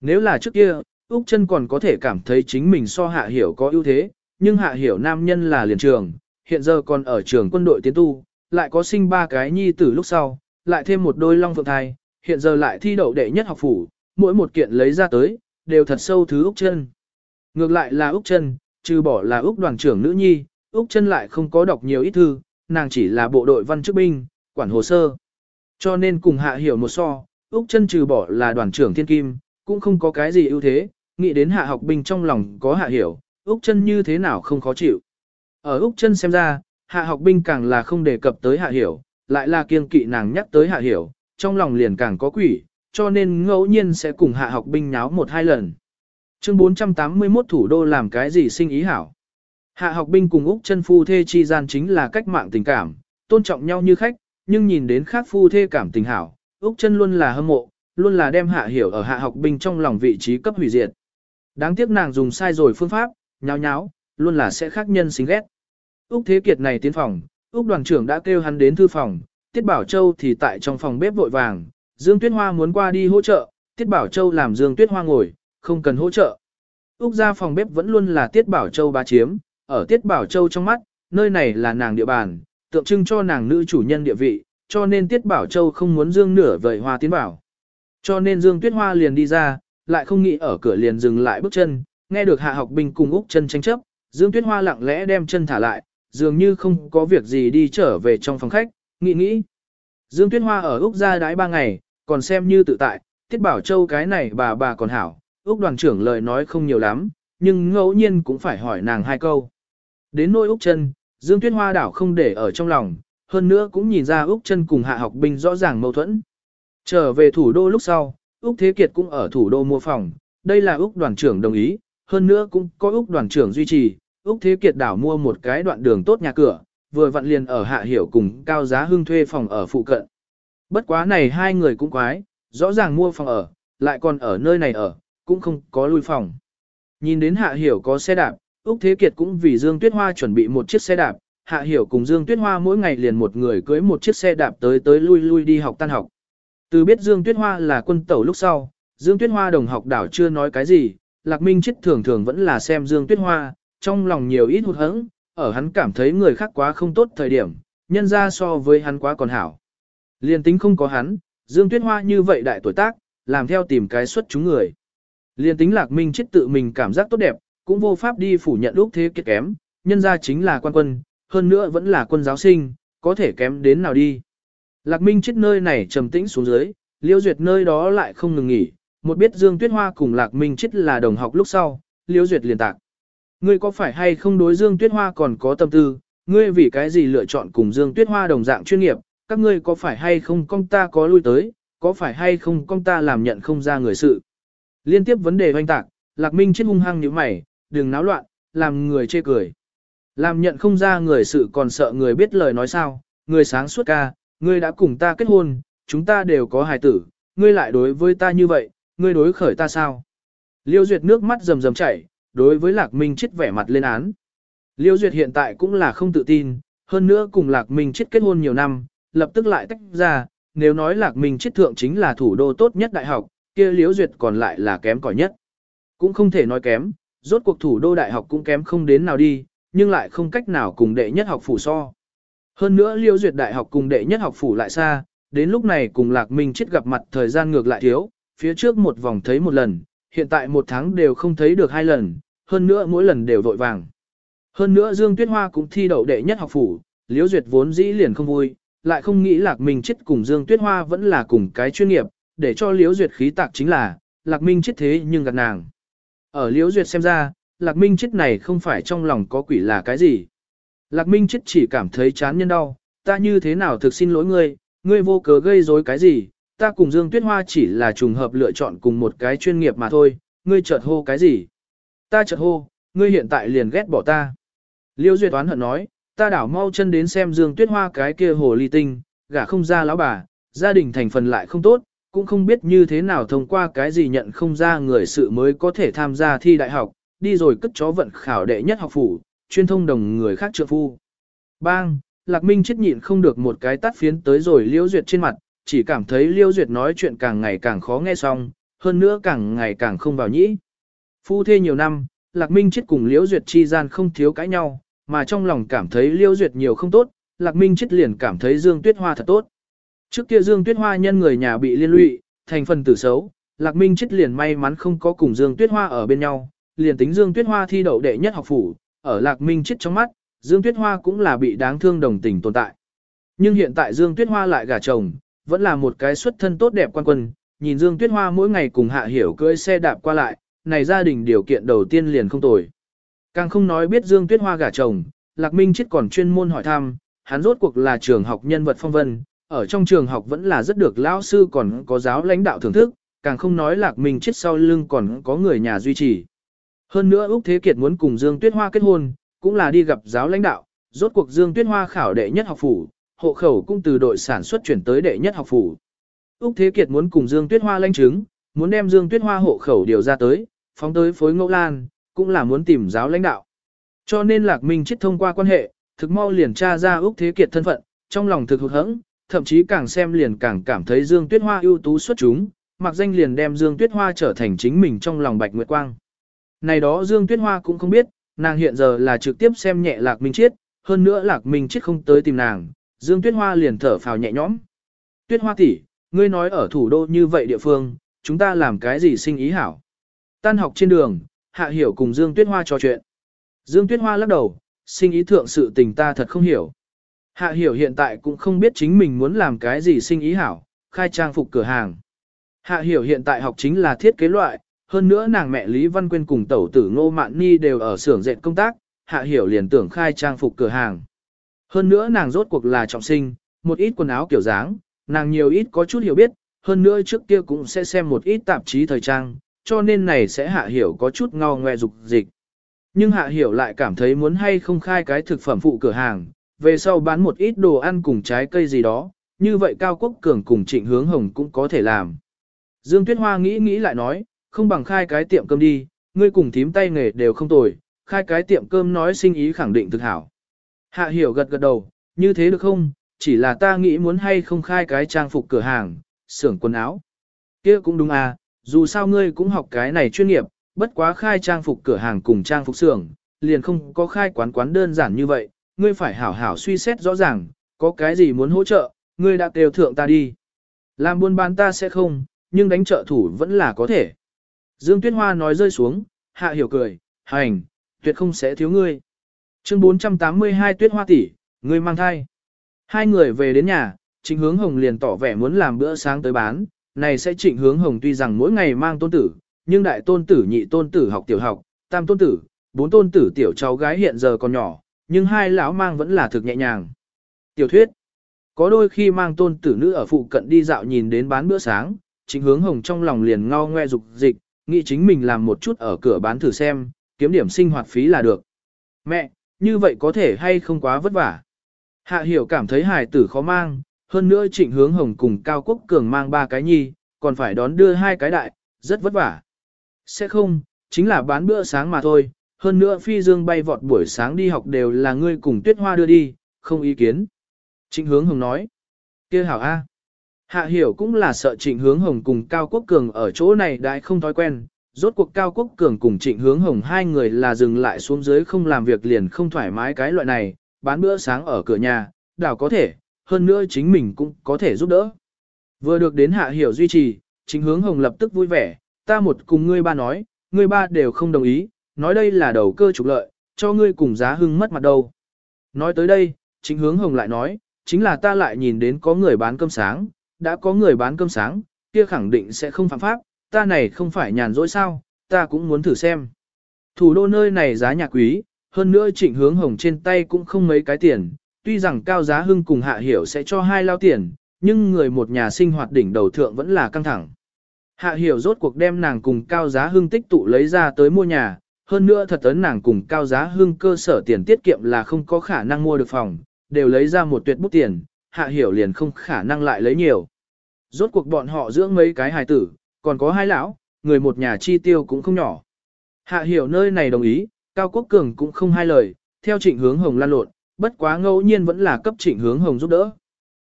Nếu là trước kia, Úc chân còn có thể cảm thấy chính mình so hạ hiểu có ưu thế, nhưng hạ hiểu nam nhân là liền trường, hiện giờ còn ở trường quân đội tiến tu, lại có sinh ba cái nhi tử lúc sau, lại thêm một đôi long phượng thai, hiện giờ lại thi đậu đệ nhất học phủ, mỗi một kiện lấy ra tới, đều thật sâu thứ Úc chân. Ngược lại là Úc chân, trừ bỏ là Úc đoàn trưởng nữ nhi, Úc chân lại không có đọc nhiều ít thư, nàng chỉ là bộ đội văn chức binh, quản hồ sơ. Cho nên cùng hạ hiểu một so, Úc chân trừ bỏ là đoàn trưởng thiên kim, cũng không có cái gì ưu thế, nghĩ đến hạ học binh trong lòng có hạ hiểu, Úc chân như thế nào không khó chịu. Ở Úc chân xem ra, hạ học binh càng là không đề cập tới hạ hiểu, lại là kiêng kỵ nàng nhắc tới hạ hiểu, trong lòng liền càng có quỷ, cho nên ngẫu nhiên sẽ cùng hạ học binh nháo một hai lần. Chương 481 thủ đô làm cái gì sinh ý hảo. Hạ học binh cùng Úc chân phu thê chi gian chính là cách mạng tình cảm, tôn trọng nhau như khách, nhưng nhìn đến khác phu thê cảm tình hảo, Úc chân luôn là hâm mộ, luôn là đem hạ hiểu ở hạ học binh trong lòng vị trí cấp hủy diệt. Đáng tiếc nàng dùng sai rồi phương pháp, nháo nháo, luôn là sẽ khác nhân xính ghét. Úc Thế Kiệt này tiến phòng, Úc đoàn trưởng đã kêu hắn đến thư phòng, Tiết Bảo Châu thì tại trong phòng bếp vội vàng, Dương Tuyết Hoa muốn qua đi hỗ trợ, Tiết Bảo Châu làm Dương Tuyết Hoa ngồi, không cần hỗ trợ. Úc ra phòng bếp vẫn luôn là Tiết Bảo Châu bá chiếm, ở Tiết Bảo Châu trong mắt, nơi này là nàng địa bàn, tượng trưng cho nàng nữ chủ nhân địa vị, cho nên Tiết Bảo Châu không muốn Dương nửa vời hoa tiến bảo. Cho nên Dương Tuyết Hoa liền đi ra, lại không nghĩ ở cửa liền dừng lại bước chân, nghe được hạ học binh cùng Úc chân tranh chấp, Dương Tuyết Hoa lặng lẽ đem chân thả lại, dường như không có việc gì đi trở về trong phòng khách, nghĩ nghĩ. Dương Tuyết Hoa ở Úc ra đái ba ngày, còn xem như tự tại, Tiết Bảo Châu cái này bà bà còn hảo, Úc đoàn trưởng lời nói không nhiều lắm, nhưng ngẫu nhiên cũng phải hỏi nàng hai câu. Đến nỗi Úc chân, Dương Tuyết Hoa đảo không để ở trong lòng, hơn nữa cũng nhìn ra Úc chân cùng hạ học binh rõ ràng mâu thuẫn. Trở về thủ đô lúc sau, Úc Thế Kiệt cũng ở thủ đô mua phòng, đây là Úc đoàn trưởng đồng ý, hơn nữa cũng có Úc đoàn trưởng duy trì, Úc Thế Kiệt đảo mua một cái đoạn đường tốt nhà cửa, vừa vặn liền ở hạ hiểu cùng cao giá hưng thuê phòng ở phụ cận. Bất quá này hai người cũng quái, rõ ràng mua phòng ở, lại còn ở nơi này ở, cũng không có lui phòng. Nhìn đến hạ hiểu có xe đạp, Úc Thế Kiệt cũng vì Dương Tuyết Hoa chuẩn bị một chiếc xe đạp, hạ hiểu cùng Dương Tuyết Hoa mỗi ngày liền một người cưới một chiếc xe đạp tới tới lui lui đi học tan học. Từ biết Dương Tuyết Hoa là quân tẩu lúc sau, Dương Tuyết Hoa đồng học đảo chưa nói cái gì, Lạc Minh chết thường thường vẫn là xem Dương Tuyết Hoa, trong lòng nhiều ít hụt hẫng, ở hắn cảm thấy người khác quá không tốt thời điểm, nhân ra so với hắn quá còn hảo. Liên tính không có hắn, Dương Tuyết Hoa như vậy đại tuổi tác, làm theo tìm cái xuất chúng người. Liên tính Lạc Minh chết tự mình cảm giác tốt đẹp, cũng vô pháp đi phủ nhận lúc thế kiệt kém, nhân ra chính là quan quân, hơn nữa vẫn là quân giáo sinh, có thể kém đến nào đi. Lạc Minh chết nơi này trầm tĩnh xuống dưới, Liêu Duyệt nơi đó lại không ngừng nghỉ, một biết Dương Tuyết Hoa cùng Lạc Minh chết là đồng học lúc sau, Liêu Duyệt liền tạc. Ngươi có phải hay không đối Dương Tuyết Hoa còn có tâm tư, ngươi vì cái gì lựa chọn cùng Dương Tuyết Hoa đồng dạng chuyên nghiệp, các ngươi có phải hay không công ta có lui tới, có phải hay không công ta làm nhận không ra người sự. Liên tiếp vấn đề hoanh tạc, Lạc Minh chết hung hăng như mày, đừng náo loạn, làm người chê cười. Làm nhận không ra người sự còn sợ người biết lời nói sao, người sáng suốt ca, ngươi đã cùng ta kết hôn, chúng ta đều có hài tử, ngươi lại đối với ta như vậy, ngươi đối khởi ta sao? Liêu Duyệt nước mắt rầm rầm chảy, đối với Lạc Minh chết vẻ mặt lên án. Liêu Duyệt hiện tại cũng là không tự tin, hơn nữa cùng Lạc Minh chết kết hôn nhiều năm, lập tức lại tách ra, nếu nói Lạc Minh chết thượng chính là thủ đô tốt nhất đại học, kia Liêu Duyệt còn lại là kém cỏi nhất. Cũng không thể nói kém, rốt cuộc thủ đô đại học cũng kém không đến nào đi, nhưng lại không cách nào cùng đệ nhất học phủ so. Hơn nữa Liêu Duyệt đại học cùng đệ nhất học phủ lại xa, đến lúc này cùng Lạc Minh chết gặp mặt thời gian ngược lại thiếu, phía trước một vòng thấy một lần, hiện tại một tháng đều không thấy được hai lần, hơn nữa mỗi lần đều vội vàng. Hơn nữa Dương Tuyết Hoa cũng thi đậu đệ nhất học phủ, Liễu Duyệt vốn dĩ liền không vui, lại không nghĩ Lạc Minh chết cùng Dương Tuyết Hoa vẫn là cùng cái chuyên nghiệp, để cho Liễu Duyệt khí tạc chính là, Lạc Minh chết thế nhưng gạt nàng. Ở Liễu Duyệt xem ra, Lạc Minh chết này không phải trong lòng có quỷ là cái gì. Lạc Minh chết chỉ cảm thấy chán nhân đau, ta như thế nào thực xin lỗi ngươi, ngươi vô cớ gây rối cái gì, ta cùng Dương Tuyết Hoa chỉ là trùng hợp lựa chọn cùng một cái chuyên nghiệp mà thôi, ngươi chợt hô cái gì. Ta chợt hô, ngươi hiện tại liền ghét bỏ ta. Liêu Duyệt toán hận nói, ta đảo mau chân đến xem Dương Tuyết Hoa cái kia hồ ly tinh, gả không ra lão bà, gia đình thành phần lại không tốt, cũng không biết như thế nào thông qua cái gì nhận không ra người sự mới có thể tham gia thi đại học, đi rồi cất chó vận khảo đệ nhất học phủ, chuyên thông đồng người khác trượng phu. Bang, Lạc Minh chết nhịn không được một cái tắt phiến tới rồi Liêu Duyệt trên mặt, chỉ cảm thấy Liêu Duyệt nói chuyện càng ngày càng khó nghe xong, hơn nữa càng ngày càng không vào nhĩ. Phu thê nhiều năm, Lạc Minh chết cùng Liêu Duyệt chi gian không thiếu cãi nhau, mà trong lòng cảm thấy Liêu Duyệt nhiều không tốt, Lạc Minh chết liền cảm thấy Dương Tuyết Hoa thật tốt. Trước kia Dương Tuyết Hoa nhân người nhà bị liên lụy, thành phần tử xấu, Lạc Minh chết liền may mắn không có cùng Dương Tuyết Hoa ở bên nhau, liền tính Dương Tuyết Hoa thi đậu đệ nhất học phủ, ở Lạc Minh chết trong mắt, Dương Tuyết Hoa cũng là bị đáng thương đồng tình tồn tại. Nhưng hiện tại Dương Tuyết Hoa lại gả chồng, vẫn là một cái xuất thân tốt đẹp quan quân, nhìn Dương Tuyết Hoa mỗi ngày cùng Hạ Hiểu cưỡi xe đạp qua lại, này gia đình điều kiện đầu tiên liền không tồi. Càng không nói biết Dương Tuyết Hoa gả chồng, Lạc Minh chết còn chuyên môn hỏi thăm, hắn rốt cuộc là trường học nhân vật phong vân, ở trong trường học vẫn là rất được lão sư còn có giáo lãnh đạo thưởng thức, càng không nói Lạc Minh chết sau lưng còn có người nhà duy trì. Hơn nữa Úc Thế Kiệt muốn cùng Dương Tuyết Hoa kết hôn, cũng là đi gặp giáo lãnh đạo, rốt cuộc Dương Tuyết Hoa khảo đệ nhất học phủ, hộ khẩu cũng từ đội sản xuất chuyển tới đệ nhất học phủ. Úc Thế Kiệt muốn cùng Dương Tuyết Hoa lãnh chứng, muốn đem Dương Tuyết Hoa hộ khẩu điều ra tới, phóng tới phối ngẫu lan, cũng là muốn tìm giáo lãnh đạo. Cho nên Lạc Minh chết thông qua quan hệ, thực mau liền tra ra Úc Thế Kiệt thân phận, trong lòng thực hụt hẫng, thậm chí càng xem liền càng cảm thấy Dương Tuyết Hoa ưu tú xuất chúng, mặc danh liền đem Dương Tuyết Hoa trở thành chính mình trong lòng Bạch Nguyệt Quang. Này đó Dương Tuyết Hoa cũng không biết, nàng hiện giờ là trực tiếp xem nhẹ Lạc Minh Chiết, hơn nữa Lạc Minh Chiết không tới tìm nàng, Dương Tuyết Hoa liền thở phào nhẹ nhõm. Tuyết Hoa tỷ, ngươi nói ở thủ đô như vậy địa phương, chúng ta làm cái gì sinh ý hảo? Tan học trên đường, Hạ Hiểu cùng Dương Tuyết Hoa trò chuyện. Dương Tuyết Hoa lắc đầu, sinh ý thượng sự tình ta thật không hiểu. Hạ Hiểu hiện tại cũng không biết chính mình muốn làm cái gì sinh ý hảo, khai trang phục cửa hàng. Hạ Hiểu hiện tại học chính là thiết kế loại, hơn nữa nàng mẹ Lý Văn Quyên cùng tẩu tử Ngô Mạn Ni đều ở xưởng dệt công tác, Hạ Hiểu liền tưởng khai trang phục cửa hàng. Hơn nữa nàng rốt cuộc là trọng sinh, một ít quần áo kiểu dáng, nàng nhiều ít có chút hiểu biết, hơn nữa trước kia cũng sẽ xem một ít tạp chí thời trang, cho nên này sẽ Hạ Hiểu có chút ngao ngoe dục dịch. Nhưng Hạ Hiểu lại cảm thấy muốn hay không khai cái thực phẩm phụ cửa hàng, về sau bán một ít đồ ăn cùng trái cây gì đó, như vậy Cao Quốc Cường cùng Trịnh Hướng Hồng cũng có thể làm. Dương Tuyết Hoa nghĩ nghĩ lại nói, không bằng khai cái tiệm cơm đi, ngươi cùng thím tay nghề đều không tồi, khai cái tiệm cơm nói sinh ý khẳng định thực hảo. Hạ hiểu gật gật đầu, như thế được không, chỉ là ta nghĩ muốn hay không khai cái trang phục cửa hàng, xưởng quần áo. kia cũng đúng à, dù sao ngươi cũng học cái này chuyên nghiệp, bất quá khai trang phục cửa hàng cùng trang phục xưởng, liền không có khai quán quán đơn giản như vậy, ngươi phải hảo hảo suy xét rõ ràng, có cái gì muốn hỗ trợ, ngươi đã kêu thượng ta đi. Làm buôn bán ta sẽ không, nhưng đánh trợ thủ vẫn là có thể. Dương Tuyết Hoa nói rơi xuống, hạ hiểu cười, hành, tuyệt không sẽ thiếu ngươi. Chương 482 Tuyết Hoa tỷ, ngươi mang thai. Hai người về đến nhà, Trịnh Hướng Hồng liền tỏ vẻ muốn làm bữa sáng tới bán, này sẽ Trịnh Hướng Hồng tuy rằng mỗi ngày mang tôn tử, nhưng đại tôn tử nhị tôn tử học tiểu học, tam tôn tử, bốn tôn tử tiểu cháu gái hiện giờ còn nhỏ, nhưng hai lão mang vẫn là thực nhẹ nhàng. Tiểu thuyết Có đôi khi mang tôn tử nữ ở phụ cận đi dạo nhìn đến bán bữa sáng, Trịnh Hướng Hồng trong lòng liền ngao ngoe dục dịch, nghĩ chính mình làm một chút ở cửa bán thử xem, kiếm điểm sinh hoạt phí là được. Mẹ, như vậy có thể hay không quá vất vả. Hạ hiểu cảm thấy hài tử khó mang, hơn nữa trịnh hướng hồng cùng Cao Quốc Cường mang ba cái nhi, còn phải đón đưa hai cái đại, rất vất vả. Sẽ không, chính là bán bữa sáng mà thôi, hơn nữa phi dương bay vọt buổi sáng đi học đều là ngươi cùng tuyết hoa đưa đi, không ý kiến. Trịnh hướng hồng nói, kia hảo A. Hạ hiểu cũng là sợ trịnh hướng hồng cùng Cao Quốc Cường ở chỗ này đại không thói quen, rốt cuộc Cao Quốc Cường cùng trịnh hướng hồng hai người là dừng lại xuống dưới không làm việc liền không thoải mái cái loại này, bán bữa sáng ở cửa nhà, đảo có thể, hơn nữa chính mình cũng có thể giúp đỡ. Vừa được đến hạ hiểu duy trì, trịnh hướng hồng lập tức vui vẻ, ta một cùng ngươi ba nói, ngươi ba đều không đồng ý, nói đây là đầu cơ trục lợi, cho ngươi cùng giá hưng mất mặt đâu. Nói tới đây, trịnh hướng hồng lại nói, chính là ta lại nhìn đến có người bán cơm sáng, đã có người bán cơm sáng, kia khẳng định sẽ không phạm pháp, ta này không phải nhàn rỗi sao, ta cũng muốn thử xem. Thủ đô nơi này giá nhà quý, hơn nữa trịnh hướng hồng trên tay cũng không mấy cái tiền, tuy rằng cao giá hưng cùng hạ hiểu sẽ cho hai lao tiền, nhưng người một nhà sinh hoạt đỉnh đầu thượng vẫn là căng thẳng. Hạ hiểu rốt cuộc đem nàng cùng cao giá hưng tích tụ lấy ra tới mua nhà, hơn nữa thật ấn nàng cùng cao giá hưng cơ sở tiền tiết kiệm là không có khả năng mua được phòng, đều lấy ra một tuyệt bút tiền, hạ hiểu liền không khả năng lại lấy nhiều. Rốt cuộc bọn họ dưỡng mấy cái hài tử, còn có hai lão, người một nhà chi tiêu cũng không nhỏ. Hạ hiểu nơi này đồng ý, Cao Quốc Cường cũng không hai lời, theo trịnh hướng hồng lan lộn, bất quá ngẫu nhiên vẫn là cấp trịnh hướng hồng giúp đỡ.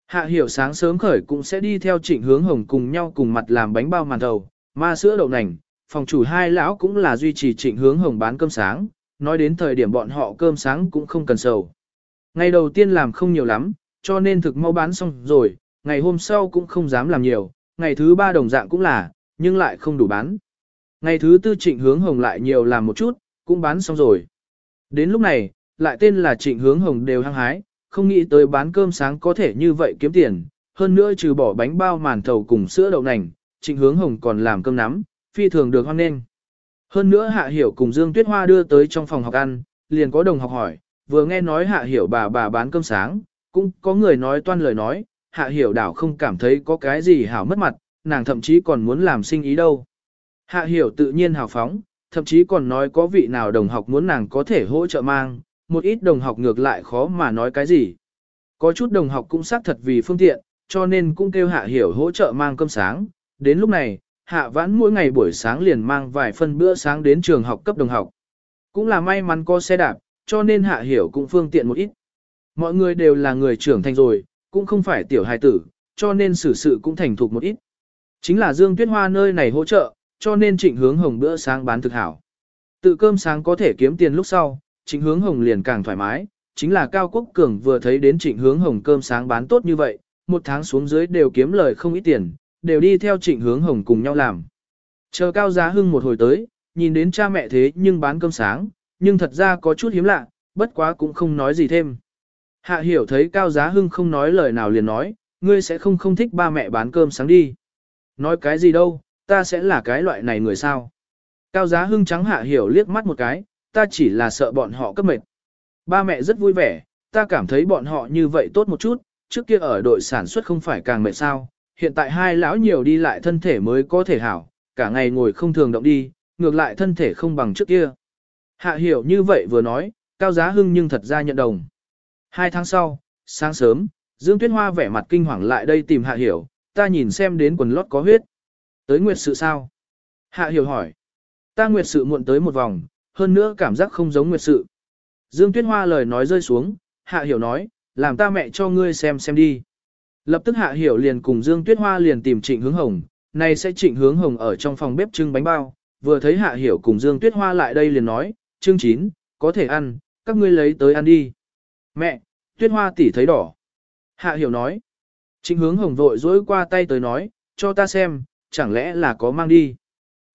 Hạ hiểu sáng sớm khởi cũng sẽ đi theo trịnh hướng hồng cùng nhau cùng mặt làm bánh bao màn thầu, ma sữa đậu nành, phòng chủ hai lão cũng là duy trì trịnh hướng hồng bán cơm sáng, nói đến thời điểm bọn họ cơm sáng cũng không cần sầu. Ngày đầu tiên làm không nhiều lắm, cho nên thực mau bán xong rồi, ngày hôm sau cũng không dám làm nhiều, ngày thứ ba đồng dạng cũng là, nhưng lại không đủ bán. Ngày thứ tư trịnh hướng hồng lại nhiều làm một chút, cũng bán xong rồi. Đến lúc này, lại tên là trịnh hướng hồng đều hăng hái, không nghĩ tới bán cơm sáng có thể như vậy kiếm tiền, hơn nữa trừ bỏ bánh bao màn thầu cùng sữa đậu nành, trịnh hướng hồng còn làm cơm nắm, phi thường được hoan nghênh. Hơn nữa Hạ Hiểu cùng Dương Tuyết Hoa đưa tới trong phòng học ăn, liền có đồng học hỏi, vừa nghe nói Hạ Hiểu bà bà bán cơm sáng, cũng có người nói toan lời nói, Hạ Hiểu đảo không cảm thấy có cái gì hảo mất mặt, nàng thậm chí còn muốn làm sinh ý đâu. Hạ Hiểu tự nhiên hào phóng, thậm chí còn nói có vị nào đồng học muốn nàng có thể hỗ trợ mang, một ít đồng học ngược lại khó mà nói cái gì. Có chút đồng học cũng xác thật vì phương tiện, cho nên cũng kêu Hạ Hiểu hỗ trợ mang cơm sáng. Đến lúc này, Hạ Vãn mỗi ngày buổi sáng liền mang vài phân bữa sáng đến trường học cấp đồng học. Cũng là may mắn có xe đạp, cho nên Hạ Hiểu cũng phương tiện một ít. Mọi người đều là người trưởng thành rồi, cũng không phải tiểu hài tử, cho nên xử sự cũng thành thục một ít. Chính là Dương Tuyết Hoa nơi này hỗ trợ, cho nên trịnh hướng hồng bữa sáng bán thực hảo. Tự cơm sáng có thể kiếm tiền lúc sau, trịnh hướng hồng liền càng thoải mái, chính là Cao Quốc Cường vừa thấy đến trịnh hướng hồng cơm sáng bán tốt như vậy, một tháng xuống dưới đều kiếm lời không ít tiền, đều đi theo trịnh hướng hồng cùng nhau làm. Chờ Cao Giá Hưng một hồi tới, nhìn đến cha mẹ thế nhưng bán cơm sáng, nhưng thật ra có chút hiếm lạ, bất quá cũng không nói gì thêm. Hạ hiểu thấy Cao Giá Hưng không nói lời nào liền nói, ngươi sẽ không không thích ba mẹ bán cơm sáng đi. Nói cái gì đâu, ta sẽ là cái loại này người sao. Cao Giá Hưng trắng hạ hiểu liếc mắt một cái, ta chỉ là sợ bọn họ cấp mệt. Ba mẹ rất vui vẻ, ta cảm thấy bọn họ như vậy tốt một chút, trước kia ở đội sản xuất không phải càng mệt sao, hiện tại hai lão nhiều đi lại thân thể mới có thể hảo, cả ngày ngồi không thường động đi, ngược lại thân thể không bằng trước kia. Hạ hiểu như vậy vừa nói, Cao Giá Hưng nhưng thật ra nhận đồng. Hai tháng sau, sáng sớm, Dương Tuyết Hoa vẻ mặt kinh hoàng lại đây tìm Hạ Hiểu, ta nhìn xem đến quần lót có huyết. Tới nguyệt sự sao? Hạ Hiểu hỏi. Ta nguyệt sự muộn tới một vòng, hơn nữa cảm giác không giống nguyệt sự. Dương Tuyết Hoa lời nói rơi xuống, Hạ Hiểu nói, làm ta mẹ cho ngươi xem xem đi. Lập tức Hạ Hiểu liền cùng Dương Tuyết Hoa liền tìm Trịnh Hướng Hồng, này sẽ Trịnh Hướng Hồng ở trong phòng bếp trưng bánh bao, vừa thấy Hạ Hiểu cùng Dương Tuyết Hoa lại đây liền nói, trưng chín, có thể ăn, các ngươi lấy tới ăn đi. Mẹ, Tuyết Hoa tỷ thấy đỏ. Hạ Hiểu nói, Trịnh Hướng Hồng vội dối qua tay tới nói, cho ta xem, chẳng lẽ là có mang đi.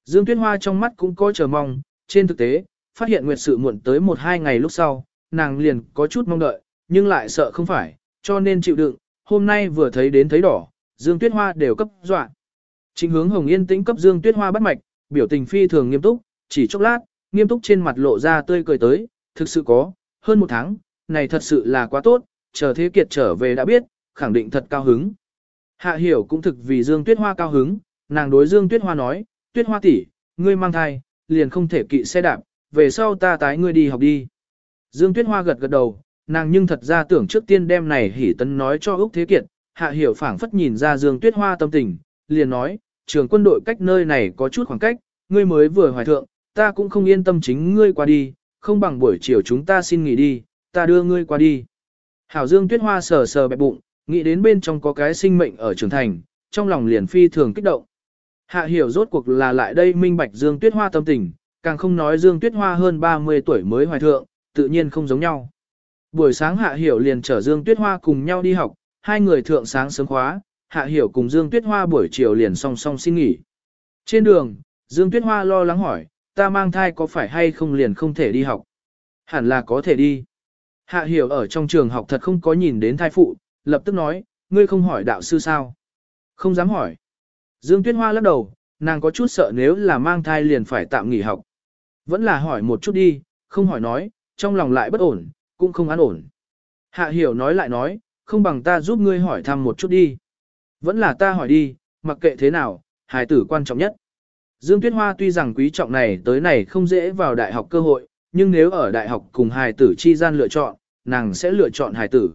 Dương Tuyết Hoa trong mắt cũng có chờ mong, trên thực tế, phát hiện nguyệt sự muộn tới một hai ngày lúc sau, nàng liền có chút mong đợi, nhưng lại sợ không phải, cho nên chịu đựng, hôm nay vừa thấy đến thấy đỏ, Dương Tuyết Hoa đều cấp dọa. Trịnh hướng Hồng Yên tĩnh cấp Dương Tuyết Hoa bắt mạch, biểu tình phi thường nghiêm túc, chỉ chốc lát, nghiêm túc trên mặt lộ ra tươi cười tới, thực sự có, hơn một tháng, này thật sự là quá tốt, chờ Thế Kiệt trở về đã biết, khẳng định thật cao hứng. Hạ hiểu cũng thực vì Dương Tuyết Hoa cao hứng, nàng đối Dương Tuyết Hoa nói, Tuyết Hoa tỷ, ngươi mang thai, liền không thể kỵ xe đạp, về sau ta tái ngươi đi học đi. Dương Tuyết Hoa gật gật đầu, nàng nhưng thật ra tưởng trước tiên đem này hỉ tấn nói cho Úc Thế Kiệt, hạ hiểu phảng phất nhìn ra Dương Tuyết Hoa tâm tình, liền nói, trường quân đội cách nơi này có chút khoảng cách, ngươi mới vừa hoài thượng, ta cũng không yên tâm chính ngươi qua đi, không bằng buổi chiều chúng ta xin nghỉ đi, ta đưa ngươi qua đi. Hảo Dương Tuyết Hoa sờ sờ bẹp bụng, nghĩ đến bên trong có cái sinh mệnh ở trường thành, trong lòng liền phi thường kích động. Hạ hiểu rốt cuộc là lại đây minh bạch Dương Tuyết Hoa tâm tình, càng không nói Dương Tuyết Hoa hơn 30 tuổi mới hoài thượng, tự nhiên không giống nhau. Buổi sáng Hạ Hiểu liền chở Dương Tuyết Hoa cùng nhau đi học, hai người thượng sáng sớm khóa, Hạ Hiểu cùng Dương Tuyết Hoa buổi chiều liền song song xin nghỉ. Trên đường, Dương Tuyết Hoa lo lắng hỏi, ta mang thai có phải hay không liền không thể đi học? Hẳn là có thể đi. Hạ hiểu ở trong trường học thật không có nhìn đến thai phụ, lập tức nói, ngươi không hỏi đạo sư sao? Không dám hỏi. Dương Tuyết Hoa lắc đầu, nàng có chút sợ nếu là mang thai liền phải tạm nghỉ học. Vẫn là hỏi một chút đi, không hỏi nói, trong lòng lại bất ổn, cũng không an ổn. Hạ hiểu nói lại nói, không bằng ta giúp ngươi hỏi thăm một chút đi. Vẫn là ta hỏi đi, mặc kệ thế nào, hài tử quan trọng nhất. Dương Tuyết Hoa tuy rằng quý trọng này tới này không dễ vào đại học cơ hội, nhưng nếu ở đại học cùng hài tử chi gian lựa chọn, nàng sẽ lựa chọn hài tử.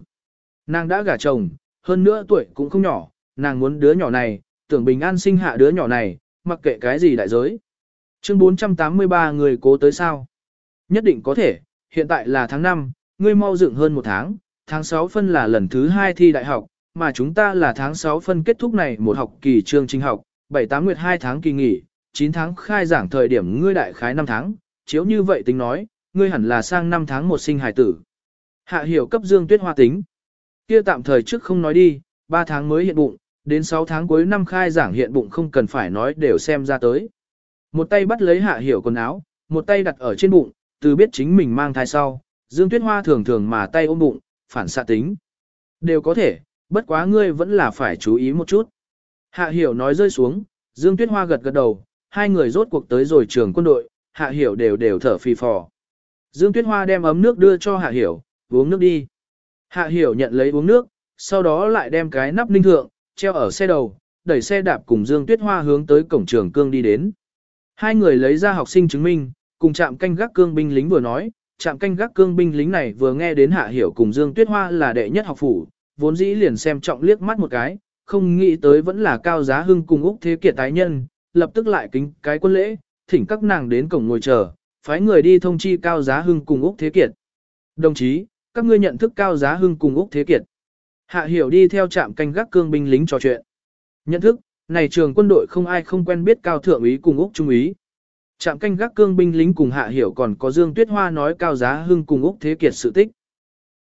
Nàng đã gả chồng, hơn nữa tuổi cũng không nhỏ, nàng muốn đứa nhỏ này, tưởng bình an sinh hạ đứa nhỏ này, mặc kệ cái gì đại giới. Chương 483 người cố tới sao? Nhất định có thể, hiện tại là tháng 5, ngươi mau dựng hơn một tháng, tháng 6 phân là lần thứ 2 thi đại học, mà chúng ta là tháng 6 phân kết thúc này một học kỳ chương trình học, 7-8 nguyệt 2 tháng kỳ nghỉ, 9 tháng khai giảng thời điểm ngươi đại khái 5 tháng, chiếu như vậy tính nói, ngươi hẳn là sang 5 tháng một sinh hài tử. Hạ hiểu cấp dương tuyết hoa tính. Kia tạm thời trước không nói đi, 3 tháng mới hiện bụng, đến 6 tháng cuối năm khai giảng hiện bụng không cần phải nói đều xem ra tới. Một tay bắt lấy hạ hiểu quần áo, một tay đặt ở trên bụng, từ biết chính mình mang thai sau, Dương Tuyết Hoa thường thường mà tay ôm bụng, phản xạ tính. Đều có thể, bất quá ngươi vẫn là phải chú ý một chút. Hạ hiểu nói rơi xuống, Dương Tuyết Hoa gật gật đầu, hai người rốt cuộc tới rồi trường quân đội, Hạ hiểu đều đều thở phì phò. Dương Tuyết Hoa đem ấm nước đưa cho Hạ hiểu, uống nước đi. Hạ hiểu nhận lấy uống nước, sau đó lại đem cái nắp ninh thượng, treo ở xe đầu, đẩy xe đạp cùng Dương Tuyết Hoa hướng tới cổng trường cương đi đến. Hai người lấy ra học sinh chứng minh, cùng chạm canh gác cương binh lính vừa nói, chạm canh gác cương binh lính này vừa nghe đến Hạ Hiểu cùng Dương Tuyết Hoa là đệ nhất học phủ, vốn dĩ liền xem trọng liếc mắt một cái, không nghĩ tới vẫn là cao giá hưng cùng Úc Thế Kiệt tái nhân, lập tức lại kính cái quân lễ, thỉnh các nàng đến cổng ngồi chờ, phái người đi thông chi cao giá hưng cùng Úc Thế Kiệt. Đồng chí, các ngươi nhận thức cao giá hưng cùng Úc Thế Kiệt. Hạ Hiểu đi theo trạm canh gác cương binh lính trò chuyện. Nhận thức, này trường quân đội không ai không quen biết cao thượng úy cùng Úc Trung úy. Trạm canh gác cương binh lính cùng Hạ Hiểu còn có Dương Tuyết Hoa nói cao giá hưng cùng Úc Thế Kiệt sự tích.